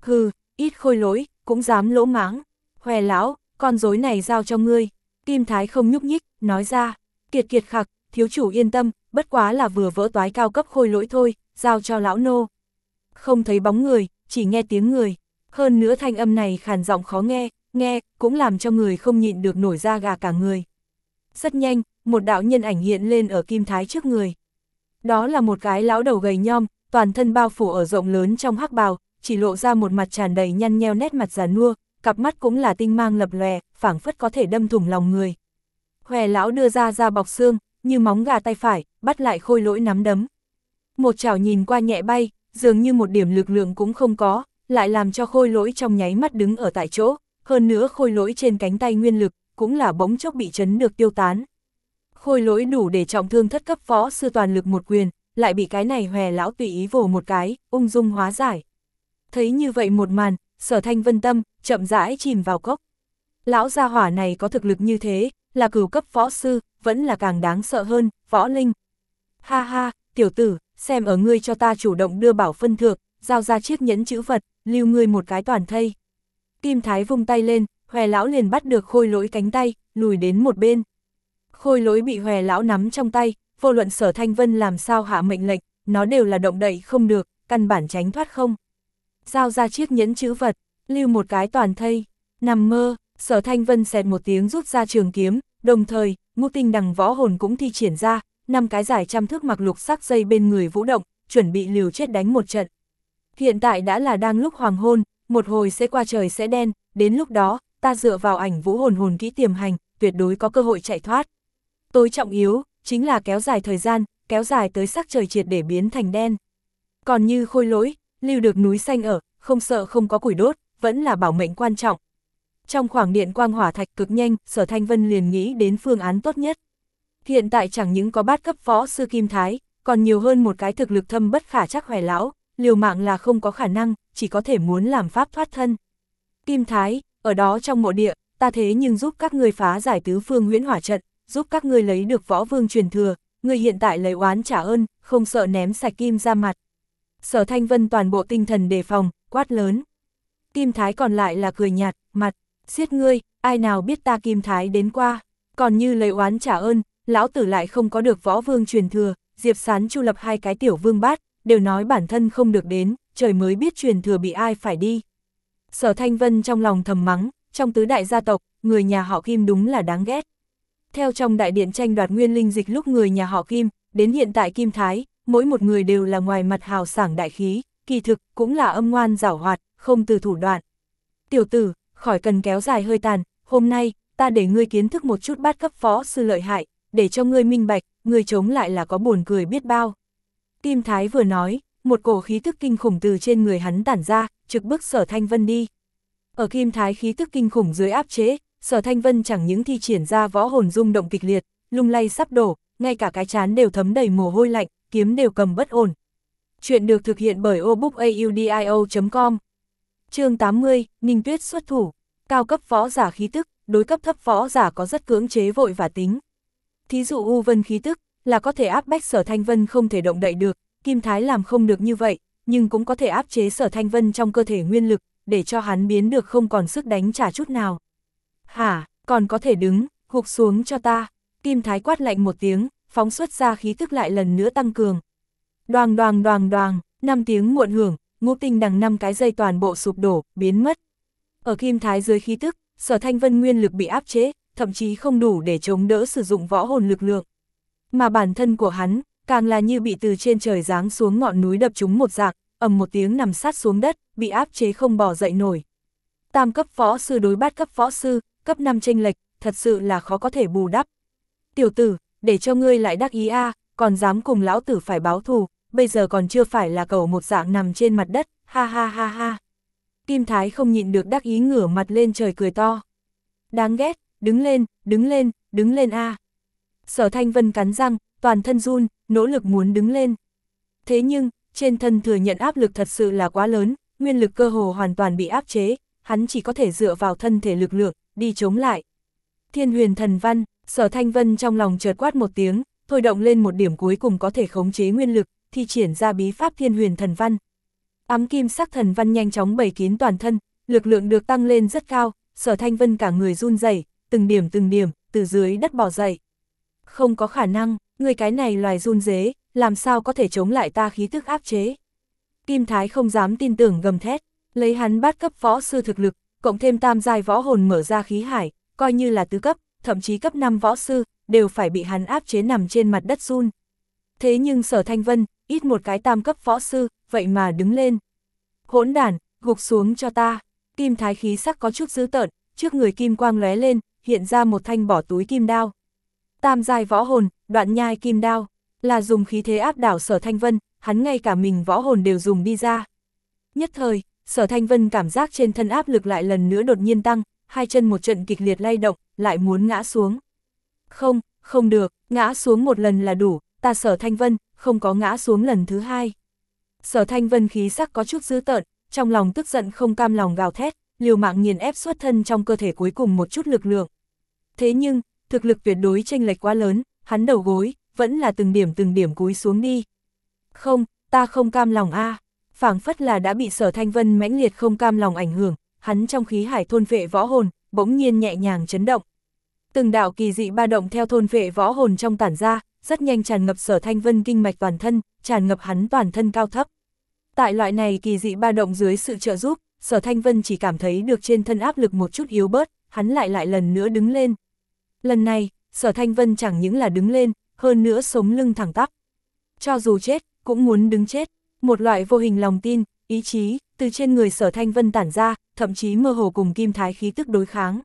Hừ, ít khôi lỗi, cũng dám lỗ máng. Hòe lão, con rối này giao cho ngươi. Kim Thái không nhúc nhích, nói ra. Kiệt kiệt khặc, thiếu chủ yên tâm, bất quá là vừa vỡ toái cao cấp khôi lỗi thôi, giao cho lão nô. Không thấy bóng người, chỉ nghe tiếng người. Hơn nữa thanh âm này khàn giọng khó nghe, nghe, cũng làm cho người không nhịn được nổi da gà cả người. Rất nhanh, một đạo nhân ảnh hiện lên ở Kim Thái trước người. Đó là một cái lão đầu gầy nhom, toàn thân bao phủ ở rộng lớn trong hắc bào, chỉ lộ ra một mặt tràn đầy nhăn nheo nét mặt già nua, cặp mắt cũng là tinh mang lập lòe, phảng phất có thể đâm thủng lòng người. Hòe lão đưa ra ra bọc xương, như móng gà tay phải, bắt lại khôi lỗi nắm đấm. Một chảo nhìn qua nhẹ bay, dường như một điểm lực lượng cũng không có, lại làm cho khôi lỗi trong nháy mắt đứng ở tại chỗ, hơn nữa khôi lỗi trên cánh tay nguyên lực, cũng là bỗng chốc bị chấn được tiêu tán. Khôi lỗi đủ để trọng thương thất cấp phó sư toàn lực một quyền, lại bị cái này hòe lão tùy ý vồ một cái, ung dung hóa giải. Thấy như vậy một màn, sở thanh vân tâm, chậm rãi chìm vào cốc. Lão gia hỏa này có thực lực như thế, là cửu cấp võ sư, vẫn là càng đáng sợ hơn, võ linh. Ha ha, tiểu tử, xem ở ngươi cho ta chủ động đưa bảo phân thượng, giao ra chiếc nhẫn chữ vật, lưu ngươi một cái toàn thây. Kim Thái vung tay lên, hòe lão liền bắt được khôi lỗi cánh tay, lùi đến một bên. Khôi lỗi bị hòe lão nắm trong tay, vô luận sở thanh vân làm sao hạ mệnh lệnh, nó đều là động đậy không được, căn bản tránh thoát không. Giao ra chiếc nhẫn chữ vật, lưu một cái toàn thây, nằm mơ, sở thanh vân xẹt một tiếng rút ra trường kiếm, đồng thời, ngũ tinh đằng võ hồn cũng thi triển ra, năm cái giải trăm thước mặc lục sắc dây bên người vũ động, chuẩn bị liều chết đánh một trận. Hiện tại đã là đang lúc hoàng hôn, một hồi sẽ qua trời sẽ đen, đến lúc đó, ta dựa vào ảnh vũ hồn hồn kỹ tiềm hành, tuyệt đối có cơ hội chạy thoát. Tối trọng yếu, chính là kéo dài thời gian, kéo dài tới sắc trời triệt để biến thành đen. Còn như khôi lỗi, lưu được núi xanh ở, không sợ không có củi đốt, vẫn là bảo mệnh quan trọng. Trong khoảng điện quang hỏa thạch cực nhanh, sở thanh vân liền nghĩ đến phương án tốt nhất. Hiện tại chẳng những có bát cấp võ sư Kim Thái, còn nhiều hơn một cái thực lực thâm bất khả chắc hoài lão, liều mạng là không có khả năng, chỉ có thể muốn làm pháp thoát thân. Kim Thái, ở đó trong mộ địa, ta thế nhưng giúp các người phá giải tứ phương huyễn hỏa trận, giúp các người lấy được võ vương truyền thừa, người hiện tại lấy oán trả ơn, không sợ ném sạch kim ra mặt. Sở Thanh Vân toàn bộ tinh thần đề phòng, quát lớn. Kim Thái còn lại là cười nhạt, mặt, xiết ngươi, ai nào biết ta Kim Thái đến qua, còn như lấy oán trả ơn, lão tử lại không có được võ vương truyền thừa, Diệp Sán chu lập hai cái tiểu vương bát, đều nói bản thân không được đến, trời mới biết truyền thừa bị ai phải đi. Sở Thanh Vân trong lòng thầm mắng, trong tứ đại gia tộc, người nhà họ Kim đúng là đáng ghét. Theo trong đại điện tranh đoạt nguyên linh dịch lúc người nhà họ Kim, đến hiện tại Kim Thái, mỗi một người đều là ngoài mặt hào sảng đại khí, kỳ thực cũng là âm ngoan giảo hoạt, không từ thủ đoạn. Tiểu tử, khỏi cần kéo dài hơi tàn, hôm nay, ta để ngươi kiến thức một chút bát cấp phó sư lợi hại, để cho ngươi minh bạch, ngươi chống lại là có buồn cười biết bao. Kim Thái vừa nói, một cổ khí thức kinh khủng từ trên người hắn tản ra, trực bức sở thanh vân đi. Ở Kim Thái khí thức kinh khủng dưới áp chế, sở thanh vân chẳng những thi triển ra võ hồn rung động kịch liệt, lung lay sắp đổ, ngay cả cái chán đều thấm đầy mồ hôi lạnh, kiếm đều cầm bất ổn. Chuyện được thực hiện bởi obookaudio.com chương 80, Ninh Tuyết xuất thủ, cao cấp võ giả khí tức, đối cấp thấp võ giả có rất cưỡng chế vội và tính. Thí dụ U Vân khí tức, là có thể áp bách sở thanh vân không thể động đậy được, Kim Thái làm không được như vậy, nhưng cũng có thể áp chế sở thanh vân trong cơ thể nguyên lực, để cho hắn biến được không còn sức đánh trả chút nào. Hả, còn có thể đứng, gục xuống cho ta, Kim Thái quát lạnh một tiếng, phóng xuất ra khí tức lại lần nữa tăng cường. Đoàng đoàng đoàng đoàng, năm tiếng muộn hưởng, ngũ tinh đằng năm cái dây toàn bộ sụp đổ, biến mất. Ở Kim Thái dưới khí tức, sở thanh vân nguyên lực bị áp chế, thậm chí không đủ để chống đỡ sử dụng võ hồn lực lượng. Mà bản thân của hắn, càng là như bị từ trên trời giáng xuống ngọn núi đập trúng một dạng, ầm một tiếng nằm sát xuống đất, bị áp chế không bỏ dậy nổi. Tam cấp võ sư đối bát cấp võ sư, cấp 5 tranh lệch, thật sự là khó có thể bù đắp. Tiểu tử, để cho ngươi lại đắc ý a, còn dám cùng lão tử phải báo thù, bây giờ còn chưa phải là cầu một dạng nằm trên mặt đất, ha ha ha ha. Kim Thái không nhịn được đắc ý ngửa mặt lên trời cười to. Đáng ghét, đứng lên, đứng lên, đứng lên a. Sở Thanh Vân cắn răng, toàn thân run, nỗ lực muốn đứng lên. Thế nhưng, trên thân thừa nhận áp lực thật sự là quá lớn, nguyên lực cơ hồ hoàn toàn bị áp chế, hắn chỉ có thể dựa vào thân thể lực lượng, đi chống lại. Thiên huyền thần văn, sở thanh vân trong lòng chợt quát một tiếng, thôi động lên một điểm cuối cùng có thể khống chế nguyên lực, thi triển ra bí pháp thiên huyền thần văn. Ám kim sắc thần văn nhanh chóng bày kín toàn thân, lực lượng được tăng lên rất cao, sở thanh vân cả người run rẩy từng điểm từng điểm, từ dưới đất bỏ dậy. Không có khả năng, người cái này loài run dế, làm sao có thể chống lại ta khí thức áp chế. Kim Thái không dám tin tưởng gầm thét, lấy hắn bát cấp võ sư thực lực, cộng thêm tam giai võ hồn mở ra khí hải, coi như là tứ cấp, thậm chí cấp 5 võ sư, đều phải bị hắn áp chế nằm trên mặt đất run. Thế nhưng sở thanh vân, ít một cái tam cấp võ sư, vậy mà đứng lên. Hỗn đản, gục xuống cho ta. Kim thái khí sắc có chút dữ tợn, trước người kim quang lóe lên, hiện ra một thanh bỏ túi kim đao. Tam giai võ hồn, đoạn nhai kim đao, là dùng khí thế áp đảo sở thanh vân, hắn ngay cả mình võ hồn đều dùng đi ra. Nhất thời, sở thanh vân cảm giác trên thân áp lực lại lần nữa đột nhiên tăng, hai chân một trận kịch liệt lay động, lại muốn ngã xuống. Không, không được, ngã xuống một lần là đủ, ta sở thanh vân, không có ngã xuống lần thứ hai. Sở thanh vân khí sắc có chút dữ tợn, trong lòng tức giận không cam lòng gào thét, liều mạng nghiền ép xuất thân trong cơ thể cuối cùng một chút lực lượng. Thế nhưng, thực lực tuyệt đối chênh lệch quá lớn, hắn đầu gối, vẫn là từng điểm từng điểm cúi xuống đi. Không, ta không cam lòng a phảng phất là đã bị sở thanh vân mãnh liệt không cam lòng ảnh hưởng, hắn trong khí hải thôn vệ võ hồn, bỗng nhiên nhẹ nhàng chấn động. Từng đạo kỳ dị ba động theo thôn vệ võ hồn trong tản ra, rất nhanh tràn ngập sở thanh vân kinh mạch toàn thân, tràn ngập hắn toàn thân cao thấp. Tại loại này kỳ dị ba động dưới sự trợ giúp, sở thanh vân chỉ cảm thấy được trên thân áp lực một chút yếu bớt, hắn lại lại lần nữa đứng lên. Lần này, sở thanh vân chẳng những là đứng lên, hơn nữa sống lưng thẳng tắp. Cho dù chết, cũng muốn đứng chết, một loại vô hình lòng tin, ý chí, từ trên người sở thanh vân tản ra, thậm chí mơ hồ cùng kim thái khí tức đối kháng.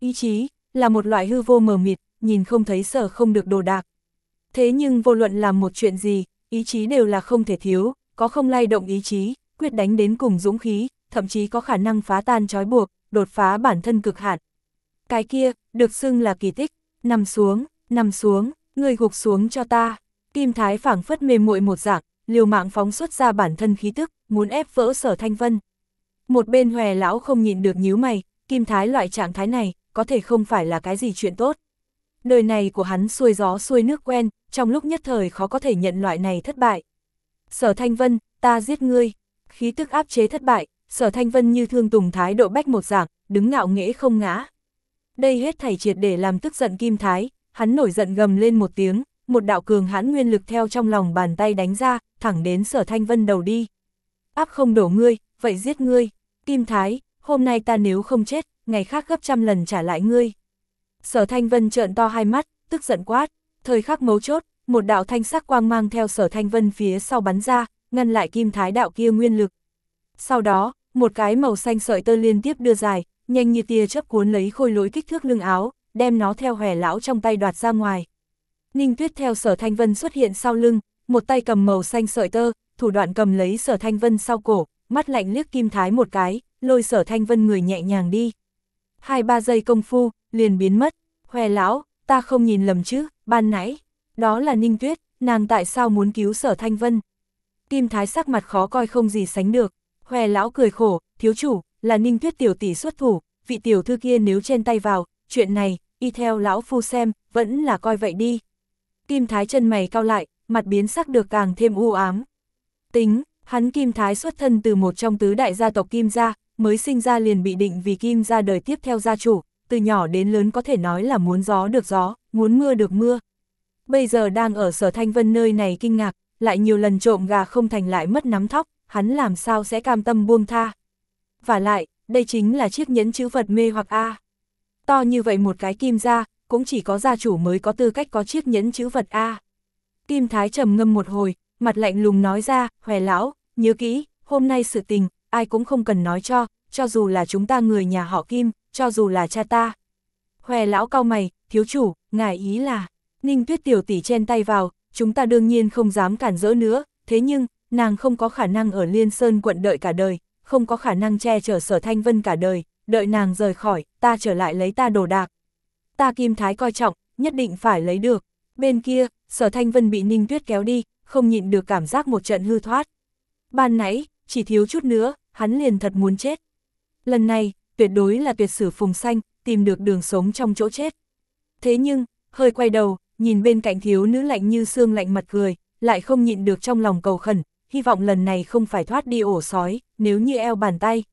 Ý chí, là một loại hư vô mờ mịt, nhìn không thấy sở không được đồ đạc. Thế nhưng vô luận làm một chuyện gì, ý chí đều là không thể thiếu, có không lay động ý chí, quyết đánh đến cùng dũng khí, thậm chí có khả năng phá tan trói buộc, đột phá bản thân cực hạn. Cái kia, được xưng là kỳ tích, nằm xuống, nằm xuống, người gục xuống cho ta. Kim Thái phảng phất mềm muội một dạng, liều mạng phóng xuất ra bản thân khí tức, muốn ép vỡ sở thanh vân. Một bên hòe lão không nhịn được nhíu mày, Kim Thái loại trạng thái này, có thể không phải là cái gì chuyện tốt. Đời này của hắn xuôi gió xuôi nước quen, trong lúc nhất thời khó có thể nhận loại này thất bại. Sở Thanh Vân, ta giết ngươi. Khí tức áp chế thất bại, Sở Thanh Vân như thương tùng thái độ bách một dạng, đứng ngạo nghễ không ngã. Đây hết thảy triệt để làm tức giận Kim Thái, hắn nổi giận gầm lên một tiếng, một đạo cường hãn nguyên lực theo trong lòng bàn tay đánh ra, thẳng đến Sở Thanh Vân đầu đi. Áp không đổ ngươi, vậy giết ngươi. Kim Thái, hôm nay ta nếu không chết, ngày khác gấp trăm lần trả lại ngươi. Sở Thanh Vân trợn to hai mắt, tức giận quát, thời khắc mấu chốt, một đạo thanh sắc quang mang theo Sở Thanh Vân phía sau bắn ra, ngăn lại Kim Thái đạo kia nguyên lực. Sau đó, một cái màu xanh sợi tơ liên tiếp đưa dài, nhanh như tia chớp cuốn lấy khôi lỗi kích thước lưng áo, đem nó theo hẻ lão trong tay đoạt ra ngoài. Ninh Tuyết theo Sở Thanh Vân xuất hiện sau lưng, một tay cầm màu xanh sợi tơ, thủ đoạn cầm lấy Sở Thanh Vân sau cổ, mắt lạnh liếc Kim Thái một cái, lôi Sở Thanh Vân người nhẹ nhàng đi. Hai ba giây công phu, liền biến mất, hòe lão, ta không nhìn lầm chứ, ban nãy, đó là Ninh Tuyết, nàng tại sao muốn cứu Sở Thanh Vân? Kim Thái sắc mặt khó coi không gì sánh được, Khoe lão cười khổ, thiếu chủ, là Ninh Tuyết tiểu tỷ xuất thủ, vị tiểu thư kia nếu trên tay vào, chuyện này, y theo lão phu xem, vẫn là coi vậy đi. Kim Thái chân mày cao lại, mặt biến sắc được càng thêm u ám. Tính, hắn Kim Thái xuất thân từ một trong tứ đại gia tộc Kim gia, mới sinh ra liền bị định vì Kim gia đời tiếp theo gia chủ, từ nhỏ đến lớn có thể nói là muốn gió được gió, muốn mưa được mưa. Bây giờ đang ở sở thanh vân nơi này kinh ngạc, lại nhiều lần trộm gà không thành lại mất nắm thóc, hắn làm sao sẽ cam tâm buông tha. Và lại, đây chính là chiếc nhẫn chữ vật mê hoặc A. To như vậy một cái kim ra cũng chỉ có gia chủ mới có tư cách có chiếc nhẫn chữ vật A. Kim Thái trầm ngâm một hồi, mặt lạnh lùng nói ra, hòe lão, nhớ kỹ, hôm nay sự tình, ai cũng không cần nói cho, cho dù là chúng ta người nhà họ Kim, cho dù là cha ta. Hòe lão cao mày, thiếu chủ, ngài ý là, Ninh Tuyết tiểu tỷ chen tay vào, chúng ta đương nhiên không dám cản rỡ nữa, thế nhưng, nàng không có khả năng ở Liên Sơn quận đợi cả đời, không có khả năng che chở sở thanh vân cả đời, đợi nàng rời khỏi, ta trở lại lấy ta đồ đạc. Ta Kim Thái coi trọng, nhất định phải lấy được. Bên kia, sở thanh vân bị Ninh Tuyết kéo đi, không nhịn được cảm giác một trận hư thoát. Ban nãy, chỉ thiếu chút nữa, hắn liền thật muốn chết. Lần này, tuyệt đối là tuyệt sử phùng xanh, tìm được đường sống trong chỗ chết. Thế nhưng, hơi quay đầu, nhìn bên cạnh thiếu nữ lạnh như xương lạnh mặt cười, lại không nhịn được trong lòng cầu khẩn, hy vọng lần này không phải thoát đi ổ sói, nếu như eo bàn tay.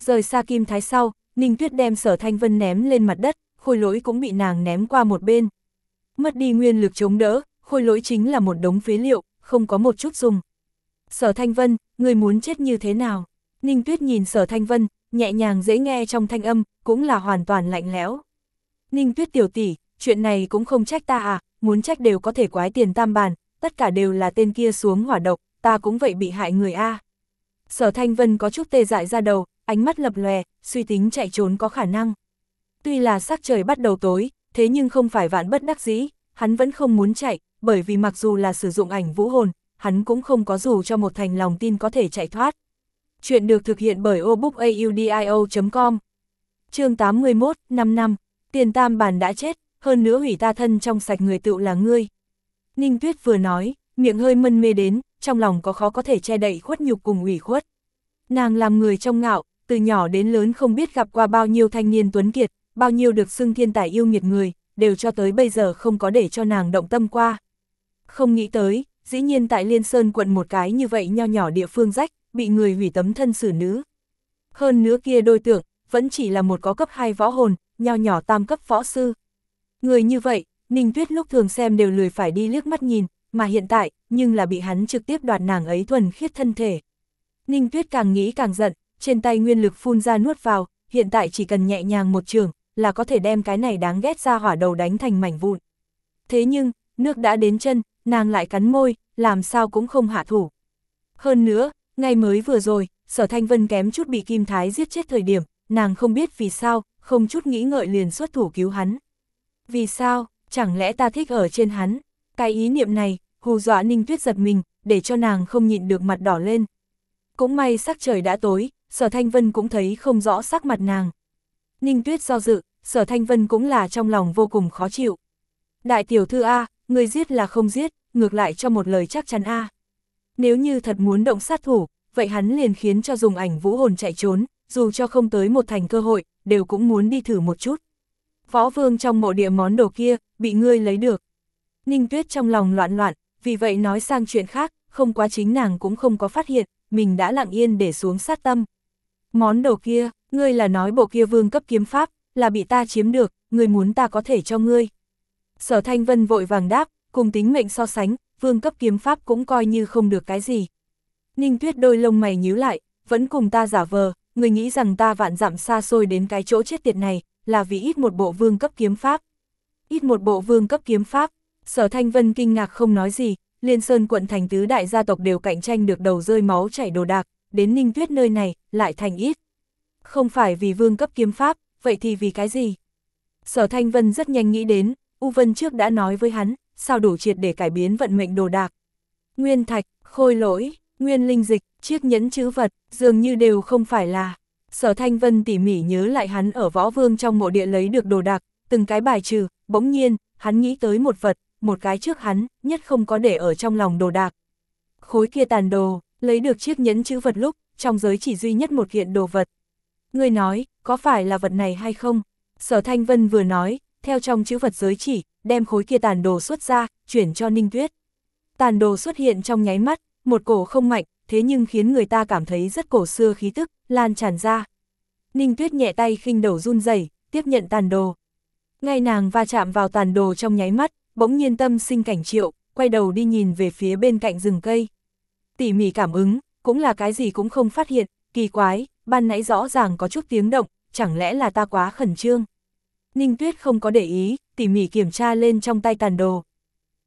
Rời xa kim thái sau, Ninh Tuyết đem sở thanh vân ném lên mặt đất, khôi lỗi cũng bị nàng ném qua một bên. Mất đi nguyên lực chống đỡ, khôi lỗi chính là một đống phế liệu, không có một chút dùng. Sở thanh vân, người muốn chết như thế nào? Ninh Tuyết nhìn sở thanh vân, nhẹ nhàng dễ nghe trong thanh âm, cũng là hoàn toàn lạnh lẽo. Ninh Tuyết tiểu tỷ, chuyện này cũng không trách ta à, muốn trách đều có thể quái tiền tam bàn, tất cả đều là tên kia xuống hỏa độc, ta cũng vậy bị hại người A. Sở Thanh Vân có chút tê dại ra đầu, ánh mắt lập lòe, suy tính chạy trốn có khả năng. Tuy là sắc trời bắt đầu tối, thế nhưng không phải vạn bất đắc dĩ, hắn vẫn không muốn chạy, bởi vì mặc dù là sử dụng ảnh vũ hồn, hắn cũng không có dù cho một thành lòng tin có thể chạy thoát. Chuyện được thực hiện bởi obookaudio.com chương 81, 5 năm, tiền tam bản đã chết, hơn nữa hủy ta thân trong sạch người tựu là ngươi. Ninh Tuyết vừa nói, miệng hơi mân mê đến, trong lòng có khó có thể che đậy khuất nhục cùng ủy khuất. Nàng làm người trong ngạo, từ nhỏ đến lớn không biết gặp qua bao nhiêu thanh niên tuấn kiệt, bao nhiêu được xưng thiên tài yêu nghiệt người, đều cho tới bây giờ không có để cho nàng động tâm qua. Không nghĩ tới, dĩ nhiên tại Liên Sơn quận một cái như vậy nho nhỏ địa phương rách, bị người hủy tấm thân xử nữ. Hơn nữa kia đôi tượng, vẫn chỉ là một có cấp 2 võ hồn, nho nhỏ tam cấp võ sư. Người như vậy, Ninh Tuyết lúc thường xem đều lười phải đi liếc mắt nhìn, mà hiện tại, nhưng là bị hắn trực tiếp đoạt nàng ấy thuần khiết thân thể. Ninh Tuyết càng nghĩ càng giận, trên tay nguyên lực phun ra nuốt vào, hiện tại chỉ cần nhẹ nhàng một trường, là có thể đem cái này đáng ghét ra hỏa đầu đánh thành mảnh vụn. Thế nhưng, nước đã đến chân, nàng lại cắn môi, làm sao cũng không hạ thủ. Hơn nữa, ngay mới vừa rồi, sở thanh vân kém chút bị Kim Thái giết chết thời điểm, nàng không biết vì sao, không chút nghĩ ngợi liền xuất thủ cứu hắn. Vì sao, chẳng lẽ ta thích ở trên hắn? Cái ý niệm này, hù dọa ninh tuyết giật mình, để cho nàng không nhịn được mặt đỏ lên. Cũng may sắc trời đã tối, sở thanh vân cũng thấy không rõ sắc mặt nàng. Ninh tuyết do dự, sở thanh vân cũng là trong lòng vô cùng khó chịu. Đại tiểu thư A, người giết là không giết, ngược lại cho một lời chắc chắn A. Nếu như thật muốn động sát thủ, vậy hắn liền khiến cho dùng ảnh vũ hồn chạy trốn, dù cho không tới một thành cơ hội, đều cũng muốn đi thử một chút. Võ vương trong mộ địa món đồ kia, bị ngươi lấy được. Ninh tuyết trong lòng loạn loạn, vì vậy nói sang chuyện khác, không quá chính nàng cũng không có phát hiện, mình đã lặng yên để xuống sát tâm. Món đồ kia, ngươi là nói bộ kia vương cấp kiếm pháp, là bị ta chiếm được, ngươi muốn ta có thể cho ngươi. Sở Thanh Vân vội vàng đáp, cùng tính mệnh so sánh, vương cấp kiếm pháp cũng coi như không được cái gì. Ninh Tuyết đôi lông mày nhíu lại, vẫn cùng ta giả vờ, người nghĩ rằng ta vạn dặm xa xôi đến cái chỗ chết tiệt này, là vì ít một bộ vương cấp kiếm pháp. Ít một bộ vương cấp kiếm pháp, sở thanh vân kinh ngạc không nói gì, liên sơn quận thành tứ đại gia tộc đều cạnh tranh được đầu rơi máu chảy đồ đạc, đến ninh tuyết nơi này, lại thành ít. Không phải vì vương cấp kiếm pháp, vậy thì vì cái gì? Sở thanh vân rất nhanh nghĩ đến, U Vân trước đã nói với hắn, sao đủ triệt để cải biến vận mệnh đồ đạc. Nguyên thạch, khôi lỗi, nguyên linh dịch, chiếc nhẫn chữ vật, dường như đều không phải là. Sở Thanh Vân tỉ mỉ nhớ lại hắn ở võ vương trong mộ địa lấy được đồ đạc, từng cái bài trừ, bỗng nhiên, hắn nghĩ tới một vật, một cái trước hắn, nhất không có để ở trong lòng đồ đạc. Khối kia tàn đồ, lấy được chiếc nhẫn chữ vật lúc, trong giới chỉ duy nhất một kiện đồ vật. Người nói, có phải là vật này hay không? Sở Thanh Vân vừa nói, theo trong chữ vật giới chỉ, đem khối kia tàn đồ xuất ra, chuyển cho Ninh Tuyết. Tàn đồ xuất hiện trong nháy mắt, một cổ không mạnh, thế nhưng khiến người ta cảm thấy rất cổ xưa khí tức, lan tràn ra. Ninh Tuyết nhẹ tay khinh đầu run rẩy tiếp nhận tàn đồ. Ngay nàng va chạm vào tàn đồ trong nháy mắt, bỗng nhiên tâm sinh cảnh triệu, quay đầu đi nhìn về phía bên cạnh rừng cây. Tỉ mỉ cảm ứng, cũng là cái gì cũng không phát hiện, kỳ quái, ban nãy rõ ràng có chút tiếng động, chẳng lẽ là ta quá khẩn trương. Ninh Tuyết không có để ý, tỉ mỉ kiểm tra lên trong tay tàn đồ.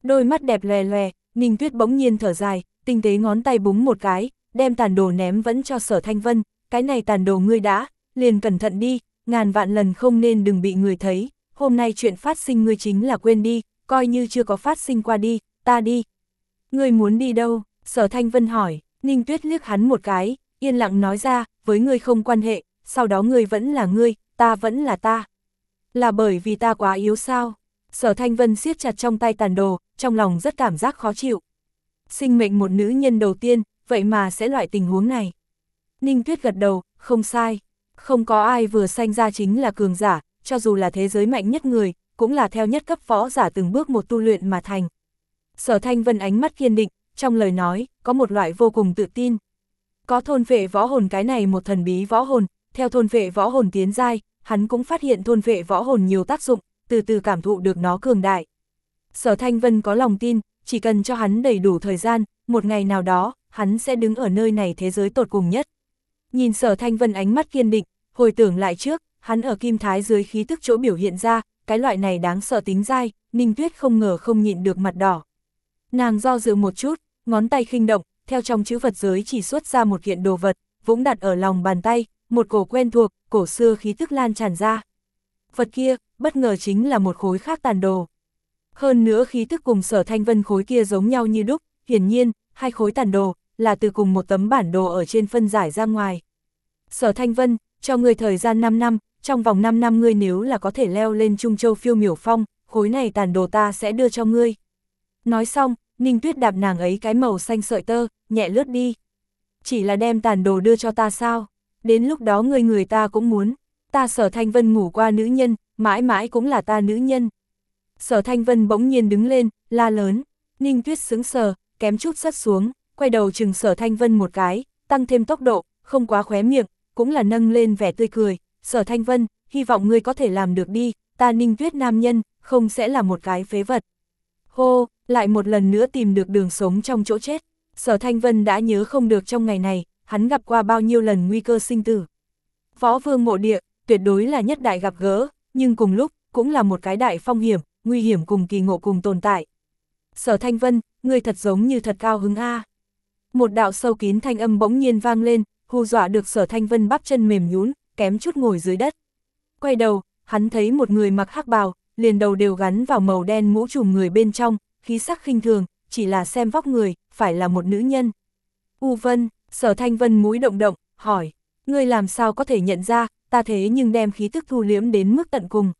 Đôi mắt đẹp lè lè, Ninh Tuyết bỗng nhiên thở dài, tinh tế ngón tay búng một cái, đem tàn đồ ném vẫn cho sở thanh vân, cái này tàn đồ ngươi đã, liền cẩn thận đi, ngàn vạn lần không nên đừng bị người thấy, hôm nay chuyện phát sinh ngươi chính là quên đi, coi như chưa có phát sinh qua đi, ta đi. Ngươi muốn đi đâu? Sở Thanh Vân hỏi, Ninh Tuyết liếc hắn một cái, yên lặng nói ra, với ngươi không quan hệ, sau đó ngươi vẫn là ngươi, ta vẫn là ta. Là bởi vì ta quá yếu sao? Sở Thanh Vân siết chặt trong tay tàn đồ, trong lòng rất cảm giác khó chịu. Sinh mệnh một nữ nhân đầu tiên, vậy mà sẽ loại tình huống này. Ninh Tuyết gật đầu, không sai. Không có ai vừa sanh ra chính là cường giả, cho dù là thế giới mạnh nhất người, cũng là theo nhất cấp võ giả từng bước một tu luyện mà thành. Sở Thanh Vân ánh mắt kiên định, trong lời nói, có một loại vô cùng tự tin. Có thôn vệ võ hồn cái này một thần bí võ hồn, theo thôn vệ võ hồn tiến giai, hắn cũng phát hiện thôn vệ võ hồn nhiều tác dụng, từ từ cảm thụ được nó cường đại. Sở Thanh Vân có lòng tin, chỉ cần cho hắn đầy đủ thời gian, một ngày nào đó, hắn sẽ đứng ở nơi này thế giới tột cùng nhất. Nhìn sở thanh vân ánh mắt kiên định, hồi tưởng lại trước, hắn ở kim thái dưới khí tức chỗ biểu hiện ra, cái loại này đáng sợ tính dai, ninh tuyết không ngờ không nhịn được mặt đỏ. Nàng do dự một chút, ngón tay khinh động, theo trong chữ vật giới chỉ xuất ra một kiện đồ vật, vũng đặt ở lòng bàn tay, một cổ quen thuộc, cổ xưa khí tức lan tràn ra. Vật kia, bất ngờ chính là một khối khác tàn đồ. Hơn nữa khí tức cùng sở thanh vân khối kia giống nhau như đúc, hiển nhiên, hai khối tàn đồ, là từ cùng một tấm bản đồ ở trên phân giải ra ngoài. Sở Thanh Vân, cho người thời gian 5 năm, trong vòng 5 năm ngươi nếu là có thể leo lên Trung Châu phiêu miểu phong, khối này tàn đồ ta sẽ đưa cho ngươi. Nói xong, Ninh Tuyết đạp nàng ấy cái màu xanh sợi tơ, nhẹ lướt đi. Chỉ là đem tàn đồ đưa cho ta sao? Đến lúc đó người người ta cũng muốn. Ta sở thanh vân ngủ qua nữ nhân, mãi mãi cũng là ta nữ nhân. Sở thanh vân bỗng nhiên đứng lên, la lớn. Ninh Tuyết sướng sờ, kém chút sắt xuống, quay đầu chừng sở thanh vân một cái, tăng thêm tốc độ, không quá khóe miệng, cũng là nâng lên vẻ tươi cười. Sở thanh vân, hy vọng ngươi có thể làm được đi, ta ninh tuyết nam nhân, không sẽ là một cái phế vật. Hô, lại một lần nữa tìm được đường sống trong chỗ chết. Sở Thanh Vân đã nhớ không được trong ngày này, hắn gặp qua bao nhiêu lần nguy cơ sinh tử. Võ vương mộ địa, tuyệt đối là nhất đại gặp gỡ, nhưng cùng lúc, cũng là một cái đại phong hiểm, nguy hiểm cùng kỳ ngộ cùng tồn tại. Sở Thanh Vân, người thật giống như thật cao hứng A. Một đạo sâu kín thanh âm bỗng nhiên vang lên, hù dọa được Sở Thanh Vân bắp chân mềm nhún, kém chút ngồi dưới đất. Quay đầu, hắn thấy một người mặc hắc bào, liền đầu đều gắn vào màu đen mũ trùm người bên trong, khí sắc khinh thường, chỉ là xem vóc người, phải là một nữ nhân. U Vân, sở thanh vân mũi động động, hỏi, ngươi làm sao có thể nhận ra, ta thế nhưng đem khí tức thu liếm đến mức tận cùng.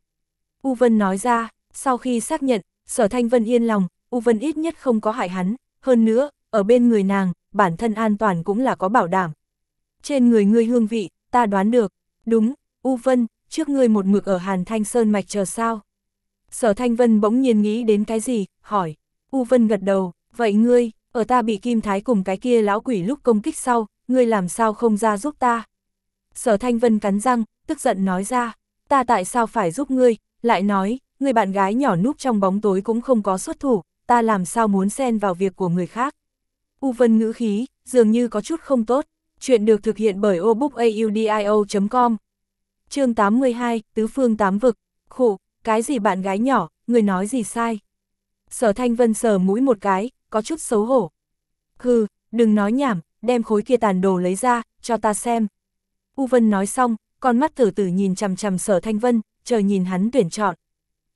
U Vân nói ra, sau khi xác nhận, sở thanh vân yên lòng, U Vân ít nhất không có hại hắn, hơn nữa, ở bên người nàng, bản thân an toàn cũng là có bảo đảm. Trên người ngươi hương vị, ta đoán được, đúng, U Vân, trước ngươi một mực ở Hàn Thanh Sơn mạch chờ sao. Sở Thanh Vân bỗng nhiên nghĩ đến cái gì, hỏi, U Vân gật đầu, vậy ngươi, ở ta bị Kim Thái cùng cái kia lão quỷ lúc công kích sau, ngươi làm sao không ra giúp ta? Sở Thanh Vân cắn răng, tức giận nói ra, ta tại sao phải giúp ngươi, lại nói, người bạn gái nhỏ núp trong bóng tối cũng không có xuất thủ, ta làm sao muốn xen vào việc của người khác. U Vân ngữ khí, dường như có chút không tốt, chuyện được thực hiện bởi obookaudio.com chương 82, Tứ Phương Tám Vực, khổ, cái gì bạn gái nhỏ, người nói gì sai. Sở Thanh Vân sờ mũi một cái, có chút xấu hổ. Hừ, đừng nói nhảm, đem khối kia tàn đồ lấy ra, cho ta xem. U Vân nói xong, con mắt tử tử nhìn chằm chằm sở Thanh Vân, chờ nhìn hắn tuyển chọn.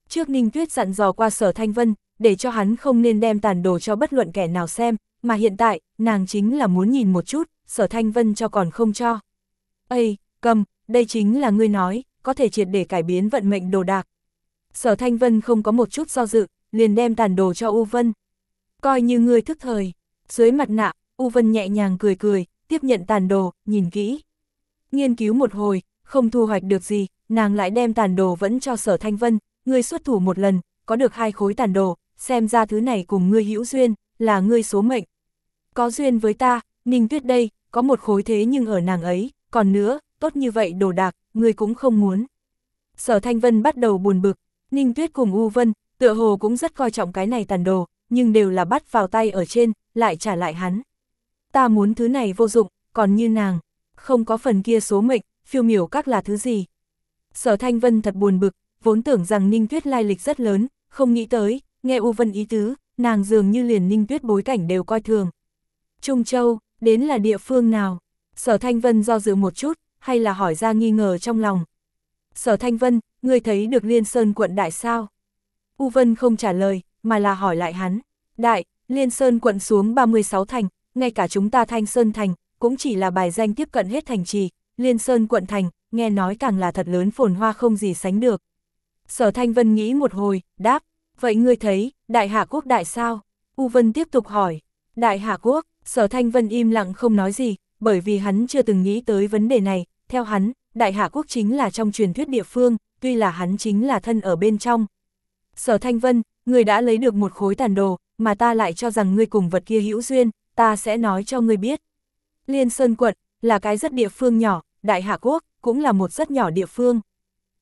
Trước Ninh Tuyết dặn dò qua sở Thanh Vân, để cho hắn không nên đem tàn đồ cho bất luận kẻ nào xem, mà hiện tại, nàng chính là muốn nhìn một chút, sở Thanh Vân cho còn không cho. Ây, cầm, đây chính là ngươi nói, có thể triệt để cải biến vận mệnh đồ đạc. Sở Thanh Vân không có một chút do dự, liền đem tàn đồ cho U Vân. Coi như ngươi thức thời, dưới mặt nạ, U Vân nhẹ nhàng cười cười, tiếp nhận tàn đồ, nhìn kỹ. Nghiên cứu một hồi, không thu hoạch được gì, nàng lại đem tàn đồ vẫn cho sở Thanh Vân, ngươi xuất thủ một lần, có được hai khối tàn đồ, xem ra thứ này cùng ngươi hữu duyên, là ngươi số mệnh. Có duyên với ta, Ninh Tuyết đây, có một khối thế nhưng ở nàng ấy, còn nữa, tốt như vậy đồ đạc, ngươi cũng không muốn. Sở Thanh Vân bắt đầu buồn bực, Ninh Tuyết cùng U Vân, tựa hồ cũng rất coi trọng cái này tàn đồ, nhưng đều là bắt vào tay ở trên, lại trả lại hắn. Ta muốn thứ này vô dụng, còn như nàng, không có phần kia số mệnh, phiêu miểu các là thứ gì. Sở Thanh Vân thật buồn bực, vốn tưởng rằng Ninh Tuyết lai lịch rất lớn, không nghĩ tới, nghe U Vân ý tứ, nàng dường như liền Ninh Tuyết bối cảnh đều coi thường. Trung Châu, đến là địa phương nào? Sở Thanh Vân do dự một chút, hay là hỏi ra nghi ngờ trong lòng. Sở Thanh Vân, ngươi thấy được Liên Sơn quận đại sao? U Vân không trả lời, mà là hỏi lại hắn. Đại, Liên Sơn quận xuống 36 thành, ngay cả chúng ta Thanh Sơn thành, cũng chỉ là bài danh tiếp cận hết thành trì. Liên Sơn quận thành, nghe nói càng là thật lớn phồn hoa không gì sánh được. Sở Thanh Vân nghĩ một hồi, đáp, vậy ngươi thấy, Đại Hạ Quốc đại sao? U Vân tiếp tục hỏi, Đại Hạ Quốc, Sở Thanh Vân im lặng không nói gì, bởi vì hắn chưa từng nghĩ tới vấn đề này, theo hắn, Đại Hạ Quốc chính là trong truyền thuyết địa phương, tuy là hắn chính là thân ở bên trong. Sở Thanh Vân, người đã lấy được một khối tàn đồ, mà ta lại cho rằng ngươi cùng vật kia hữu duyên, ta sẽ nói cho ngươi biết. Liên Sơn quận, là cái rất địa phương nhỏ, Đại Hạ Quốc, cũng là một rất nhỏ địa phương.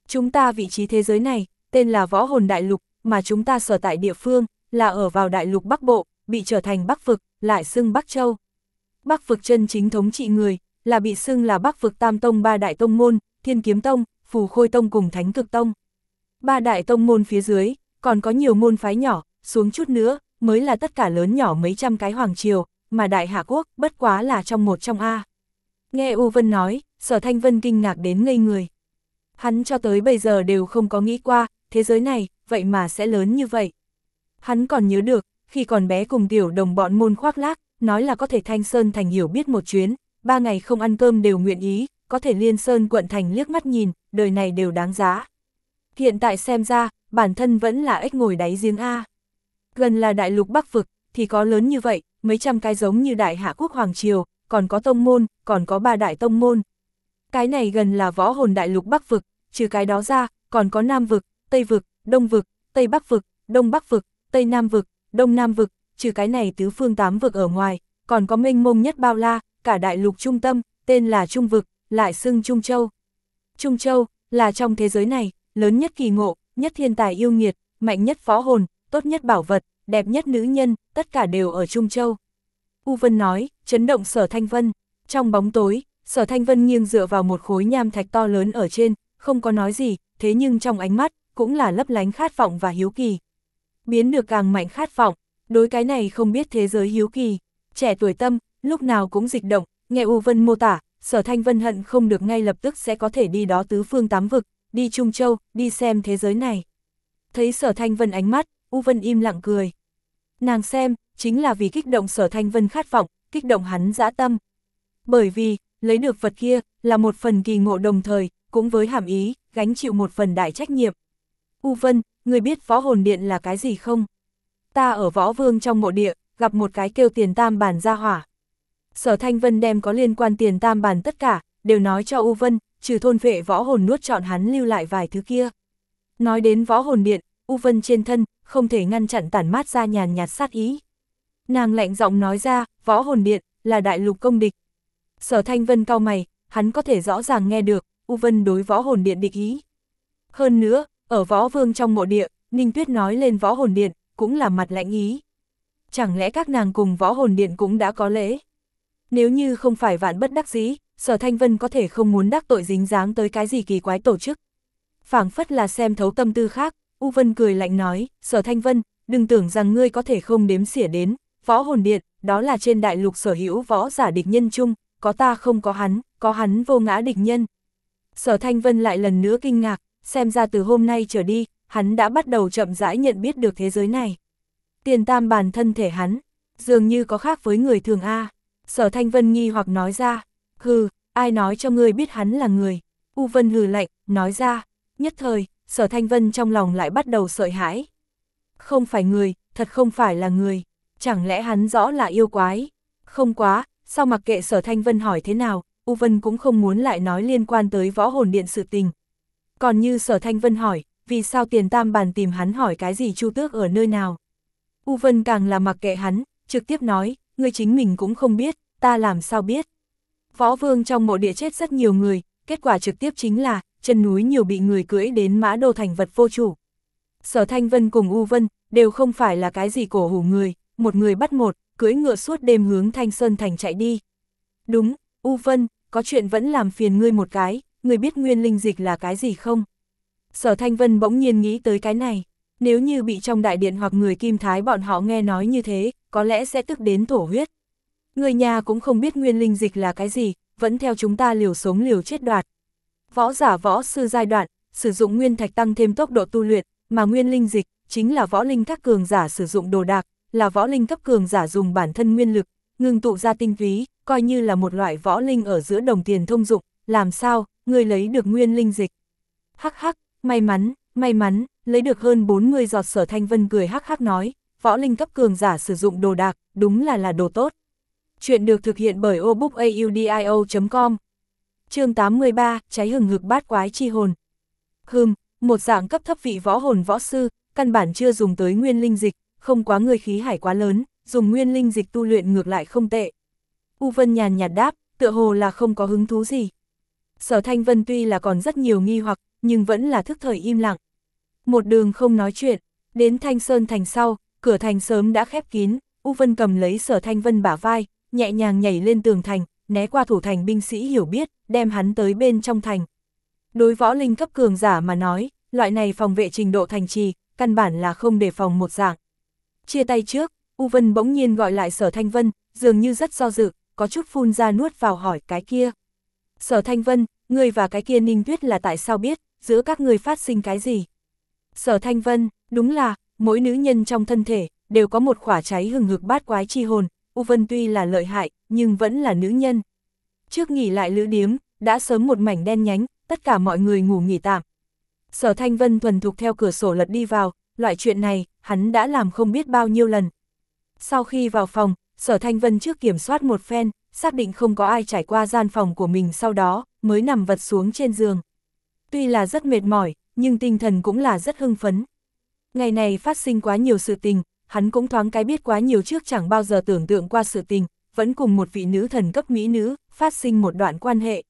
Chúng ta vị trí thế giới này, tên là Võ Hồn Đại Lục, mà chúng ta sở tại địa phương, là ở vào Đại Lục Bắc Bộ, bị trở thành Bắc Vực, lại xưng Bắc Châu. Bắc Vực chân chính thống trị người, là bị xưng là Bắc vực Tam Tông ba đại tông môn, Thiên Kiếm Tông, Phù Khôi Tông cùng Thánh Cực Tông. Ba đại tông môn phía dưới, còn có nhiều môn phái nhỏ, xuống chút nữa, mới là tất cả lớn nhỏ mấy trăm cái hoàng triều, mà Đại Hạ Quốc bất quá là trong một trong A. Nghe U Vân nói, Sở Thanh Vân kinh ngạc đến ngây người. Hắn cho tới bây giờ đều không có nghĩ qua, thế giới này, vậy mà sẽ lớn như vậy. Hắn còn nhớ được, khi còn bé cùng tiểu đồng bọn môn khoác lác, nói là có thể thanh sơn thành hiểu biết một chuyến, ba ngày không ăn cơm đều nguyện ý, có thể liên sơn quận thành liếc mắt nhìn, đời này đều đáng giá. Hiện tại xem ra, bản thân vẫn là ếch ngồi đáy giếng A. Gần là đại lục Bắc Vực, thì có lớn như vậy, mấy trăm cái giống như đại hạ quốc Hoàng Triều, còn có tông môn, còn có ba đại tông môn. Cái này gần là võ hồn đại lục Bắc Vực, trừ cái đó ra, còn có Nam Vực, Tây Vực, Đông Vực, Tây Bắc Vực, Đông Bắc Vực, Tây Nam Vực, Đông Nam Vực, trừ cái này tứ phương tám vực ở ngoài, còn có mênh mông nhất bao la, cả đại lục trung tâm, tên là Trung Vực, lại xưng Trung Châu. Trung Châu, là trong thế giới này, lớn nhất kỳ ngộ, nhất thiên tài yêu nghiệt, mạnh nhất phó hồn, tốt nhất bảo vật, đẹp nhất nữ nhân, tất cả đều ở Trung Châu. U Vân nói, chấn động sở Thanh Vân. Trong bóng tối, sở Thanh Vân nghiêng dựa vào một khối nham thạch to lớn ở trên, không có nói gì, thế nhưng trong ánh mắt, cũng là lấp lánh khát vọng và hiếu kỳ. Biến được càng mạnh khát vọng, đối cái này không biết thế giới hiếu kỳ, trẻ tuổi tâm, lúc nào cũng dịch động, nghe U Vân mô tả, sở Thanh Vân hận không được ngay lập tức sẽ có thể đi đó tứ phương tám vực, đi Trung Châu, đi xem thế giới này. Thấy sở Thanh Vân ánh mắt, U Vân im lặng cười. Nàng xem, chính là vì kích động sở Thanh Vân khát vọng, kích động hắn dã tâm. Bởi vì, lấy được vật kia, là một phần kỳ ngộ đồng thời, cũng với hàm ý, gánh chịu một phần đại trách nhiệm. U Vân, người biết võ hồn điện là cái gì không? Ta ở võ vương trong mộ địa, gặp một cái kêu tiền tam bản ra hỏa. Sở Thanh Vân đem có liên quan tiền tam bản tất cả, đều nói cho U Vân, trừ thôn vệ võ hồn nuốt chọn hắn lưu lại vài thứ kia. Nói đến võ hồn điện, U Vân trên thân, không thể ngăn chặn tản mát ra nhàn nhạt sát ý. Nàng lạnh giọng nói ra, võ hồn điện, là đại lục công địch. Sở Thanh Vân cao mày, hắn có thể rõ ràng nghe được, U Vân đối võ hồn điện địch ý. Hơn nữa, ở võ vương trong mộ địa, Ninh Tuyết nói lên võ hồn điện, cũng là mặt lạnh ý. Chẳng lẽ các nàng cùng võ hồn điện cũng đã có lễ? Nếu như không phải vạn bất đắc dĩ, sở thanh vân có thể không muốn đắc tội dính dáng tới cái gì kỳ quái tổ chức. phảng phất là xem thấu tâm tư khác, U Vân cười lạnh nói, sở thanh vân, đừng tưởng rằng ngươi có thể không đếm xỉa đến, võ hồn điện, đó là trên đại lục sở hữu võ giả địch nhân chung, có ta không có hắn, có hắn vô ngã địch nhân. Sở Thanh Vân lại lần nữa kinh ngạc, xem ra từ hôm nay trở đi, hắn đã bắt đầu chậm rãi nhận biết được thế giới này. Tiền tam bản thân thể hắn, dường như có khác với người thường A. Sở Thanh Vân nghi hoặc nói ra, hừ, ai nói cho ngươi biết hắn là người. U Vân hừ lạnh, nói ra, nhất thời, Sở Thanh Vân trong lòng lại bắt đầu sợ hãi. Không phải người, thật không phải là người, chẳng lẽ hắn rõ là yêu quái? Không quá, sao mặc kệ Sở Thanh Vân hỏi thế nào, U Vân cũng không muốn lại nói liên quan tới võ hồn điện sự tình. Còn như Sở Thanh Vân hỏi, vì sao tiền tam bàn tìm hắn hỏi cái gì chu tước ở nơi nào? U Vân càng là mặc kệ hắn, trực tiếp nói, ngươi chính mình cũng không biết, ta làm sao biết. Võ vương trong mộ địa chết rất nhiều người, kết quả trực tiếp chính là, chân núi nhiều bị người cưỡi đến mã đô thành vật vô chủ. Sở Thanh Vân cùng U Vân, đều không phải là cái gì cổ hủ người, một người bắt một, cưỡi ngựa suốt đêm hướng Thanh Sơn Thành chạy đi. Đúng, U Vân, có chuyện vẫn làm phiền ngươi một cái, người biết nguyên linh dịch là cái gì không? Sở Thanh Vân bỗng nhiên nghĩ tới cái này, nếu như bị trong đại điện hoặc người kim thái bọn họ nghe nói như thế, có lẽ sẽ tức đến thổ huyết. Người nhà cũng không biết nguyên linh dịch là cái gì, vẫn theo chúng ta liều sống liều chết đoạt. Võ giả võ sư giai đoạn, sử dụng nguyên thạch tăng thêm tốc độ tu luyện, mà nguyên linh dịch, chính là võ linh các cường giả sử dụng đồ đạc, là võ linh cấp cường giả dùng bản thân nguyên lực, ngừng tụ ra tinh túy, coi như là một loại võ linh ở giữa đồng tiền thông dụng, làm sao, người lấy được nguyên linh dịch. Hắc hắc, may mắn, may mắn, lấy được hơn 40 giọt sở thanh vân cười hắc hắc nói, võ linh cấp cường giả sử dụng đồ đạc, đúng là là đồ tốt. Chuyện được thực hiện bởi obookaudio.com chương 83, cháy hừng hực bát quái chi hồn. Hừm, một dạng cấp thấp vị võ hồn võ sư, căn bản chưa dùng tới nguyên linh dịch, không quá người khí hải quá lớn, dùng nguyên linh dịch tu luyện ngược lại không tệ. U Vân nhàn nhạt đáp, tựa hồ là không có hứng thú gì. Sở Thanh Vân tuy là còn rất nhiều nghi hoặc, nhưng vẫn là thức thời im lặng. Một đường không nói chuyện, đến Thanh Sơn thành sau, cửa thành sớm đã khép kín, U Vân cầm lấy Sở Thanh Vân bả vai, nhẹ nhàng nhảy lên tường thành, né qua thủ thành binh sĩ hiểu biết, đem hắn tới bên trong thành. Đối võ linh cấp cường giả mà nói, loại này phòng vệ trình độ thành trì, căn bản là không đề phòng một dạng. Chia tay trước, U Vân bỗng nhiên gọi lại Sở Thanh Vân, dường như rất do dự, có chút phun ra nuốt vào hỏi cái kia. Sở Thanh Vân, người và cái kia Ninh Tuyết là tại sao biết, giữa các người phát sinh cái gì? Sở Thanh Vân, đúng là, mỗi nữ nhân trong thân thể, đều có một khỏa cháy hừng hực bát quái chi hồn, U Vân tuy là lợi hại, nhưng vẫn là nữ nhân. Trước nghỉ lại lữ điếm, đã sớm một mảnh đen nhánh, tất cả mọi người ngủ nghỉ tạm. Sở Thanh Vân thuần thục theo cửa sổ lật đi vào, loại chuyện này, hắn đã làm không biết bao nhiêu lần. Sau khi vào phòng, Sở Thanh Vân trước kiểm soát một phen, xác định không có ai trải qua gian phòng của mình sau đó, mới nằm vật xuống trên giường. Tuy là rất mệt mỏi, nhưng tinh thần cũng là rất hưng phấn. Ngày này phát sinh quá nhiều sự tình, hắn cũng thoáng cái biết quá nhiều trước chẳng bao giờ tưởng tượng qua sự tình, vẫn cùng một vị nữ thần cấp mỹ nữ, phát sinh một đoạn quan hệ.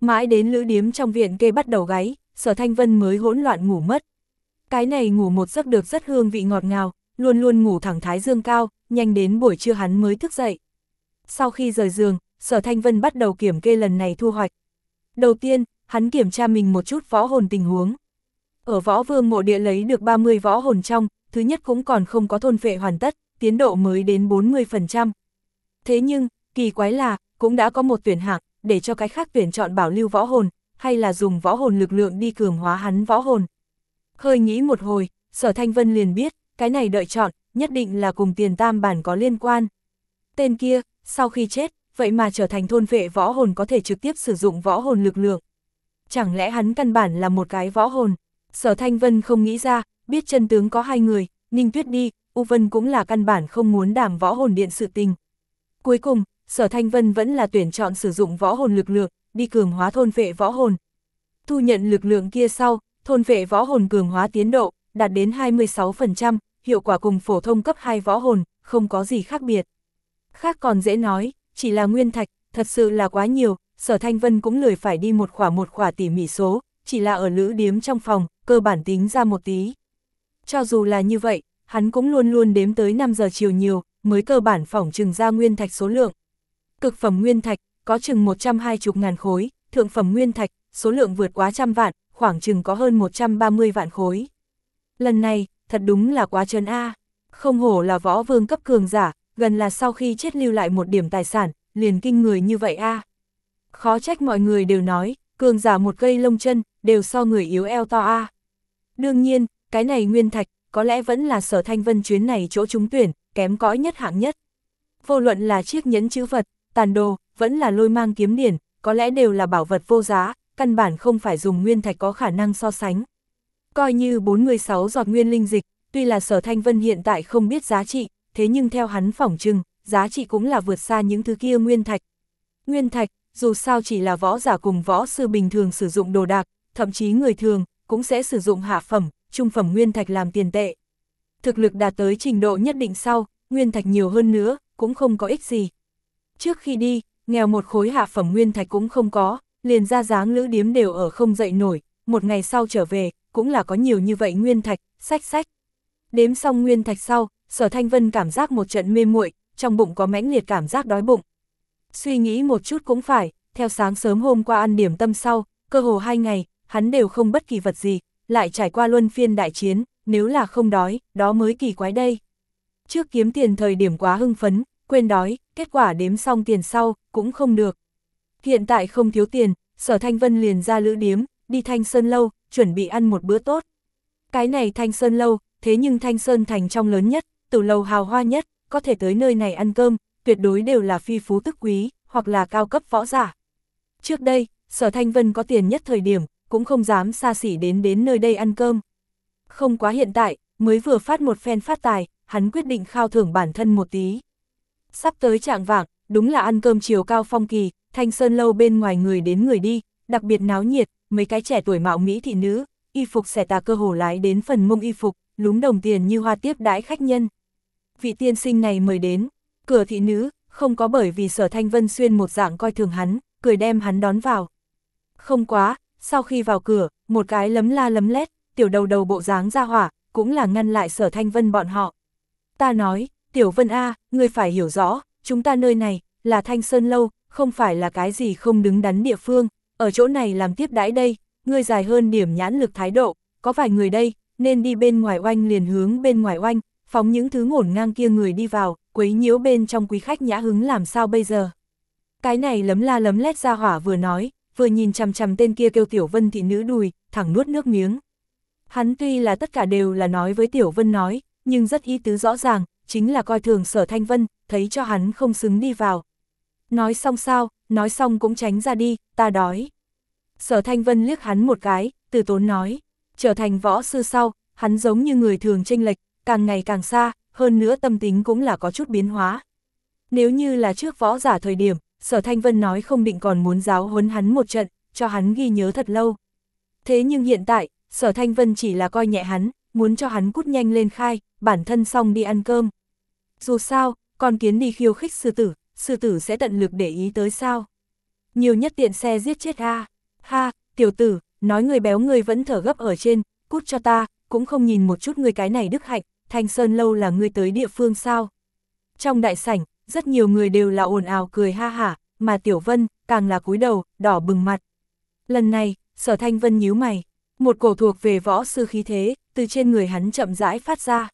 Mãi đến lữ điếm trong viện kê bắt đầu gáy, sở thanh vân mới hỗn loạn ngủ mất. Cái này ngủ một giấc được rất hương vị ngọt ngào, luôn luôn ngủ thẳng thái dương cao, nhanh đến buổi trưa hắn mới thức dậy. Sau khi rời giường, sở thanh vân bắt đầu kiểm kê lần này thu hoạch. Đầu tiên, hắn kiểm tra mình một chút võ hồn tình huống. Ở võ vương mộ địa lấy được 30 võ hồn trong, thứ nhất cũng còn không có thôn phệ hoàn tất, tiến độ mới đến 40%. Thế nhưng, kỳ quái là, cũng đã có một tuyển hạng, để cho cái khác tuyển chọn bảo lưu võ hồn, hay là dùng võ hồn lực lượng đi cường hóa hắn võ hồn. Hơi nghĩ một hồi, sở thanh vân liền biết, cái này đợi chọn, nhất định là cùng tiền tam bản có liên quan. Tên kia, sau khi chết, vậy mà trở thành thôn vệ võ hồn có thể trực tiếp sử dụng võ hồn lực lượng. Chẳng lẽ hắn căn bản là một cái võ hồn? Sở Thanh Vân không nghĩ ra, biết chân tướng có hai người, Ninh Tuyết đi, U Vân cũng là căn bản không muốn đảm võ hồn điện sự tình. Cuối cùng, Sở Thanh Vân vẫn là tuyển chọn sử dụng võ hồn lực lượng, đi cường hóa thôn vệ võ hồn. Thu nhận lực lượng kia sau, thôn vệ võ hồn cường hóa tiến độ, đạt đến 26%, hiệu quả cùng phổ thông cấp 2 võ hồn, không có gì khác biệt. Khác còn dễ nói, chỉ là nguyên thạch, thật sự là quá nhiều, sở thanh vân cũng lười phải đi một khỏa một khỏa tỉ mỉ số, chỉ là ở lữ điếm trong phòng, cơ bản tính ra một tí. Cho dù là như vậy, hắn cũng luôn luôn đếm tới 5 giờ chiều nhiều, mới cơ bản phỏng trừng ra nguyên thạch số lượng. Cực phẩm nguyên thạch, có chừng 120 ngàn khối, thượng phẩm nguyên thạch, số lượng vượt quá trăm vạn, khoảng chừng có hơn 130 vạn khối. Lần này, thật đúng là quá trơn A. Không hổ là võ vương cấp cường giả, gần là sau khi chết lưu lại một điểm tài sản, liền kinh người như vậy A. Khó trách mọi người đều nói, cường giả một cây lông chân, đều so người yếu eo to A. Đương nhiên, cái này nguyên thạch, có lẽ vẫn là sở thanh vân chuyến này chỗ trúng tuyển, kém cõi nhất hạng nhất. Vô luận là chiếc nhẫn chữ vật, tàn đồ, vẫn là lôi mang kiếm điển, có lẽ đều là bảo vật vô giá, căn bản không phải dùng nguyên thạch có khả năng so sánh. Coi như 46 giọt nguyên linh dịch, tuy là sở thanh vân hiện tại không biết giá trị, thế nhưng theo hắn phỏng chừng giá trị cũng là vượt xa những thứ kia nguyên thạch. Nguyên thạch, dù sao chỉ là võ giả cùng võ sư bình thường sử dụng đồ đạc, thậm chí người thường, cũng sẽ sử dụng hạ phẩm, trung phẩm nguyên thạch làm tiền tệ. Thực lực đạt tới trình độ nhất định sau, nguyên thạch nhiều hơn nữa, cũng không có ích gì. Trước khi đi, nghèo một khối hạ phẩm nguyên thạch cũng không có, liền ra dáng lữ điếm đều ở không dậy nổi, một ngày sau trở về, cũng là có nhiều như vậy nguyên thạch, sách sách. Đếm xong nguyên thạch sau, sở thanh vân cảm giác một trận mê muội trong bụng có mãnh liệt cảm giác đói bụng. Suy nghĩ một chút cũng phải, theo sáng sớm hôm qua ăn điểm tâm sau, cơ hồ hai ngày, hắn đều không bất kỳ vật gì, lại trải qua luân phiên đại chiến, nếu là không đói, đó mới kỳ quái đây. Trước kiếm tiền thời điểm quá hưng phấn, quên đói, kết quả đếm xong tiền sau, cũng không được. Hiện tại không thiếu tiền, sở thanh vân liền ra lữ điếm, đi thanh sơn lâu, chuẩn bị ăn một bữa tốt. Cái này thanh sơn lâu, thế nhưng thanh sơn thành trong lớn nhất, từ lầu hào hoa nhất, có thể tới nơi này ăn cơm, tuyệt đối đều là phi phú tức quý, hoặc là cao cấp võ giả. Trước đây, sở thanh vân có tiền nhất thời điểm, cũng không dám xa xỉ đến đến nơi đây ăn cơm. Không quá hiện tại, mới vừa phát một phen phát tài, hắn quyết định khao thưởng bản thân một tí. Sắp tới trạng vạng, đúng là ăn cơm chiều cao phong kỳ, thanh sơn lâu bên ngoài người đến người đi, đặc biệt náo nhiệt, mấy cái trẻ tuổi mạo Mỹ thị nữ, y phục xẻ tà cơ hồ lái đến phần mông y phục, lúng đồng tiền như hoa tiếp đãi khách nhân. Vị tiên sinh này mời đến, cửa thị nữ, không có bởi vì sở thanh vân xuyên một dạng coi thường hắn, cười đem hắn đón vào. Không quá, sau khi vào cửa, một cái lấm la lấm lét, tiểu đầu đầu bộ dáng ra hỏa, cũng là ngăn lại sở thanh vân bọn họ. Ta nói, tiểu vân A, ngươi phải hiểu rõ, chúng ta nơi này, là thanh sơn lâu, không phải là cái gì không đứng đắn địa phương, ở chỗ này làm tiếp đãi đây, ngươi dài hơn điểm nhãn lực thái độ, có vài người đây, nên đi bên ngoài oanh liền hướng bên ngoài oanh, phóng những thứ ngổn ngang kia người đi vào, quấy nhiễu bên trong quý khách nhã hứng làm sao bây giờ. Cái này lấm la lấm lét ra hỏa vừa nói, vừa nhìn chằm chằm tên kia kêu Tiểu Vân thị nữ đùi, thẳng nuốt nước miếng. Hắn tuy là tất cả đều là nói với Tiểu Vân nói, nhưng rất ý tứ rõ ràng, chính là coi thường sở thanh vân, thấy cho hắn không xứng đi vào. Nói xong sao, nói xong cũng tránh ra đi, ta đói. Sở Thanh Vân liếc hắn một cái, từ tốn nói, trở thành võ sư sau, hắn giống như người thường tranh lệch, càng ngày càng xa, hơn nữa tâm tính cũng là có chút biến hóa. Nếu như là trước võ giả thời điểm, Sở Thanh Vân nói không định còn muốn giáo huấn hắn một trận, cho hắn ghi nhớ thật lâu. Thế nhưng hiện tại, Sở Thanh Vân chỉ là coi nhẹ hắn, muốn cho hắn cút nhanh lên khai, bản thân xong đi ăn cơm. Dù sao, con kiến đi khiêu khích sư tử, sư tử sẽ tận lực để ý tới sao. Nhiều nhất tiện xe giết chết ha. Ha, tiểu tử, nói người béo người vẫn thở gấp ở trên, cút cho ta, cũng không nhìn một chút người cái này đức hạnh, thanh sơn lâu là người tới địa phương sao. Trong đại sảnh, rất nhiều người đều là ồn ào cười ha hả, mà Tiểu Vân càng là cúi đầu, đỏ bừng mặt. Lần này, Sở Thanh Vân nhíu mày, một cổ thuộc về võ sư khí thế, từ trên người hắn chậm rãi phát ra.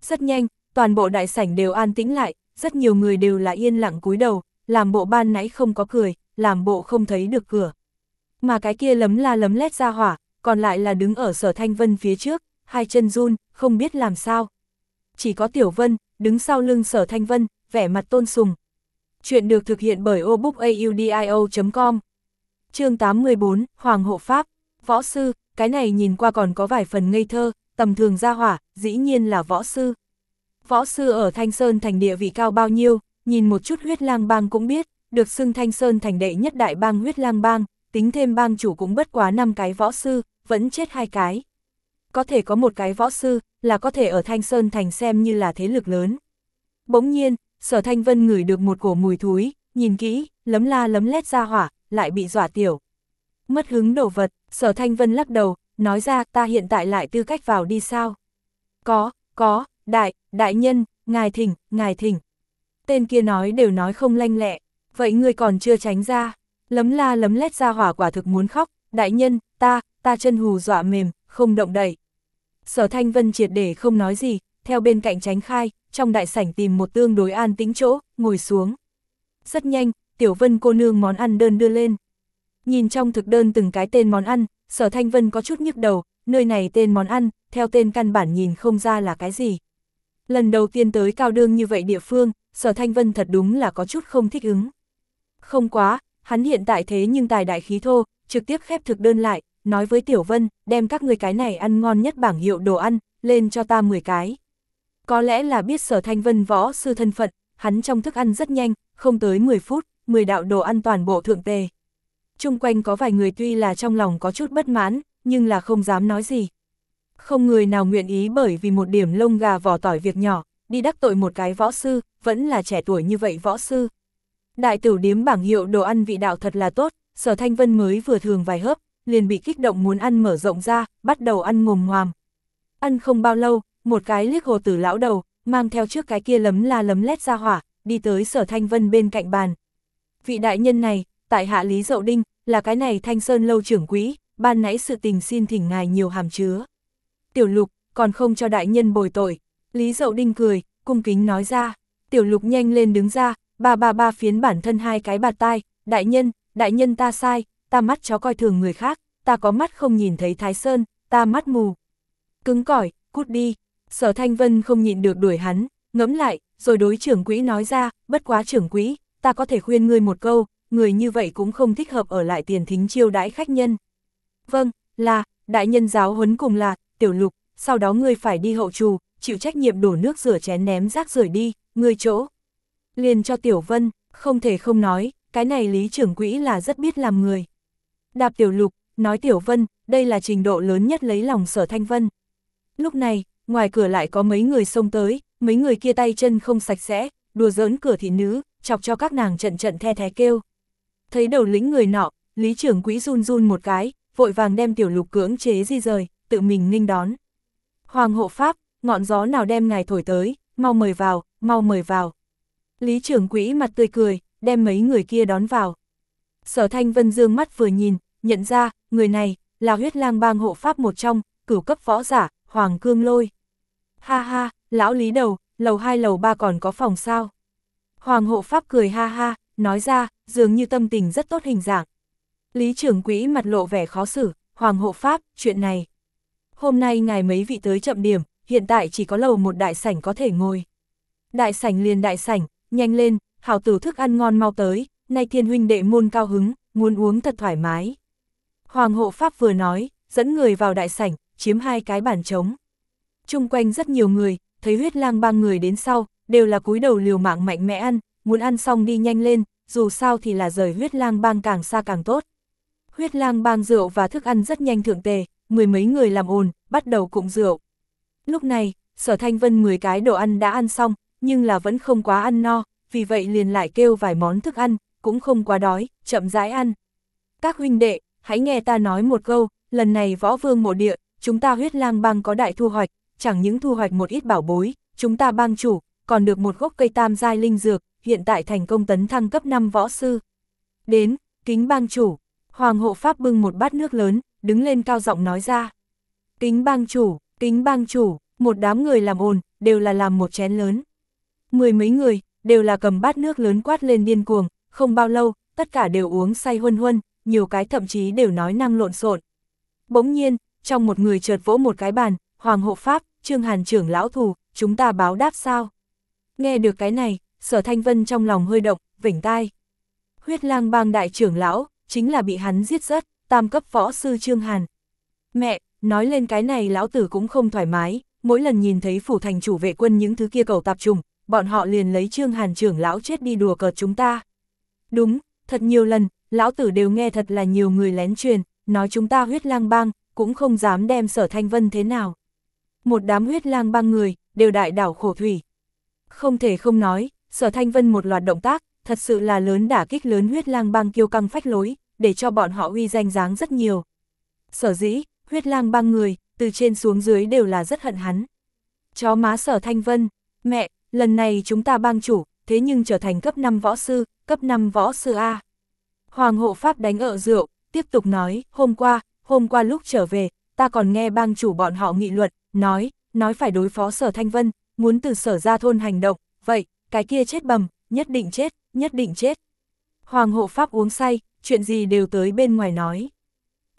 Rất nhanh, toàn bộ đại sảnh đều an tĩnh lại, rất nhiều người đều là yên lặng cúi đầu, làm bộ ban nãy không có cười, làm bộ không thấy được cửa. Mà cái kia lấm la lấm lét ra hỏa, còn lại là đứng ở sở thanh vân phía trước, hai chân run, không biết làm sao. Chỉ có Tiểu Vân, đứng sau lưng sở thanh vân, vẻ mặt tôn sùng. Chuyện được thực hiện bởi obookaudio.com chương 814, Hoàng hộ Pháp, Võ Sư, cái này nhìn qua còn có vài phần ngây thơ, tầm thường ra hỏa, dĩ nhiên là võ sư. Võ sư ở Thanh Sơn thành địa vị cao bao nhiêu, nhìn một chút huyết lang bang cũng biết, được xưng Thanh Sơn thành đệ nhất đại bang huyết lang bang, tính thêm bang chủ cũng bất quá 5 cái võ sư, vẫn chết hai cái. Có thể có một cái võ sư, là có thể ở Thanh Sơn thành xem như là thế lực lớn. Bỗng nhiên, sở Thanh Vân ngửi được một cổ mùi thúi, nhìn kỹ, lấm la lấm lét ra hỏa, lại bị dọa tiểu. Mất hứng đổ vật, sở Thanh Vân lắc đầu, nói ra ta hiện tại lại tư cách vào đi sao? Có, có, đại, đại nhân, ngài thỉnh, ngài thỉnh. Tên kia nói đều nói không lanh lẹ, vậy ngươi còn chưa tránh ra. Lấm la lấm lét ra hỏa quả thực muốn khóc, đại nhân, ta, ta chân hù dọa mềm, không động đậy. Sở Thanh Vân triệt để không nói gì, theo bên cạnh tránh khai, trong đại sảnh tìm một tương đối an tĩnh chỗ, ngồi xuống. Rất nhanh, Tiểu Vân cô nương món ăn đơn đưa lên. Nhìn trong thực đơn từng cái tên món ăn, Sở Thanh Vân có chút nhức đầu, nơi này tên món ăn, theo tên căn bản nhìn không ra là cái gì. Lần đầu tiên tới cao đương như vậy địa phương, Sở Thanh Vân thật đúng là có chút không thích ứng. Không quá, hắn hiện tại thế nhưng tài đại khí thô, trực tiếp khép thực đơn lại, nói với Tiểu Vân, đem các người cái này ăn ngon nhất bảng hiệu đồ ăn, lên cho ta 10 cái. Có lẽ là biết Sở Thanh Vân võ sư thân phận, hắn trong thức ăn rất nhanh, không tới 10 phút, 10 đạo đồ ăn toàn bộ thượng tề. Trung quanh có vài người tuy là trong lòng có chút bất mãn, nhưng là không dám nói gì. Không người nào nguyện ý bởi vì một điểm lông gà vỏ tỏi việc nhỏ, đi đắc tội một cái võ sư, vẫn là trẻ tuổi như vậy võ sư. Đại tử điếm bảng hiệu đồ ăn vị đạo thật là tốt, sở thanh vân mới vừa thường vài hớp, liền bị kích động muốn ăn mở rộng ra, bắt đầu ăn ngồm ngoàm. Ăn không bao lâu, một cái liếc hồ tử lão đầu, mang theo trước cái kia lấm la lấm lét ra hỏa, đi tới sở thanh vân bên cạnh bàn. Vị đại nhân này, tại hạ Lý Dậu Đinh, là cái này thanh sơn lâu trưởng quỹ, ban nãy sự tình xin thỉnh ngài nhiều hàm chứa. Tiểu lục, còn không cho đại nhân bồi tội. Lý Dậu Đinh cười, cung kính nói ra. Tiểu lục nhanh lên đứng ra, ba ba ba phiến bản thân hai cái bạt tai, đại nhân, đại nhân ta sai, ta mắt chó coi thường người khác, ta có mắt không nhìn thấy Thái Sơn, ta mắt mù. Cứng cỏi, cút đi, sở thanh vân không nhịn được đuổi hắn, ngẫm lại, rồi đối trưởng quỹ nói ra, bất quá trưởng quỹ, ta có thể khuyên ngươi một câu, người như vậy cũng không thích hợp ở lại tiền thính chiêu đãi khách nhân. Vâng, là, đại nhân giáo huấn cùng là, tiểu lục, sau đó ngươi phải đi hậu trù, chịu trách nhiệm đổ nước rửa chén ném rác rưởi đi, ngươi chỗ. Liền cho tiểu vân, không thể không nói, cái này lý trưởng quỹ là rất biết làm người. Đạp tiểu lục, nói tiểu vân, đây là trình độ lớn nhất lấy lòng sở thanh vân. Lúc này, ngoài cửa lại có mấy người xông tới, mấy người kia tay chân không sạch sẽ, đùa giỡn cửa thị nữ, chọc cho các nàng trận trận the thé kêu. Thấy đầu lĩnh người nọ, lý trưởng quỹ run run một cái, vội vàng đem tiểu lục cưỡng chế di rời, tự mình ninh đón. Hoàng hộ pháp, ngọn gió nào đem ngài thổi tới, mau mời vào, mau mời vào. Lý trưởng quỹ mặt tươi cười, đem mấy người kia đón vào. Sở thanh vân dương mắt vừa nhìn, nhận ra, người này, là huyết lang bang hộ pháp một trong, cửu cấp võ giả, Hoàng Cương Lôi. Ha ha, lão lý đầu, lầu 2 lầu 3 còn có phòng sao? Hoàng hộ pháp cười ha ha, nói ra, dường như tâm tình rất tốt hình dạng. Lý trưởng quỹ mặt lộ vẻ khó xử, Hoàng hộ pháp, chuyện này. Hôm nay ngài mấy vị tới chậm điểm, hiện tại chỉ có lầu một đại sảnh có thể ngồi. Đại sảnh liền đại sảnh, nhanh lên, hảo tử thức ăn ngon mau tới, nay thiên huynh đệ môn cao hứng, muốn uống thật thoải mái. Hoàng hộ Pháp vừa nói, dẫn người vào đại sảnh, chiếm hai cái bàn trống. Trung quanh rất nhiều người, thấy huyết lang bang người đến sau, đều là cúi đầu liều mạng mạnh mẽ ăn, muốn ăn xong đi nhanh lên, dù sao thì là rời huyết lang bang càng xa càng tốt. Huyết lang bang rượu và thức ăn rất nhanh thượng tề, mười mấy người làm ồn, bắt đầu cụng rượu. Lúc này, sở thanh vân 10 cái đồ ăn đã ăn xong, nhưng là vẫn không quá ăn no, vì vậy liền lại kêu vài món thức ăn, cũng không quá đói, chậm rãi ăn. Các huynh đệ, hãy nghe ta nói một câu, lần này võ vương mộ địa, chúng ta huyết lang bang có đại thu hoạch, chẳng những thu hoạch một ít bảo bối, chúng ta bang chủ, còn được một gốc cây tam giai linh dược, hiện tại thành công tấn thăng cấp 5 võ sư. Đến, kính bang chủ, Hoàng hộ pháp bưng một bát nước lớn, đứng lên cao giọng nói ra. Kính bang chủ, kính bang chủ, một đám người làm ồn, đều là làm một chén lớn. Mười mấy người, đều là cầm bát nước lớn quát lên điên cuồng, không bao lâu, tất cả đều uống say huân huân, nhiều cái thậm chí đều nói năng lộn xộn. Bỗng nhiên, trong một người chợt vỗ một cái bàn, Hoàng hộ pháp, Trương Hàn trưởng lão thù, chúng ta báo đáp sao? Nghe được cái này, sở thanh vân trong lòng hơi động, vỉnh tai. Huyết lang bang đại trưởng lão, chính là bị hắn giết rớt, tam cấp võ sư Trương Hàn. Mẹ, nói lên cái này lão tử cũng không thoải mái, mỗi lần nhìn thấy phủ thành chủ vệ quân những thứ kia cầu tạp trùng, bọn họ liền lấy Trương Hàn trưởng lão chết đi đùa cợt chúng ta. Đúng, thật nhiều lần, lão tử đều nghe thật là nhiều người lén truyền, nói chúng ta huyết lang bang, cũng không dám đem sở thanh vân thế nào. Một đám huyết lang bang người, đều đại đảo khổ thủy. Không thể không nói, sở thanh vân một loạt động tác, thật sự là lớn đả kích lớn huyết lang bang kiêu căng phách lối, để cho bọn họ uy danh dáng rất nhiều. Sở dĩ, huyết lang bang người, từ trên xuống dưới đều là rất hận hắn. Chó má sở thanh vân, mẹ, lần này chúng ta bang chủ, thế nhưng trở thành cấp 5 võ sư, cấp 5 võ sư A. Hoàng hộ pháp đánh ở rượu, tiếp tục nói, hôm qua, hôm qua lúc trở về, ta còn nghe bang chủ bọn họ nghị luận, nói, nói phải đối phó sở thanh vân, muốn từ sở ra thôn hành động, vậy, cái kia chết bầm, nhất định chết, nhất định chết. Hoàng hộ pháp uống say, chuyện gì đều tới bên ngoài nói.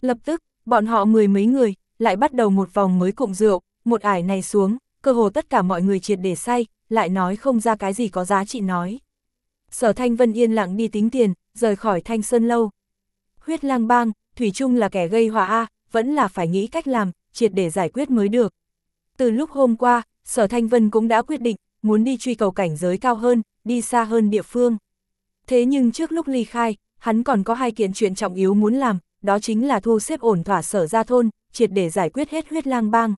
Lập tức, bọn họ mười mấy người, lại bắt đầu một vòng mới cụm rượu, một ải này xuống, cơ hồ tất cả mọi người triệt để say, lại nói không ra cái gì có giá trị nói. Sở Thanh Vân yên lặng đi tính tiền, rời khỏi Thanh Sơn Lâu. Huyết lang bang, Thủy chung là kẻ gây họa A, vẫn là phải nghĩ cách làm, triệt để giải quyết mới được. Từ lúc hôm qua, Sở Thanh Vân cũng đã quyết định, muốn đi truy cầu cảnh giới cao hơn, đi xa hơn địa phương. Thế nhưng trước lúc ly khai, hắn còn có hai kiện chuyện trọng yếu muốn làm, đó chính là thu xếp ổn thỏa sở ra thôn, triệt để giải quyết hết huyết lang bang.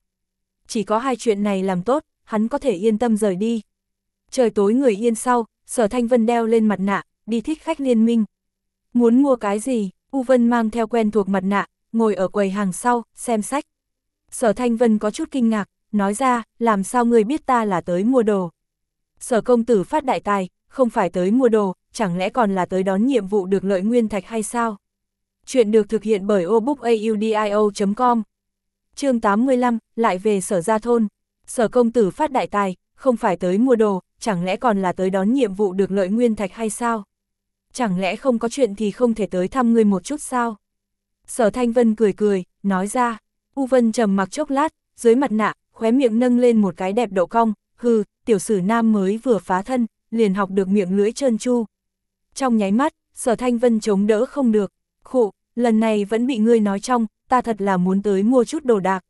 Chỉ có hai chuyện này làm tốt, hắn có thể yên tâm rời đi. Trời tối người yên sau, sở thanh vân đeo lên mặt nạ, đi thích khách liên minh. Muốn mua cái gì, U Vân mang theo quen thuộc mặt nạ, ngồi ở quầy hàng sau, xem sách. Sở thanh vân có chút kinh ngạc, nói ra, làm sao người biết ta là tới mua đồ. Sở công tử phát đại tài, không phải tới mua đồ, chẳng lẽ còn là tới đón nhiệm vụ được lợi nguyên thạch hay sao? Chuyện được thực hiện bởi obookaudio.com chương 85, lại về sở gia thôn. Sở công tử phát đại tài, không phải tới mua đồ, chẳng lẽ còn là tới đón nhiệm vụ được lợi nguyên thạch hay sao? Chẳng lẽ không có chuyện thì không thể tới thăm ngươi một chút sao? Sở Thanh Vân cười cười, nói ra. U Vân trầm mặc chốc lát, dưới mặt nạ, khóe miệng nâng lên một cái đẹp độ cong, hừ, tiểu sử nam mới vừa phá thân, liền học được miệng lưỡi trơn chu. Trong nháy mắt, sở thanh vân chống đỡ không được, khụ, lần này vẫn bị ngươi nói trong, ta thật là muốn tới mua chút đồ đạc.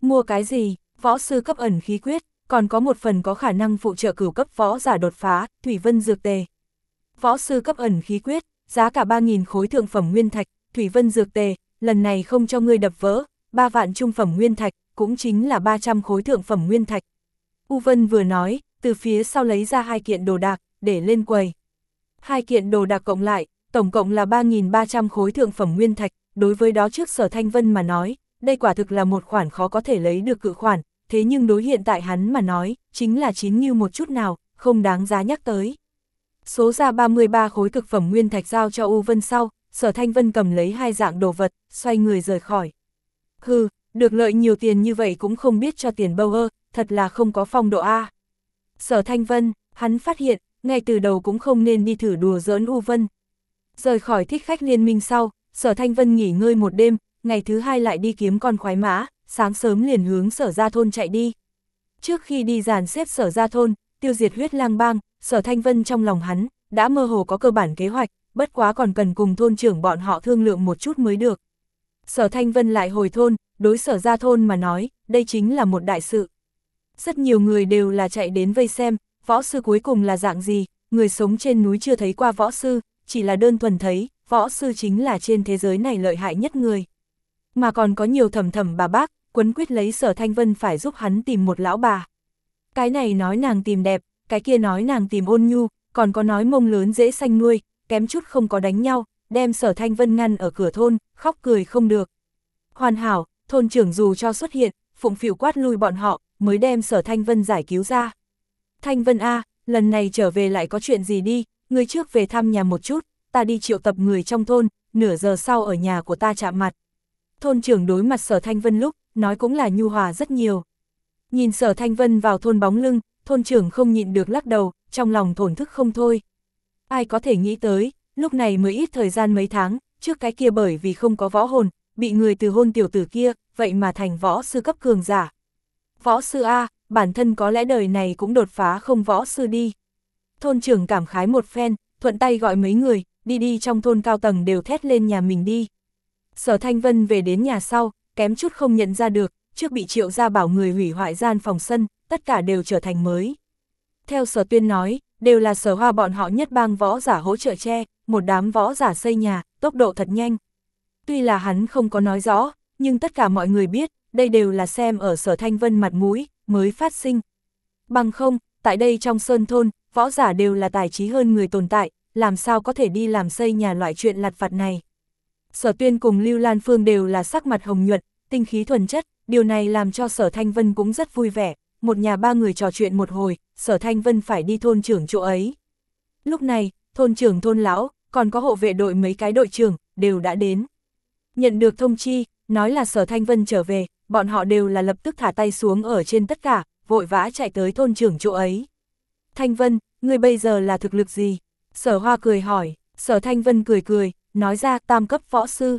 Mua cái gì, võ sư cấp ẩn khí quyết, còn có một phần có khả năng phụ trợ cửu cấp võ giả đột phá, thủy vân dược tề. Võ sư cấp ẩn khí quyết, giá cả 3.000 khối thượng phẩm nguyên thạch, thủy vân dược tề, lần này không cho ngươi đập vỡ, 3 vạn trung phẩm nguyên thạch, cũng chính là 300 khối thượng phẩm nguyên thạch. U Vân vừa nói, từ phía sau lấy ra hai kiện đồ đạc, để lên quầy. Hai kiện đồ đạc cộng lại, tổng cộng là 3.300 khối thượng phẩm nguyên thạch, đối với đó trước sở thanh vân mà nói, đây quả thực là một khoản khó có thể lấy được cự khoản, thế nhưng đối hiện tại hắn mà nói, chính là chín như một chút nào, không đáng giá nhắc tới. Số ra 33 khối cực phẩm nguyên thạch giao cho U Vân sau, sở thanh vân cầm lấy hai dạng đồ vật, xoay người rời khỏi. Hừ, được lợi nhiều tiền như vậy cũng không biết cho tiền bâu ơ, thật là không có phong độ A. Sở Thanh Vân, hắn phát hiện, ngay từ đầu cũng không nên đi thử đùa giỡn U Vân. Rời khỏi thích khách liên minh sau, Sở Thanh Vân nghỉ ngơi một đêm, ngày thứ hai lại đi kiếm con khoái mã, sáng sớm liền hướng Sở Gia Thôn chạy đi. Trước khi đi dàn xếp Sở Gia Thôn, tiêu diệt huyết lang bang, Sở Thanh Vân trong lòng hắn, đã mơ hồ có cơ bản kế hoạch, bất quá còn cần cùng thôn trưởng bọn họ thương lượng một chút mới được. Sở Thanh Vân lại hồi thôn, đối sở ra thôn mà nói, đây chính là một đại sự. Rất nhiều người đều là chạy đến vây xem, võ sư cuối cùng là dạng gì, người sống trên núi chưa thấy qua võ sư, chỉ là đơn thuần thấy, võ sư chính là trên thế giới này lợi hại nhất người. Mà còn có nhiều thầm thầm bà bác, quấn quyết lấy sở thanh vân phải giúp hắn tìm một lão bà. Cái này nói nàng tìm đẹp, cái kia nói nàng tìm ôn nhu, còn có nói mông lớn dễ xanh nuôi, kém chút không có đánh nhau, đem sở thanh vân ngăn ở cửa thôn, khóc cười không được. Hoàn hảo, thôn trưởng dù cho xuất hiện, phụng phịu quát lui bọn họ, mới đem sở thanh vân giải cứu ra. Thanh vân A, lần này trở về lại có chuyện gì đi, người trước về thăm nhà một chút, ta đi triệu tập người trong thôn, nửa giờ sau ở nhà của ta chạm mặt. Thôn trưởng đối mặt sở thanh vân lúc, nói cũng là nhu hòa rất nhiều. Nhìn sở thanh vân vào thôn bóng lưng, thôn trưởng không nhịn được lắc đầu, trong lòng thổn thức không thôi. Ai có thể nghĩ tới, lúc này mới ít thời gian mấy tháng, trước cái kia bởi vì không có võ hồn, bị người từ hôn tiểu tử kia, vậy mà thành võ sư cấp cường giả. Võ sư A, bản thân có lẽ đời này cũng đột phá không võ sư đi. Thôn trưởng cảm khái một phen, thuận tay gọi mấy người, đi đi trong thôn cao tầng đều thét lên nhà mình đi. Sở Thanh Vân về đến nhà sau, kém chút không nhận ra được, trước bị triệu ra bảo người hủy hoại gian phòng sân, tất cả đều trở thành mới. Theo sở tuyên nói, đều là sở hoa bọn họ nhất bang võ giả hỗ trợ che, một đám võ giả xây nhà, tốc độ thật nhanh. Tuy là hắn không có nói rõ, nhưng tất cả mọi người biết, đây đều là xem ở sở thanh vân mặt mũi, mới phát sinh. Bằng không, tại đây trong sơn thôn, võ giả đều là tài trí hơn người tồn tại, làm sao có thể đi làm xây nhà loại chuyện lặt vặt này. Sở tuyên cùng Lưu Lan Phương đều là sắc mặt hồng nhuận, tinh khí thuần chất, điều này làm cho sở Thanh Vân cũng rất vui vẻ, một nhà ba người trò chuyện một hồi, sở Thanh Vân phải đi thôn trưởng chỗ ấy. Lúc này, thôn trưởng thôn lão, còn có hộ vệ đội mấy cái đội trưởng, đều đã đến. Nhận được thông chi, nói là sở Thanh Vân trở về, bọn họ đều là lập tức thả tay xuống ở trên tất cả, vội vã chạy tới thôn trưởng chỗ ấy. Thanh Vân, người bây giờ là thực lực gì? Sở Hoa cười hỏi, sở Thanh Vân cười cười, nói ra tam cấp võ sư.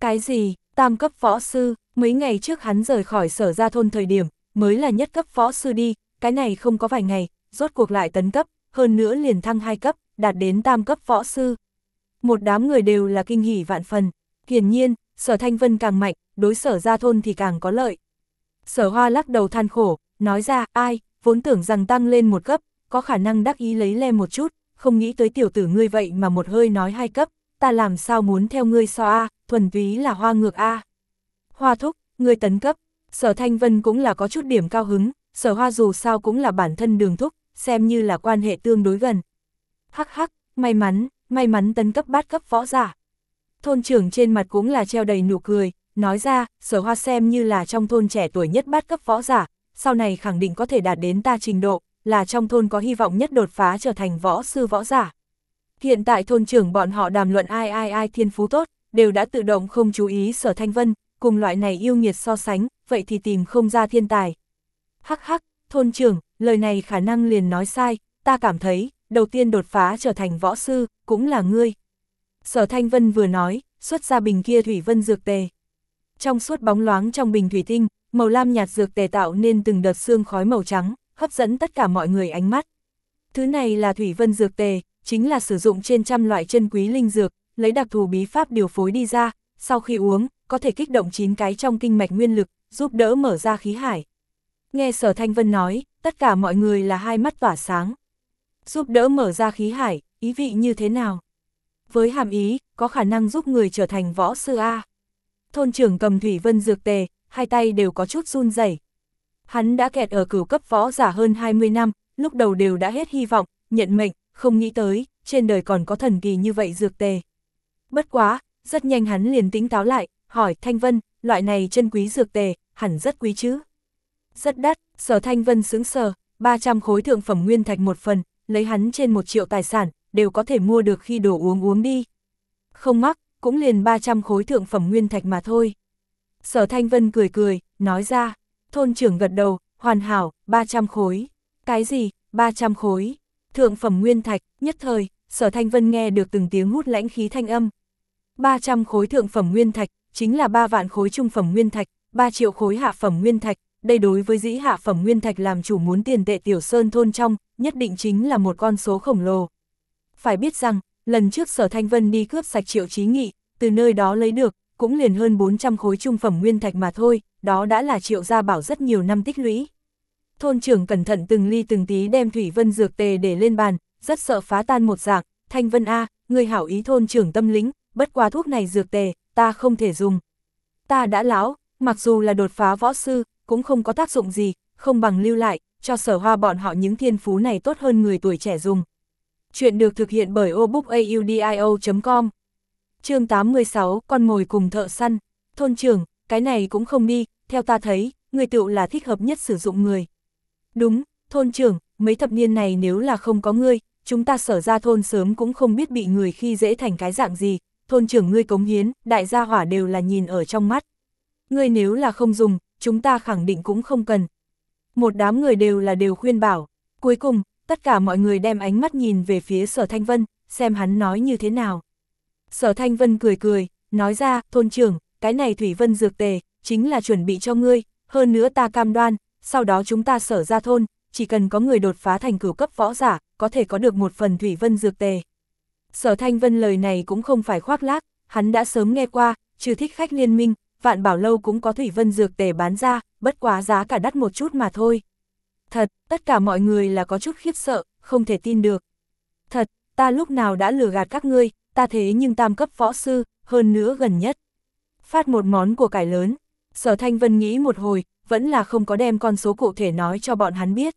Cái gì, tam cấp võ sư, mấy ngày trước hắn rời khỏi sở ra thôn thời điểm, mới là nhất cấp võ sư đi, cái này không có vài ngày, rốt cuộc lại tấn cấp, hơn nữa liền thăng hai cấp, đạt đến tam cấp võ sư. Một đám người đều là kinh hỉ vạn phần, hiển nhiên, sở thanh vân càng mạnh, đối sở ra thôn thì càng có lợi. Sở hoa lắc đầu than khổ, nói ra, ai, vốn tưởng rằng tăng lên một cấp, có khả năng đắc ý lấy le một chút, không nghĩ tới tiểu tử ngươi vậy mà một hơi nói hai cấp, ta làm sao muốn theo ngươi so A, thuần túy là hoa ngược A. Hoa thúc, ngươi tấn cấp, sở thanh vân cũng là có chút điểm cao hứng, sở hoa dù sao cũng là bản thân đường thúc, xem như là quan hệ tương đối gần. Hắc hắc, may mắn, may mắn tấn cấp bát cấp võ giả. Thôn trưởng trên mặt cũng là treo đầy nụ cười, nói ra, sở hoa xem như là trong thôn trẻ tuổi nhất bát cấp võ giả, sau này khẳng định có thể đạt đến ta trình độ, là trong thôn có hy vọng nhất đột phá trở thành võ sư võ giả. Hiện tại thôn trưởng bọn họ đàm luận ai ai ai thiên phú tốt, đều đã tự động không chú ý sở thanh vân, cùng loại này yêu nghiệt so sánh, vậy thì tìm không ra thiên tài. Hắc hắc, thôn trưởng, lời này khả năng liền nói sai, ta cảm thấy, đầu tiên đột phá trở thành võ sư, cũng là ngươi. Sở Thanh Vân vừa nói, xuất ra bình kia thủy vân dược tề. Trong suốt bóng loáng trong bình thủy tinh, màu lam nhạt dược tề tạo nên từng đợt xương khói màu trắng, hấp dẫn tất cả mọi người ánh mắt. Thứ này là thủy vân dược tề, chính là sử dụng trên trăm loại chân quý linh dược, lấy đặc thù bí pháp điều phối đi ra, sau khi uống, có thể kích động chín cái trong kinh mạch nguyên lực, giúp đỡ mở ra khí hải. Nghe Sở Thanh Vân nói, tất cả mọi người là hai mắt tỏa sáng. Giúp đỡ mở ra khí hải, ý vị như thế nào? Với hàm ý, có khả năng giúp người trở thành võ sư A. Thôn trưởng cầm thủy vân dược tề, hai tay đều có chút run rẩy. Hắn đã kẹt ở cửu cấp võ giả hơn 20 năm, lúc đầu đều đã hết hy vọng, nhận mệnh, không nghĩ tới, trên đời còn có thần kỳ như vậy dược tề. Bất quá, rất nhanh hắn liền tính táo lại, hỏi Thanh Vân, loại này chân quý dược tề, hẳn rất quý chứ. Rất đắt, sở Thanh Vân sướng sờ, 300 khối thượng phẩm nguyên thạch một phần, lấy hắn trên một triệu tài sản, đều có thể mua được khi đồ uống uống đi. Không mắc, cũng liền 300 khối thượng phẩm nguyên thạch mà thôi. Sở Thanh Vân cười cười, nói ra, thôn trưởng gật đầu, hoàn hảo, 300 khối. Cái gì, 300 khối? Thượng phẩm nguyên thạch, nhất thời, sở Thanh Vân nghe được từng tiếng hút lãnh khí thanh âm. 300 khối thượng phẩm nguyên thạch, chính là 3 vạn khối trung phẩm nguyên thạch, 3 triệu khối hạ phẩm nguyên thạch, đây đối với dĩ hạ phẩm nguyên thạch làm chủ muốn tiền tệ tiểu sơn thôn trong, nhất định chính là một con số khổng lồ. Phải biết rằng, Lần trước sở Thanh Vân đi cướp sạch triệu trí nghị, từ nơi đó lấy được, cũng liền hơn 400 khối trung phẩm nguyên thạch mà thôi, đó đã là triệu gia bảo rất nhiều năm tích lũy. Thôn trưởng cẩn thận từng ly từng tí đem thủy vân dược tề để lên bàn, rất sợ phá tan một dạng, Thanh Vân A, người hảo ý thôn trưởng tâm lính, bất qua thuốc này dược tề, ta không thể dùng. Ta đã lão, mặc dù là đột phá võ sư, cũng không có tác dụng gì, không bằng lưu lại, cho sở hoa bọn họ những thiên phú này tốt hơn người tuổi trẻ dùng. Chuyện được thực hiện bởi obookaudio.com chương 86, con mồi cùng thợ săn. Thôn trưởng, cái này cũng không đi, theo ta thấy, người tựu là thích hợp nhất sử dụng người. Đúng, thôn trưởng, mấy thập niên này nếu là không có ngươi, chúng ta sở ra thôn sớm cũng không biết bị người khi dễ thành cái dạng gì, thôn trưởng ngươi cống hiến, đại gia hỏa đều là nhìn ở trong mắt. Ngươi nếu là không dùng, chúng ta khẳng định cũng không cần. Một đám người đều là đều khuyên bảo, cuối cùng, tất cả mọi người đem ánh mắt nhìn về phía sở Thanh Vân, xem hắn nói như thế nào. Sở Thanh Vân cười cười, nói ra, thôn trưởng, cái này Thủy Vân dược tề, chính là chuẩn bị cho ngươi, hơn nữa ta cam đoan, sau đó chúng ta sở ra thôn, chỉ cần có người đột phá thành cửu cấp võ giả, có thể có được một phần Thủy Vân dược tề. Sở Thanh Vân lời này cũng không phải khoác lác, hắn đã sớm nghe qua, trừ thích khách liên minh, vạn bảo lâu cũng có Thủy Vân dược tề bán ra, bất quá giá cả đắt một chút mà thôi. Thật, tất cả mọi người là có chút khiếp sợ, không thể tin được. Thật, ta lúc nào đã lừa gạt các ngươi, ta thế nhưng tam cấp võ sư, hơn nữa gần nhất. Phát một món của cải lớn, sở thanh vân nghĩ một hồi, vẫn là không có đem con số cụ thể nói cho bọn hắn biết.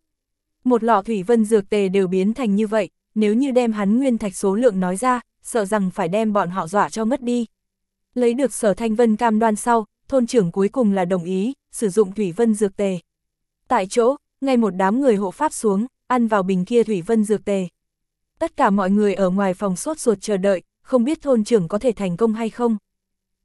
Một lọ thủy vân dược tề đều biến thành như vậy, nếu như đem hắn nguyên thạch số lượng nói ra, sợ rằng phải đem bọn họ dọa cho mất đi. Lấy được sở thanh vân cam đoan sau, thôn trưởng cuối cùng là đồng ý, sử dụng thủy vân dược tề. Tại chỗ, ngay một đám người hộ pháp xuống, ăn vào bình kia thủy vân dược tề. Tất cả mọi người ở ngoài phòng sốt ruột chờ đợi, không biết thôn trưởng có thể thành công hay không.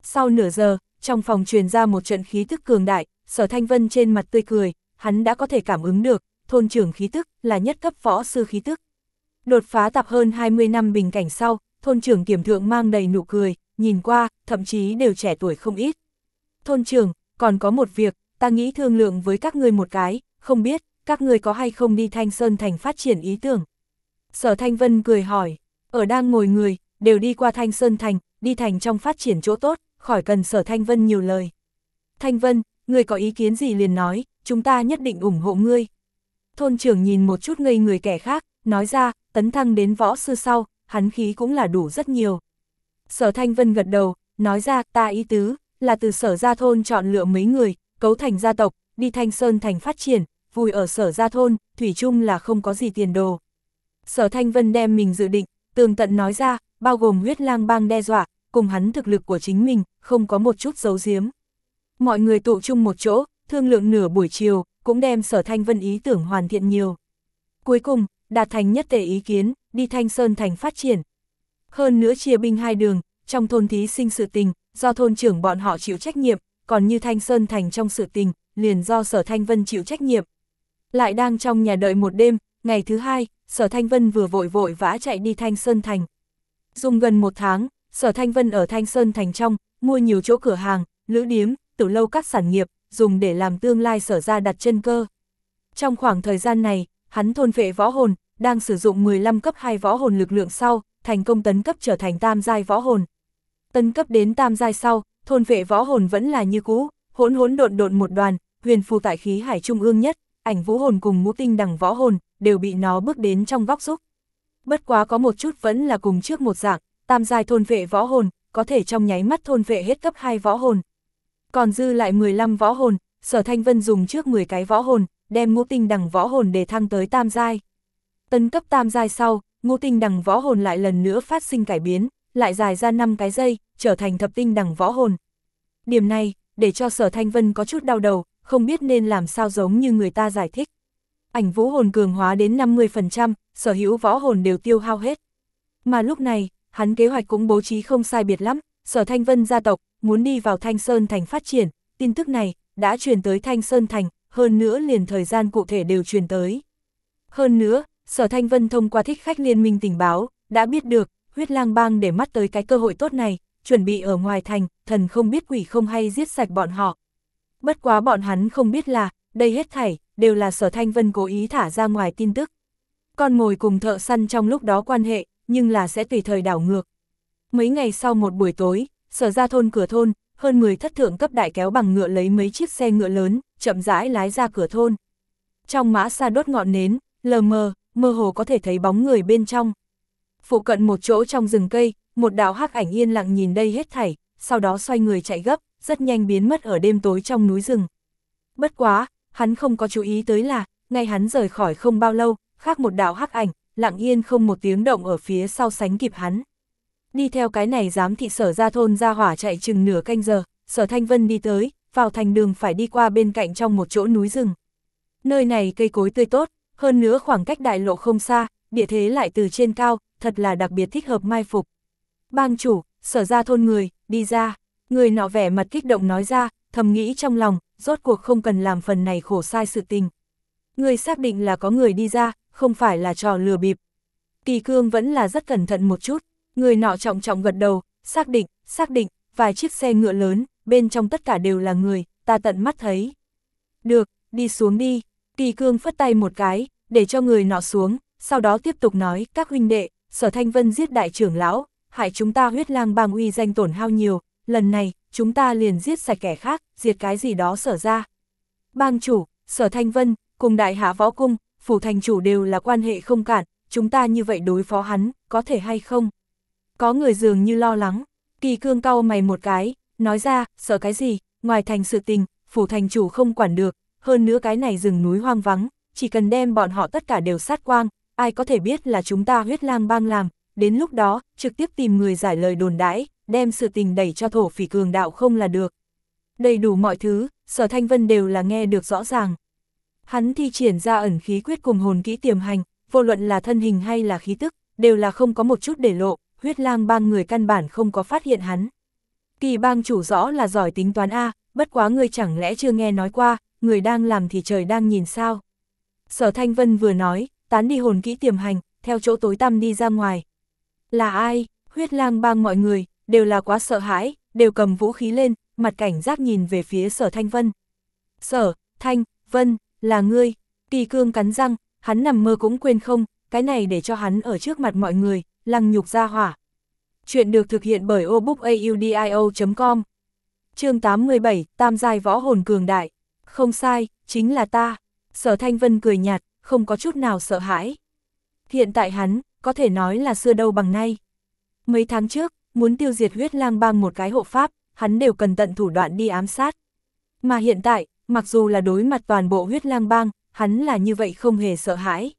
Sau nửa giờ, trong phòng truyền ra một trận khí thức cường đại, sở thanh vân trên mặt tươi cười, hắn đã có thể cảm ứng được, thôn trưởng khí tức là nhất cấp võ sư khí tức. Đột phá tập hơn 20 năm bình cảnh sau, thôn trưởng kiểm thượng mang đầy nụ cười, nhìn qua, thậm chí đều trẻ tuổi không ít. Thôn trưởng, còn có một việc, ta nghĩ thương lượng với các ngươi một cái, không biết, các ngươi có hay không đi Thanh Sơn Thành phát triển ý tưởng. Sở Thanh Vân cười hỏi, ở đang ngồi người, đều đi qua Thanh Sơn Thành, đi thành trong phát triển chỗ tốt, khỏi cần Sở Thanh Vân nhiều lời. Thanh Vân, người có ý kiến gì liền nói, chúng ta nhất định ủng hộ ngươi. Thôn trưởng nhìn một chút ngây người kẻ khác, nói ra, tấn thăng đến võ sư sau, hắn khí cũng là đủ rất nhiều. Sở Thanh Vân gật đầu, nói ra, ta ý tứ, là từ sở gia thôn chọn lựa mấy người, cấu thành gia tộc, đi Thanh Sơn Thành phát triển, vui ở sở gia thôn, thủy chung là không có gì tiền đồ. Sở Thanh Vân đem mình dự định, tường tận nói ra, bao gồm huyết lang bang đe dọa, cùng hắn thực lực của chính mình, không có một chút giấu giếm. Mọi người tụ chung một chỗ, thương lượng nửa buổi chiều, cũng đem sở Thanh Vân ý tưởng hoàn thiện nhiều. Cuối cùng, đạt thành nhất tề ý kiến, đi Thanh Sơn Thành phát triển. Hơn nữa chia binh hai đường, trong thôn thí sinh sự tình, do thôn trưởng bọn họ chịu trách nhiệm, còn như Thanh Sơn Thành trong sự tình, liền do sở Thanh Vân chịu trách nhiệm. Lại đang trong nhà đợi một đêm, ngày thứ hai, sở Thanh Vân vừa vội vội vã chạy đi Thanh Sơn Thành. Dùng gần một tháng, sở Thanh Vân ở Thanh Sơn Thành trong, mua nhiều chỗ cửa hàng, lữ điếm, tử lâu các sản nghiệp, dùng để làm tương lai sở ra đặt chân cơ. Trong khoảng thời gian này, hắn thôn vệ võ hồn, đang sử dụng 15 cấp 2 võ hồn lực lượng sau, thành công tấn cấp trở thành tam giai võ hồn. Tấn cấp đến tam giai sau, thôn vệ võ hồn vẫn là như cũ, hỗn hỗn độn độn một đoàn, huyền phù tại khí hải trung ương nhất, ảnh vũ hồn cùng ngũ tinh đằng võ hồn, đều bị nó bước đến trong góc xúc. Bất quá có một chút vẫn là cùng trước một dạng, tam giai thôn vệ võ hồn, có thể trong nháy mắt thôn vệ hết cấp 2 võ hồn. Còn dư lại 15 võ hồn, sở thanh vân dùng trước 10 cái võ hồn, đem ngũ tinh đằng võ hồn để thăng tới tam giai. Tân cấp tam giai sau, ngũ tinh đằng võ hồn lại lần nữa phát sinh cải biến, lại dài ra 5 cái dây, trở thành thập tinh đằng võ hồn. Điểm này, để cho sở thanh vân có chút đau đầu, không biết nên làm sao giống như người ta giải thích. Ảnh vũ hồn cường hóa đến 50%, sở hữu võ hồn đều tiêu hao hết. Mà lúc này, hắn kế hoạch cũng bố trí không sai biệt lắm, sở thanh vân gia tộc, muốn đi vào Thanh Sơn Thành phát triển, tin tức này, đã truyền tới Thanh Sơn Thành, hơn nữa liền thời gian cụ thể đều truyền tới. Hơn nữa, sở thanh vân thông qua thích khách liên minh tình báo, đã biết được, huyết lang bang để mắt tới cái cơ hội tốt này, chuẩn bị ở ngoài thành, thần không biết quỷ không hay giết sạch bọn họ. Bất quá bọn hắn không biết là, đây hết thảy, đều là sở thanh vân cố ý thả ra ngoài tin tức. Con mồi cùng thợ săn trong lúc đó quan hệ, nhưng là sẽ tùy thời đảo ngược. Mấy ngày sau một buổi tối, sở ra thôn cửa thôn, hơn 10 thất thượng cấp đại kéo bằng ngựa lấy mấy chiếc xe ngựa lớn, chậm rãi lái ra cửa thôn. Trong mã xa đốt ngọn nến, lờ mờ, mơ hồ có thể thấy bóng người bên trong. Phụ cận một chỗ trong rừng cây, một đạo hắc ảnh yên lặng nhìn đây hết thảy, sau đó xoay người chạy gấp, rất nhanh biến mất ở đêm tối trong núi rừng. Bất quá, hắn không có chú ý tới là, ngay hắn rời khỏi không bao lâu, khác một đạo hắc ảnh, lặng yên không một tiếng động ở phía sau sánh kịp hắn. Đi theo cái này giám thị sở ra thôn ra hỏa chạy chừng nửa canh giờ, sở thanh vân đi tới, vào thành đường phải đi qua bên cạnh trong một chỗ núi rừng. Nơi này cây cối tươi tốt, hơn nữa khoảng cách đại lộ không xa, địa thế lại từ trên cao, thật là đặc biệt thích hợp mai phục. Bang chủ, sở ra thôn người, đi ra, người nọ vẻ mặt kích động nói ra, thầm nghĩ trong lòng, rốt cuộc không cần làm phần này khổ sai sự tình. Người xác định là có người đi ra, không phải là trò lừa bịp. Kỳ cương vẫn là rất cẩn thận một chút, người nọ trọng trọng gật đầu, xác định, xác định, vài chiếc xe ngựa lớn, bên trong tất cả đều là người, ta tận mắt thấy. Được, đi xuống đi, kỳ cương phất tay một cái, để cho người nọ xuống, sau đó tiếp tục nói, các huynh đệ, sở thanh vân giết đại trưởng lão, hại chúng ta huyết lang bang uy danh tổn hao nhiều, lần này, chúng ta liền giết sạch kẻ khác, diệt cái gì đó sở ra. Bang chủ, sở thanh vân, cùng đại hạ võ cung, phủ thành chủ đều là quan hệ không cản, chúng ta như vậy đối phó hắn, có thể hay không? Có người dường như lo lắng, kỳ cương cau mày một cái, nói ra, sợ cái gì, ngoài thành sự tình, phủ thành chủ không quản được, hơn nữa cái này rừng núi hoang vắng, chỉ cần đem bọn họ tất cả đều sát quang, ai có thể biết là chúng ta huyết lang bang làm, đến lúc đó, trực tiếp tìm người giải lời đồn đãi, đem sự tình đẩy cho thổ phỉ cường đạo không là được. Đầy đủ mọi thứ, sở thanh vân đều là nghe được rõ ràng. Hắn thi triển ra ẩn khí quyết cùng hồn kỹ tiềm hành, vô luận là thân hình hay là khí tức, đều là không có một chút để lộ, huyết lang bang người căn bản không có phát hiện hắn. Kỳ bang chủ rõ là giỏi tính toán A, bất quá người chẳng lẽ chưa nghe nói qua, người đang làm thì trời đang nhìn sao. Sở Thanh Vân vừa nói, tán đi hồn kỹ tiềm hành, theo chỗ tối tăm đi ra ngoài. Là ai? Huyết lang bang mọi người, đều là quá sợ hãi, đều cầm vũ khí lên, mặt cảnh giác nhìn về phía sở Thanh Vân. Sở, Thanh, Vân, là ngươi, kỳ cương cắn răng, hắn nằm mơ cũng quên không, cái này để cho hắn ở trước mặt mọi người, lăng nhục ra hỏa. Chuyện được thực hiện bởi obookaudio.com chương 87, Tam giai võ hồn cường đại. Không sai, chính là ta. Sở Thanh Vân cười nhạt, không có chút nào sợ hãi. Hiện tại hắn, có thể nói là xưa đâu bằng nay. Mấy tháng trước, muốn tiêu diệt huyết lang bang một cái hộ pháp, hắn đều cần tận thủ đoạn đi ám sát. Mà hiện tại, mặc dù là đối mặt toàn bộ huyết lang bang, hắn là như vậy không hề sợ hãi.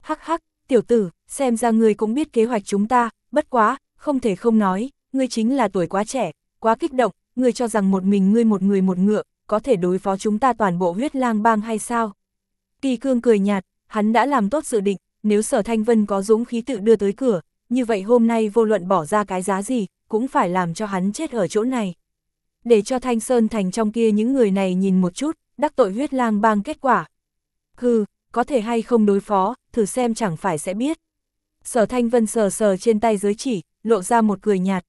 Hắc hắc, tiểu tử, xem ra ngươi cũng biết kế hoạch chúng ta, bất quá, không thể không nói, ngươi chính là tuổi quá trẻ, quá kích động, ngươi cho rằng một mình ngươi một người một ngựa, có thể đối phó chúng ta toàn bộ huyết lang bang hay sao? Kỳ cương cười nhạt, hắn đã làm tốt dự định, nếu sở thanh vân có dũng khí tự đưa tới cửa, như vậy hôm nay vô luận bỏ ra cái giá gì, cũng phải làm cho hắn chết ở chỗ này. Để cho Thanh Sơn Thành trong kia những người này nhìn một chút, đắc tội huyết lang bang kết quả. Hừ, có thể hay không đối phó, thử xem chẳng phải sẽ biết. Sở Thanh Vân sờ sờ trên tay giới chỉ, lộ ra một cười nhạt.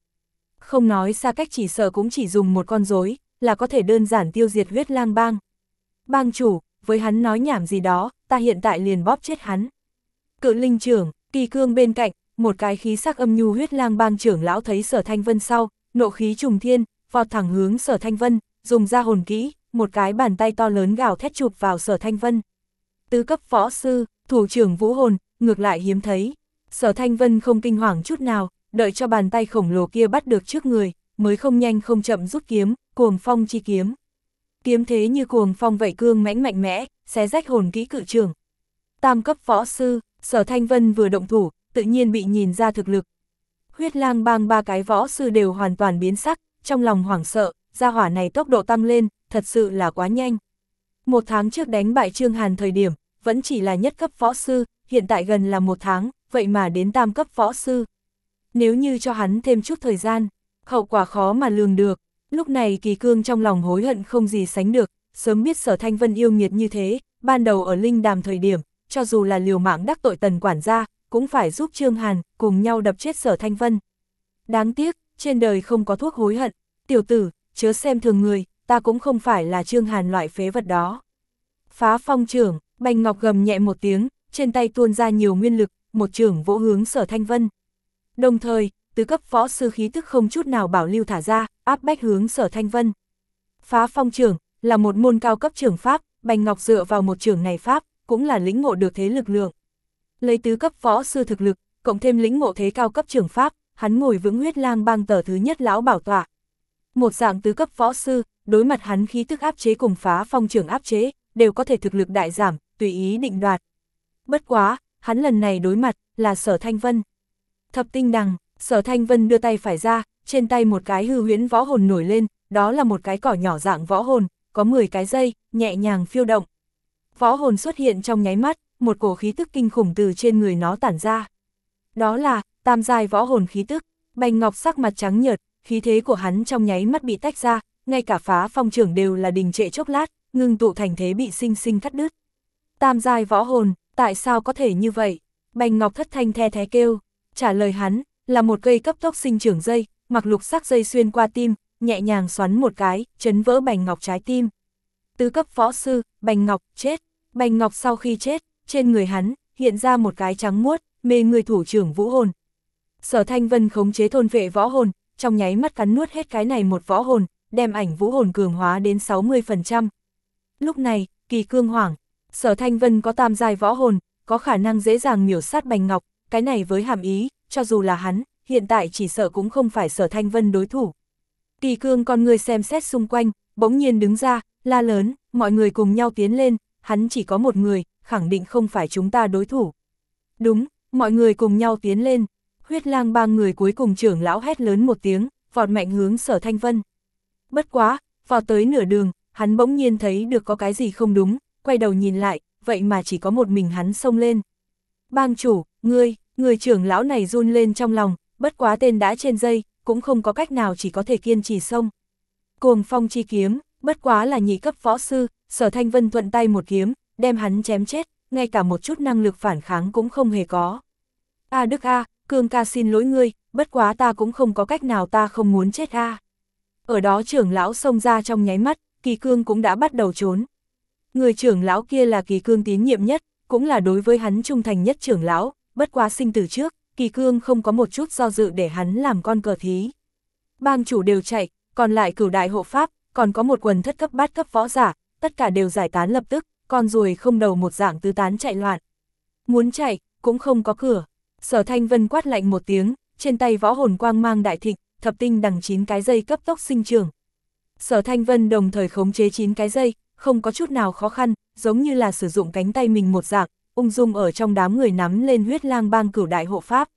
Không nói xa cách chỉ sợ cũng chỉ dùng một con rối là có thể đơn giản tiêu diệt huyết lang bang. Bang chủ, với hắn nói nhảm gì đó, ta hiện tại liền bóp chết hắn. Cự linh trưởng, kỳ cương bên cạnh, một cái khí sắc âm nhu huyết lang bang trưởng lão thấy sở thanh vân sau, nộ khí trùng thiên, vọt thẳng hướng sở thanh vân, dùng ra hồn kỹ, một cái bàn tay to lớn gào thét chụp vào sở thanh vân. Tứ cấp võ sư, thủ trưởng vũ hồn, ngược lại hiếm thấy. Sở thanh vân không kinh hoàng chút nào, đợi cho bàn tay khổng lồ kia bắt được trước người, mới không nhanh không chậm rút kiếm, cuồng phong chi kiếm. Kiếm thế như cuồng phong vậy cương mãnh mạnh mẽ, xé rách hồn kỹ cự trường. Tam cấp võ sư, sở thanh vân vừa động thủ, tự nhiên bị nhìn ra thực lực. Huyết lang bang ba cái võ sư đều hoàn toàn biến sắc, trong lòng hoảng sợ, gia hỏa này tốc độ tăng lên, thật sự là quá nhanh. Một tháng trước đánh bại Trương Hàn thời điểm, vẫn chỉ là nhất cấp võ sư, hiện tại gần là một tháng, vậy mà đến tam cấp võ sư. Nếu như cho hắn thêm chút thời gian, hậu quả khó mà lường được. Lúc này kỳ cương trong lòng hối hận không gì sánh được, sớm biết sở thanh vân yêu nghiệt như thế, ban đầu ở linh đàm thời điểm, cho dù là liều mạng đắc tội tần quản gia, cũng phải giúp Trương Hàn cùng nhau đập chết sở thanh vân. Đáng tiếc, trên đời không có thuốc hối hận, tiểu tử, chớ xem thường người, ta cũng không phải là Trương Hàn loại phế vật đó. Phá phong trưởng, Bành Ngọc gầm nhẹ một tiếng, trên tay tuôn ra nhiều nguyên lực, một trưởng vỗ hướng sở thanh vân. Đồng thời, tứ cấp võ sư khí tức không chút nào bảo lưu thả ra, áp bách hướng sở thanh vân. Phá phong trưởng, là một môn cao cấp trưởng pháp, Bành Ngọc dựa vào một trưởng này pháp, cũng là lĩnh ngộ được thế lực lượng. Lấy tứ cấp võ sư thực lực, cộng thêm lĩnh ngộ thế cao cấp trưởng pháp, hắn ngồi vững huyết lang bang tờ thứ nhất lão bảo tọa. Một dạng tứ cấp võ sư, đối mặt hắn khí tức áp chế cùng phá phong trưởng áp chế, đều có thể thực lực đại giảm, tùy ý định đoạt. Bất quá, hắn lần này đối mặt, là sở thanh vân. Thập tinh đằng, sở thanh vân đưa tay phải ra, trên tay một cái hư huyễn võ hồn nổi lên, đó là một cái cỏ nhỏ dạng võ hồn, có 10 cái dây, nhẹ nhàng phiêu động. Võ hồn xuất hiện trong nháy mắt, một cổ khí tức kinh khủng từ trên người nó tản ra. Đó là, tam giai võ hồn khí tức, bành ngọc sắc mặt trắng nhợt, khí thế của hắn trong nháy mắt bị tách ra, ngay cả phá phong trưởng đều là đình trệ chốc lát, ngưng tụ thành thế bị sinh sinh cắt đứt. Tam giai võ hồn, tại sao có thể như vậy? Bành ngọc thất thanh the thế kêu, trả lời hắn, là một cây cấp tốc sinh trưởng dây, mặc lục sắc dây xuyên qua tim, nhẹ nhàng xoắn một cái, chấn vỡ bành ngọc trái tim. Tứ cấp võ sư, bành ngọc, chết. Bành ngọc sau khi chết, trên người hắn, hiện ra một cái trắng muốt, mê người thủ trưởng vũ hồn. Sở Thanh Vân khống chế thôn vệ võ hồn, trong nháy mắt cắn nuốt hết cái này một võ hồn, đem ảnh vũ hồn cường hóa đến 60%. Lúc này, kỳ cương hoảng, sở Thanh Vân có tam giai võ hồn, có khả năng dễ dàng miểu sát Bành Ngọc, cái này với hàm ý, cho dù là hắn, hiện tại chỉ sợ cũng không phải sở Thanh Vân đối thủ. Kỳ cương con người xem xét xung quanh, bỗng nhiên đứng ra, la lớn, mọi người cùng nhau tiến lên, hắn chỉ có một người, khẳng định không phải chúng ta đối thủ. Đúng, mọi người cùng nhau tiến lên, huyết lang ba người cuối cùng trưởng lão hét lớn một tiếng, vọt mạnh hướng sở thanh vân. Bất quá, vào tới nửa đường, hắn bỗng nhiên thấy được có cái gì không đúng, quay đầu nhìn lại, vậy mà chỉ có một mình hắn xông lên. Bang chủ, ngươi, người trưởng lão này run lên trong lòng, bất quá tên đã trên dây, cũng không có cách nào chỉ có thể kiên trì xông. Cuồng phong chi kiếm, bất quá là nhị cấp võ sư, sở thanh vân thuận tay một kiếm, đem hắn chém chết, ngay cả một chút năng lực phản kháng cũng không hề có. A Đức A, Cương ca xin lỗi ngươi, bất quá ta cũng không có cách nào ta không muốn chết A. Ở đó trưởng lão xông ra trong nháy mắt, kỳ cương cũng đã bắt đầu trốn. Người trưởng lão kia là kỳ cương tín nhiệm nhất, cũng là đối với hắn trung thành nhất trưởng lão, bất quá sinh từ trước, kỳ cương không có một chút do dự để hắn làm con cờ thí. Bang chủ đều chạy, còn lại cửu đại hộ pháp, còn có một quần thất cấp bát cấp võ giả, tất cả đều giải tán lập tức, con ruồi không đầu một dạng tứ tán chạy loạn. Muốn chạy, cũng không có cửa. Sở Thanh Vân quát lạnh một tiếng, trên tay võ hồn quang mang đại thịnh, thập tinh đằng chín cái dây cấp tốc sinh trưởng. Sở Thanh Vân đồng thời khống chế chín cái dây, không có chút nào khó khăn, giống như là sử dụng cánh tay mình một dạng, ung dung ở trong đám người nắm lên huyết lang bang cửu đại hộ pháp.